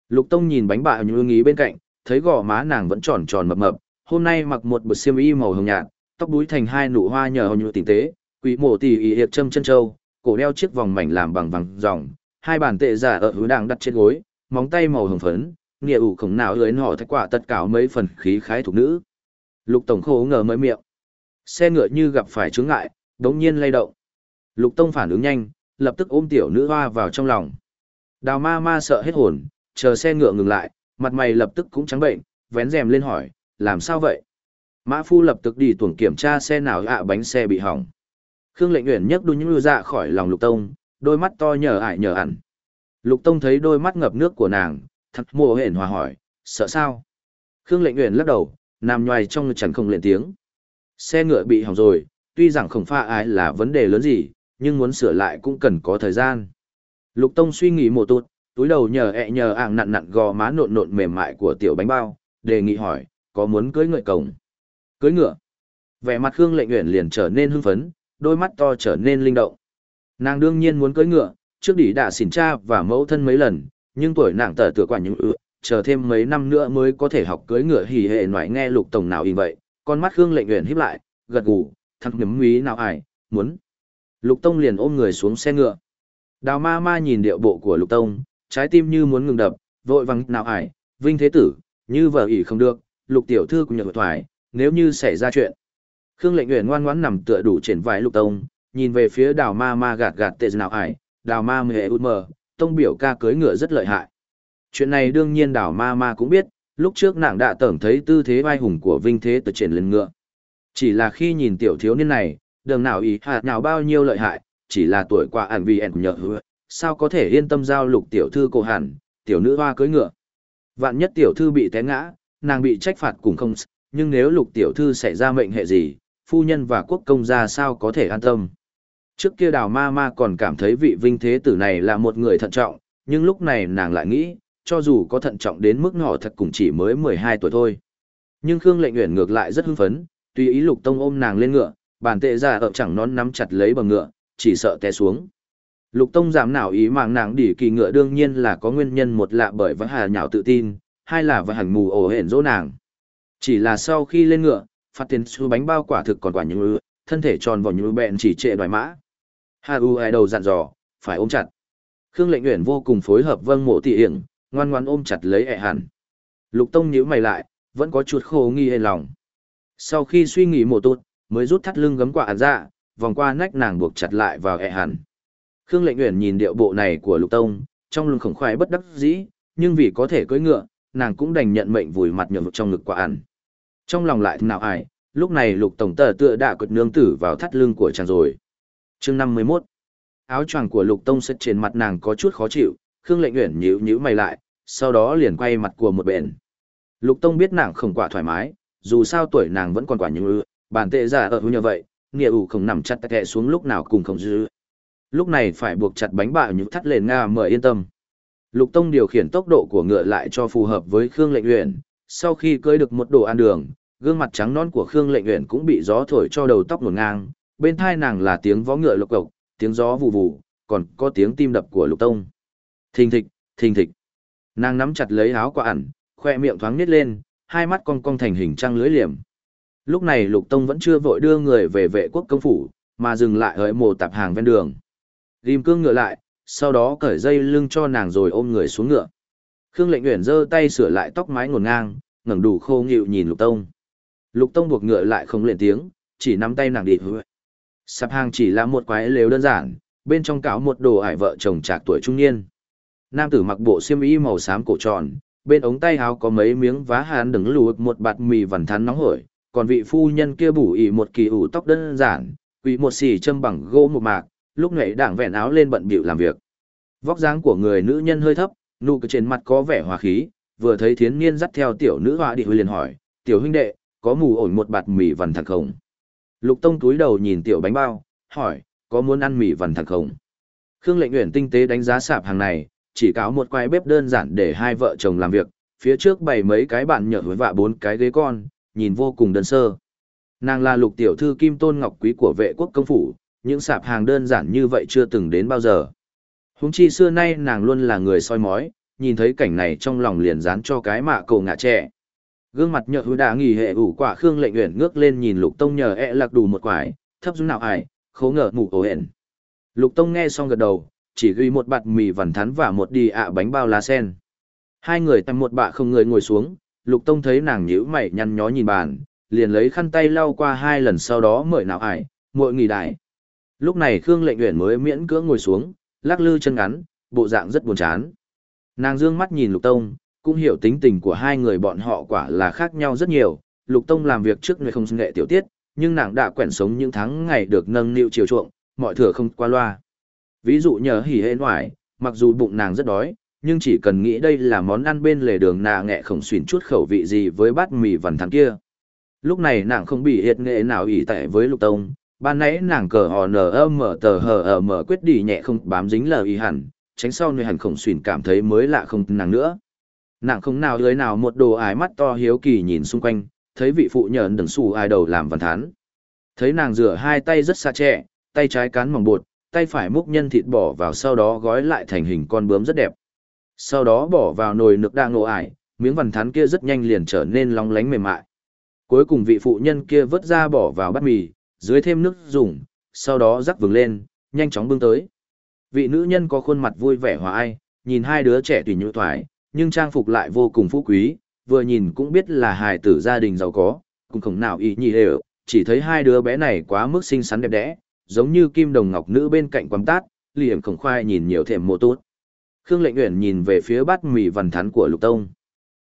Lục tông nhìn bánh bạ như ý bên cạnh, thấy gò má nàng vẫn tròn tròn mập mập, hôm nay mặc một bộ xiêm y màu hồng nhạt, tóc búi thành hai nụ hoa nhờ hồng như tinh tế, quý mộ tỷ y hiệp châm chân châu, cổ đeo chiếc vòng mảnh làm bằng vàng ròng, hai bàn tệ giả ở hứa đang đặt trên gối, móng tay màu hồng phấn, nghĩa ủ khổng nào lưới nọ thách quả tất cả mấy phần khí khái thuộc nữ. Lục tổng khổ ngờ mới miệng. Xe ngựa như gặp phải chướng ngại, đống nhiên lay động. Lục tông phản ứng nhanh, lập tức ôm tiểu nữ hoa vào trong lòng. Đào ma ma sợ hết hồn, chờ xe ngựa ngừng lại, mặt mày lập tức cũng trắng bệnh, vén rèm lên hỏi, làm sao vậy? Mã phu lập tức đi tuần kiểm tra xe nào ạ bánh xe bị hỏng. Khương lệnh Uyển nhấc đu như dạ khỏi lòng lục tông, đôi mắt to nhờ ải nhờ ẩn. Lục tông thấy đôi mắt ngập nước của nàng, thật mồ hển hòa hỏi, sợ sao? Khương lệnh Uyển lắc đầu, nằm nhoài trong chẳng không lên tiếng. Xe ngựa bị hỏng rồi, tuy rằng không pha ai là vấn đề lớn gì, nhưng muốn sửa lại cũng cần có thời gian. Lục tông suy nghĩ một tụt, túi đầu nhờ ẹ nhờ ảng nặn nặn gò má nộn nộn mềm mại của tiểu bánh bao, đề nghị hỏi, có muốn cưới ngựa cổng? Cưới ngựa. Vẻ mặt Khương Lệnh Uyển liền trở nên hưng phấn, đôi mắt to trở nên linh động. Nàng đương nhiên muốn cưỡi ngựa, trước đỉ đã xỉn cha và mẫu thân mấy lần, nhưng tuổi nàng tở tựa quả những ư, chờ thêm mấy năm nữa mới có thể học cưỡi ngựa hỉ hệ ngoại nghe lục tổng nào in vậy. Con mắt Khương Lệnh Uyển híp lại, gật gù, thằng nhấm quý nào ải, muốn. Lục Tông liền ôm người xuống xe ngựa. Đào ma ma nhìn điệu bộ của Lục Tông, trái tim như muốn ngừng đập, vội vàng nào ải, vinh thế tử, như vợ ỷ không được, lục tiểu thư cũng nhờ thoại, nếu như xảy ra chuyện. Khương lệnh Uyển ngoan ngoãn nằm tựa đủ trên vai lục tông, nhìn về phía đào ma ma gạt gạt tệ nào ải, đào ma Mê út mờ, tông biểu ca cưới ngựa rất lợi hại. Chuyện này đương nhiên đào ma ma cũng biết, lúc trước nàng đã tưởng thấy tư thế vai hùng của vinh thế từ trên lên ngựa. Chỉ là khi nhìn tiểu thiếu niên này, đường nào ý hạt nào bao nhiêu lợi hại, chỉ là tuổi qua ản vì ẻn nhờ hứa, sao có thể yên tâm giao lục tiểu thư cô hẳn, tiểu nữ hoa cưới ngựa. Vạn nhất tiểu thư bị té ngã, nàng bị trách phạt cùng không, nhưng nếu lục tiểu thư xảy ra mệnh hệ gì, phu nhân và quốc công gia sao có thể an tâm. Trước kia đào ma ma còn cảm thấy vị vinh thế tử này là một người thận trọng, nhưng lúc này nàng lại nghĩ, cho dù có thận trọng đến mức họ thật cũng chỉ mới 12 tuổi thôi. Nhưng Khương lệnh uyển ngược lại rất hưng phấn, tùy ý lục tông ôm nàng lên ngựa, bàn tệ ra ở chẳng nón nắm chặt lấy bằng ngựa, chỉ sợ té xuống. Lục Tông giảm nào ý mạng nàng đỉ kỳ ngựa đương nhiên là có nguyên nhân một là bởi vã hà nhạo tự tin, hai là vã hẳn mù ổ hển dỗ nàng. Chỉ là sau khi lên ngựa, phát tiền su bánh bao quả thực còn quả những ư, thân thể tròn vỏ như bẹn chỉ trệ đoài mã. Hà U ai đầu dặn dò, phải ôm chặt. Khương lệnh nguyện vô cùng phối hợp vâng mộ tỷ hiển, ngoan ngoan ôm chặt lấy ẹ hẳn. Lục Tông nhíu mày lại, vẫn có chuột khổ nghi hề lòng. Sau khi suy nghĩ một tốt, mới rút thắt lưng gấm quả ản ra, dạ, vòng qua nách nàng buộc chặt lại vào ẹ hẳn. Khương Lệnh Uyển nhìn điệu bộ này của Lục Tông, trong lòng khổng khoái bất đắc dĩ, nhưng vì có thể cưỡi ngựa, nàng cũng đành nhận mệnh vùi mặt nhậm trong ngực quả ăn. Trong lòng lại nào ai, lúc này Lục tổng tờ tựa đã cột nương tử vào thắt lưng của chàng rồi. Chương 51. Áo choàng của Lục Tông sất trên mặt nàng có chút khó chịu, Khương Lệnh Uyển nhíu nhíu mày lại, sau đó liền quay mặt của một bên. Lục Tông biết nàng không quả thoải mái, dù sao tuổi nàng vẫn còn quả như ư, bản tệ giả ở như vậy, nghĩa ủ không nằm chặt tệ xuống lúc nào cùng không dư. Lúc này phải buộc chặt bánh bạo những thắt lên Nga mời yên tâm. Lục Tông điều khiển tốc độ của ngựa lại cho phù hợp với Khương Lệnh Uyển, sau khi cơi được một đồ ăn đường, gương mặt trắng non của Khương Lệnh Uyển cũng bị gió thổi cho đầu tóc ngổn ngang, bên thai nàng là tiếng vó ngựa lộc cộc, tiếng gió vù vù, còn có tiếng tim đập của Lục Tông. Thình thịch, thình thịch. Nàng nắm chặt lấy áo quả ẩn, khoe miệng thoáng nít lên, hai mắt cong cong thành hình trăng lưới liềm. Lúc này Lục Tông vẫn chưa vội đưa người về vệ quốc công phủ, mà dừng lại ở mồ tạp hàng ven đường. Ghim cương ngựa lại, sau đó cởi dây lưng cho nàng rồi ôm người xuống ngựa. Khương Lệnh Uyển giơ tay sửa lại tóc mái ngổn ngang, ngẩng đủ khô nghịu nhìn Lục Tông. Lục Tông buộc ngựa lại không lên tiếng, chỉ nắm tay nàng đi. Sạp hàng chỉ là một quái lều đơn giản, bên trong cáo một đồ ải vợ chồng trạc tuổi trung niên. Nam tử mặc bộ xiêm y màu xám cổ tròn, bên ống tay áo có mấy miếng vá hàn đứng lùi một bạt mì vằn thắn nóng hổi, còn vị phu nhân kia bủ ỉ một kỳ ủ tóc đơn giản, quỳ một xì châm bằng gỗ một mạc, lúc nãy đảng vẹn áo lên bận bịu làm việc. Vóc dáng của người nữ nhân hơi thấp, nụ cười trên mặt có vẻ hòa khí, vừa thấy thiến niên dắt theo tiểu nữ họa đi liền hỏi, tiểu huynh đệ, có mù ổn một bạt mì vằn thẳng không? Lục Tông túi đầu nhìn tiểu bánh bao, hỏi, có muốn ăn mì vằn thẳng không? Khương Lệnh nguyện tinh tế đánh giá sạp hàng này, chỉ cáo một quai bếp đơn giản để hai vợ chồng làm việc, phía trước bày mấy cái bàn nhỏ với vạ bốn cái ghế con, nhìn vô cùng đơn sơ. Nàng là lục tiểu thư Kim Tôn Ngọc Quý của vệ quốc công phủ, những sạp hàng đơn giản như vậy chưa từng đến bao giờ. Húng chi xưa nay nàng luôn là người soi mói, nhìn thấy cảnh này trong lòng liền dán cho cái mạ cổ ngạ trẻ. Gương mặt nhợ hứa đã nghỉ hệ ủ quả Khương lệnh uyển ngước lên nhìn lục tông nhờ e lạc đủ một quải, thấp dung nào ải, khố ngờ mù ổ hẹn. Lục tông nghe xong gật đầu, chỉ ghi một bạt mì vằn thắn và một đi ạ bánh bao lá sen. Hai người tầm một bạ không người ngồi xuống, lục tông thấy nàng nhíu mày nhăn nhó nhìn bàn, liền lấy khăn tay lau qua hai lần sau đó mời nào ải, muội nghỉ đại. Lúc này Khương lệnh uyển mới miễn cưỡng ngồi xuống, lắc lư chân ngắn, bộ dạng rất buồn chán. Nàng dương mắt nhìn lục tông, cũng hiểu tính tình của hai người bọn họ quả là khác nhau rất nhiều. Lục Tông làm việc trước người không nghệ tiểu tiết, nhưng nàng đã quen sống những tháng ngày được nâng niu chiều chuộng, mọi thừa không qua loa. Ví dụ nhờ hỉ hê ngoại, mặc dù bụng nàng rất đói, nhưng chỉ cần nghĩ đây là món ăn bên lề đường nà nghệ khổng xuyên chút khẩu vị gì với bát mì vằn thắn kia. Lúc này nàng không bị hiệt nghệ nào ỉ tệ với lục tông, ban nãy nàng cờ hò nờ ơ mở tờ hờ ở mở quyết đi nhẹ không bám dính lờ y hẳn, tránh sau nơi hẳn khổng xuyển cảm thấy mới lạ không nàng nữa. Nàng không nào lưới nào một đồ ái mắt to hiếu kỳ nhìn xung quanh, thấy vị phụ nhờn đừng xù ai đầu làm văn thán. Thấy nàng rửa hai tay rất xa trẻ, tay trái cán mỏng bột, tay phải múc nhân thịt bỏ vào sau đó gói lại thành hình con bướm rất đẹp. Sau đó bỏ vào nồi nước đang nổ ải, miếng vằn thán kia rất nhanh liền trở nên long lánh mềm mại. Cuối cùng vị phụ nhân kia vớt ra bỏ vào bát mì, dưới thêm nước dùng, sau đó rắc vừng lên, nhanh chóng bưng tới. Vị nữ nhân có khuôn mặt vui vẻ hòa ai, nhìn hai đứa trẻ tùy nhũ thoải, nhưng trang phục lại vô cùng phú quý, vừa nhìn cũng biết là hài tử gia đình giàu có, cũng không nào ý nhì đều, chỉ thấy hai đứa bé này quá mức xinh xắn đẹp đẽ, giống như kim đồng ngọc nữ bên cạnh quắm tát, liềm khổng khoai nhìn nhiều thèm mô tốt. Khương Lệnh Uyển nhìn về phía bát mì vằn thắn của Lục Tông.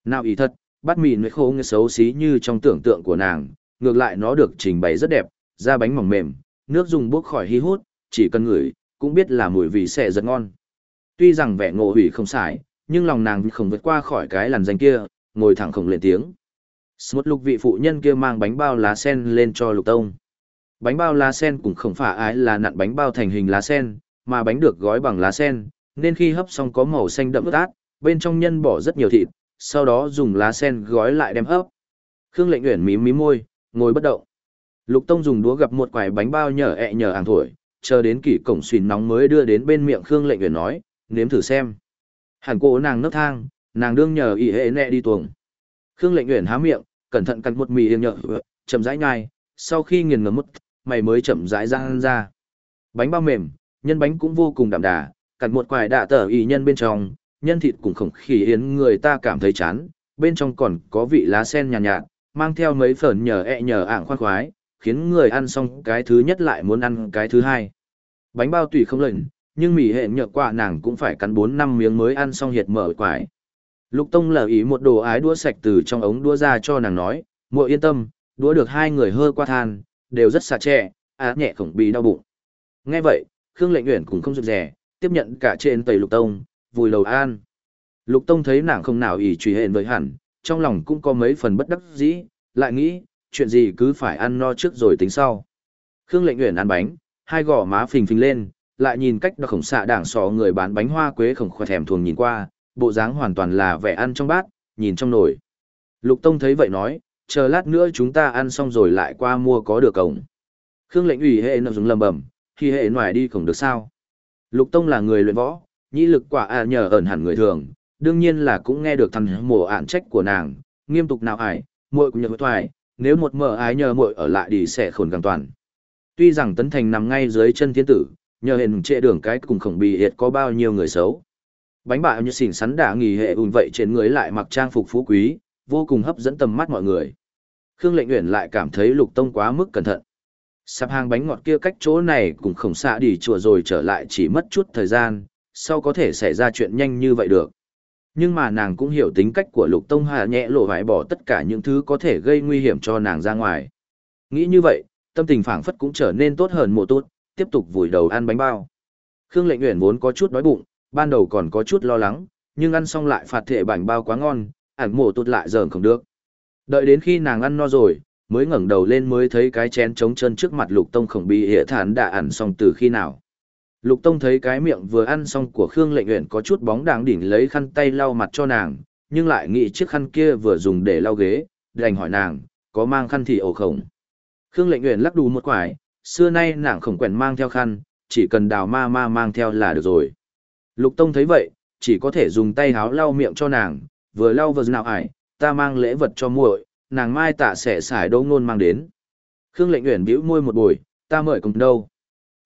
Nào ý thật, bát mì nuôi khô nghe xấu xí như trong tưởng tượng của nàng, ngược lại nó được trình bày rất đẹp, da bánh mỏng mềm, nước dùng bốc khỏi hí hút, chỉ cần ngửi, cũng biết là mùi vị sẽ rất ngon. Tuy rằng vẻ ngộ hủy không xài, nhưng lòng nàng không vượt qua khỏi cái làn danh kia, ngồi thẳng không lên tiếng. Một lục vị phụ nhân kia mang bánh bao lá sen lên cho lục tông. Bánh bao lá sen cũng không phải ái là nặn bánh bao thành hình lá sen, mà bánh được gói bằng lá sen, nên khi hấp xong có màu xanh đậm ướt át, bên trong nhân bỏ rất nhiều thịt, sau đó dùng lá sen gói lại đem hấp. Khương lệnh uyển mím mím môi, ngồi bất động. Lục Tông dùng đũa gặp một quải bánh bao nhờ ẹ nhờ ảng thổi, chờ đến kỷ cổng xuyên nóng mới đưa đến bên miệng Khương lệnh uyển nói, nếm thử xem. Hẳn cô nàng nấc thang, nàng đương nhờ ý hệ nẹ đi tuồng. Khương lệnh uyển há miệng, cẩn thận cắn một mì yên nhợ, chậm rãi nhai, sau khi nghiền ngấm mất, mày mới chậm rãi ra ăn ra. Bánh bao mềm, nhân bánh cũng vô cùng đậm đà, cắn một quải đạ tở ý nhân bên trong, nhân thịt cũng khổng khí yến người ta cảm thấy chán, bên trong còn có vị lá sen nhàn nhạt, nhạt, mang theo mấy phần nhờ ẹ nhờ ảng khoan khoái, khiến người ăn xong cái thứ nhất lại muốn ăn cái thứ hai. Bánh bao tùy không lệnh, nhưng mì hẹn nhược quả nàng cũng phải cắn bốn năm miếng mới ăn xong hiệt mở quải. Lục Tông lờ ý một đồ ái đũa sạch từ trong ống đũa ra cho nàng nói, muội yên tâm, đũa được hai người hơ qua than, đều rất xà trẻ, á nhẹ khổng bị đau bụng. Nghe vậy, Khương Lệnh Uyển cũng không rụt rè, tiếp nhận cả trên tẩy Lục Tông, vùi lầu an. Lục Tông thấy nàng không nào ỷ truy hẹn với hẳn, trong lòng cũng có mấy phần bất đắc dĩ, lại nghĩ, chuyện gì cứ phải ăn no trước rồi tính sau. Khương Lệnh nguyện ăn bánh, hai gò má phình phình lên, lại nhìn cách đặc khổng xạ đảng sò người bán bánh hoa quế khổng khoe thèm thuồng nhìn qua, bộ dáng hoàn toàn là vẻ ăn trong bát, nhìn trong nồi. Lục Tông thấy vậy nói, chờ lát nữa chúng ta ăn xong rồi lại qua mua có được cổng. Khương lệnh ủy hệ nằm dùng lầm bẩm, khi hệ ngoài đi không được sao. Lục Tông là người luyện võ, nhĩ lực quả à nhờ ẩn hẳn người thường, đương nhiên là cũng nghe được thằng mùa ản trách của nàng, nghiêm tục nào ải, muội cũng nhớ thoại, nếu một mờ ái nhờ muội ở lại đi sẽ khổn càng toàn. Tuy rằng Tấn Thành nằm ngay dưới chân thiên tử, nhờ hình trệ đường cái cùng khổng bị hiệt có bao nhiêu người xấu. Bánh bạo như xỉn sắn đã nghỉ hệ ùn vậy trên người lại mặc trang phục phú quý, vô cùng hấp dẫn tầm mắt mọi người. Khương Lệnh Uyển lại cảm thấy Lục Tông quá mức cẩn thận. Sạp hàng bánh ngọt kia cách chỗ này cũng không xa đi chùa rồi trở lại chỉ mất chút thời gian, sao có thể xảy ra chuyện nhanh như vậy được. Nhưng mà nàng cũng hiểu tính cách của Lục Tông Hà nhẹ lộ vải bỏ tất cả những thứ có thể gây nguy hiểm cho nàng ra ngoài. Nghĩ như vậy, tâm tình phảng phất cũng trở nên tốt hơn một tốt, tiếp tục vùi đầu ăn bánh bao. Khương Lệnh Uyển vốn có chút đói bụng, ban đầu còn có chút lo lắng, nhưng ăn xong lại phạt thệ bánh bao quá ngon, ản mộ tốt lại dởm không được. Đợi đến khi nàng ăn no rồi, mới ngẩng đầu lên mới thấy cái chén trống chân trước mặt Lục Tông khổng bị hệ thản đã ăn xong từ khi nào. Lục Tông thấy cái miệng vừa ăn xong của Khương Lệnh Uyển có chút bóng đàng đỉnh lấy khăn tay lau mặt cho nàng, nhưng lại nghĩ chiếc khăn kia vừa dùng để lau ghế, đành hỏi nàng, có mang khăn thì ổ khổng. Khương Lệnh Uyển lắc đù một quải, xưa nay nàng không quen mang theo khăn, chỉ cần đào ma ma mang theo là được rồi. Lục Tông thấy vậy, chỉ có thể dùng tay háo lau miệng cho nàng, vừa lau vừa nào ải, ta mang lễ vật cho muội, nàng mai tạ sẽ xài đỗ ngôn mang đến. Khương lệnh uyển bĩu môi một buổi, ta mời cùng đâu.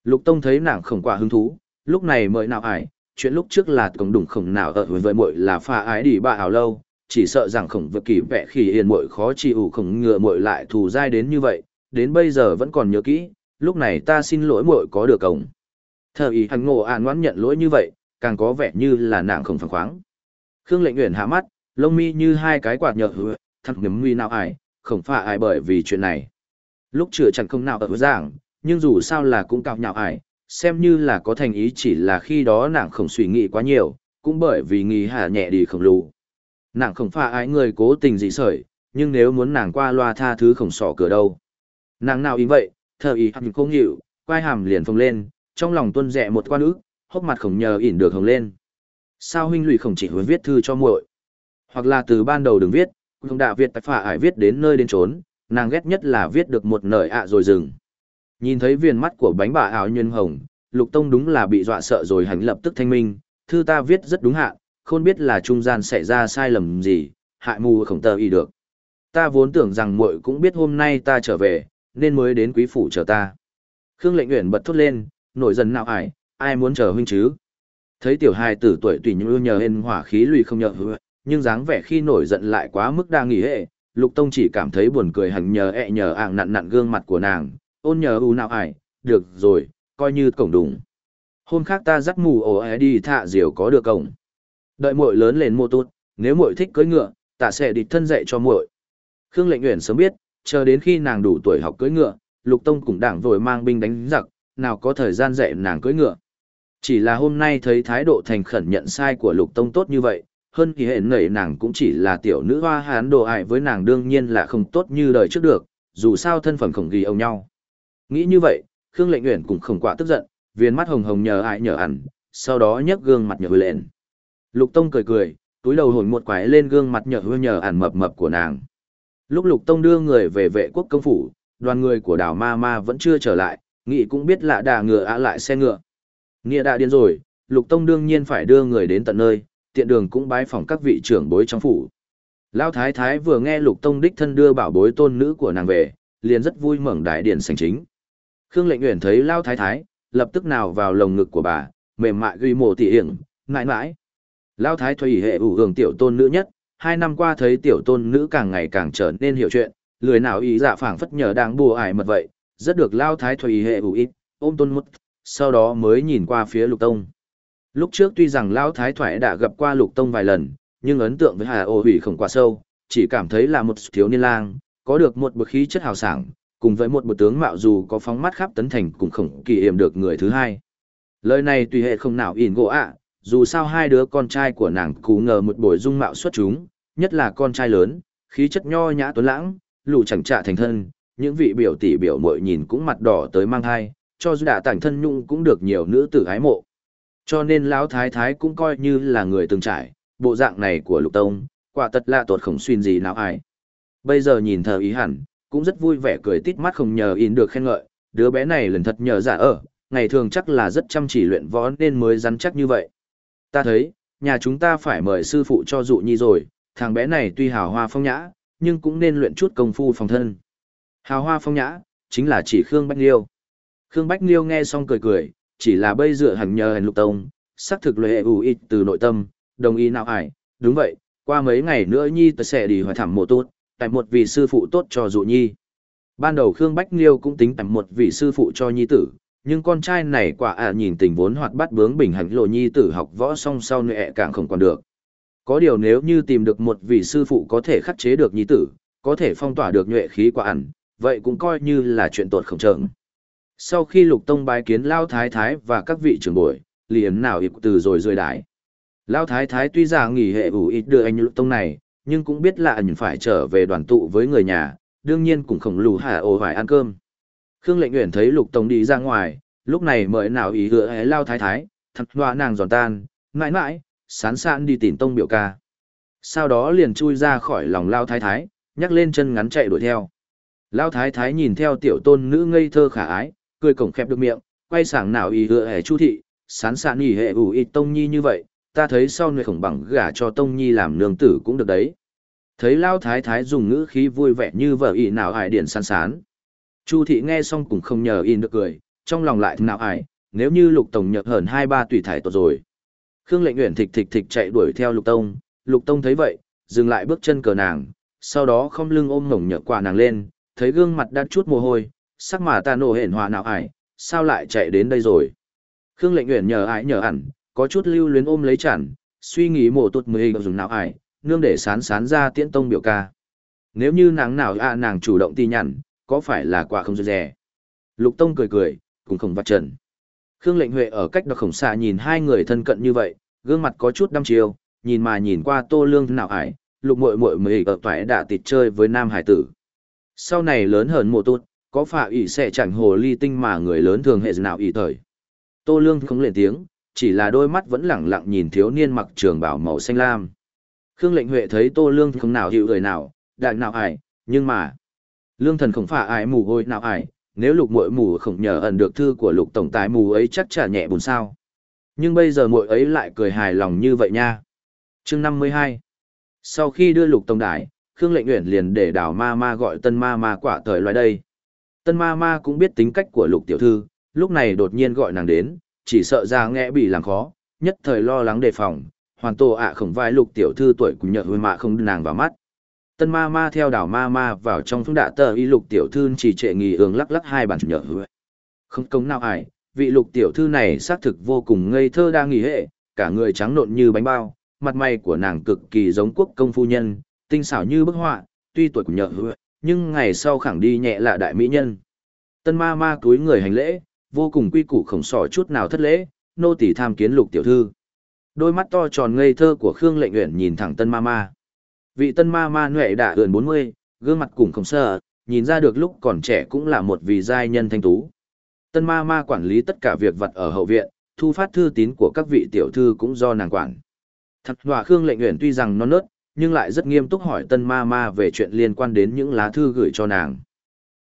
Lục Tông thấy nàng khổng quả hứng thú, lúc này mời nào ải, chuyện lúc trước là cổng đủng khổng nào ở với muội là pha ái đi bà ảo lâu, chỉ sợ rằng khổng vực kỳ vẽ khi yên muội khó chịu ủ khổng ngựa muội lại thù dai đến như vậy, đến bây giờ vẫn còn nhớ kỹ, lúc này ta xin lỗi muội có được cổng. Thờ ý hành ngộ an ngoãn nhận lỗi như vậy, càng có vẻ như là nàng không phản khoáng. Khương lệnh nguyện hạ mắt, lông mi như hai cái quạt nhợ hứa, thằng nấm nguy nào ải, khổng pha ai bởi vì chuyện này. Lúc chữa chẳng không nào ở giảng, nhưng dù sao là cũng cạo nhạo ải, xem như là có thành ý chỉ là khi đó nàng không suy nghĩ quá nhiều, cũng bởi vì nghi hạ nhẹ đi không lù. Nàng không phải ai người cố tình dị sởi, nhưng nếu muốn nàng qua loa tha thứ không sỏ cửa đâu. Nàng nào ý vậy, thờ ý hẳn không hiểu, quay hàm liền phồng lên, trong lòng tuân rẹ một quan ức, hốc mặt khổng nhờ ỉn được hồng lên. Sao huynh lụy không chỉ huấn viết thư cho muội, hoặc là từ ban đầu đừng viết, không đạo Việt tại phả ải viết đến nơi đến trốn, nàng ghét nhất là viết được một nời ạ rồi dừng. Nhìn thấy viền mắt của bánh bà áo nhân hồng, Lục Tông đúng là bị dọa sợ rồi hành lập tức thanh minh, thư ta viết rất đúng hạn, không biết là trung gian xảy ra sai lầm gì, hại mù không tờ y được. Ta vốn tưởng rằng muội cũng biết hôm nay ta trở về, nên mới đến quý phủ chờ ta. Khương Lệnh nguyện bật thốt lên, nổi dần nào ải, ai muốn chờ huynh chứ? Thấy tiểu hài tử tuổi tùy như nhờ hên hỏa khí lùi không nhờ hứa, nhưng dáng vẻ khi nổi giận lại quá mức đa nghỉ hệ, lục tông chỉ cảm thấy buồn cười hẳn nhờ ẹ nhờ ạng nặn nặn gương mặt của nàng, ôn nhờ u nào ải, được rồi, coi như cổng đùng. Hôm khác ta dắt mù ổ ẹ đi thạ diều có được cổng. Đợi muội lớn lên mô tốt, nếu muội thích cưỡi ngựa, ta sẽ địch thân dạy cho muội. Khương Lệnh Uyển sớm biết, chờ đến khi nàng đủ tuổi học cưỡi ngựa, Lục Tông cũng đảng vội mang binh đánh giặc, nào có thời gian dạy nàng cưỡi ngựa. Chỉ là hôm nay thấy thái độ thành khẩn nhận sai của Lục Tông tốt như vậy, hơn thì hệ nảy nàng cũng chỉ là tiểu nữ hoa hán đồ ải với nàng đương nhiên là không tốt như đời trước được, dù sao thân phận khổng ghi ông nhau. Nghĩ như vậy, Khương Lệnh Uyển cũng không quá tức giận, viên mắt hồng hồng nhờ ai nhờ ẩn, sau đó nhấc gương mặt nhờ hư lên. Lục Tông cười cười, túi đầu hồn một quái lên gương mặt nhờ hư nhờ ẩn mập mập của nàng. Lúc Lục Tông đưa người về vệ quốc công phủ, đoàn người của đảo Ma Ma vẫn chưa trở lại, nghị cũng biết lạ đà ngựa ạ lại xe ngựa. Nghĩa đã điên rồi, Lục Tông đương nhiên phải đưa người đến tận nơi, tiện đường cũng bái phỏng các vị trưởng bối trong phủ. Lão Thái Thái vừa nghe Lục Tông đích thân đưa bảo bối tôn nữ của nàng về, liền rất vui mừng đại điện sảnh chính. Khương Lệnh Uyển thấy Lão Thái Thái, lập tức nào vào lồng ngực của bà, mềm mại ghi mồ tỉ hiểm, ngại ngại. Lão Thái Thủy hệ ủ hưởng tiểu tôn nữ nhất, hai năm qua thấy tiểu tôn nữ càng ngày càng trở nên hiểu chuyện, lười nào ý dạ phảng phất nhờ đang bùa ải mật vậy, rất được Lão Thái Thủy hệ ủ ít, ôm tôn mất, sau đó mới nhìn qua phía Lục Tông. Lúc trước tuy rằng Lão Thái Thoại đã gặp qua Lục Tông vài lần, nhưng ấn tượng với Hà Ô Hủy không quá sâu, chỉ cảm thấy là một thiếu niên lang, có được một bậc khí chất hào sảng, cùng với một bộ tướng mạo dù có phóng mắt khắp tấn thành cũng khổng kỳ hiểm được người thứ hai. Lời này tùy hệ không nào ỉn gỗ ạ, dù sao hai đứa con trai của nàng cú ngờ một buổi dung mạo xuất chúng, nhất là con trai lớn, khí chất nho nhã tuấn lãng, lù chẳng trạ thành thân, những vị biểu tỷ biểu muội nhìn cũng mặt đỏ tới mang hai, cho dù đã tảnh thân nhung cũng được nhiều nữ tử ái mộ. Cho nên lão thái thái cũng coi như là người từng trải, bộ dạng này của lục tông, quả thật là tuột khổng xuyên gì nào ai. Bây giờ nhìn thờ ý hẳn, cũng rất vui vẻ cười tít mắt không nhờ in được khen ngợi, đứa bé này lần thật nhờ giả ở, ngày thường chắc là rất chăm chỉ luyện võ nên mới rắn chắc như vậy. Ta thấy, nhà chúng ta phải mời sư phụ cho dụ nhi rồi, thằng bé này tuy hào hoa phong nhã, nhưng cũng nên luyện chút công phu phòng thân. Hào hoa phong nhã, chính là chỉ Khương Bách Liêu. Khương Bách Liêu nghe xong cười cười, chỉ là bây dựa hẳn nhờ hẳn lục tông, xác thực lệ ủ ít từ nội tâm, đồng ý nào ải, đúng vậy, qua mấy ngày nữa nhi tôi sẽ đi hỏi thăm mộ tốt, tại một vị sư phụ tốt cho dụ nhi. Ban đầu Khương Bách Liêu cũng tính tại một vị sư phụ cho nhi tử, nhưng con trai này quả ạ nhìn tình vốn hoạt bát bướng bình hạnh lộ nhi tử học võ song sau nệ càng không còn được. Có điều nếu như tìm được một vị sư phụ có thể khắc chế được nhi tử, có thể phong tỏa được nhuệ khí quả ẩn, vậy cũng coi như là chuyện tuột không trợn. Sau khi lục tông bái kiến Lao Thái Thái và các vị trưởng bồi, liền nào ịp từ rồi rơi đái. Lao Thái Thái tuy già nghỉ hệ ủ ít đưa anh lục tông này, nhưng cũng biết là ảnh phải trở về đoàn tụ với người nhà, đương nhiên cũng không lù hạ ồ phải ăn cơm. Khương lệnh nguyện thấy lục tông đi ra ngoài, lúc này mời nào ý hứa ấy Lao Thái Thái, thật hoa nàng giòn tan, mãi mãi, sán sán đi tìm tông biểu ca. Sau đó liền chui ra khỏi lòng Lao Thái Thái, nhắc lên chân ngắn chạy đuổi theo. Lao Thái Thái nhìn theo tiểu tôn nữ ngây thơ khả ái, cười cổng khép được miệng, quay sảng nào ý hứa hẻ chu thị, sán sán ý hệ ủ ít tông nhi như vậy, ta thấy sau nơi khổng bằng gả cho tông nhi làm nương tử cũng được đấy. Thấy Lao Thái Thái dùng ngữ khí vui vẻ như vợ ỷ nào ải điển san sán. Chu thị nghe xong cũng không nhờ in được cười, trong lòng lại nào ải, nếu như lục tổng nhập hờn hai ba tùy thải tốt rồi. Khương lệnh nguyện thịch thịch thịch chạy đuổi theo lục tông, lục tông thấy vậy, dừng lại bước chân cờ nàng, sau đó không lưng ôm ngổng nhợ quả nàng lên, thấy gương mặt đã chút mồ hôi, sắc mà ta nổ hển hòa nào ải, sao lại chạy đến đây rồi. Khương lệnh nguyện nhờ ải nhờ ẩn, có chút lưu luyến ôm lấy chản, suy nghĩ mổ tụt mười dùng nào ải, nương để sán sán ra tiễn tông biểu ca. Nếu như nàng nào à nàng chủ động tì nhằn, có phải là quả không rẻ. Lục tông cười cười, cũng không vặt trần. Khương lệnh huệ ở cách đó khổng xa nhìn hai người thân cận như vậy, gương mặt có chút đăm chiêu, nhìn mà nhìn qua tô lương nào ải, lục muội muội mới ở toại đã tịt chơi với nam hải tử. Sau này lớn hơn mùa tốt, có phạ ỷ sẽ chẳng hồ ly tinh mà người lớn thường hệ nào ỷ thời. Tô lương không lên tiếng, chỉ là đôi mắt vẫn lẳng lặng nhìn thiếu niên mặc trường bảo màu xanh lam. Khương lệnh huệ thấy tô lương không nào hiểu người nào, đại nào ải, nhưng mà, lương thần không phải ai mù hôi nào ải, nếu lục muội mù không nhờ ẩn được thư của lục tổng tài mù ấy chắc chả nhẹ buồn sao. Nhưng bây giờ muội ấy lại cười hài lòng như vậy nha. Chương năm mươi hai Sau khi đưa lục tổng đại, Khương Lệnh Uyển liền để đảo ma ma gọi tân ma ma quả thời loại đây. Tân ma ma cũng biết tính cách của lục tiểu thư, lúc này đột nhiên gọi nàng đến, chỉ sợ ra nghe bị làm khó, nhất thời lo lắng đề phòng, hoàn tổ ạ khổng vai lục tiểu thư tuổi cùng nhợ hơi mạ không nàng vào mắt. Tân ma ma theo đảo ma ma vào trong phương đạ tờ y lục tiểu thư chỉ trệ nghỉ ương lắc lắc hai bàn nhợ hơi. Không công nào ải, vị lục tiểu thư này xác thực vô cùng ngây thơ đang nghỉ hệ, cả người trắng nộn như bánh bao, mặt mày của nàng cực kỳ giống quốc công phu nhân, tinh xảo như bức họa, tuy tuổi cũng nhợ hứa, nhưng ngày sau khẳng đi nhẹ là đại mỹ nhân. Tân ma ma túi người hành lễ, vô cùng quy củ khổng sỏ chút nào thất lễ, nô tỳ tham kiến lục tiểu thư. Đôi mắt to tròn ngây thơ của Khương Lệnh Uyển nhìn thẳng tân ma ma. Vị tân ma ma nhuệ đã ườn 40, gương mặt cùng không sợ, nhìn ra được lúc còn trẻ cũng là một vị giai nhân thanh tú. Tân ma ma quản lý tất cả việc vật ở hậu viện, thu phát thư tín của các vị tiểu thư cũng do nàng quản. Thật hòa Khương Lệnh Uyển tuy rằng non nớt, nhưng lại rất nghiêm túc hỏi tân ma ma về chuyện liên quan đến những lá thư gửi cho nàng.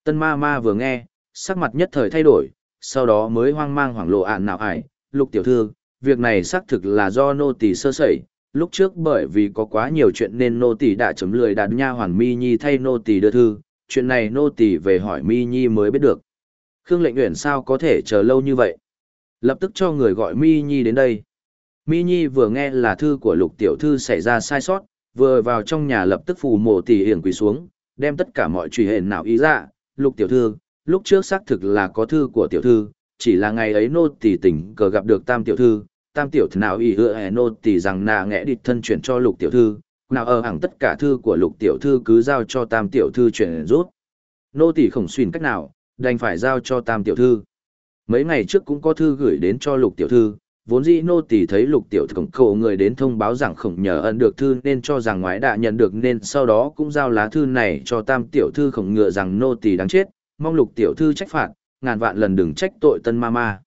Tân ma ma vừa nghe, sắc mặt nhất thời thay đổi, sau đó mới hoang mang hoảng lộ ạn nào ải, lục tiểu thư, việc này xác thực là do nô tỳ sơ sẩy, lúc trước bởi vì có quá nhiều chuyện nên nô tỳ đã chấm lười đạt nha hoàn mi nhi thay nô tỳ đưa thư, chuyện này nô tỳ về hỏi mi nhi mới biết được. Khương lệnh nguyện sao có thể chờ lâu như vậy? Lập tức cho người gọi mi nhi đến đây. Mi nhi vừa nghe là thư của lục tiểu thư xảy ra sai sót, vừa vào trong nhà lập tức phù mộ tỷ hiển quỳ xuống, đem tất cả mọi truy hển nào ý ra, lục tiểu thư, lúc trước xác thực là có thư của tiểu thư, chỉ là ngày ấy nô tỷ tình cờ gặp được tam tiểu thư, tam tiểu thư nào ý hứa hẹn nô tỷ rằng nà nghẽ địch thân chuyển cho lục tiểu thư, nào ở hẳn tất cả thư của lục tiểu thư cứ giao cho tam tiểu thư chuyển rút. Nô tỷ khổng xuyên cách nào, đành phải giao cho tam tiểu thư. Mấy ngày trước cũng có thư gửi đến cho lục tiểu thư, vốn dĩ nô tỳ thấy lục tiểu cổng cầu người đến thông báo rằng khổng nhờ ân được thư nên cho rằng ngoái đã nhận được nên sau đó cũng giao lá thư này cho tam tiểu thư khổng ngựa rằng nô tỳ đáng chết mong lục tiểu thư trách phạt ngàn vạn lần đừng trách tội tân ma ma.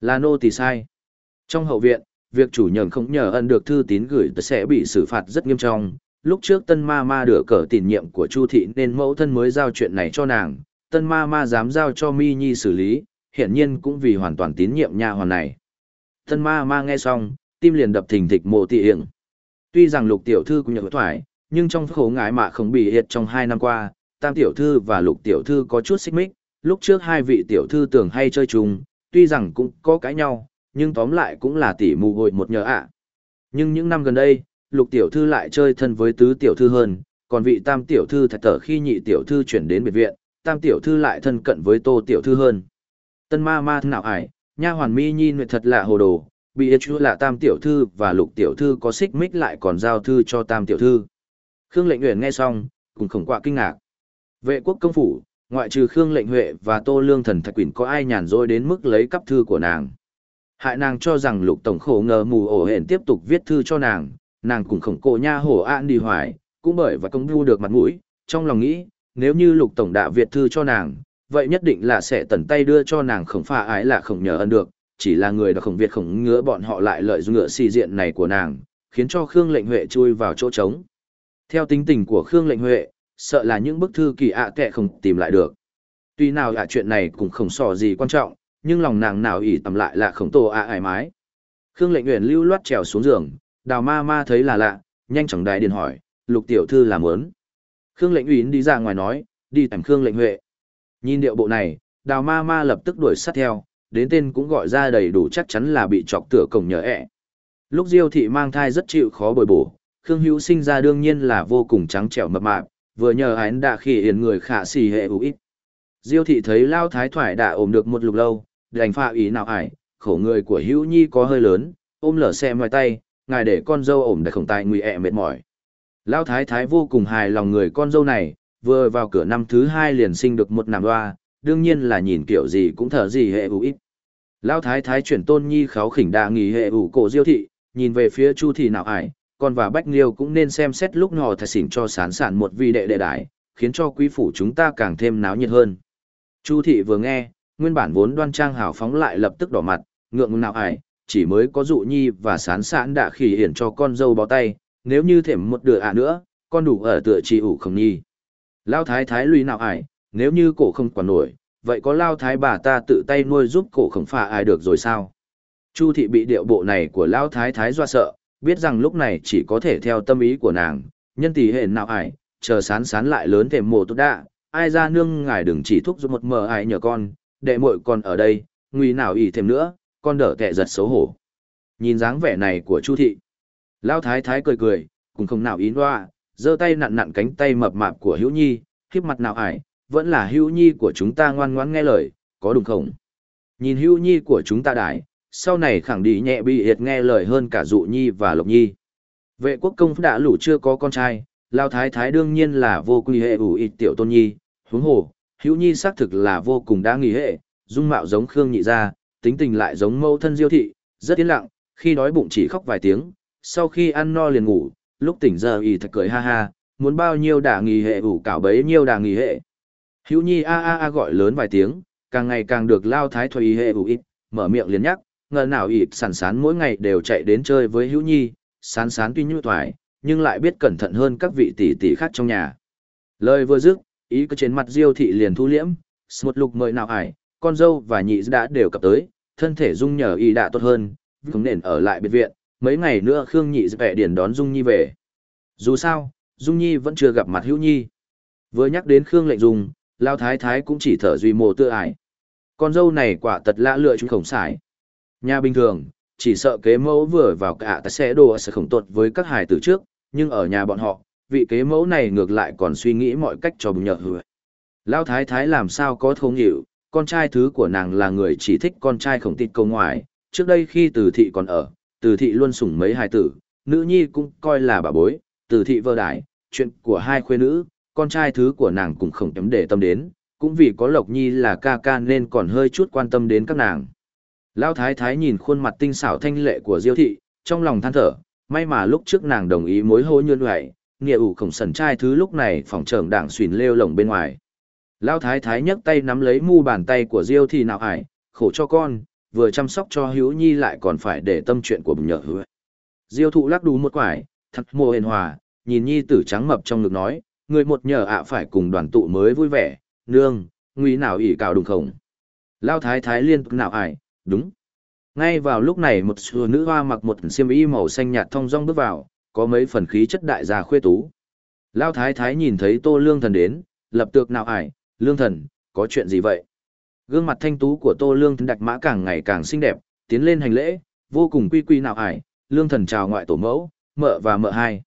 Là nô tỳ sai. Trong hậu viện việc chủ nhận không nhờ ân được thư tín gửi sẽ bị xử phạt rất nghiêm trọng. Lúc trước tân ma ma được cờ tiền nhiệm của chu thị nên mẫu thân mới giao chuyện này cho nàng tân ma ma dám giao cho mi nhi xử lý hiển nhiên cũng vì hoàn toàn tín nhiệm nha hoàn này. Tân ma ma nghe xong, tim liền đập thình thịch mộ tị hiện. Tuy rằng lục tiểu thư cũng nhận thoải, nhưng trong khổ ngái mà không bị hiệt trong hai năm qua, tam tiểu thư và lục tiểu thư có chút xích mích, lúc trước hai vị tiểu thư tưởng hay chơi chung, tuy rằng cũng có cãi nhau, nhưng tóm lại cũng là tỷ mù gội một nhờ ạ. Nhưng những năm gần đây, lục tiểu thư lại chơi thân với tứ tiểu thư hơn, còn vị tam tiểu thư thật tở khi nhị tiểu thư chuyển đến biệt viện, tam tiểu thư lại thân cận với tô tiểu thư hơn. Tân ma ma nào ải, nha hoàn mi nhi nguyệt thật là hồ đồ, bị ít chú là tam tiểu thư và lục tiểu thư có xích mích lại còn giao thư cho tam tiểu thư. Khương lệnh nguyện nghe xong, cũng khổng quạ kinh ngạc. Vệ quốc công phủ, ngoại trừ Khương lệnh huệ và tô lương thần thạch quỳnh có ai nhàn rỗi đến mức lấy cắp thư của nàng. Hại nàng cho rằng lục tổng khổ ngờ mù ổ hển tiếp tục viết thư cho nàng, nàng cũng khổng cổ nha hổ an đi hoài, cũng bởi và công vu được mặt mũi, trong lòng nghĩ, nếu như lục tổng đã viết thư cho nàng, vậy nhất định là sẽ tẩn tay đưa cho nàng khổng pha ái là khổng nhờ ân được, chỉ là người đã khổng Việt khổng ngứa bọn họ lại lợi dụng ngựa xì diện này của nàng, khiến cho Khương lệnh Huệ chui vào chỗ trống. Theo tính tình của Khương lệnh Huệ, sợ là những bức thư kỳ ạ à kệ không tìm lại được. Tuy nào ạ chuyện này cũng không sò gì quan trọng, nhưng lòng nàng nào ỉ tầm lại là khổng tổ ạ ải mái. Khương lệnh Uyển lưu loát trèo xuống giường, đào ma ma thấy là lạ, nhanh chóng đại điện hỏi, lục tiểu thư làm ớn. Khương lệnh Uyển đi ra ngoài nói, đi tìm Khương lệnh Huệ. Nhìn điệu bộ này, đào ma ma lập tức đuổi sát theo, đến tên cũng gọi ra đầy đủ chắc chắn là bị chọc tựa cổng nhờ ẹ. Lúc Diêu thị mang thai rất chịu khó bồi bổ, Khương Hữu sinh ra đương nhiên là vô cùng trắng trẻo mập mạp, vừa nhờ hắn đã khỉ hiền người khả xì hệ ủ ít. Diêu thị thấy Lao Thái thoải đã ôm được một lục lâu, đành pha ý nào ải, khổ người của Hữu Nhi có hơi lớn, ôm lở xe ngoài tay, ngài để con dâu ổm để khổng tài nguy ẹ mệt mỏi. Lao Thái Thái vô cùng hài lòng người con dâu này, vừa vào cửa năm thứ hai liền sinh được một nàng hoa, đương nhiên là nhìn kiểu gì cũng thở gì hệ ủ ít. Lao Thái Thái chuyển tôn nhi kháo khỉnh đã nghỉ hệ ủ cổ diêu thị, nhìn về phía Chu thị nào ải, con và Bách Liêu cũng nên xem xét lúc nọ thật xỉn cho sán sản một vị đệ đệ đại, khiến cho quý phủ chúng ta càng thêm náo nhiệt hơn. Chu thị vừa nghe, nguyên bản vốn đoan trang hào phóng lại lập tức đỏ mặt, ngượng nào ải, chỉ mới có dụ nhi và sán sản đã khỉ hiển cho con dâu bó tay, nếu như thèm một đứa ạ nữa, con đủ ở tựa chỉ ủ không nhi. Lao thái thái lùi nào ải, nếu như cổ không quản nổi, vậy có lao thái bà ta tự tay nuôi giúp cổ không phà ai được rồi sao? Chu thị bị điệu bộ này của lao thái thái doa sợ, biết rằng lúc này chỉ có thể theo tâm ý của nàng, nhân tỷ hệ nào ải, chờ sán sán lại lớn thêm mồ tốt đạ, ai ra nương ngài đừng chỉ thúc giúp một mờ ai nhờ con, đệ muội con ở đây, nguy nào ỉ thêm nữa, con đỡ kẻ giật xấu hổ. Nhìn dáng vẻ này của Chu thị, Lao thái thái cười cười, cũng không nào ý loa, giơ tay nặn nặn cánh tay mập mạp của Hữu Nhi, khiếp mặt nào ải, vẫn là Hữu Nhi của chúng ta ngoan ngoãn nghe lời, có đúng không? Nhìn Hữu Nhi của chúng ta đại, sau này khẳng định nhẹ bị hiệt nghe lời hơn cả Dụ Nhi và Lộc Nhi. Vệ quốc công đã lũ chưa có con trai, Lao Thái Thái đương nhiên là vô quy hệ ủ ít tiểu tôn nhi, huống hồ, hữu nhi xác thực là vô cùng đa nghỉ hệ, dung mạo giống Khương nhị gia, tính tình lại giống mâu thân diêu thị, rất yên lặng, khi đói bụng chỉ khóc vài tiếng, sau khi ăn no liền ngủ, lúc tỉnh giờ y thật cười ha ha, muốn bao nhiêu đả nghỉ hệ ủ cảo bấy nhiêu đả nghỉ hệ. Hữu nhi a a a gọi lớn vài tiếng, càng ngày càng được Lao Thái thuầy hệ ủ ít, mở miệng liền nhắc, ngờ nào ít sẵn sán mỗi ngày đều chạy đến chơi với hữu nhi, sán sán tuy nhu thoải, nhưng lại biết cẩn thận hơn các vị tỷ tỷ khác trong nhà. Lời vừa dứt, ý cứ trên mặt Diêu thị liền thu liễm, một lục mời nào ải, con dâu và nhị đã đều cập tới, thân thể dung nhờ y đã tốt hơn, không nên ở lại biệt viện, mấy ngày nữa Khương nhị vẽ điển đón Dung Nhi về. Dù sao, Dung Nhi vẫn chưa gặp mặt Hữu Nhi. Vừa nhắc đến Khương lệnh Dung, Lao Thái Thái cũng chỉ thở duy mồ tự ải. Con dâu này quả tật lạ lựa chúng khổng sải Nhà bình thường, chỉ sợ kế mẫu vừa vào cả ta sẽ đồ sẽ khổng tuột với các hài tử trước, nhưng ở nhà bọn họ, vị kế mẫu này ngược lại còn suy nghĩ mọi cách cho bùng nhờ hứa. Lão thái thái làm sao có thông hiểu, con trai thứ của nàng là người chỉ thích con trai khổng tịt câu ngoài, trước đây khi từ thị còn ở, từ thị luôn sủng mấy hài tử, nữ nhi cũng coi là bà bối, từ thị vơ đại, chuyện của hai khuê nữ, con trai thứ của nàng cũng không kém để tâm đến, cũng vì có Lộc Nhi là ca ca nên còn hơi chút quan tâm đến các nàng. Lão thái thái nhìn khuôn mặt tinh xảo thanh lệ của Diêu thị, trong lòng than thở, may mà lúc trước nàng đồng ý mối hôn như vậy, nghĩa ủ khổng sần trai thứ lúc này phòng trưởng đảng xuyên lêu lồng bên ngoài. Lão thái thái nhấc tay nắm lấy mu bàn tay của Diêu thị nào ải, khổ cho con, vừa chăm sóc cho Hữu Nhi lại còn phải để tâm chuyện của bừng nhợ hứa. Diêu thụ lắc đú một quải, thật mồ hền hòa, nhìn Nhi tử trắng mập trong ngực nói, người một nhờ ạ phải cùng đoàn tụ mới vui vẻ, nương, nguy nào ỉ cào đùng khổng. Lão thái thái liên tục nào ải, đúng. Ngay vào lúc này một sùa nữ hoa mặc một xiêm y màu xanh nhạt thong dong bước vào, có mấy phần khí chất đại gia khuê tú. Lao thái thái nhìn thấy tô lương thần đến, lập tức nào ải, lương thần, có chuyện gì vậy? Gương mặt thanh tú của tô lương thần đặc mã càng ngày càng xinh đẹp, tiến lên hành lễ, vô cùng quy quy nào ải, lương thần chào ngoại tổ mẫu, mợ và mợ hai.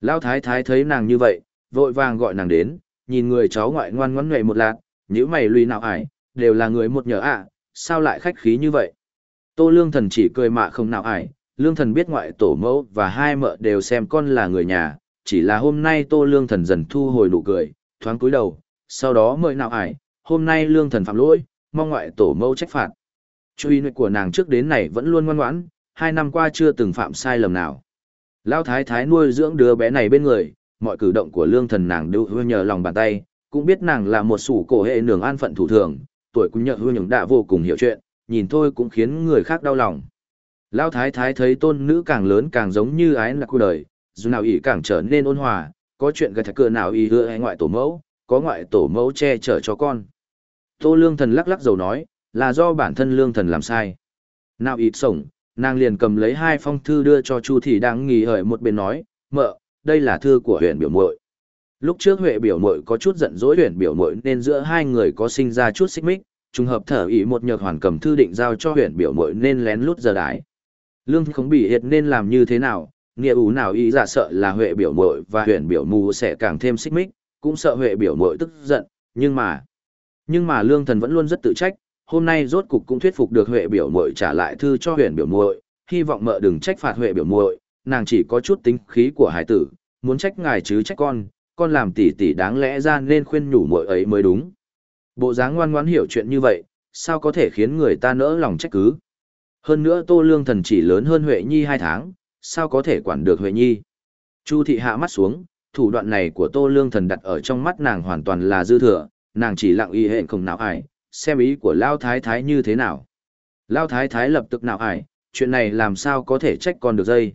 Lao thái thái thấy nàng như vậy, vội vàng gọi nàng đến, nhìn người cháu ngoại ngoan ngoãn nhảy một lát, nhíu mày lùi nào ải, đều là người một nhờ ạ, sao lại khách khí như vậy? Tô lương thần chỉ cười mạ không nào ải, lương thần biết ngoại tổ mẫu và hai mợ đều xem con là người nhà, chỉ là hôm nay tô lương thần dần thu hồi nụ cười, thoáng cúi đầu, sau đó mời nào ải, hôm nay lương thần phạm lỗi, mong ngoại tổ mẫu trách phạt. Truy nguyện của nàng trước đến này vẫn luôn ngoan ngoãn, hai năm qua chưa từng phạm sai lầm nào. Lão thái thái nuôi dưỡng đứa bé này bên người, mọi cử động của lương thần nàng đều nhờ lòng bàn tay, cũng biết nàng là một sủ cổ hệ nường an phận thủ thường, tuổi cũng nhờ hương những đã vô cùng hiểu chuyện, nhìn thôi cũng khiến người khác đau lòng. Lão thái thái thấy tôn nữ càng lớn càng giống như ái là cuộc đời, dù nào ý càng trở nên ôn hòa, có chuyện gạch cửa nào ý hứa hay ngoại tổ mẫu, có ngoại tổ mẫu che chở cho con. Tô lương thần lắc lắc dầu nói, là do bản thân lương thần làm sai. Nào ít sổng, nàng liền cầm lấy hai phong thư đưa cho Chu thị đang nghỉ hởi một bên nói, mợ, đây là thư của huyện biểu muội. Lúc trước Huệ biểu muội có chút giận dỗi huyền biểu muội nên giữa hai người có sinh ra chút xích mích, trùng hợp thở ý một nhược hoàn cầm thư định giao cho huyền biểu muội nên lén lút giờ đái. Lương không bị hiệt nên làm như thế nào, nghĩa ủ nào ý giả sợ là Huệ biểu muội và huyền biểu mù sẽ càng thêm xích mích, cũng sợ Huệ biểu muội tức giận, nhưng mà nhưng mà Lương Thần vẫn luôn rất tự trách, hôm nay rốt cục cũng thuyết phục được Huệ biểu muội trả lại thư cho huyền biểu muội, hy vọng mợ đừng trách phạt Huệ biểu muội, nàng chỉ có chút tính khí của hải tử, muốn trách ngài chứ trách con, con làm tỷ tỷ đáng lẽ ra nên khuyên nhủ muội ấy mới đúng. Bộ dáng ngoan ngoãn hiểu chuyện như vậy, sao có thể khiến người ta nỡ lòng trách cứ. Hơn nữa Tô Lương Thần chỉ lớn hơn Huệ Nhi hai tháng, sao có thể quản được Huệ Nhi. Chu thị hạ mắt xuống, thủ đoạn này của Tô Lương Thần đặt ở trong mắt nàng hoàn toàn là dư thừa, nàng chỉ lặng y hẹn không nào ải, xem ý của Lao Thái Thái như thế nào. Lao Thái Thái lập tức nào ải, chuyện này làm sao có thể trách con được dây.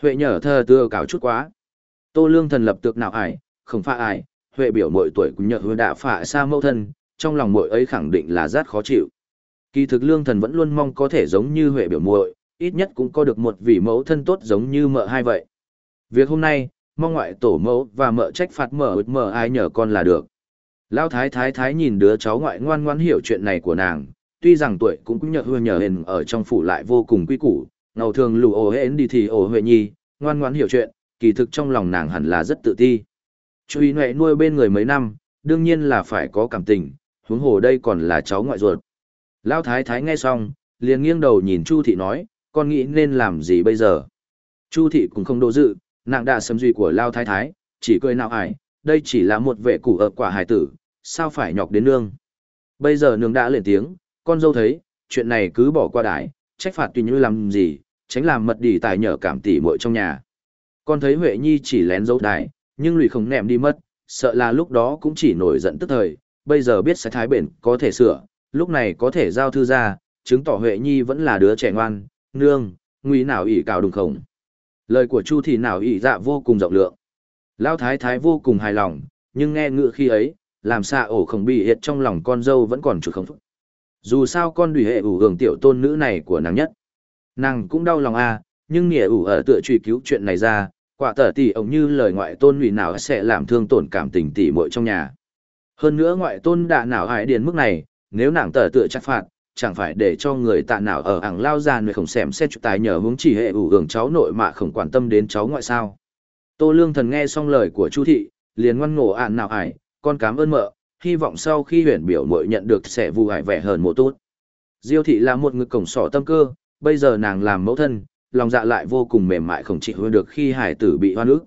Huệ nhở thơ tưa cào chút quá. Tô Lương Thần lập tức nào ải, không pha ải, Huệ biểu mỗi tuổi cũng nhờ hứa đã phạ xa mẫu thân, trong lòng mỗi ấy khẳng định là rất khó chịu. Kỳ thực Lương Thần vẫn luôn mong có thể giống như Huệ biểu muội, ít nhất cũng có được một vị mẫu thân tốt giống như mợ hai vậy. Việc hôm nay, mong ngoại tổ mẫu và mợ trách phạt mở mở ai nhờ con là được. Lão thái thái thái nhìn đứa cháu ngoại ngoan ngoãn hiểu chuyện này của nàng, tuy rằng tuổi cũng cũng nhờ hưa nhờ hình ở trong phủ lại vô cùng quy củ, ngầu thường lù ổ hến đi thì ổ huệ nhi, ngoan ngoãn hiểu chuyện, kỳ thực trong lòng nàng hẳn là rất tự ti. Chú ý nệ nuôi bên người mấy năm, đương nhiên là phải có cảm tình, huống hồ đây còn là cháu ngoại ruột. Lão thái thái nghe xong, liền nghiêng đầu nhìn Chu thị nói, con nghĩ nên làm gì bây giờ? Chu thị cũng không đỗ dự, nàng đã sấm duy của Lao thái thái, chỉ cười nào ải, đây chỉ là một vệ củ ở quả hải tử, sao phải nhọc đến nương. Bây giờ nương đã lên tiếng, con dâu thấy, chuyện này cứ bỏ qua đái, trách phạt tùy như làm gì, tránh làm mật đi tài nhở cảm tỉ muội trong nhà. Con thấy Huệ Nhi chỉ lén giấu đài, nhưng lùi không nẹm đi mất, sợ là lúc đó cũng chỉ nổi giận tức thời, bây giờ biết sai thái bền có thể sửa, lúc này có thể giao thư ra, chứng tỏ Huệ Nhi vẫn là đứa trẻ ngoan, nương, nguy nào ỷ cào đùng khổng. Lời của Chu thì nào ỷ dạ vô cùng rộng lượng. lao thái thái vô cùng hài lòng, nhưng nghe ngựa khi ấy, làm xa ổ không bị hiệt trong lòng con dâu vẫn còn chủ không phức. Dù sao con đùi hệ ủ hưởng tiểu tôn nữ này của nàng nhất. Nàng cũng đau lòng a à, nhưng nghĩa ủ ở tựa truy cứu chuyện này ra, quả tở tỷ ổng như lời ngoại tôn lụy nào sẽ làm thương tổn cảm tình tỷ muội trong nhà. Hơn nữa ngoại tôn đã nào hại điền mức này, nếu nàng tở tựa chắc phạt, chẳng phải để cho người tạ nào ở ảng lao ra người không xem xét tài nhờ hướng chỉ hệ ủ hưởng cháu nội mà không quan tâm đến cháu ngoại sao. Tô Lương Thần nghe xong lời của Chu thị, liền ngoan ngổ ạn nào ải, con cảm ơn mợ, hy vọng sau khi huyền biểu muội nhận được sẽ vui hài vẻ hơn một tốt. Diêu thị là một người cổng sỏ tâm cơ, bây giờ nàng làm mẫu thân, lòng dạ lại vô cùng mềm mại không chịu hơn được khi hải tử bị hoan ức.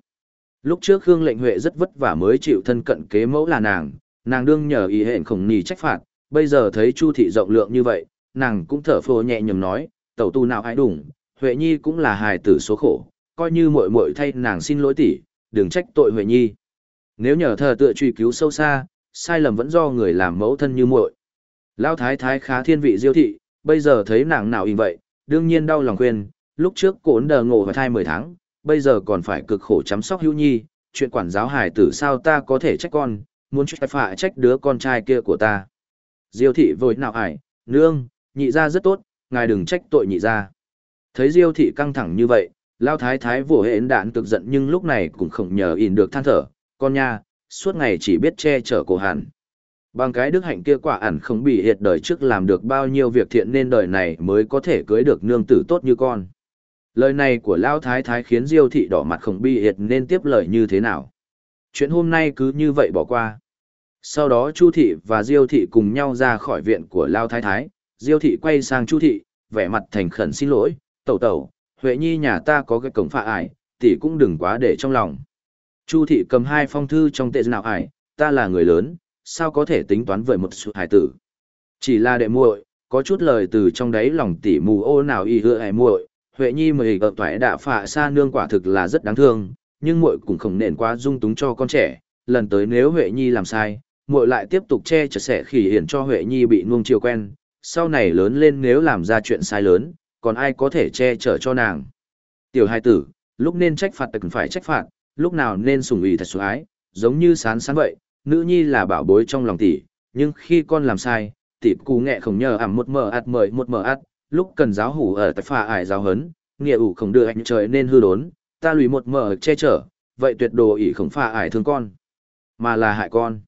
Lúc trước Khương Lệnh Huệ rất vất vả mới chịu thân cận kế mẫu là nàng, nàng đương nhờ ý hẹn khổng nì trách phạt, bây giờ thấy Chu thị rộng lượng như vậy, nàng cũng thở phồ nhẹ nhàng nói, tẩu tu nào ai đủng, Huệ Nhi cũng là hài tử số khổ, coi như muội muội thay nàng xin lỗi tỷ, đừng trách tội Huệ Nhi. Nếu nhờ thờ tựa truy cứu sâu xa, sai lầm vẫn do người làm mẫu thân như muội. Lão thái thái khá thiên vị diêu thị, bây giờ thấy nàng nào hình vậy, đương nhiên đau lòng khuyên, lúc trước cốn đờ ngộ và thai 10 tháng, bây giờ còn phải cực khổ chăm sóc hữu nhi, chuyện quản giáo hài tử sao ta có thể trách con, muốn trách phải trách đứa con trai kia của ta. Diêu thị vội nào ải, nương, nhị ra rất tốt, ngài đừng trách tội nhị ra. Thấy diêu thị căng thẳng như vậy, lao thái thái vỗ hến đạn cực giận nhưng lúc này cũng không nhờ in được than thở, con nha, suốt ngày chỉ biết che chở cổ hàn. Bằng cái đức hạnh kia quả ẩn không bị hiệt đời trước làm được bao nhiêu việc thiện nên đời này mới có thể cưới được nương tử tốt như con. Lời này của Lão Thái Thái khiến Diêu thị đỏ mặt không bi hiệt nên tiếp lời như thế nào. Chuyện hôm nay cứ như vậy bỏ qua. Sau đó Chu thị và Diêu thị cùng nhau ra khỏi viện của Lão Thái Thái, Diêu thị quay sang Chu thị, vẻ mặt thành khẩn xin lỗi, tẩu tẩu, Huệ Nhi nhà ta có cái cổng phạ ải, tỷ cũng đừng quá để trong lòng. Chu thị cầm hai phong thư trong tệ nào ải, ta là người lớn, sao có thể tính toán với một sự hải tử. Chỉ là đệ muội, có chút lời từ trong đấy lòng tỷ mù ô nào y hựa hải muội, Huệ Nhi mời ở toại đạ phạ xa nương quả thực là rất đáng thương, nhưng muội cũng không nên quá dung túng cho con trẻ, lần tới nếu Huệ Nhi làm sai, muội lại tiếp tục che chở sẽ khỉ hiển cho Huệ Nhi bị nuông chiều quen, sau này lớn lên nếu làm ra chuyện sai lớn, còn ai có thể che chở cho nàng. Tiểu hai tử, lúc nên trách phạt cần phải trách phạt, lúc nào nên sủng ủy thật sủng ái, giống như sán sán vậy, nữ nhi là bảo bối trong lòng tỷ, nhưng khi con làm sai, tỷ cú nghệ không nhờ ảm một mờ ạt mời một mờ ạt, lúc cần giáo hủ ở tại phà ải giáo hấn, nghĩa ủ không đưa anh trời nên hư đốn, ta lùi một mở che chở, vậy tuyệt đồ ỷ không phà ải thương con, mà là hại con.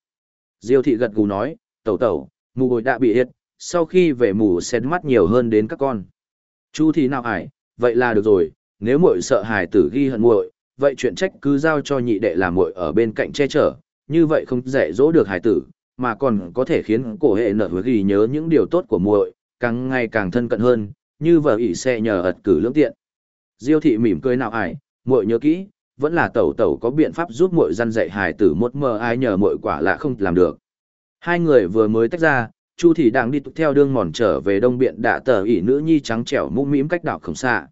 Diêu thị gật gù nói, tẩu tẩu, mù bồi đã bị hết, sau khi về mù xét mắt nhiều hơn đến các con. Chu thì nào ải, vậy là được rồi, nếu muội sợ hài tử ghi hận muội, vậy chuyện trách cứ giao cho nhị đệ làm muội ở bên cạnh che chở, như vậy không dạy dỗ được hài tử, mà còn có thể khiến cổ hệ nợ ghi nhớ những điều tốt của muội, càng ngày càng thân cận hơn, như vợ ỷ xe nhờ ật cử lưỡng tiện. Diêu thị mỉm cười nào ải, muội nhớ kỹ, vẫn là tẩu tẩu có biện pháp giúp muội răn dạy hài tử một mờ ai nhờ muội quả là không làm được. Hai người vừa mới tách ra, Chu thị đang đi theo đường mòn trở về đông biện đạ tờ ỷ nữ nhi trắng trẻo mũm mĩm cách đạo không xa.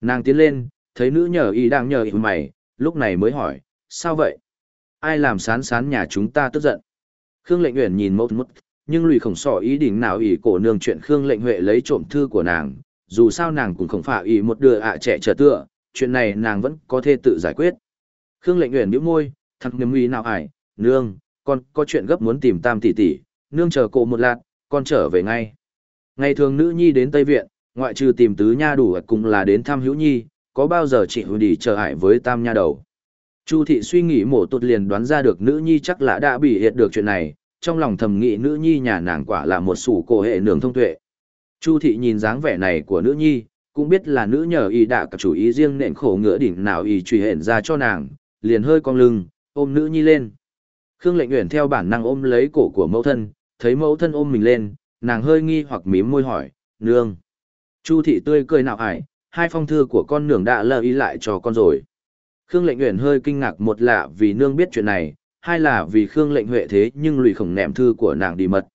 Nàng tiến lên, thấy nữ nhờ y đang nhờ y mày, lúc này mới hỏi, sao vậy? Ai làm sán sán nhà chúng ta tức giận? Khương lệnh uyển nhìn mẫu mất, nhưng lùi khổng sỏ ý định nào ỷ cổ nương chuyện Khương lệnh huệ lấy trộm thư của nàng, dù sao nàng cũng không phải ỷ một đứa ạ trẻ trở tựa, chuyện này nàng vẫn có thể tự giải quyết. Khương lệnh uyển bĩu môi, thằng niềm uy nào ải, nương, con có chuyện gấp muốn tìm tam tỷ tỷ, nương chờ cô một lát, con trở về ngay. Ngày thường nữ nhi đến Tây Viện, ngoại trừ tìm tứ nha đủ cùng là đến thăm hữu nhi, có bao giờ chị hữu đi chờ hại với tam nha đầu. Chu thị suy nghĩ mổ tụt liền đoán ra được nữ nhi chắc là đã bị hiện được chuyện này, trong lòng thầm nghĩ nữ nhi nhà nàng quả là một sủ cổ hệ nường thông tuệ. Chu thị nhìn dáng vẻ này của nữ nhi, cũng biết là nữ nhờ y đã cả chủ ý riêng nện khổ ngựa đỉnh nào y truy hển ra cho nàng, liền hơi cong lưng, ôm nữ nhi lên. Khương lệnh nguyện theo bản năng ôm lấy cổ của mẫu thân, thấy mẫu thân ôm mình lên, nàng hơi nghi hoặc mím môi hỏi, nương. Chu thị tươi cười nào ải, hai phong thư của con nương đã lờ ý lại cho con rồi. Khương lệnh nguyện hơi kinh ngạc một lạ vì nương biết chuyện này, hai là vì Khương lệnh huệ thế nhưng lùi khổng ném thư của nàng đi mật.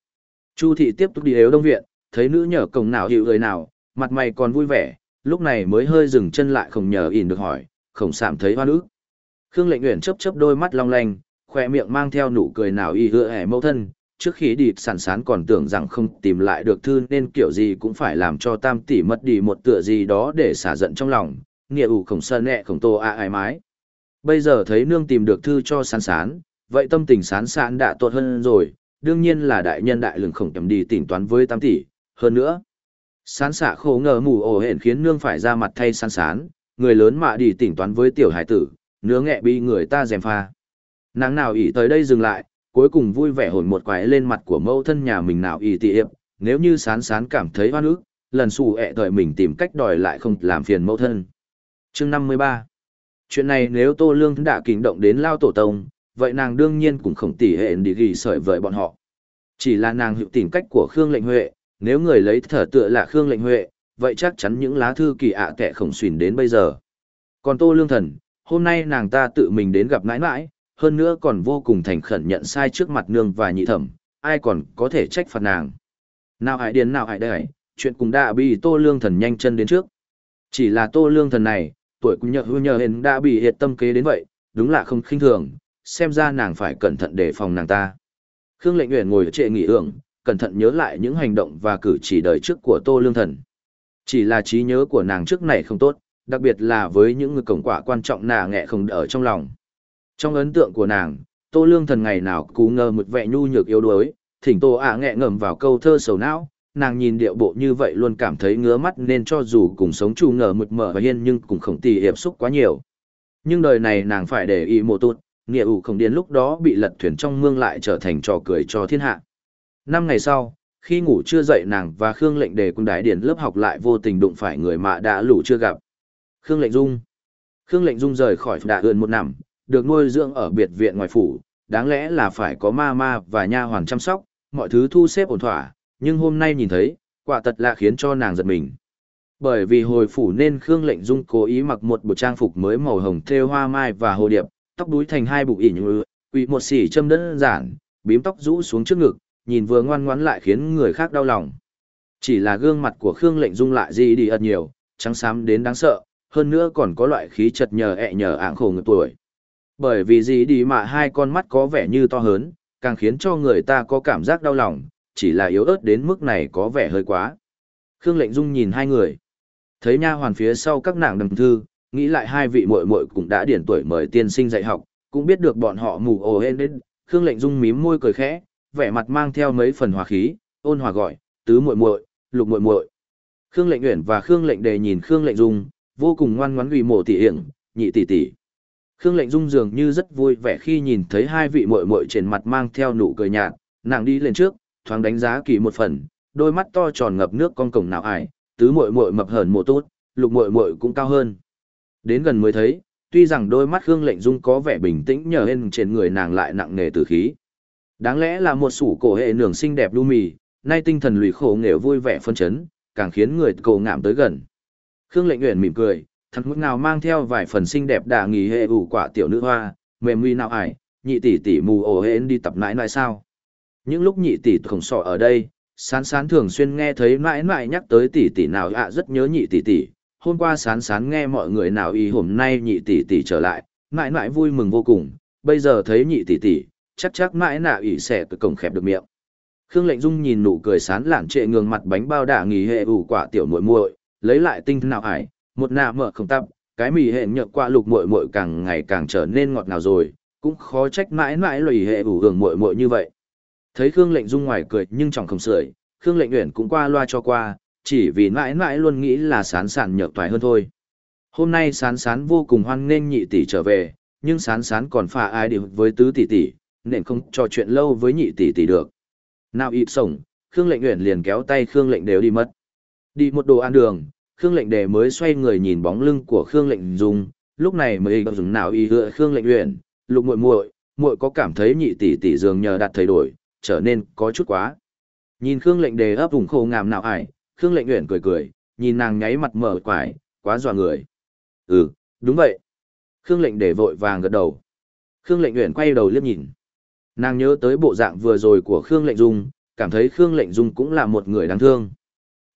Chu thị tiếp tục đi yếu đông viện, thấy nữ nhờ cổng nào hiệu người nào, mặt mày còn vui vẻ, lúc này mới hơi dừng chân lại khổng nhờ ỉn được hỏi, khổng sạm thấy hoa nữ. Khương lệnh nguyện chớp chớp đôi mắt long lanh, khoe miệng mang theo nụ cười nào y hựa hẻ mẫu thân, trước khi đi sản sán còn tưởng rằng không tìm lại được thư nên kiểu gì cũng phải làm cho tam tỷ mất đi một tựa gì đó để xả giận trong lòng, nghĩa ủ khổng sơn nẹ khổng tô a ai mái. Bây giờ thấy nương tìm được thư cho sán sán, vậy tâm tình sán sán đã tốt hơn rồi, đương nhiên là đại nhân đại lừng khổng tầm đi tỉnh toán với tam tỷ, hơn nữa. Sán xạ khổ ngờ mù ổ hển khiến nương phải ra mặt thay sán sán, người lớn mạ đi tỉnh toán với tiểu hải tử, nứa nghẹ bị người ta dèm pha. Nàng nào ỉ tới đây dừng lại, cuối cùng vui vẻ hồn một quái lên mặt của mẫu thân nhà mình nào ỉ tị hiệp, nếu như sán sán cảm thấy hoan ức, lần xù ẹ thời mình tìm cách đòi lại không làm phiền mẫu thân. chương năm mươi ba Chuyện này nếu Tô Lương đã kinh động đến Lao Tổ Tông, vậy nàng đương nhiên cũng không tỉ hệ đi ghi sợi với bọn họ. Chỉ là nàng hiệu tìm cách của Khương Lệnh Huệ, nếu người lấy thở tựa là Khương Lệnh Huệ, vậy chắc chắn những lá thư kỳ ạ à tệ khổng xuyên đến bây giờ. Còn Tô Lương Thần, hôm nay nàng ta tự mình đến gặp nãi nãi, hơn nữa còn vô cùng thành khẩn nhận sai trước mặt nương và nhị thẩm, ai còn có thể trách phạt nàng. Nào hại điền nào hại đây, chuyện cùng đã bị Tô Lương Thần nhanh chân đến trước. Chỉ là Tô Lương Thần này, tuổi cũng nhờ hư nhờ hên đã bị hiệt tâm kế đến vậy, đúng là không khinh thường, xem ra nàng phải cẩn thận đề phòng nàng ta. Khương Lệnh Uyển ngồi ở trệ nghỉ ưởng, cẩn thận nhớ lại những hành động và cử chỉ đời trước của Tô Lương Thần. Chỉ là trí nhớ của nàng trước này không tốt, đặc biệt là với những người cổng quả quan trọng nà nghẹ không ở trong lòng. Trong ấn tượng của nàng, Tô Lương Thần ngày nào cú ngờ một vẻ nhu nhược yếu đuối, thỉnh Tô ạ à nghẹ ngầm vào câu thơ sầu não, nàng nhìn điệu bộ như vậy luôn cảm thấy ngứa mắt nên cho dù cùng sống chung ngờ mực mở và hiên nhưng cũng không tì hiệp xúc quá nhiều. Nhưng đời này nàng phải để ý một tụt, nghĩa ủ khổng điên lúc đó bị lật thuyền trong mương lại trở thành trò cười cho thiên hạ. Năm ngày sau, khi ngủ chưa dậy nàng và Khương lệnh đề quân đái điển lớp học lại vô tình đụng phải người mạ đã lủ chưa gặp. Khương lệnh dung. Khương lệnh dung rời khỏi đạ ươn một năm, được nuôi dưỡng ở biệt viện ngoài phủ, đáng lẽ là phải có ma ma và nha hoàn chăm sóc, mọi thứ thu xếp ổn thỏa, nhưng hôm nay nhìn thấy, quả tật lạ khiến cho nàng giật mình. Bởi vì hồi phủ nên Khương Lệnh Dung cố ý mặc một bộ trang phục mới màu hồng thêu hoa mai và hồ điệp, tóc đuôi thành hai bụng ỉ như quỳ một xỉ châm đơn giản, bím tóc rũ xuống trước ngực, nhìn vừa ngoan ngoãn lại khiến người khác đau lòng. Chỉ là gương mặt của Khương Lệnh Dung lại gì đi ật nhiều, trắng xám đến đáng sợ, hơn nữa còn có loại khí chật nhờ ẹ nhờ ạng khổ ngược tuổi. Bởi vì gì đi mà hai con mắt có vẻ như to hớn, càng khiến cho người ta có cảm giác đau lòng, chỉ là yếu ớt đến mức này có vẻ hơi quá. Khương Lệnh Dung nhìn hai người. Thấy nha hoàn phía sau các nàng đầm thư, nghĩ lại hai vị muội muội cũng đã điển tuổi mời tiên sinh dạy học, cũng biết được bọn họ mù ồ hên đến. Khương Lệnh Dung mím môi cười khẽ, vẻ mặt mang theo mấy phần hòa khí, ôn hòa gọi, tứ muội muội, lục muội muội. Khương Lệnh Uyển và Khương Lệnh Đề nhìn Khương Lệnh Dung, vô cùng ngoan ngoãn vì mộ tỷ hiển, nhị tỷ tỷ. Khương Lệnh Dung dường như rất vui vẻ khi nhìn thấy hai vị muội muội trên mặt mang theo nụ cười nhạt, nàng đi lên trước, thoáng đánh giá kỳ một phần, đôi mắt to tròn ngập nước con cổng nào ải, tứ muội muội mập hởn mộ tốt, lục muội muội cũng cao hơn. Đến gần mới thấy, tuy rằng đôi mắt Khương Lệnh Dung có vẻ bình tĩnh nhờ hên trên người nàng lại nặng nề tử khí. Đáng lẽ là một sủ cổ hệ nường xinh đẹp đu mì, nay tinh thần lùi khổ nghèo vui vẻ phân chấn, càng khiến người cầu ngạm tới gần. Khương Lệnh Uyển mỉm cười, thật mức nào mang theo vài phần xinh đẹp đà nghỉ hệ ủ quả tiểu nữ hoa, mềm nguy nào ải, nhị tỷ tỷ mù ổ hên đi tập nãi nãi sao. Những lúc nhị tỷ khổng sọ ở đây, sán sán thường xuyên nghe thấy mãi mãi nhắc tới tỷ tỷ nào ạ rất nhớ nhị tỷ tỷ. Hôm qua sán sán nghe mọi người nào y hôm nay nhị tỷ tỷ trở lại, mãi mãi vui mừng vô cùng, bây giờ thấy nhị tỷ tỷ, chắc chắc mãi nạ ỷ sẽ từ cổng khẹp được miệng. Khương Lệnh Dung nhìn nụ cười sán lạn trệ ngường mặt bánh bao đả nghỉ hệ ủ quả tiểu muội muội, lấy lại tinh thần nào hải, một nạ mở không tập, cái mì hệ nhợt qua lục muội muội càng ngày càng trở nên ngọt ngào rồi, cũng khó trách mãi mãi lùi hệ ủ hưởng muội muội như vậy. Thấy Khương Lệnh Dung ngoài cười nhưng chẳng không sưởi, Khương Lệnh Uyển cũng qua loa cho qua, chỉ vì mãi mãi luôn nghĩ là sán sán nhược toài hơn thôi. Hôm nay sán sán vô cùng hoan nghênh nhị tỷ trở về, nhưng sán sán còn pha ai điều với tứ tỷ tỷ, nên không trò chuyện lâu với nhị tỷ tỷ được. Nào ịp sổng, Khương Lệnh Uyển liền kéo tay Khương Lệnh đều đi mất. Đi một đồ ăn đường, Khương Lệnh Đề mới xoay người nhìn bóng lưng của Khương Lệnh Dung, lúc này mới gặp dừng nào y hựa Khương Lệnh Uyển, lục muội muội, muội có cảm thấy nhị tỷ tỷ dường nhờ đặt thay đổi, trở nên có chút quá. Nhìn Khương Lệnh Đề ấp ủng khô ngàm nào ải, Khương Lệnh Uyển cười cười, nhìn nàng nháy mặt mở quải, quá dọa người. Ừ, đúng vậy. Khương Lệnh để vội vàng gật đầu. Khương Lệnh Uyển quay đầu liếc nhìn. Nàng nhớ tới bộ dạng vừa rồi của Khương Lệnh Dung, cảm thấy Khương Lệnh Dung cũng là một người đáng thương.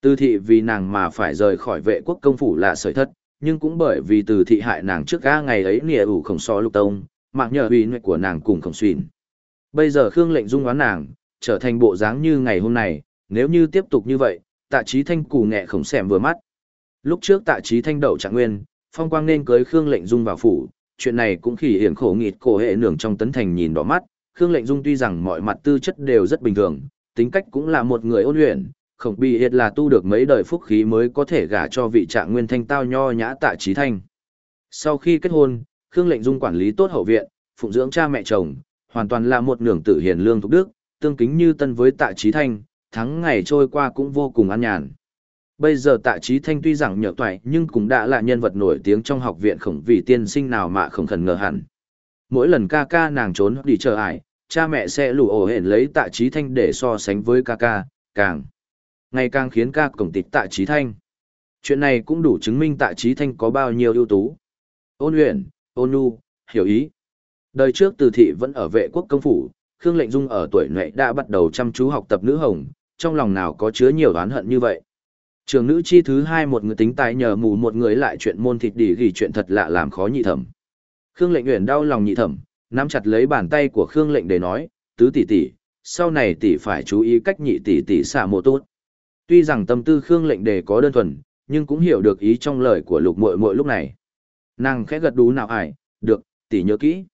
Từ thị vì nàng mà phải rời khỏi vệ quốc công phủ là sợi thất, nhưng cũng bởi vì từ thị hại nàng trước ga ngày ấy nịa ủ khổng so lục tông, mạng nhờ uy nguyện của nàng cùng khổng xuyên. Bây giờ Khương lệnh dung oán nàng, trở thành bộ dáng như ngày hôm nay, nếu như tiếp tục như vậy, tạ trí thanh cù nghẹ khổng xẻm vừa mắt. Lúc trước tạ trí thanh đậu trạng nguyên, phong quang nên cưới Khương lệnh dung vào phủ, chuyện này cũng khỉ hiển khổ nghịt cổ hệ nường trong tấn thành nhìn đỏ mắt, Khương lệnh dung tuy rằng mọi mặt tư chất đều rất bình thường, tính cách cũng là một người ôn luyện, khổng bị hiệt là tu được mấy đời phúc khí mới có thể gả cho vị trạng nguyên thanh tao nho nhã tạ trí thanh. Sau khi kết hôn, Khương Lệnh Dung quản lý tốt hậu viện, phụng dưỡng cha mẹ chồng, hoàn toàn là một nưởng tử hiền lương thục đức, tương kính như tân với tạ trí thanh, tháng ngày trôi qua cũng vô cùng an nhàn. Bây giờ tạ trí thanh tuy rằng nhở toại nhưng cũng đã là nhân vật nổi tiếng trong học viện khổng vì tiên sinh nào mà không khẩn ngờ hẳn. Mỗi lần ca ca nàng trốn đi chờ ải, cha mẹ sẽ lù ổ hển lấy tạ trí thanh để so sánh với ca ca, càng ngày càng khiến ca cổng tịch tạ trí thanh. Chuyện này cũng đủ chứng minh tạ trí thanh có bao nhiêu ưu tú. Ôn luyện, ôn nhu, hiểu ý. Đời trước từ thị vẫn ở vệ quốc công phủ, Khương Lệnh Dung ở tuổi nệ đã bắt đầu chăm chú học tập nữ hồng, trong lòng nào có chứa nhiều oán hận như vậy. Trường nữ chi thứ hai một người tính tài nhờ mù một người lại chuyện môn thịt đỉ ghi chuyện thật lạ làm khó nhị thẩm. Khương Lệnh nguyện đau lòng nhị thẩm, nắm chặt lấy bàn tay của Khương Lệnh để nói, tứ tỷ tỷ, sau này tỷ phải chú ý cách nhị tỷ tỷ xả mộ tốt. Tuy rằng tâm tư Khương lệnh đề có đơn thuần, nhưng cũng hiểu được ý trong lời của lục muội muội lúc này. Nàng khẽ gật đú nào ải, được, tỷ nhớ kỹ.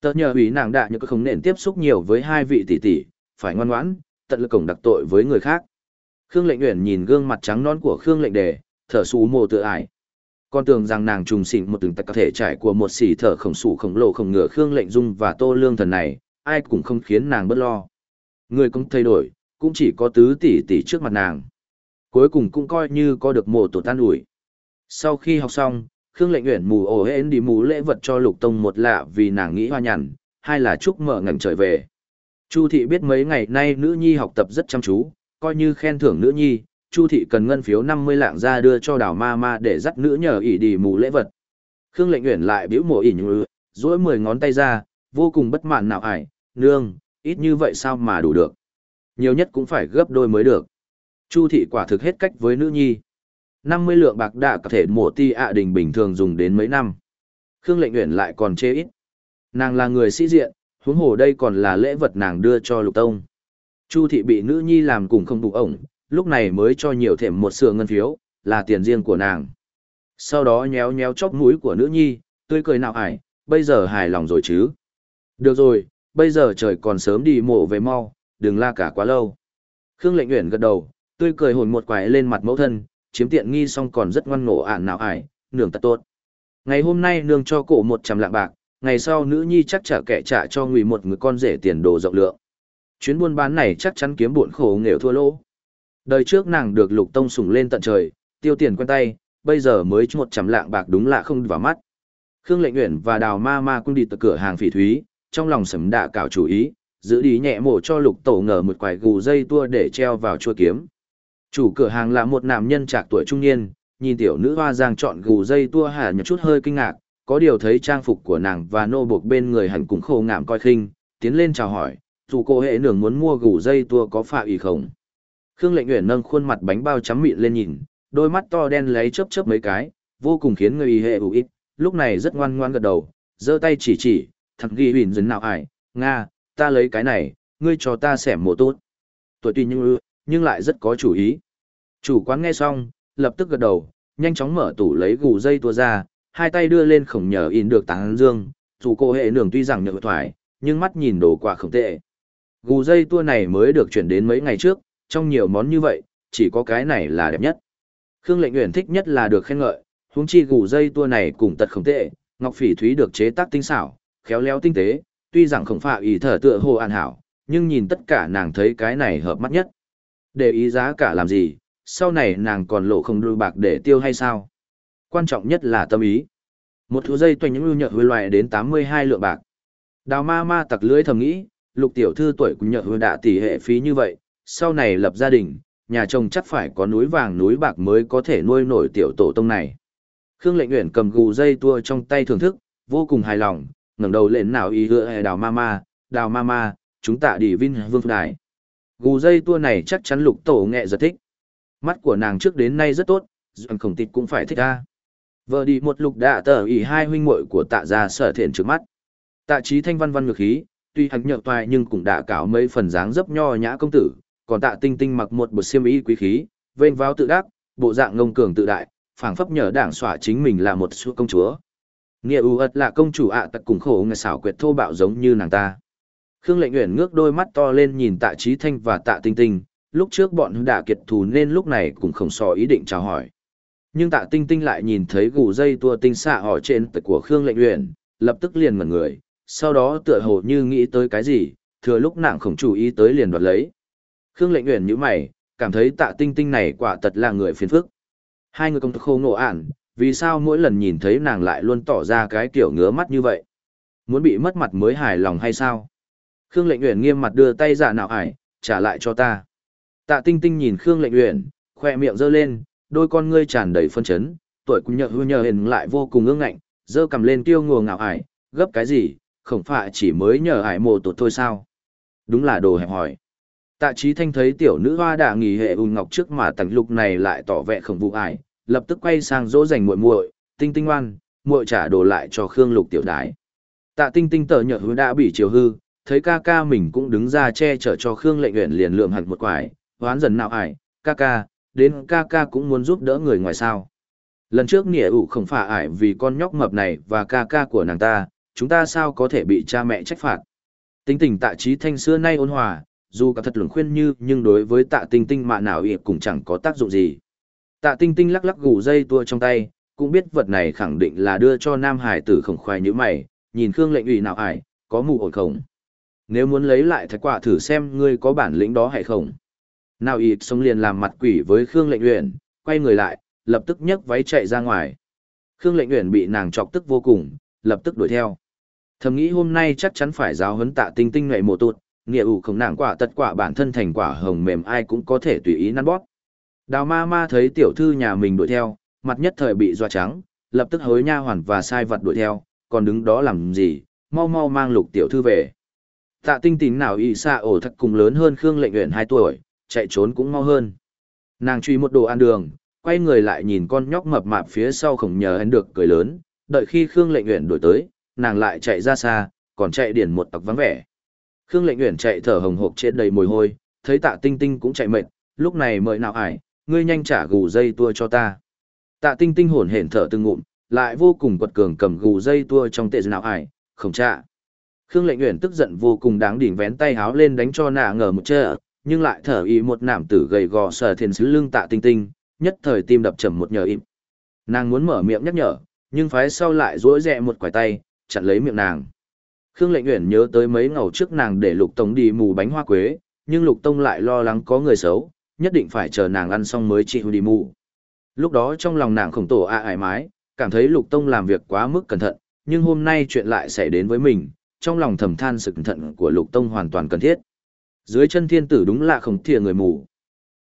Tớ nhờ ủy nàng đã nhớ không nên tiếp xúc nhiều với hai vị tỷ tỷ, phải ngoan ngoãn, tận lực cổng đặc tội với người khác. Khương lệnh uyển nhìn gương mặt trắng non của Khương lệnh đề, thở sú mồ tự ải. con tưởng rằng nàng trùng xỉn một từng tắc thể trải của một xỉ thở khổng sủ khổng lồ khổng ngựa khương lệnh dung và tô lương thần này, ai cũng không khiến nàng bất lo. Người cũng thay đổi, cũng chỉ có tứ tỷ tỷ trước mặt nàng. Cuối cùng cũng coi như có được mồ tổ tan ủi. Sau khi học xong, Khương lệnh uyển mù ổ hên đi mù lễ vật cho lục tông một lạ vì nàng nghĩ hoa nhằn, hai là chúc mở ngẩn trời về. Chu thị biết mấy ngày nay nữ nhi học tập rất chăm chú, coi như khen thưởng nữ nhi, Chu thị cần ngân phiếu 50 lạng ra đưa cho đào ma ma để dắt nữ nhờ ỉ đi mù lễ vật. Khương lệnh nguyện lại biểu mộ ỉ nhú, duỗi 10 ngón tay ra, vô cùng bất mãn nào ải, nương, ít như vậy sao mà đủ được. Nhiều nhất cũng phải gấp đôi mới được. Chu thị quả thực hết cách với nữ nhi. 50 lượng bạc đã có thể mổ ti ạ đình bình thường dùng đến mấy năm. Khương lệnh nguyện lại còn chê ít. Nàng là người sĩ diện, huống hồ đây còn là lễ vật nàng đưa cho lục tông. Chu thị bị nữ nhi làm cùng không bụng ổng, lúc này mới cho nhiều thềm một sửa ngân phiếu, là tiền riêng của nàng. Sau đó nhéo nhéo chóp mũi của nữ nhi, tươi cười nào ải, bây giờ hài lòng rồi chứ. Được rồi, bây giờ trời còn sớm đi mộ về mau, đừng la cả quá lâu. Khương lệnh nguyện gật đầu, tươi cười hồn một quải lên mặt mẫu thân, chiếm tiện nghi xong còn rất ngoan ngộ ạn nào ải, nương tật tốt. Ngày hôm nay nương cho cổ một trăm lạng bạc, ngày sau nữ nhi chắc trả kẻ trả cho ngụy một người con rể tiền đồ rộng lượng. Chuyến buôn bán này chắc chắn kiếm buồn khổ nghèo thua lỗ. Đời trước nàng được lục tông sủng lên tận trời, tiêu tiền quen tay, bây giờ mới một trăm lạng bạc đúng lạ không vào mắt. Khương Lệnh Uyển và Đào Ma Ma cũng đi từ cửa hàng phỉ thúy, trong lòng sầm đạ cảo chủ ý, giữ đi nhẹ mổ cho lục tổ ngờ một quải gù dây tua để treo vào chua kiếm. Chủ cửa hàng là một nam nhân trạc tuổi trung niên, nhìn tiểu nữ hoa giang chọn gù dây tua hà nhật chút hơi kinh ngạc, có điều thấy trang phục của nàng và nô buộc bên người hẳn cũng khô ngạm coi khinh, tiến lên chào hỏi, dù cô hệ nường muốn mua gù dây tua có phạ ý không. Khương lệnh nguyện nâng khuôn mặt bánh bao chấm mịn lên nhìn, đôi mắt to đen lấy chớp chớp mấy cái, vô cùng khiến người y hệ ủ ít, lúc này rất ngoan ngoan gật đầu, giơ tay chỉ chỉ, thằng ghi huỳnh dính nào ải, Nga, ta lấy cái này, ngươi cho ta xẻ mổ tốt. Tuổi tuy nhưng nhưng lại rất có chủ ý. Chủ quán nghe xong, lập tức gật đầu, nhanh chóng mở tủ lấy gù dây tua ra, hai tay đưa lên khổng nhờ in được tán dương, dù cô hệ nường tuy rằng nhựa thoải, nhưng mắt nhìn đồ quả không tệ. Gù dây tua này mới được chuyển đến mấy ngày trước, trong nhiều món như vậy, chỉ có cái này là đẹp nhất. Khương Lệnh Uyển thích nhất là được khen ngợi, huống chi gù dây tua này cùng tật không tệ, ngọc phỉ thúy được chế tác tinh xảo, khéo léo tinh tế, tuy rằng không phạ ý thở tựa hồ an hảo, nhưng nhìn tất cả nàng thấy cái này hợp mắt nhất. Để ý giá cả làm gì, sau này nàng còn lộ không đôi bạc để tiêu hay sao? Quan trọng nhất là tâm ý. Một thứ dây toanh những lưu nhợ hồi loại đến 82 lượng bạc. Đào ma ma tặc lưới thầm nghĩ, lục tiểu thư tuổi cũng nhợ hồi đã tỷ hệ phí như vậy, sau này lập gia đình, nhà chồng chắc phải có núi vàng núi bạc mới có thể nuôi nổi tiểu tổ tông này. Khương lệnh nguyện cầm gù dây tua trong tay thưởng thức, vô cùng hài lòng, ngẩng đầu lên nào ý hựa đào ma ma, đào ma ma, chúng ta đi vinh vương đài. Gù dây tua này chắc chắn lục tổ nghệ rất thích. Mắt của nàng trước đến nay rất tốt, dọn khổng tịch cũng phải thích ra. Vợ đi một lục đạ tờ ỉ hai huynh muội của tạ gia sở thiện trước mắt. Tạ trí thanh văn văn ngược khí, tuy hạch nhợt toại nhưng cũng đã cảo mấy phần dáng dấp nho nhã công tử, còn tạ tinh tinh mặc một bộ xiêm y quý khí, vênh váo tự đắc, bộ dạng ngông cường tự đại, phảng phất nhờ đảng xỏa chính mình là một su công chúa. Nghĩa ưu ật là công chủ ạ à tật cùng khổ người xảo quyệt thô bạo giống như nàng ta. Khương lệnh nguyện ngước đôi mắt to lên nhìn tạ trí thanh và tạ tinh tinh, lúc trước bọn đã kiệt thù nên lúc này cũng không so ý định chào hỏi. Nhưng tạ tinh tinh lại nhìn thấy gù dây tua tinh xạ họ trên tật của Khương lệnh uyển lập tức liền mật người, sau đó tựa hồ như nghĩ tới cái gì, thừa lúc nàng không chú ý tới liền đoạt lấy. Khương lệnh uyển nhữ mày, cảm thấy tạ tinh tinh này quả thật là người phiền phức. Hai người công thức khô ngộ ản, vì sao mỗi lần nhìn thấy nàng lại luôn tỏ ra cái kiểu ngứa mắt như vậy? Muốn bị mất mặt mới hài lòng hay sao? Khương lệnh uyển nghiêm mặt đưa tay giả nạo ải, trả lại cho ta. Tạ tinh tinh nhìn Khương lệnh uyển khoe miệng giơ lên, đôi con ngươi tràn đầy phân chấn, tuổi cũng nhờ hư nhờ hình lại vô cùng ương ngạnh, giơ cầm lên tiêu ngùa ngạo ải, gấp cái gì, không phải chỉ mới nhờ ải mồ tột thôi sao? Đúng là đồ hẹp hỏi. Tạ trí thanh thấy tiểu nữ hoa đã nghỉ hệ ùn ngọc trước mà tặng lục này lại tỏ vẻ khổng vụ ải, lập tức quay sang dỗ dành muội muội, tinh tinh ngoan, muội trả đồ lại cho Khương lục tiểu đái. Tạ tinh tinh tờ nhờ hư đã bị chiều hư, thấy ca ca mình cũng đứng ra che chở cho Khương lệnh nguyện liền lượng hẳn một quải, hoán dần nào ải, ca ca, đến ca ca cũng muốn giúp đỡ người ngoài sao. Lần trước nghĩa ủ không phải ải vì con nhóc mập này và ca ca của nàng ta, chúng ta sao có thể bị cha mẹ trách phạt. Tính tình tạ trí thanh xưa nay ôn hòa, dù cả thật lường khuyên như nhưng đối với tạ tinh tinh mạ nào ịp cũng chẳng có tác dụng gì. Tạ tinh tinh lắc lắc gù dây tua trong tay, cũng biết vật này khẳng định là đưa cho nam hải tử khổng khoai như mày, nhìn Khương lệnh ủy nào ải, có mù ổn không? Nếu muốn lấy lại thạch quả thử xem ngươi có bản lĩnh đó hay không. Nào ịt sống liền làm mặt quỷ với Khương lệnh uyển, quay người lại, lập tức nhấc váy chạy ra ngoài. Khương lệnh uyển bị nàng chọc tức vô cùng, lập tức đuổi theo. Thầm nghĩ hôm nay chắc chắn phải giáo huấn tạ tinh tinh ngày một tụt, nghĩa ủ không nàng quả tật quả bản thân thành quả hồng mềm ai cũng có thể tùy ý năn bóp. Đào ma ma thấy tiểu thư nhà mình đuổi theo, mặt nhất thời bị doa trắng, lập tức hối nha hoàn và sai vật đuổi theo, còn đứng đó làm gì, mau mau mang lục tiểu thư về. Tạ tinh tín nào y xa ổ thật cùng lớn hơn Khương lệnh nguyện 2 tuổi, chạy trốn cũng mau hơn. Nàng truy một đồ ăn đường, quay người lại nhìn con nhóc mập mạp phía sau khổng nhờ hắn được cười lớn, đợi khi Khương lệnh Uyển đuổi tới, nàng lại chạy ra xa, còn chạy điển một tộc vắng vẻ. Khương lệnh Uyển chạy thở hồng hộc trên đầy mồ hôi, thấy tạ tinh tinh cũng chạy mệt, lúc này mời nào ải, ngươi nhanh trả gù dây tua cho ta. Tạ tinh tinh hổn hển thở từng ngụm, lại vô cùng quật cường cầm gù dây tua trong tệ nào ải, không trả. Khương lệnh Uyển tức giận vô cùng đáng đỉnh vén tay háo lên đánh cho nạ ngờ một chơ, nhưng lại thở ý một nạm tử gầy gò sờ thiền sứ lưng tạ tinh tinh, nhất thời tim đập chầm một nhờ im. Nàng muốn mở miệng nhắc nhở, nhưng phái sau lại rỗi rẹ một quải tay, chặn lấy miệng nàng. Khương Lệnh Uyển nhớ tới mấy ngầu trước nàng để Lục Tông đi mù bánh hoa quế, nhưng Lục Tông lại lo lắng có người xấu, nhất định phải chờ nàng ăn xong mới chịu đi mù. Lúc đó trong lòng nàng khổng tổ a ải mái, cảm thấy Lục Tông làm việc quá mức cẩn thận, nhưng hôm nay chuyện lại xảy đến với mình, trong lòng thầm than sự cẩn thận của Lục Tông hoàn toàn cần thiết. Dưới chân thiên tử đúng là không thìa người mù.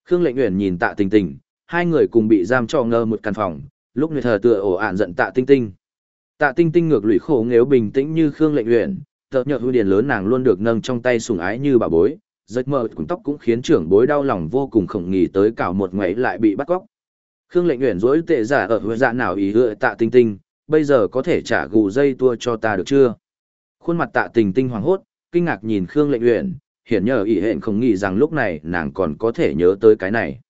Khương Lệnh Uyển nhìn Tạ Tình Tình, hai người cùng bị giam cho ngơ một căn phòng, lúc người thờ tựa ổ ạn giận Tạ Tinh Tinh. Tạ Tinh Tinh ngược lụy khổ nếu bình tĩnh như Khương Lệnh Uyển, tợ nhợ hư điền lớn nàng luôn được nâng trong tay sùng ái như bà bối, giật mờ cùng tóc cũng khiến trưởng bối đau lòng vô cùng khổng nghỉ tới cả một ngày lại bị bắt cóc. Khương Lệnh Uyển rỗi tệ giả ở huệ dạ nào ý hựa Tạ Tinh Tinh, bây giờ có thể trả gù dây tua cho ta được chưa? Khuôn mặt Tạ Tình Tinh hoảng hốt, kinh ngạc nhìn Khương Lệnh Uyển, hiển nhờ ý hẹn không nghĩ rằng lúc này nàng còn có thể nhớ tới cái này.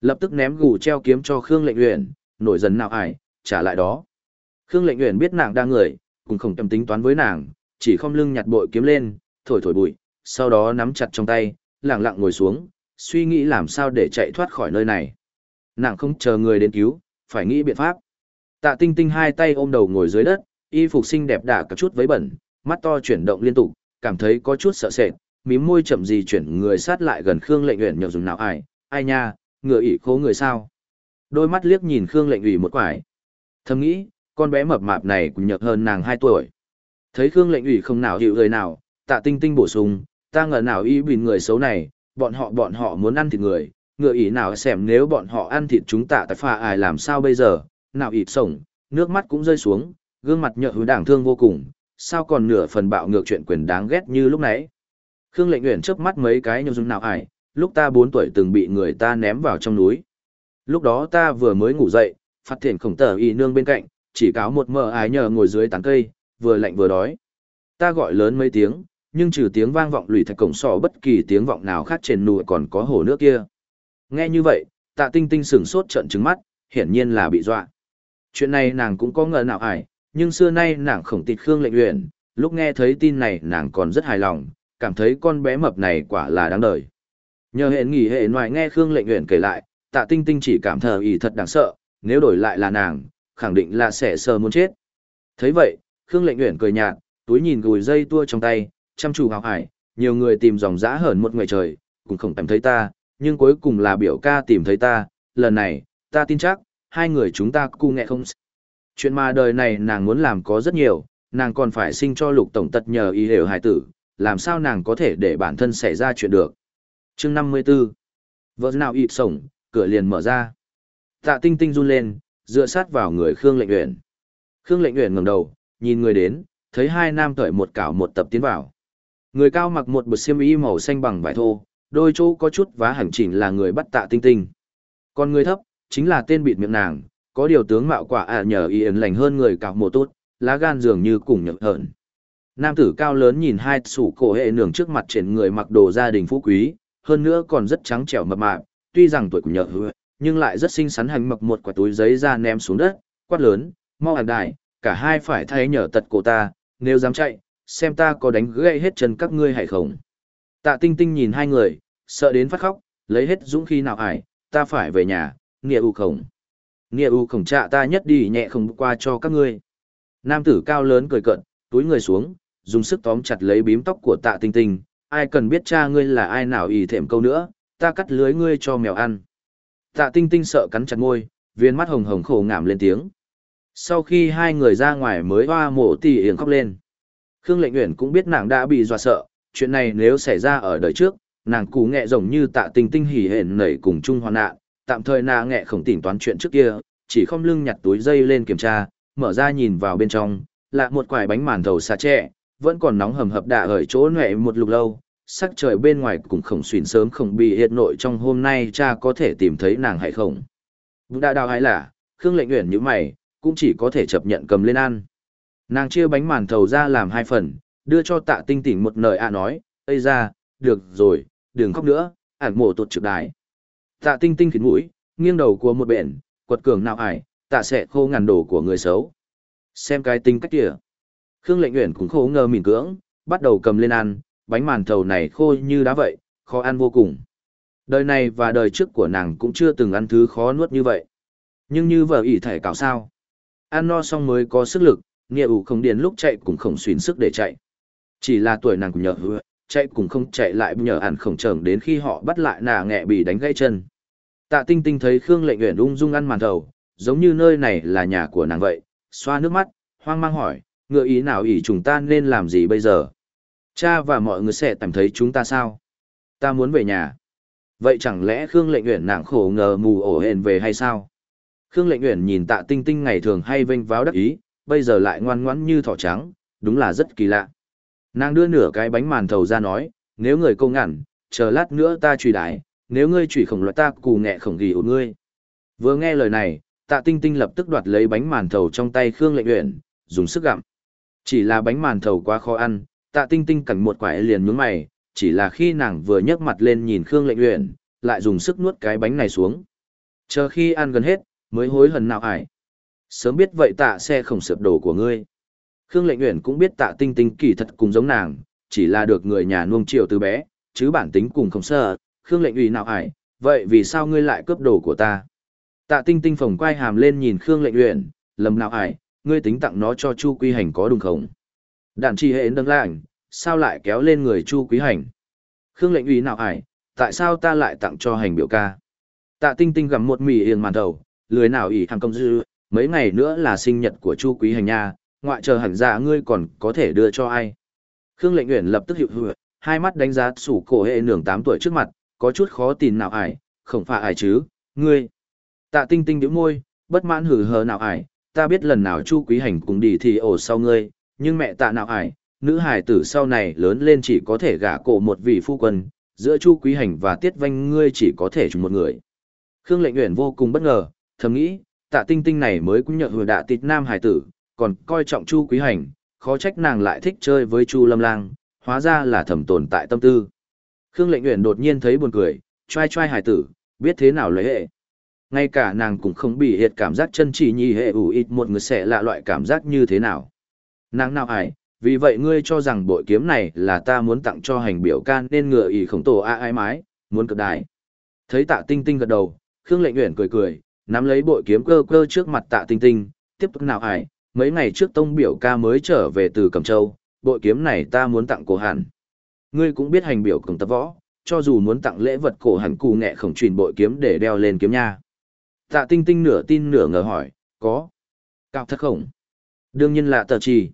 Lập tức ném gù treo kiếm cho Khương Lệnh Uyển, nổi dần nào ải, trả lại đó. Khương Lệnh Uyển biết nàng đang người, cũng không tâm tính toán với nàng, chỉ không lưng nhặt bội kiếm lên, thổi thổi bụi, sau đó nắm chặt trong tay, lặng lặng ngồi xuống, suy nghĩ làm sao để chạy thoát khỏi nơi này. Nàng không chờ người đến cứu, phải nghĩ biện pháp. Tạ Tinh Tinh hai tay ôm đầu ngồi dưới đất, y phục xinh đẹp đả cả chút với bẩn, mắt to chuyển động liên tục, cảm thấy có chút sợ sệt, mím môi chậm gì chuyển người sát lại gần Khương Lệnh Uyển nhậu dùng nào ai, ai nha, ngựa ỉ khố người sao. Đôi mắt liếc nhìn Khương Lệnh ủy một quải. Thầm nghĩ, con bé mập mạp này cũng nhược hơn nàng hai tuổi. Thấy Khương lệnh ủy không nào hiểu người nào, tạ tinh tinh bổ sung, ta ngờ nào y bình người xấu này, bọn họ bọn họ muốn ăn thịt người, ngựa ý nào xem nếu bọn họ ăn thịt chúng ta tại pha ai làm sao bây giờ, nào ịt sổng, nước mắt cũng rơi xuống, gương mặt nhợ hứa đảng thương vô cùng, sao còn nửa phần bạo ngược chuyện quyền đáng ghét như lúc nãy. Khương lệnh uyển chớp mắt mấy cái nhung dung nào ải, lúc ta 4 tuổi từng bị người ta ném vào trong núi. Lúc đó ta vừa mới ngủ dậy, phát thiện khổng tờ y nương bên cạnh, chỉ cáo một mờ ái nhờ ngồi dưới tán cây, vừa lạnh vừa đói. Ta gọi lớn mấy tiếng, nhưng trừ tiếng vang vọng lùi thạch cổng sọ bất kỳ tiếng vọng nào khác trên núi còn có hồ nước kia. Nghe như vậy, tạ tinh tinh sửng sốt trận trứng mắt, hiển nhiên là bị dọa. Chuyện này nàng cũng có ngờ nào ải, nhưng xưa nay nàng khổng tịt Khương lệnh Uyển, lúc nghe thấy tin này nàng còn rất hài lòng, cảm thấy con bé mập này quả là đáng đời. Nhờ hệ nghỉ hệ ngoài nghe Khương lệnh Uyển kể lại, tạ tinh tinh chỉ cảm thờ ý thật đáng sợ, nếu đổi lại là nàng, khẳng định là sẽ sờ muốn chết. thấy vậy, Khương lệnh Uyển cười nhạt, túi nhìn gùi dây tua trong tay, chăm chú hào hải, nhiều người tìm dòng dã hởn một ngày trời, cũng không tìm thấy ta, nhưng cuối cùng là biểu ca tìm thấy ta, lần này, ta tin chắc, hai người chúng ta cu nghe không. Chuyện mà đời này nàng muốn làm có rất nhiều, nàng còn phải sinh cho lục tổng tật nhờ y hiểu hải tử, làm sao nàng có thể để bản thân xảy ra chuyện được. chương 54 Vợ nào ịt sổng, cửa liền mở ra. Tạ tinh tinh run lên, dựa sát vào người Khương lệnh uyển. Khương lệnh uyển ngẩng đầu, nhìn người đến, thấy hai nam cởi một cảo một tập tiến vào. Người cao mặc một bộ xiêm y màu xanh bằng vải thô, đôi chỗ có chút vá hẳn chỉnh là người bắt tạ tinh tinh. Còn người thấp, chính là tên bịt miệng nàng, có điều tướng mạo quả ạ à nhờ y ấn lành hơn người cạo mùa tốt, lá gan dường như cùng nhậm hởn. Nam tử cao lớn nhìn hai sủ cổ hệ nường trước mặt trên người mặc đồ gia đình phú quý, hơn nữa còn rất trắng trẻo mập mạp, tuy rằng tuổi cũng nhợ hứa, nhưng lại rất xinh xắn hành mập một quả túi giấy ra ném xuống đất, quát lớn, mau hàng đại, cả hai phải thay nhở tật cổ ta, nếu dám chạy, xem ta có đánh gãy hết chân các ngươi hay không. Tạ tinh tinh nhìn hai người, sợ đến phát khóc, lấy hết dũng khí nào ải, ta phải về nhà, nghĩa ưu khổng. Nghĩa u khổng trạ ta nhất đi nhẹ không qua cho các ngươi. Nam tử cao lớn cười cận, túi người xuống, dùng sức tóm chặt lấy bím tóc của tạ tinh tinh. Ai cần biết cha ngươi là ai nào ý thèm câu nữa, ta cắt lưới ngươi cho mèo ăn. Tạ tinh tinh sợ cắn chặt môi, viên mắt hồng hồng khổ ngảm lên tiếng. Sau khi hai người ra ngoài mới hoa mổ tỉ hiền khóc lên. Khương lệnh nguyện cũng biết nàng đã bị dọa sợ, chuyện này nếu xảy ra ở đời trước, nàng cú nghẹ rồng như tạ tinh tinh hỉ hển nảy cùng chung hoạn nạn, tạm thời nàng nghẹ không tỉnh toán chuyện trước kia, chỉ không lưng nhặt túi dây lên kiểm tra, mở ra nhìn vào bên trong, là một quải bánh màn thầu xà trẻ, vẫn còn nóng hầm hập đạ ở chỗ nệ một lục lâu, sắc trời bên ngoài cũng không xuyên sớm không bị hiện nội trong hôm nay cha có thể tìm thấy nàng hay không. Vũ đã đào hay là, Khương lệnh nguyện như mày, cũng chỉ có thể chấp nhận cầm lên ăn. Nàng chia bánh màn thầu ra làm hai phần, đưa cho tạ tinh tỉnh một lời ạ nói, Ây ra, được rồi, đừng khóc nữa, ản mổ tột trực đái. Tạ tinh tinh khiến mũi, nghiêng đầu của một bện, quật cường nào ải, tạ sẽ khô ngàn đồ của người xấu. Xem cái tinh cách kìa. Khương lệnh Uyển cũng khô ngờ mỉm cưỡng, bắt đầu cầm lên ăn, bánh màn thầu này khô như đá vậy, khó ăn vô cùng. Đời này và đời trước của nàng cũng chưa từng ăn thứ khó nuốt như vậy. Nhưng như vợ ỷ thể cào sao. Ăn no xong mới có sức lực, nghĩa ủ không điền lúc chạy cũng không xuyến sức để chạy. Chỉ là tuổi nàng cũng nhờ hứa, chạy cũng không chạy lại nhờ ăn khổng trởng đến khi họ bắt lại nà nghẹ bị đánh gãy chân. Tạ tinh tinh thấy Khương lệnh nguyện ung dung ăn màn thầu, giống như nơi này là nhà của nàng vậy, xoa nước mắt, hoang mang hỏi, ngựa ý nào ý chúng ta nên làm gì bây giờ? Cha và mọi người sẽ cảm thấy chúng ta sao? Ta muốn về nhà. Vậy chẳng lẽ Khương lệnh uyển nàng khổ ngờ mù ổ hền về hay sao? Khương lệnh uyển nhìn tạ tinh tinh ngày thường hay vênh váo đắc ý, bây giờ lại ngoan ngoãn như thỏ trắng, đúng là rất kỳ lạ. Nàng đưa nửa cái bánh màn thầu ra nói, nếu người câu ngẩn, chờ lát nữa ta truy đái, nếu ngươi truy khổng loại ta cù nghẹ khổng ghi ổ ngươi. Vừa nghe lời này, tạ tinh tinh lập tức đoạt lấy bánh màn thầu trong tay Khương lệnh uyển, dùng sức gặm. Chỉ là bánh màn thầu quá khó ăn, tạ tinh tinh cảnh một quải liền nhướng mày, chỉ là khi nàng vừa nhấc mặt lên nhìn Khương lệnh uyển, lại dùng sức nuốt cái bánh này xuống. Chờ khi ăn gần hết, mới hối hận nào ải. Sớm biết vậy tạ xe không sập đổ của ngươi. Khương Lệnh Uyển cũng biết Tạ Tinh Tinh kỳ thật cùng giống nàng, chỉ là được người nhà nuông chiều từ bé, chứ bản tính cùng không sợ. Khương Lệnh Uyển nào ải, vậy vì sao ngươi lại cướp đồ của ta? Tạ Tinh Tinh phồng quay hàm lên nhìn Khương Lệnh Uyển, lầm nào ải, ngươi tính tặng nó cho Chu Quý Hành có đúng không? Đạn chi hệ nâng lạnh, sao lại kéo lên người Chu Quý Hành? Khương Lệnh Uy nào ải, tại sao ta lại tặng cho hành biểu ca? Tạ Tinh Tinh gặm một mì yên màn đầu, lười nào ỉ hàng công dư, mấy ngày nữa là sinh nhật của Chu Quý Hành nha, ngoại trừ hẳn dạ ngươi còn có thể đưa cho ai. Khương lệnh uyển lập tức hiệu hựa, hai mắt đánh giá sủ cổ hệ nường tám tuổi trước mặt, có chút khó tin nào ải, không phải ải chứ, ngươi. Tạ tinh tinh đĩu môi, bất mãn hử hờ nào ải, ta biết lần nào chu quý hành cùng đi thì ổ sau ngươi, nhưng mẹ tạ nào ải, nữ hài tử sau này lớn lên chỉ có thể gả cổ một vị phu quân, giữa chu quý hành và tiết vanh ngươi chỉ có thể chung một người. Khương lệnh nguyện vô cùng bất ngờ, thầm nghĩ, tạ tinh tinh này mới cũng nhờ hồi đạ tịt nam hài tử, còn coi trọng Chu Quý Hành, khó trách nàng lại thích chơi với Chu Lâm Lang, hóa ra là thầm tồn tại tâm tư. Khương Lệnh Uyển đột nhiên thấy buồn cười, trai trai hài tử, biết thế nào lấy hệ. Ngay cả nàng cũng không bị hiệt cảm giác chân chỉ nhì hệ ủ ít một người sẽ lạ loại cảm giác như thế nào. Nàng nào ải, vì vậy ngươi cho rằng bội kiếm này là ta muốn tặng cho hành biểu can nên ngựa ý khổng tổ a ai mái, muốn cực đại. Thấy tạ tinh tinh gật đầu, Khương Lệnh nguyện cười cười, nắm lấy bội kiếm cơ cơ trước mặt tạ tinh tinh, tiếp tục nào ải, mấy ngày trước tông biểu ca mới trở về từ Cẩm Châu, bội kiếm này ta muốn tặng cổ hẳn. Ngươi cũng biết hành biểu cổng tập võ, cho dù muốn tặng lễ vật cổ hẳn cù nghệ khổng truyền bội kiếm để đeo lên kiếm nha. Tạ tinh tinh nửa tin nửa ngờ hỏi, có. Cao thật khổng. Đương nhiên là tờ trì.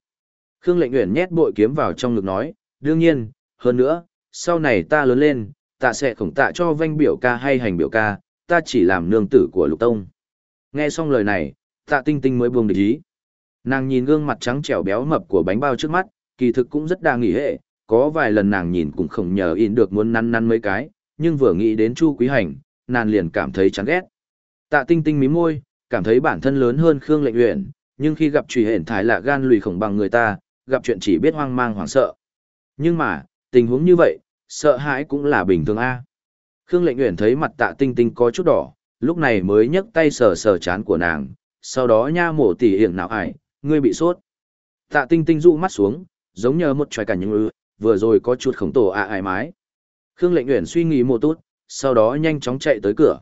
Khương lệnh nguyện nhét bội kiếm vào trong ngực nói, đương nhiên, hơn nữa, sau này ta lớn lên, tạ sẽ khổng tạ cho vanh biểu ca hay hành biểu ca, ta chỉ làm nương tử của lục tông. Nghe xong lời này, tạ tinh tinh mới buông địch ý. Nàng nhìn gương mặt trắng trẻo béo mập của bánh bao trước mắt, kỳ thực cũng rất đa nghỉ hệ, có vài lần nàng nhìn cũng không nhờ in được muốn năn năn mấy cái, nhưng vừa nghĩ đến Chu Quý Hành, nàng liền cảm thấy chán ghét. Tạ Tinh Tinh mí môi, cảm thấy bản thân lớn hơn Khương Lệnh Uyển, nhưng khi gặp Trùy Hển Thái là gan lùi khổng bằng người ta, gặp chuyện chỉ biết hoang mang hoảng sợ. Nhưng mà, tình huống như vậy, sợ hãi cũng là bình thường a. Khương Lệnh Uyển thấy mặt Tạ Tinh Tinh có chút đỏ, lúc này mới nhấc tay sờ sờ chán của nàng, sau đó nha mổ tỉ hiển nào ải, ngươi bị sốt. Tạ tinh tinh dụ mắt xuống, giống như một tròi cả những ư, vừa rồi có chút khổng tổ a à ải mái. Khương lệnh Uyển suy nghĩ một chút, sau đó nhanh chóng chạy tới cửa.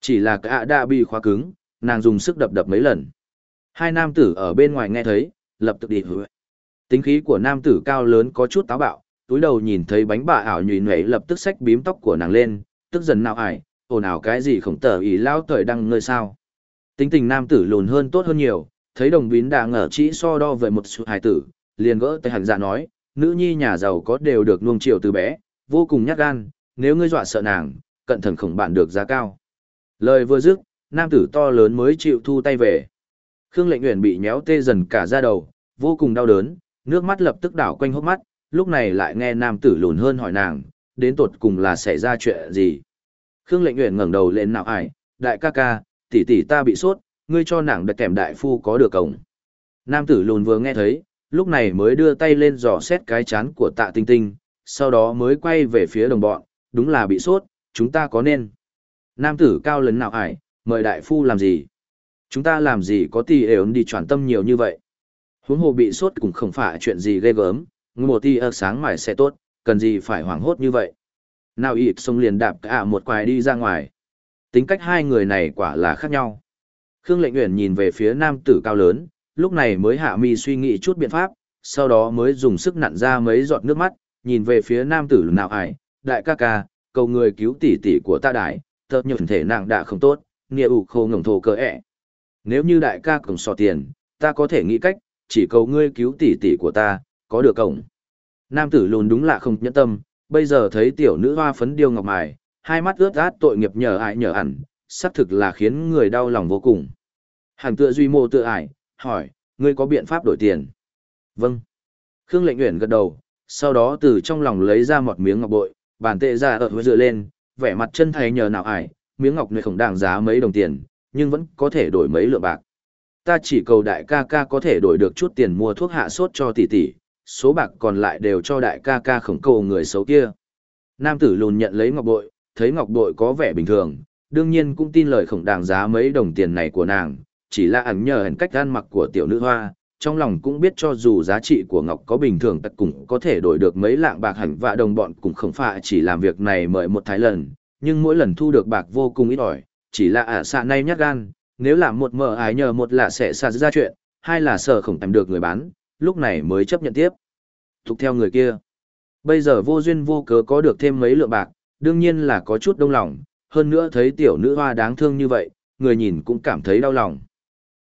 Chỉ là cả đã bị khóa cứng, nàng dùng sức đập đập mấy lần. Hai nam tử ở bên ngoài nghe thấy, lập tức đi hứa. Tính khí của nam tử cao lớn có chút táo bạo, túi đầu nhìn thấy bánh bà ảo nhùy nhuệ lập tức xách bím tóc của nàng lên, tức dần nào ải, ồn ào cái gì khổng tờ ý lao thời đăng ngơi sao. Tính tình nam tử lùn hơn tốt hơn nhiều, thấy đồng bín đã ngờ chỉ so đo về một sự hài tử, liền gỡ tay hẳn dạ nói, nữ nhi nhà giàu có đều được nuông chiều từ bé, vô cùng nhát gan, nếu ngươi dọa sợ nàng, cận thần khổng bạn được giá cao. Lời vừa dứt, nam tử to lớn mới chịu thu tay về. Khương lệnh nguyện bị nhéo tê dần cả da đầu, vô cùng đau đớn, nước mắt lập tức đảo quanh hốc mắt, lúc này lại nghe nam tử lùn hơn hỏi nàng, đến tột cùng là xảy ra chuyện gì. Khương lệnh nguyện ngẩng đầu lên nào ải, đại ca ca, tỷ tỷ ta bị sốt, ngươi cho nàng đặt kèm đại phu có được cổng. Nam tử lùn vừa nghe thấy, lúc này mới đưa tay lên dò xét cái chán của tạ tinh tinh, sau đó mới quay về phía đồng bọn, đúng là bị sốt, chúng ta có nên. Nam tử cao lớn nào ải, mời đại phu làm gì? Chúng ta làm gì có tỷ ổn đi chuyển tâm nhiều như vậy? Huống hồ bị sốt cũng không phải chuyện gì ghê gớm, một ở sáng mải sẽ tốt, cần gì phải hoảng hốt như vậy. Nào ịt xông liền đạp cả một quài đi ra ngoài. Tính cách hai người này quả là khác nhau. Khương Lệnh Uyển nhìn về phía nam tử cao lớn, lúc này mới hạ mi suy nghĩ chút biện pháp, sau đó mới dùng sức nặn ra mấy giọt nước mắt, nhìn về phía nam tử nào ải, đại ca ca, cầu người cứu tỷ tỷ của ta đại, tớ nhược thể nàng đã không tốt, nghĩa ủ khô ngổng thổ cơ ẹ. Nếu như đại ca cổng sò tiền, ta có thể nghĩ cách, chỉ cầu ngươi cứu tỷ tỷ của ta, có được cổng. Nam tử lùn đúng là không nhẫn tâm, bây giờ thấy tiểu nữ hoa phấn điêu ngọc mài, hai mắt ướt át tội nghiệp nhờ ai nhờ ẩn, xác thực là khiến người đau lòng vô cùng. Hàng tựa duy mô tự ải, hỏi, ngươi có biện pháp đổi tiền? Vâng. Khương lệnh nguyện gật đầu, sau đó từ trong lòng lấy ra một miếng ngọc bội, bàn tệ ra ở dựa lên, vẻ mặt chân thay nhờ nào ải, miếng ngọc này không đáng giá mấy đồng tiền, nhưng vẫn có thể đổi mấy lượng bạc. Ta chỉ cầu đại ca ca có thể đổi được chút tiền mua thuốc hạ sốt cho tỷ tỷ, số bạc còn lại đều cho đại ca ca khổng cầu người xấu kia. Nam tử lùn nhận lấy ngọc bội, thấy ngọc bội có vẻ bình thường, đương nhiên cũng tin lời khổng đáng giá mấy đồng tiền này của nàng, chỉ là ảnh nhờ hẳn cách ăn mặc của tiểu nữ hoa, trong lòng cũng biết cho dù giá trị của ngọc có bình thường tất cũng có thể đổi được mấy lạng bạc hẳn và đồng bọn cũng không phải chỉ làm việc này mời một thái lần, nhưng mỗi lần thu được bạc vô cùng ít ỏi, chỉ là ả xạ nay nhát gan, nếu làm một mờ ái nhờ một là sẽ xa ra chuyện, hai là sợ không tìm được người bán, lúc này mới chấp nhận tiếp. Thục theo người kia. Bây giờ vô duyên vô cớ có được thêm mấy lượng bạc, đương nhiên là có chút đông lòng, hơn nữa thấy tiểu nữ hoa đáng thương như vậy, người nhìn cũng cảm thấy đau lòng.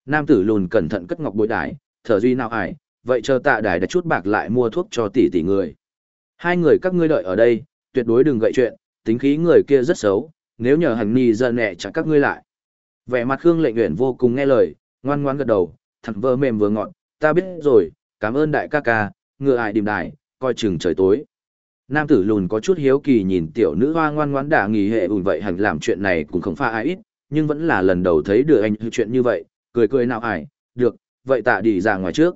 Nam tử lùn cẩn thận cất ngọc bội đái, thở duy nào ải, vậy chờ tạ đài đã chút bạc lại mua thuốc cho tỷ tỷ người. Hai người các ngươi đợi ở đây, tuyệt đối đừng gậy chuyện, tính khí người kia rất xấu, nếu nhờ hằng ni giận nẹ chẳng các ngươi lại. Vẻ mặt Khương lệnh nguyện vô cùng nghe lời, ngoan ngoan gật đầu, thẳng vơ mềm vừa ngọn, ta biết rồi, cảm ơn đại ca ca, ngựa ải đìm đài, coi chừng trời tối. Nam tử lùn có chút hiếu kỳ nhìn tiểu nữ hoa ngoan ngoãn đả nghỉ hệ ủn vậy hành làm chuyện này cũng không pha ai ít, nhưng vẫn là lần đầu thấy được anh chuyện như vậy, cười cười nào ải, được, vậy tạ đi ra ngoài trước.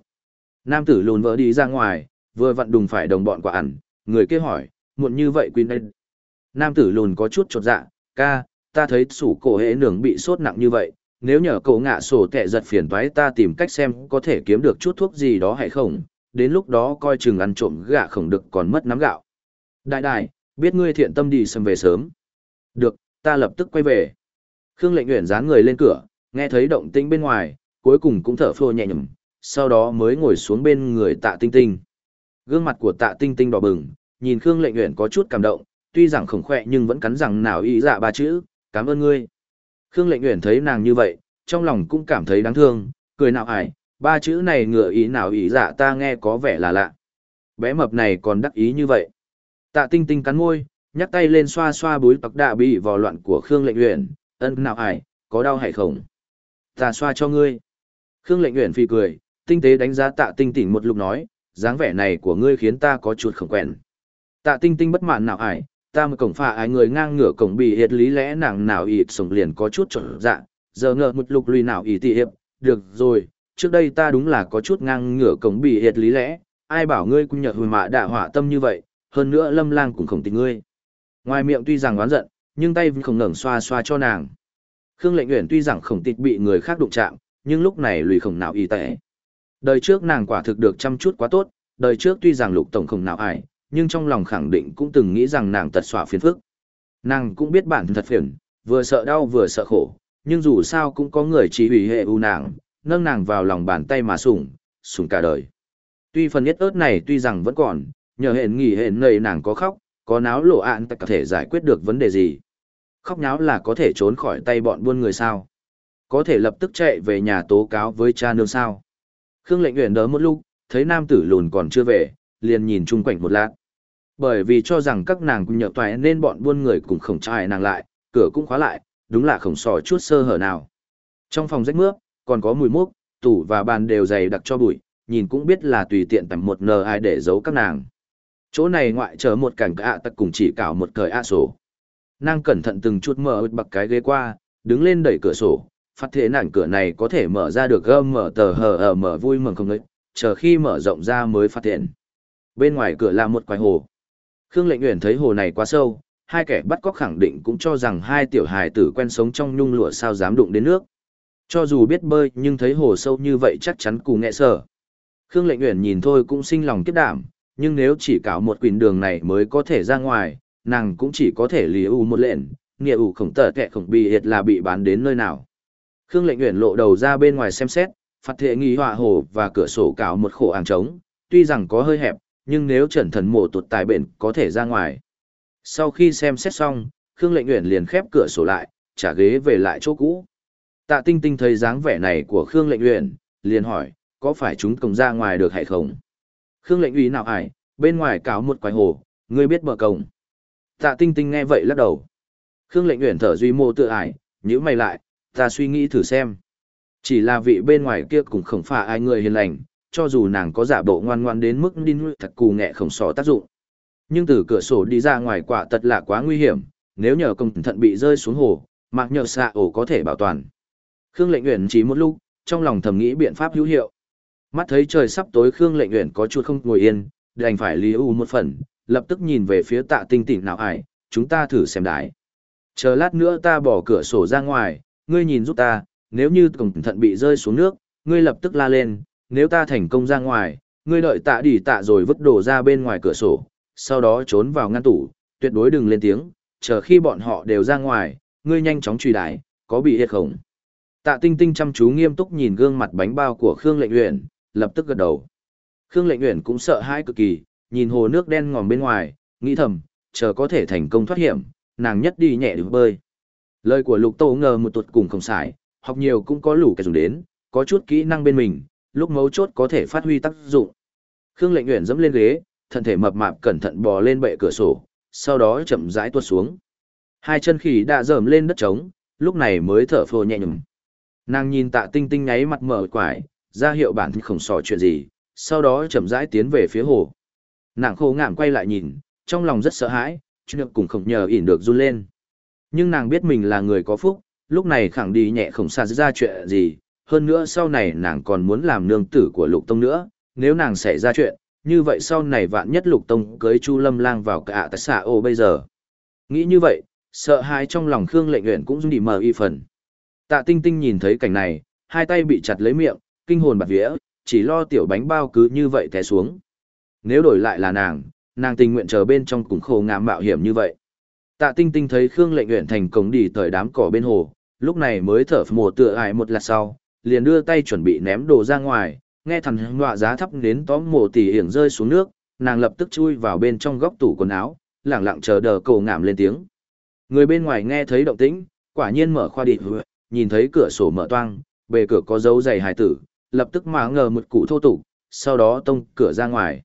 Nam tử lùn vỡ đi ra ngoài, vừa vặn đùng phải đồng bọn quả ẩn, người kia hỏi, muộn như vậy Quyên đây. Nam tử lùn có chút chột dạ, ca, ta thấy sủ cổ hệ nướng bị sốt nặng như vậy, nếu nhờ cậu ngạ sổ tệ giật phiền toái ta tìm cách xem có thể kiếm được chút thuốc gì đó hay không, đến lúc đó coi chừng ăn trộm gạ khổng được còn mất nắm gạo. Đại đại, biết ngươi thiện tâm đi xâm về sớm. Được, ta lập tức quay về. Khương lệnh nguyện dán người lên cửa, nghe thấy động tĩnh bên ngoài, cuối cùng cũng thở phô nhẹ nhầm, sau đó mới ngồi xuống bên người tạ tinh tinh. Gương mặt của tạ tinh tinh đỏ bừng, nhìn Khương lệnh nguyện có chút cảm động, tuy rằng khổng khỏe nhưng vẫn cắn rằng nào ý dạ ba chữ, cảm ơn ngươi. Khương lệnh nguyện thấy nàng như vậy, trong lòng cũng cảm thấy đáng thương, cười nào ải, ba chữ này ngựa ý nào ý dạ ta nghe có vẻ là lạ. Bé mập này còn đắc ý như vậy. Tạ tinh tinh cắn môi, nhắc tay lên xoa xoa búi tặc đạ bị vò loạn của Khương lệnh nguyện, ân nào ải, có đau hay không? Ta xoa cho ngươi. Khương lệnh nguyện phi cười, tinh tế đánh giá tạ tinh tỉnh một lúc nói, dáng vẻ này của ngươi khiến ta có chút không quen. Tạ tinh tinh bất mãn nào ải, ta mà cổng phà ái người ngang ngửa cổng bị hiệt lý lẽ nàng nào ịt sống liền có chút trộn dạ, giờ ngờ một lục lùi nào ý tị hiệp, được rồi, trước đây ta đúng là có chút ngang ngửa cổng bị hiệt lý lẽ, ai bảo ngươi cũng nhật hồi mạ đạ hỏa tâm như vậy, hơn nữa lâm lang cũng không tình ngươi. Ngoài miệng tuy rằng oán giận, nhưng tay vẫn không ngẩng xoa xoa cho nàng. Khương lệnh Uyển tuy rằng khổng tịch bị người khác đụng chạm, nhưng lúc này lùi khổng nào y tệ. Đời trước nàng quả thực được chăm chút quá tốt, đời trước tuy rằng lục tổng khổng nào ải, nhưng trong lòng khẳng định cũng từng nghĩ rằng nàng tật xỏa phiền phức. Nàng cũng biết bản thân thật phiền, vừa sợ đau vừa sợ khổ, nhưng dù sao cũng có người chỉ hủy hệ u nàng, nâng nàng vào lòng bàn tay mà sủng, sủng cả đời. Tuy phần nhất ớt này tuy rằng vẫn còn, nhờ hẹn nghỉ hẹn nầy nàng có khóc, có náo lộ ạn tất có thể giải quyết được vấn đề gì. Khóc nháo là có thể trốn khỏi tay bọn buôn người sao. Có thể lập tức chạy về nhà tố cáo với cha nương sao. Khương lệnh nguyện đỡ một lúc, thấy nam tử lùn còn chưa về, liền nhìn chung quanh một lát. Bởi vì cho rằng các nàng cũng nhờ toại nên bọn buôn người cùng khổng trai nàng lại, cửa cũng khóa lại, đúng là khổng sò chút sơ hở nào. Trong phòng rách mướp, còn có mùi mốc, tủ và bàn đều dày đặc cho bụi, nhìn cũng biết là tùy tiện tầm một nờ ai để giấu các nàng. Chỗ này ngoại trừ một cảnh ạ tật cùng chỉ cào một cởi ạ sổ. Nàng cẩn thận từng chút mở bậc cái ghế qua, đứng lên đẩy cửa sổ, phát thế nạn cửa này có thể mở ra được gâm mở tờ hờ ở mở vui mừng không đấy, chờ khi mở rộng ra mới phát hiện. Bên ngoài cửa là một quái hồ. Khương Lệnh Uyển thấy hồ này quá sâu, hai kẻ bắt cóc khẳng định cũng cho rằng hai tiểu hài tử quen sống trong nhung lụa sao dám đụng đến nước. Cho dù biết bơi nhưng thấy hồ sâu như vậy chắc chắn cù nghệ sở. Khương Lệnh Uyển nhìn thôi cũng sinh lòng kiếp đảm, nhưng nếu chỉ cảo một quỳnh đường này mới có thể ra ngoài, nàng cũng chỉ có thể lì u một lệnh, nghĩa ủ khổng tở kẹ khổng bị hiệt là bị bán đến nơi nào. Khương Lệnh Uyển lộ đầu ra bên ngoài xem xét, phát thệ nghi họa hồ và cửa sổ cạo một khổ hàng trống, tuy rằng có hơi hẹp, nhưng nếu trần thần mộ tụt tài bệnh có thể ra ngoài. Sau khi xem xét xong, Khương Lệnh Uyển liền khép cửa sổ lại, trả ghế về lại chỗ cũ. Tạ Tinh Tinh thấy dáng vẻ này của Khương Lệnh Uyển, liền hỏi, có phải chúng cổng ra ngoài được hay không? Khương Lệnh Uy nào ải, bên ngoài cáo một quái hồ, ngươi biết bờ cổng. Tạ Tinh Tinh nghe vậy lắc đầu. Khương Lệnh Uyển thở duy mô tự ải, nhíu mày lại, ta suy nghĩ thử xem. Chỉ là vị bên ngoài kia cũng không phải ai người hiền lành, cho dù nàng có giả bộ ngoan ngoan đến mức đi nuôi thật cù nghẹ không xó tác dụng. Nhưng từ cửa sổ đi ra ngoài quả thật là quá nguy hiểm, nếu nhờ công thận bị rơi xuống hồ, mặc nhờ xạ ổ có thể bảo toàn. Khương lệnh nguyện chỉ một lúc, trong lòng thầm nghĩ biện pháp hữu hiệu. Mắt thấy trời sắp tối Khương lệnh nguyện có chút không ngồi yên, đành phải lý u một phần, lập tức nhìn về phía tạ tinh tỉnh nào ải, chúng ta thử xem đái. Chờ lát nữa ta bỏ cửa sổ ra ngoài, ngươi nhìn giúp ta, nếu như cổng thận bị rơi xuống nước, ngươi lập tức la lên, nếu ta thành công ra ngoài, ngươi đợi tạ đỉ tạ rồi vứt đồ ra bên ngoài cửa sổ, sau đó trốn vào ngăn tủ, tuyệt đối đừng lên tiếng, chờ khi bọn họ đều ra ngoài, ngươi nhanh chóng truy đái, có bị hết không? Tạ Tinh Tinh chăm chú nghiêm túc nhìn gương mặt bánh bao của Khương Lệnh Uyển, lập tức gật đầu. Khương Lệnh Uyển cũng sợ hãi cực kỳ, nhìn hồ nước đen ngòm bên ngoài, nghĩ thầm, chờ có thể thành công thoát hiểm, nàng nhất đi nhẹ được bơi. Lời của Lục Tô ngờ một tuột cùng không xài, học nhiều cũng có lũ cái dùng đến, có chút kỹ năng bên mình, lúc mấu chốt có thể phát huy tác dụng. Khương Lệnh nguyện dẫm lên ghế, thân thể mập mạp cẩn thận bò lên bệ cửa sổ, sau đó chậm rãi tuột xuống. Hai chân khỉ đã dởm lên đất trống, lúc này mới thở phồ nhẹ nhõm. Nàng nhìn Tạ Tinh Tinh nháy mặt mở quải, ra hiệu bản thân không sò chuyện gì, sau đó chậm rãi tiến về phía hồ. Nàng khô ngảm quay lại nhìn, trong lòng rất sợ hãi, chuyện cùng không nhờ ỉn được run lên. Nhưng nàng biết mình là người có phúc, lúc này khẳng đi nhẹ không xa ra chuyện gì, hơn nữa sau này nàng còn muốn làm nương tử của lục tông nữa, nếu nàng xảy ra chuyện, như vậy sau này vạn nhất lục tông cưới chu lâm lang vào cả tại xã ô bây giờ. Nghĩ như vậy, sợ hãi trong lòng Khương lệnh nguyện cũng đi mờ y phần. Tạ tinh tinh nhìn thấy cảnh này, hai tay bị chặt lấy miệng, kinh hồn bạt vía, chỉ lo tiểu bánh bao cứ như vậy té xuống. Nếu đổi lại là nàng, nàng tình nguyện chờ bên trong cùng khổ ngạm mạo hiểm như vậy. Tạ tinh tinh thấy Khương lệnh nguyện thành công đi tới đám cỏ bên hồ, lúc này mới thở mồ tựa ải một lát sau, liền đưa tay chuẩn bị ném đồ ra ngoài, nghe thằng họa giá thấp đến tóm mồ tỉ hiển rơi xuống nước, nàng lập tức chui vào bên trong góc tủ quần áo, lẳng lặng chờ đờ cầu ngảm lên tiếng. Người bên ngoài nghe thấy động tĩnh, quả nhiên mở khoa đi nhìn thấy cửa sổ mở toang, bề cửa có dấu giày hài tử, lập tức mà ngờ một cụ thô tục, sau đó tông cửa ra ngoài.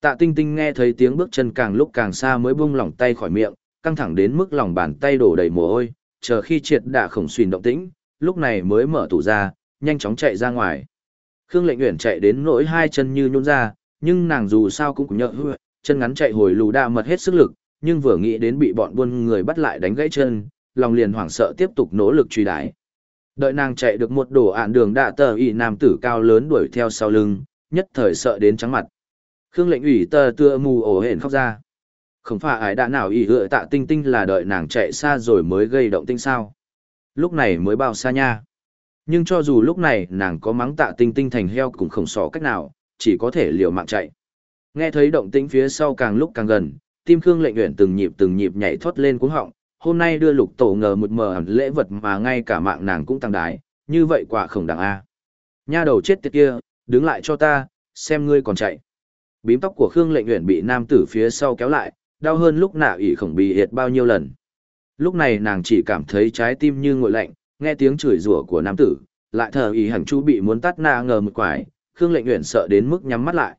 Tạ tinh tinh nghe thấy tiếng bước chân càng lúc càng xa mới buông lỏng tay khỏi miệng, căng thẳng đến mức lòng bàn tay đổ đầy mồ hôi, chờ khi triệt đạ khổng xuyên động tĩnh, lúc này mới mở tủ ra, nhanh chóng chạy ra ngoài. Khương Lệnh Uyển chạy đến nỗi hai chân như nhún ra, nhưng nàng dù sao cũng cũng nhợ hư, chân ngắn chạy hồi lù đa mật hết sức lực, nhưng vừa nghĩ đến bị bọn buôn người bắt lại đánh gãy chân, lòng liền hoảng sợ tiếp tục nỗ lực truy đái. Đợi nàng chạy được một đổ ạn đường đạ tờ ỷ nam tử cao lớn đuổi theo sau lưng, nhất thời sợ đến trắng mặt. Khương lệnh ủy tờ tựa mù ổ hển khóc ra. Không phải ai đã nào ý hựa tạ tinh tinh là đợi nàng chạy xa rồi mới gây động tinh sao. Lúc này mới bao xa nha. Nhưng cho dù lúc này nàng có mắng tạ tinh tinh thành heo cũng không xó cách nào, chỉ có thể liều mạng chạy. Nghe thấy động tĩnh phía sau càng lúc càng gần, tim Khương lệnh uyển từng nhịp từng nhịp nhảy thoát lên cuống họng, hôm nay đưa lục tổ ngờ một mờ lễ vật mà ngay cả mạng nàng cũng tăng đái, như vậy quả khổng đẳng A. Nha đầu chết tiệt kia, đứng lại cho ta, xem ngươi còn chạy. Bím tóc của Khương Lệnh Uyển bị nam tử phía sau kéo lại, đau hơn lúc nạ ỉ khổng bị hiệt bao nhiêu lần. Lúc này nàng chỉ cảm thấy trái tim như nguội lạnh, nghe tiếng chửi rủa của nam tử, lại thờ ý hẳn chú bị muốn tắt na ngờ một quải, Khương Lệnh Uyển sợ đến mức nhắm mắt lại.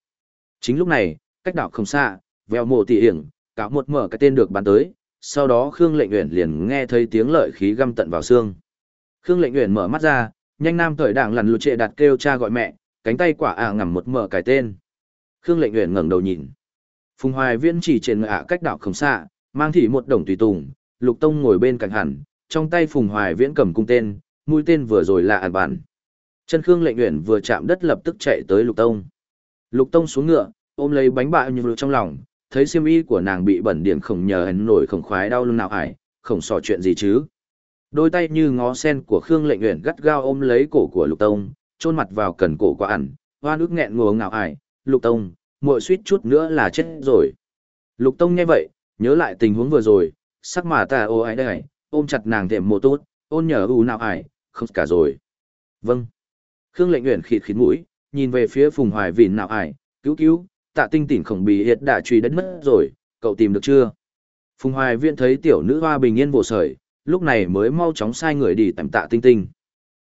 Chính lúc này, cách đảo không xa, vèo mộ tỉ hiển, cáo một mở cái tên được bắn tới, sau đó Khương Lệnh Uyển liền nghe thấy tiếng lợi khí găm tận vào xương. Khương Lệnh Uyển mở mắt ra, nhanh nam thời đảng lằn lụt trệ đặt kêu cha gọi mẹ, cánh tay quả à ngầm một mở cái tên. Khương Lệnh Uyển ngẩng đầu nhìn. Phùng Hoài Viễn chỉ trên ngạ cách đảo không xa, mang thị một đồng tùy tùng, Lục Tông ngồi bên cạnh hẳn, trong tay Phùng Hoài Viễn cầm cung tên, mũi tên vừa rồi là ản bản. Chân Khương Lệnh Uyển vừa chạm đất lập tức chạy tới Lục Tông. Lục Tông xuống ngựa, ôm lấy bánh bạo như trong lòng, thấy xiêm y của nàng bị bẩn điểm khổng nhờ hắn nổi khổng khoái đau lưng nào ải, khổng sò chuyện gì chứ. Đôi tay như ngó sen của Khương Lệnh Uyển gắt gao ôm lấy cổ của Lục Tông, chôn mặt vào cần cổ của ẩn, hoa nước nghẹn ngùa ngạo ải, Lục Tông, muội suýt chút nữa là chết rồi. Lục Tông nghe vậy, nhớ lại tình huống vừa rồi, sắc mà ta ô ai đây, ôm chặt nàng thềm mồ tốt, ôn nhờ u nào ải, không cả rồi. Vâng. Khương lệnh nguyện khịt khịt mũi, nhìn về phía phùng hoài vìn nào ải, cứu cứu, tạ tinh tỉnh khổng bì hiệt đã truy đất mất rồi, cậu tìm được chưa? Phùng hoài viện thấy tiểu nữ hoa bình yên vô sởi, lúc này mới mau chóng sai người đi tạm tạ tinh tinh.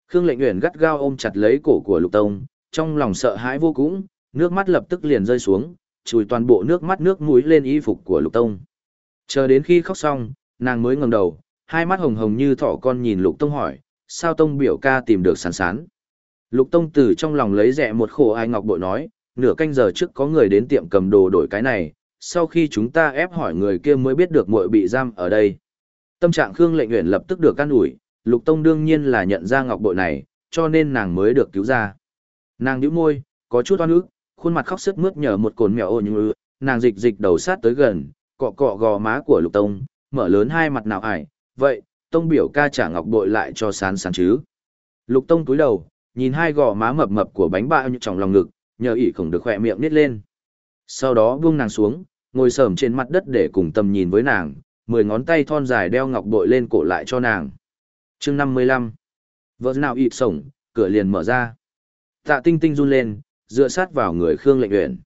Khương lệnh nguyện gắt gao ôm chặt lấy cổ của lục tông, trong lòng sợ hãi vô cùng, nước mắt lập tức liền rơi xuống, chùi toàn bộ nước mắt nước mũi lên y phục của lục tông. Chờ đến khi khóc xong, nàng mới ngẩng đầu, hai mắt hồng hồng như thỏ con nhìn lục tông hỏi, sao tông biểu ca tìm được sán sán. Lục tông từ trong lòng lấy rẻ một khổ ai ngọc bội nói, nửa canh giờ trước có người đến tiệm cầm đồ đổi cái này, sau khi chúng ta ép hỏi người kia mới biết được muội bị giam ở đây. Tâm trạng Khương lệnh nguyễn lập tức được can ủi, lục tông đương nhiên là nhận ra ngọc bội này, cho nên nàng mới được cứu ra. Nàng nhíu môi, có chút oan ức, khuôn mặt khóc sức mướt nhờ một cồn mèo ô như nàng dịch dịch đầu sát tới gần, cọ cọ gò má của lục tông, mở lớn hai mặt nào ải, vậy, tông biểu ca trả ngọc bội lại cho sán sán chứ. Lục tông túi đầu, nhìn hai gò má mập mập của bánh bao như trong lòng ngực, nhờ ỉ khổng được khỏe miệng nít lên. Sau đó buông nàng xuống, ngồi sờm trên mặt đất để cùng tầm nhìn với nàng, mười ngón tay thon dài đeo ngọc bội lên cổ lại cho nàng. chương năm mươi lăm Vợ nào ịt sổng, cửa liền mở ra. Tạ tinh tinh run lên, dựa sát vào người Khương Lệnh Uyển.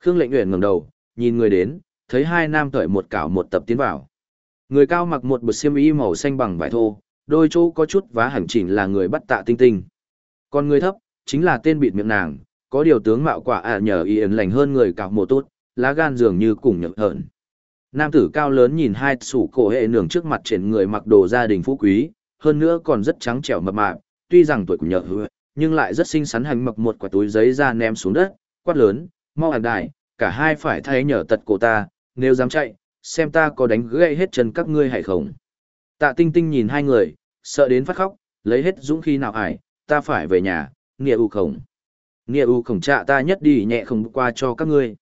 Khương Lệnh Uyển ngẩng đầu, nhìn người đến, thấy hai nam cởi một cảo một tập tiến vào. Người cao mặc một bộ xiêm y màu xanh bằng vải thô, đôi chỗ có chút vá hẳn chỉnh là người bắt Tạ Tinh Tinh. Còn người thấp, chính là tên bịt miệng nàng, có điều tướng mạo quả ạ nhờ y ẩn lành hơn người cạo mồ tốt, lá gan dường như cùng nhậm hởn. Nam tử cao lớn nhìn hai sủ cổ hệ nường trước mặt trên người mặc đồ gia đình phú quý, hơn nữa còn rất trắng trẻo mập mạp, tuy rằng tuổi cũng nhợ hứa, nhưng lại rất xinh xắn hành mập một quả túi giấy ra ném xuống đất, quát lớn, mau hạt đại, cả hai phải thay nhờ tật cổ ta, nếu dám chạy, xem ta có đánh gãy hết chân các ngươi hay không. Tạ tinh tinh nhìn hai người, sợ đến phát khóc, lấy hết dũng khí nào ải, ta phải về nhà, nghĩa u khổng. Nghĩa u khổng trạ ta nhất đi nhẹ không qua cho các ngươi.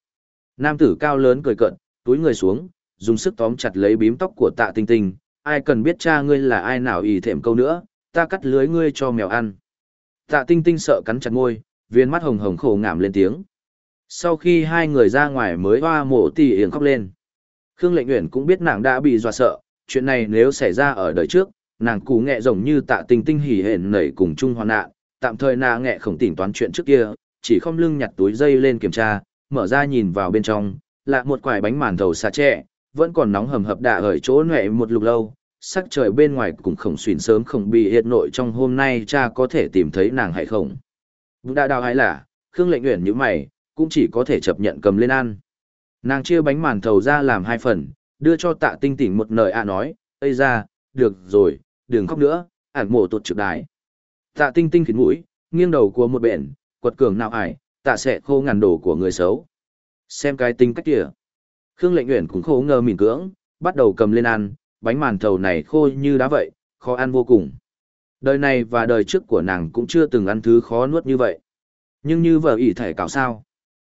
Nam tử cao lớn cười cận, túi người xuống, dùng sức tóm chặt lấy bím tóc của tạ tinh tinh, ai cần biết cha ngươi là ai nào ý thèm câu nữa, ta cắt lưới ngươi cho mèo ăn. Tạ tinh tinh sợ cắn chặt môi, viên mắt hồng hồng khổ ngảm lên tiếng. Sau khi hai người ra ngoài mới hoa mổ tỉ hiền khóc lên. Khương lệnh Uyển cũng biết nàng đã bị dọa sợ, chuyện này nếu xảy ra ở đời trước, nàng cú nghẹ rồng như tạ tinh tinh hỉ hển nảy cùng chung hoạn nạn, tạm thời nàng nghẹ không tỉnh toán chuyện trước kia, chỉ không lưng nhặt túi dây lên kiểm tra, mở ra nhìn vào bên trong, là một quải bánh màn thầu xà trẻ, vẫn còn nóng hầm hập đạ ở chỗ nhuệ một lục lâu, sắc trời bên ngoài cũng không xuyên sớm không bị hiệt nội trong hôm nay cha có thể tìm thấy nàng hay không. Vũ đã đào hay là, Khương lệnh nguyện như mày, cũng chỉ có thể chấp nhận cầm lên ăn. Nàng chia bánh màn thầu ra làm hai phần, đưa cho tạ tinh tỉnh một lời ạ nói, Ây ra, được rồi, đừng khóc nữa, ản mổ tụt trực đái. Tạ tinh tinh khiến mũi, nghiêng đầu của một bện, quật cường nào ải, tạ sẽ khô ngàn đồ của người xấu. Xem cái tinh cách kìa. Khương lệnh nguyện cũng khô ngờ mỉn cưỡng, bắt đầu cầm lên ăn, bánh màn thầu này khô như đá vậy, khó ăn vô cùng. Đời này và đời trước của nàng cũng chưa từng ăn thứ khó nuốt như vậy. Nhưng như vợ ỷ thể cào sao.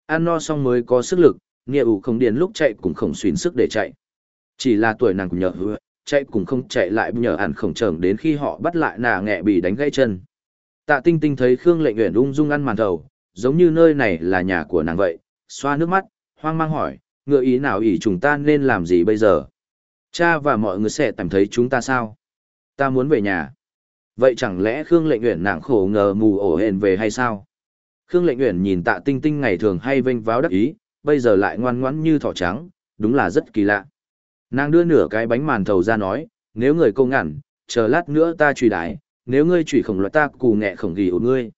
Ăn no xong mới có sức lực, nghĩa ủ không điền lúc chạy cũng không xuyến sức để chạy. Chỉ là tuổi nàng cũng nhờ hứa, chạy cũng không chạy lại nhờ hẳn khổng trởng đến khi họ bắt lại nà nghẹ bị đánh gãy chân. Tạ tinh tinh thấy Khương lệnh nguyện ung dung ăn màn thầu, giống như nơi này là nhà của nàng vậy, xoa nước mắt, hoang mang hỏi, ngựa ý nào ỷ chúng ta nên làm gì bây giờ? Cha và mọi người sẽ cảm thấy chúng ta sao? Ta muốn về nhà. Vậy chẳng lẽ Khương Lệnh Uyển nàng khổ ngờ mù ổ hển về hay sao? Khương Lệnh Uyển nhìn Tạ Tinh Tinh ngày thường hay vênh váo đắc ý, bây giờ lại ngoan ngoãn như thỏ trắng, đúng là rất kỳ lạ. Nàng đưa nửa cái bánh màn thầu ra nói, nếu người câu ngẩn, chờ lát nữa ta truy đái, nếu ngươi truy khổng loại ta cù nghẹ khổng ghi ổ ngươi.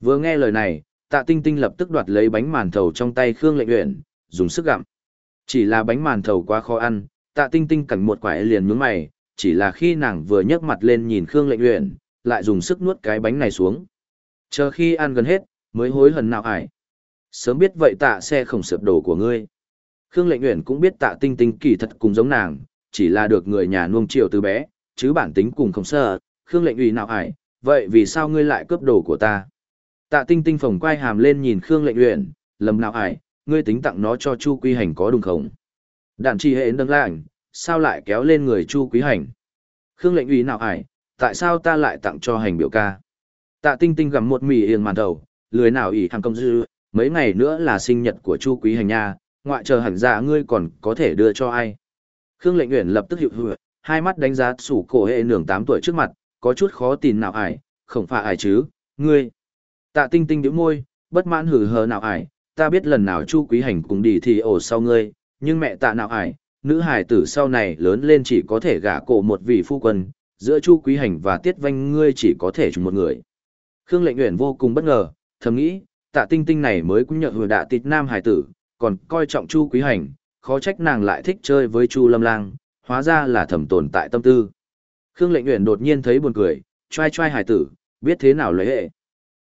Vừa nghe lời này, tạ tinh tinh lập tức đoạt lấy bánh màn thầu trong tay Khương lệnh uyển, dùng sức gặm. Chỉ là bánh màn thầu quá khó ăn, tạ tinh tinh cảnh một quải liền nhướng mày, chỉ là khi nàng vừa nhấc mặt lên nhìn Khương lệnh luyện, lại dùng sức nuốt cái bánh này xuống. Chờ khi ăn gần hết, mới hối hận nào ải. Sớm biết vậy tạ xe không sập đổ của ngươi. Khương lệnh luyện cũng biết tạ tinh tinh kỳ thật cùng giống nàng, chỉ là được người nhà nuông chiều từ bé, chứ bản tính cùng không sợ, Khương lệnh ủy nào ải, vậy vì sao ngươi lại cướp đồ của ta? Tạ tinh tinh phồng quai hàm lên nhìn Khương lệnh luyện, lầm nào ải, ngươi tính tặng nó cho Chu Quy Hành có đúng không? Đạn chi hệ nâng lạnh, sao lại kéo lên người Chu Quý Hành? Khương lệnh ủy nào ải, tại sao ta lại tặng cho hành biểu ca? Tạ tinh tinh gặm một mì yên màn đầu, lười nào ỉ hàng công dư, mấy ngày nữa là sinh nhật của Chu Quý Hành nha, ngoại trừ hẳn ra ngươi còn có thể đưa cho ai? Khương lệnh uyển lập tức hiệu hựa, hai mắt đánh giá sủ cổ hệ nường tám tuổi trước mặt, có chút khó tin nào ải, không phải ải chứ, ngươi. Tạ tinh tinh nhíu môi, bất mãn hử hờ nào ải, ta biết lần nào chu quý hành cùng đi thì ổ sau ngươi, nhưng mẹ tạ nào ải, nữ hải tử sau này lớn lên chỉ có thể gả cổ một vị phu quân, giữa chu quý hành và tiết vanh ngươi chỉ có thể chung một người. Khương lệnh uyển vô cùng bất ngờ, thầm nghĩ, tạ tinh tinh này mới cũng nhận hồi đạ tịt nam hải tử, còn coi trọng chu quý hành, khó trách nàng lại thích chơi với chu lâm lang, hóa ra là thầm tồn tại tâm tư. Khương lệnh uyển đột nhiên thấy buồn cười, trai trai hải tử, biết thế nào lấy hệ.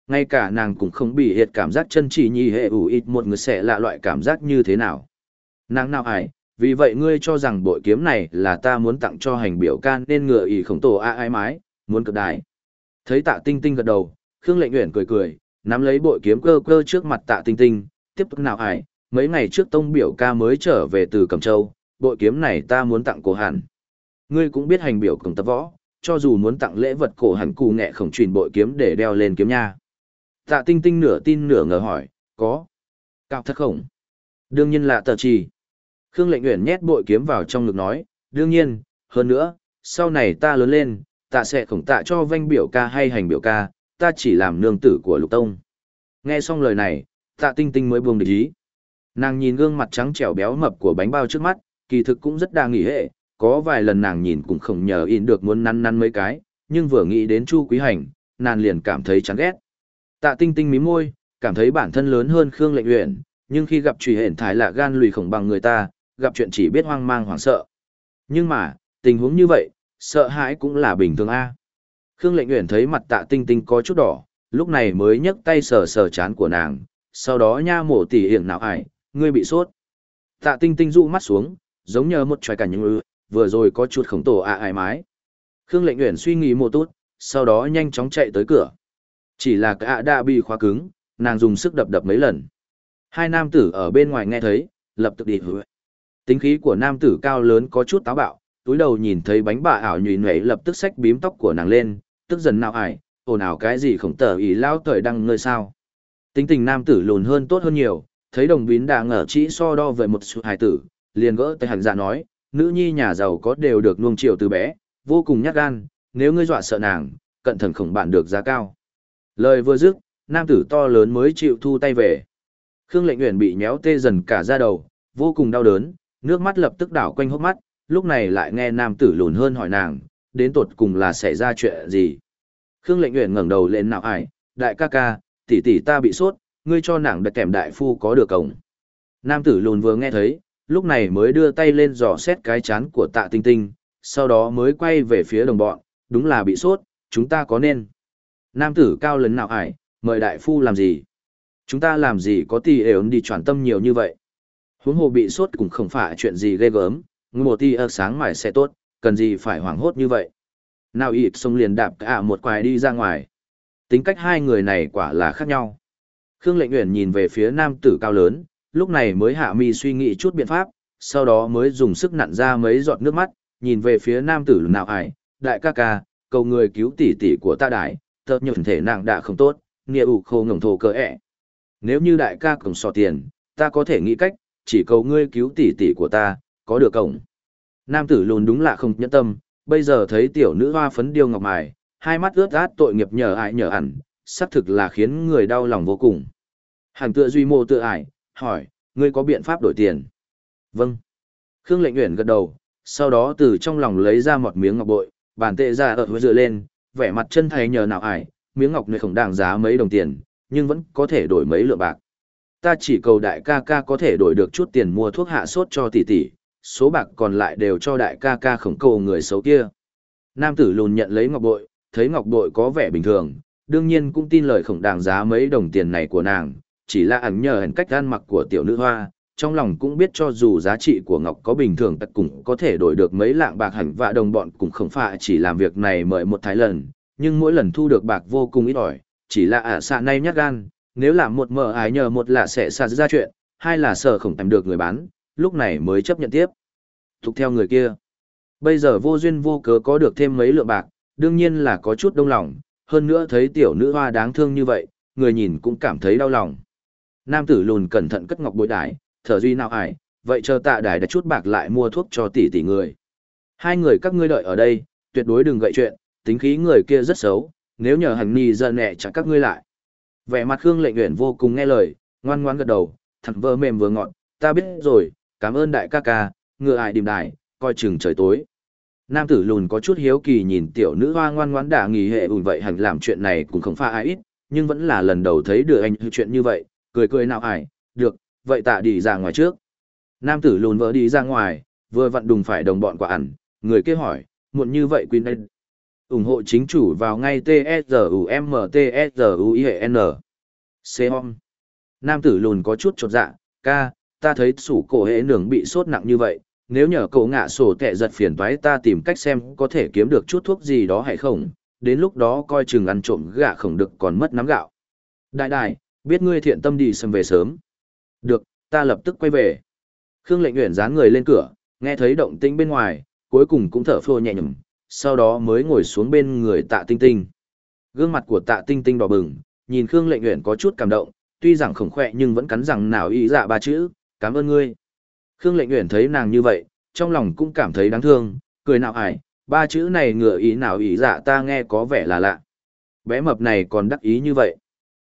Ngay cả nàng cũng không bị hiệt cảm giác chân chỉ nhì hệ ủ ít một người sẽ lạ loại cảm giác như thế nào. Nàng nào ải, vì vậy ngươi cho rằng bội kiếm này là ta muốn tặng cho hành biểu can nên ngựa ý khổng tổ a ai mái, muốn cực đại. Thấy tạ tinh tinh gật đầu, Khương lệnh nguyện cười cười, nắm lấy bội kiếm cơ cơ trước mặt tạ tinh tinh, tiếp tục nào ải, mấy ngày trước tông biểu ca mới trở về từ Cẩm Châu, bội kiếm này ta muốn tặng cổ hẳn. Ngươi cũng biết hành biểu cổng tập võ, cho dù muốn tặng lễ vật cổ hẳn cù nghệ khổng truyền bội kiếm để đeo lên kiếm nha. Tạ tinh tinh nửa tin nửa ngờ hỏi, có. Cao thật khổng. Đương nhiên là tờ trì. Khương lệnh Uyển nhét bội kiếm vào trong ngực nói, đương nhiên, hơn nữa, sau này ta lớn lên, ta sẽ khổng tạ cho vanh biểu ca hay hành biểu ca, ta chỉ làm nương tử của lục tông. Nghe xong lời này, tạ tinh tinh mới buông địch ý. Nàng nhìn gương mặt trắng trẻo béo mập của bánh bao trước mắt, kỳ thực cũng rất đa nghỉ hệ, có vài lần nàng nhìn cũng không nhờ in được muốn năn năn mấy cái, nhưng vừa nghĩ đến Chu Quý Hành, nàng liền cảm thấy chán ghét. Tạ Tinh Tinh mí môi, cảm thấy bản thân lớn hơn Khương Lệnh Uyển, nhưng khi gặp Trùy hển thái lạ gan lùi khổng bằng người ta, gặp chuyện chỉ biết hoang mang hoảng sợ. Nhưng mà, tình huống như vậy, sợ hãi cũng là bình thường a. Khương Lệnh Uyển thấy mặt Tạ Tinh Tinh có chút đỏ, lúc này mới nhấc tay sờ sờ chán của nàng, sau đó nha mổ tỉ hiển nào ải, ngươi bị sốt. Tạ Tinh Tinh dụ mắt xuống, giống như một tròi cả những ư, vừa rồi có chút khổng tổ a à ải mái. Khương lệnh uyển suy nghĩ một chút, sau đó nhanh chóng chạy tới cửa. Chỉ là cả đã bị khóa cứng, nàng dùng sức đập đập mấy lần. Hai nam tử ở bên ngoài nghe thấy, lập tức đi hứa. Tính khí của nam tử cao lớn có chút táo bạo, túi đầu nhìn thấy bánh bà ảo nhụy nhụy, lập tức xách bím tóc của nàng lên, tức giận nào ải, ồn ào cái gì khổng tờ ý lao thời đăng ngơi sao. Tính tình nam tử lùn hơn tốt hơn nhiều, thấy đồng bín đã ngờ chỉ so đo với một sự hài tử, liền gỡ tay hẳn dạ nói, nữ nhi nhà giàu có đều được nuông chiều từ bé, vô cùng nhát gan, nếu ngươi dọa sợ nàng, cẩn thận khổng bạn được giá cao. Lời vừa dứt, nam tử to lớn mới chịu thu tay về. Khương lệnh nguyện bị nhéo tê dần cả da đầu, vô cùng đau đớn, nước mắt lập tức đảo quanh hốc mắt, lúc này lại nghe nam tử lùn hơn hỏi nàng, đến tột cùng là xảy ra chuyện gì. Khương lệnh nguyện ngẩng đầu lên nào ải, đại ca ca, tỷ tỷ ta bị sốt, ngươi cho nàng đặt kèm đại phu có được cổng. Nam tử lùn vừa nghe thấy, lúc này mới đưa tay lên dò xét cái chán của tạ tinh tinh, sau đó mới quay về phía đồng bọn, đúng là bị sốt, chúng ta có nên. Nam tử cao lớn nào ải, mời đại phu làm gì? Chúng ta làm gì có tỷ ổn đi chuyển tâm nhiều như vậy? Huống hồ bị sốt cũng không phải chuyện gì ghê gớm, một tia sáng mải sẽ tốt, cần gì phải hoảng hốt như vậy? Nào ịt xông liền đạp cả một quài đi ra ngoài. Tính cách hai người này quả là khác nhau. Khương Lệnh Uyển nhìn về phía nam tử cao lớn, lúc này mới hạ mi suy nghĩ chút biện pháp, sau đó mới dùng sức nặn ra mấy giọt nước mắt, nhìn về phía nam tử nào ải, đại ca ca, cầu người cứu tỷ tỷ của ta đại, thật nhược thể nàng đã không tốt, nghĩa ủ khô ngổng thổ cơ ẹ. Nếu như đại ca cổng sò tiền, ta có thể nghĩ cách, chỉ cầu ngươi cứu tỷ tỷ của ta, có được cổng. Nam tử lùn đúng là không nhẫn tâm, bây giờ thấy tiểu nữ hoa phấn điêu ngọc mài, hai mắt ướt át tội nghiệp nhờ ai nhờ ẩn, xác thực là khiến người đau lòng vô cùng. Hàng tựa duy mô tựa ải, hỏi, ngươi có biện pháp đổi tiền? Vâng. Khương lệnh nguyện gật đầu, sau đó từ trong lòng lấy ra một miếng ngọc bội, bàn tệ ra ở dựa lên, vẻ mặt chân thay nhờ nào ải, miếng ngọc này không đáng giá mấy đồng tiền, nhưng vẫn có thể đổi mấy lượng bạc. Ta chỉ cầu đại ca ca có thể đổi được chút tiền mua thuốc hạ sốt cho tỷ tỷ, số bạc còn lại đều cho đại ca ca khổng cầu người xấu kia. Nam tử lùn nhận lấy ngọc bội, thấy ngọc bội có vẻ bình thường, đương nhiên cũng tin lời khổng đàng giá mấy đồng tiền này của nàng, chỉ là ảnh nhờ hẳn cách ăn mặc của tiểu nữ hoa, trong lòng cũng biết cho dù giá trị của ngọc có bình thường tất cũng có thể đổi được mấy lạng bạc hẳn và đồng bọn cũng không phải chỉ làm việc này mời một thái lần, nhưng mỗi lần thu được bạc vô cùng ít ỏi, chỉ là ả xạ nay nhát gan, nếu làm một mờ ái nhờ một là sẽ xa ra chuyện, hai là sợ không tìm được người bán, lúc này mới chấp nhận tiếp. Thục theo người kia. Bây giờ vô duyên vô cớ có được thêm mấy lượng bạc, đương nhiên là có chút đông lòng, hơn nữa thấy tiểu nữ hoa đáng thương như vậy, người nhìn cũng cảm thấy đau lòng. Nam tử lùn cẩn thận cất ngọc bội đái, thở duy nào ải, vậy chờ tạ đài đã chút bạc lại mua thuốc cho tỷ tỷ người. Hai người các ngươi đợi ở đây, tuyệt đối đừng gậy chuyện, tính khí người kia rất xấu, nếu nhờ hành ni giận nẹ chẳng các ngươi lại. Vẻ mặt Khương lệnh nguyện vô cùng nghe lời, ngoan ngoan gật đầu, thẳng vơ mềm vừa ngọn, ta biết rồi, cảm ơn đại ca ca, ngựa ải đìm đài, coi chừng trời tối. Nam tử lùn có chút hiếu kỳ nhìn tiểu nữ hoa ngoan ngoãn đả nghỉ hệ ủn vậy hành làm chuyện này cũng không pha ai ít, nhưng vẫn là lần đầu thấy được anh chuyện như vậy, cười cười nào ải, được, vậy tạ đi ra ngoài trước. Nam tử lùn vỡ đi ra ngoài, vừa vặn đùng phải đồng bọn quả ẩn, người kia hỏi, muộn như vậy Queen đây ủng hộ chính chủ vào ngay T-S-U-M-T-S-U-I-N. C-HOM. Nam tử lùn có chút chột dạ, ca, ta thấy sủ cổ hệ nướng bị sốt nặng như vậy, nếu nhờ cậu ngạ sổ tệ giật phiền toái ta tìm cách xem có thể kiếm được chút thuốc gì đó hay không, đến lúc đó coi chừng ăn trộm gạ không được còn mất nắm gạo. Đại đại, biết ngươi thiện tâm đi xâm về sớm. Được, ta lập tức quay về. Khương lệnh nguyện dán người lên cửa, nghe thấy động tĩnh bên ngoài, cuối cùng cũng thở phô nhẹ nhầm, sau đó mới ngồi xuống bên người tạ tinh tinh. Gương mặt của tạ tinh tinh đỏ bừng, nhìn Khương lệnh nguyện có chút cảm động, tuy rằng khổng khỏe nhưng vẫn cắn rằng nào ý dạ ba chữ, cảm ơn ngươi. Khương lệnh nguyện thấy nàng như vậy, trong lòng cũng cảm thấy đáng thương, cười nào ải, ba chữ này ngựa ý nào ý dạ ta nghe có vẻ là lạ. Bé mập này còn đắc ý như vậy.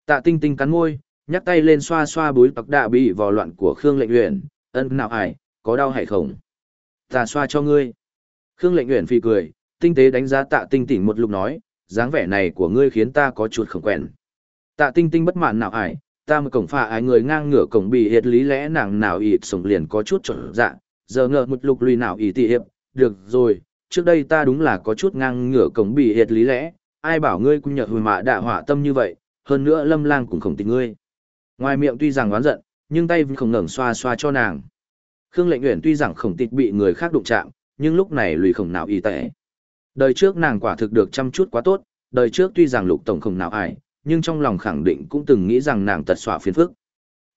Tạ tinh tinh cắn môi, nhắc tay lên xoa xoa búi tặc đạ bị vò loạn của Khương lệnh nguyện, ân nào ải, có đau hay không? Ta xoa cho ngươi. Khương lệnh nguyện phi cười, tinh tế đánh giá tạ tinh tỉnh một lúc nói, dáng vẻ này của ngươi khiến ta có chuột không quen. Tạ tinh tinh bất mãn nào ải, ta mà cổng phà ai người ngang ngửa cổng bị hiệt lý lẽ nàng nào ịt sống liền có chút trở dạ, giờ ngờ một lục lùi nào ý tị hiệp, được rồi, trước đây ta đúng là có chút ngang ngửa cổng bị hiệt lý lẽ, ai bảo ngươi cũng nhật hồi mạ đạ hỏa tâm như vậy, hơn nữa lâm lang cũng không tình ngươi. Ngoài miệng tuy rằng oán giận, nhưng tay vẫn không ngẩng xoa xoa cho nàng. Khương lệnh nguyện tuy rằng khổng tịch bị người khác đụng chạm, nhưng lúc này lùi khổng nào y tệ. Đời trước nàng quả thực được chăm chút quá tốt, đời trước tuy rằng lục tổng không nào ải, nhưng trong lòng khẳng định cũng từng nghĩ rằng nàng tật xỏa phiền phức.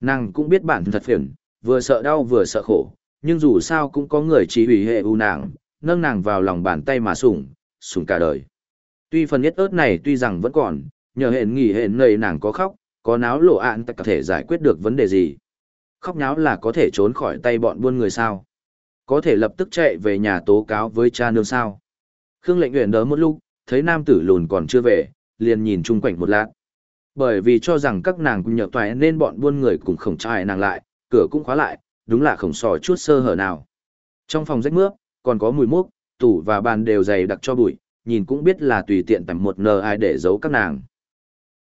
Nàng cũng biết bản thân thật phiền, vừa sợ đau vừa sợ khổ, nhưng dù sao cũng có người chỉ hủy hệ u nàng, nâng nàng vào lòng bàn tay mà sủng, sủng cả đời. Tuy phần nhất ớt này tuy rằng vẫn còn, nhờ hẹn nghỉ hẹn nầy nàng có khóc, có náo lộ ạn ta có thể giải quyết được vấn đề gì. Khóc náo là có thể trốn khỏi tay bọn buôn người sao. Có thể lập tức chạy về nhà tố cáo với cha nương sao. Khương lệnh nguyện đỡ một lúc, thấy nam tử lùn còn chưa về, liền nhìn chung quanh một lát. Bởi vì cho rằng các nàng cũng nhờ toại nên bọn buôn người cùng khổng trai nàng lại, cửa cũng khóa lại, đúng là khổng sò chút sơ hở nào. Trong phòng rách mướp, còn có mùi mốc, tủ và bàn đều dày đặc cho bụi, nhìn cũng biết là tùy tiện tầm một nờ ai để giấu các nàng.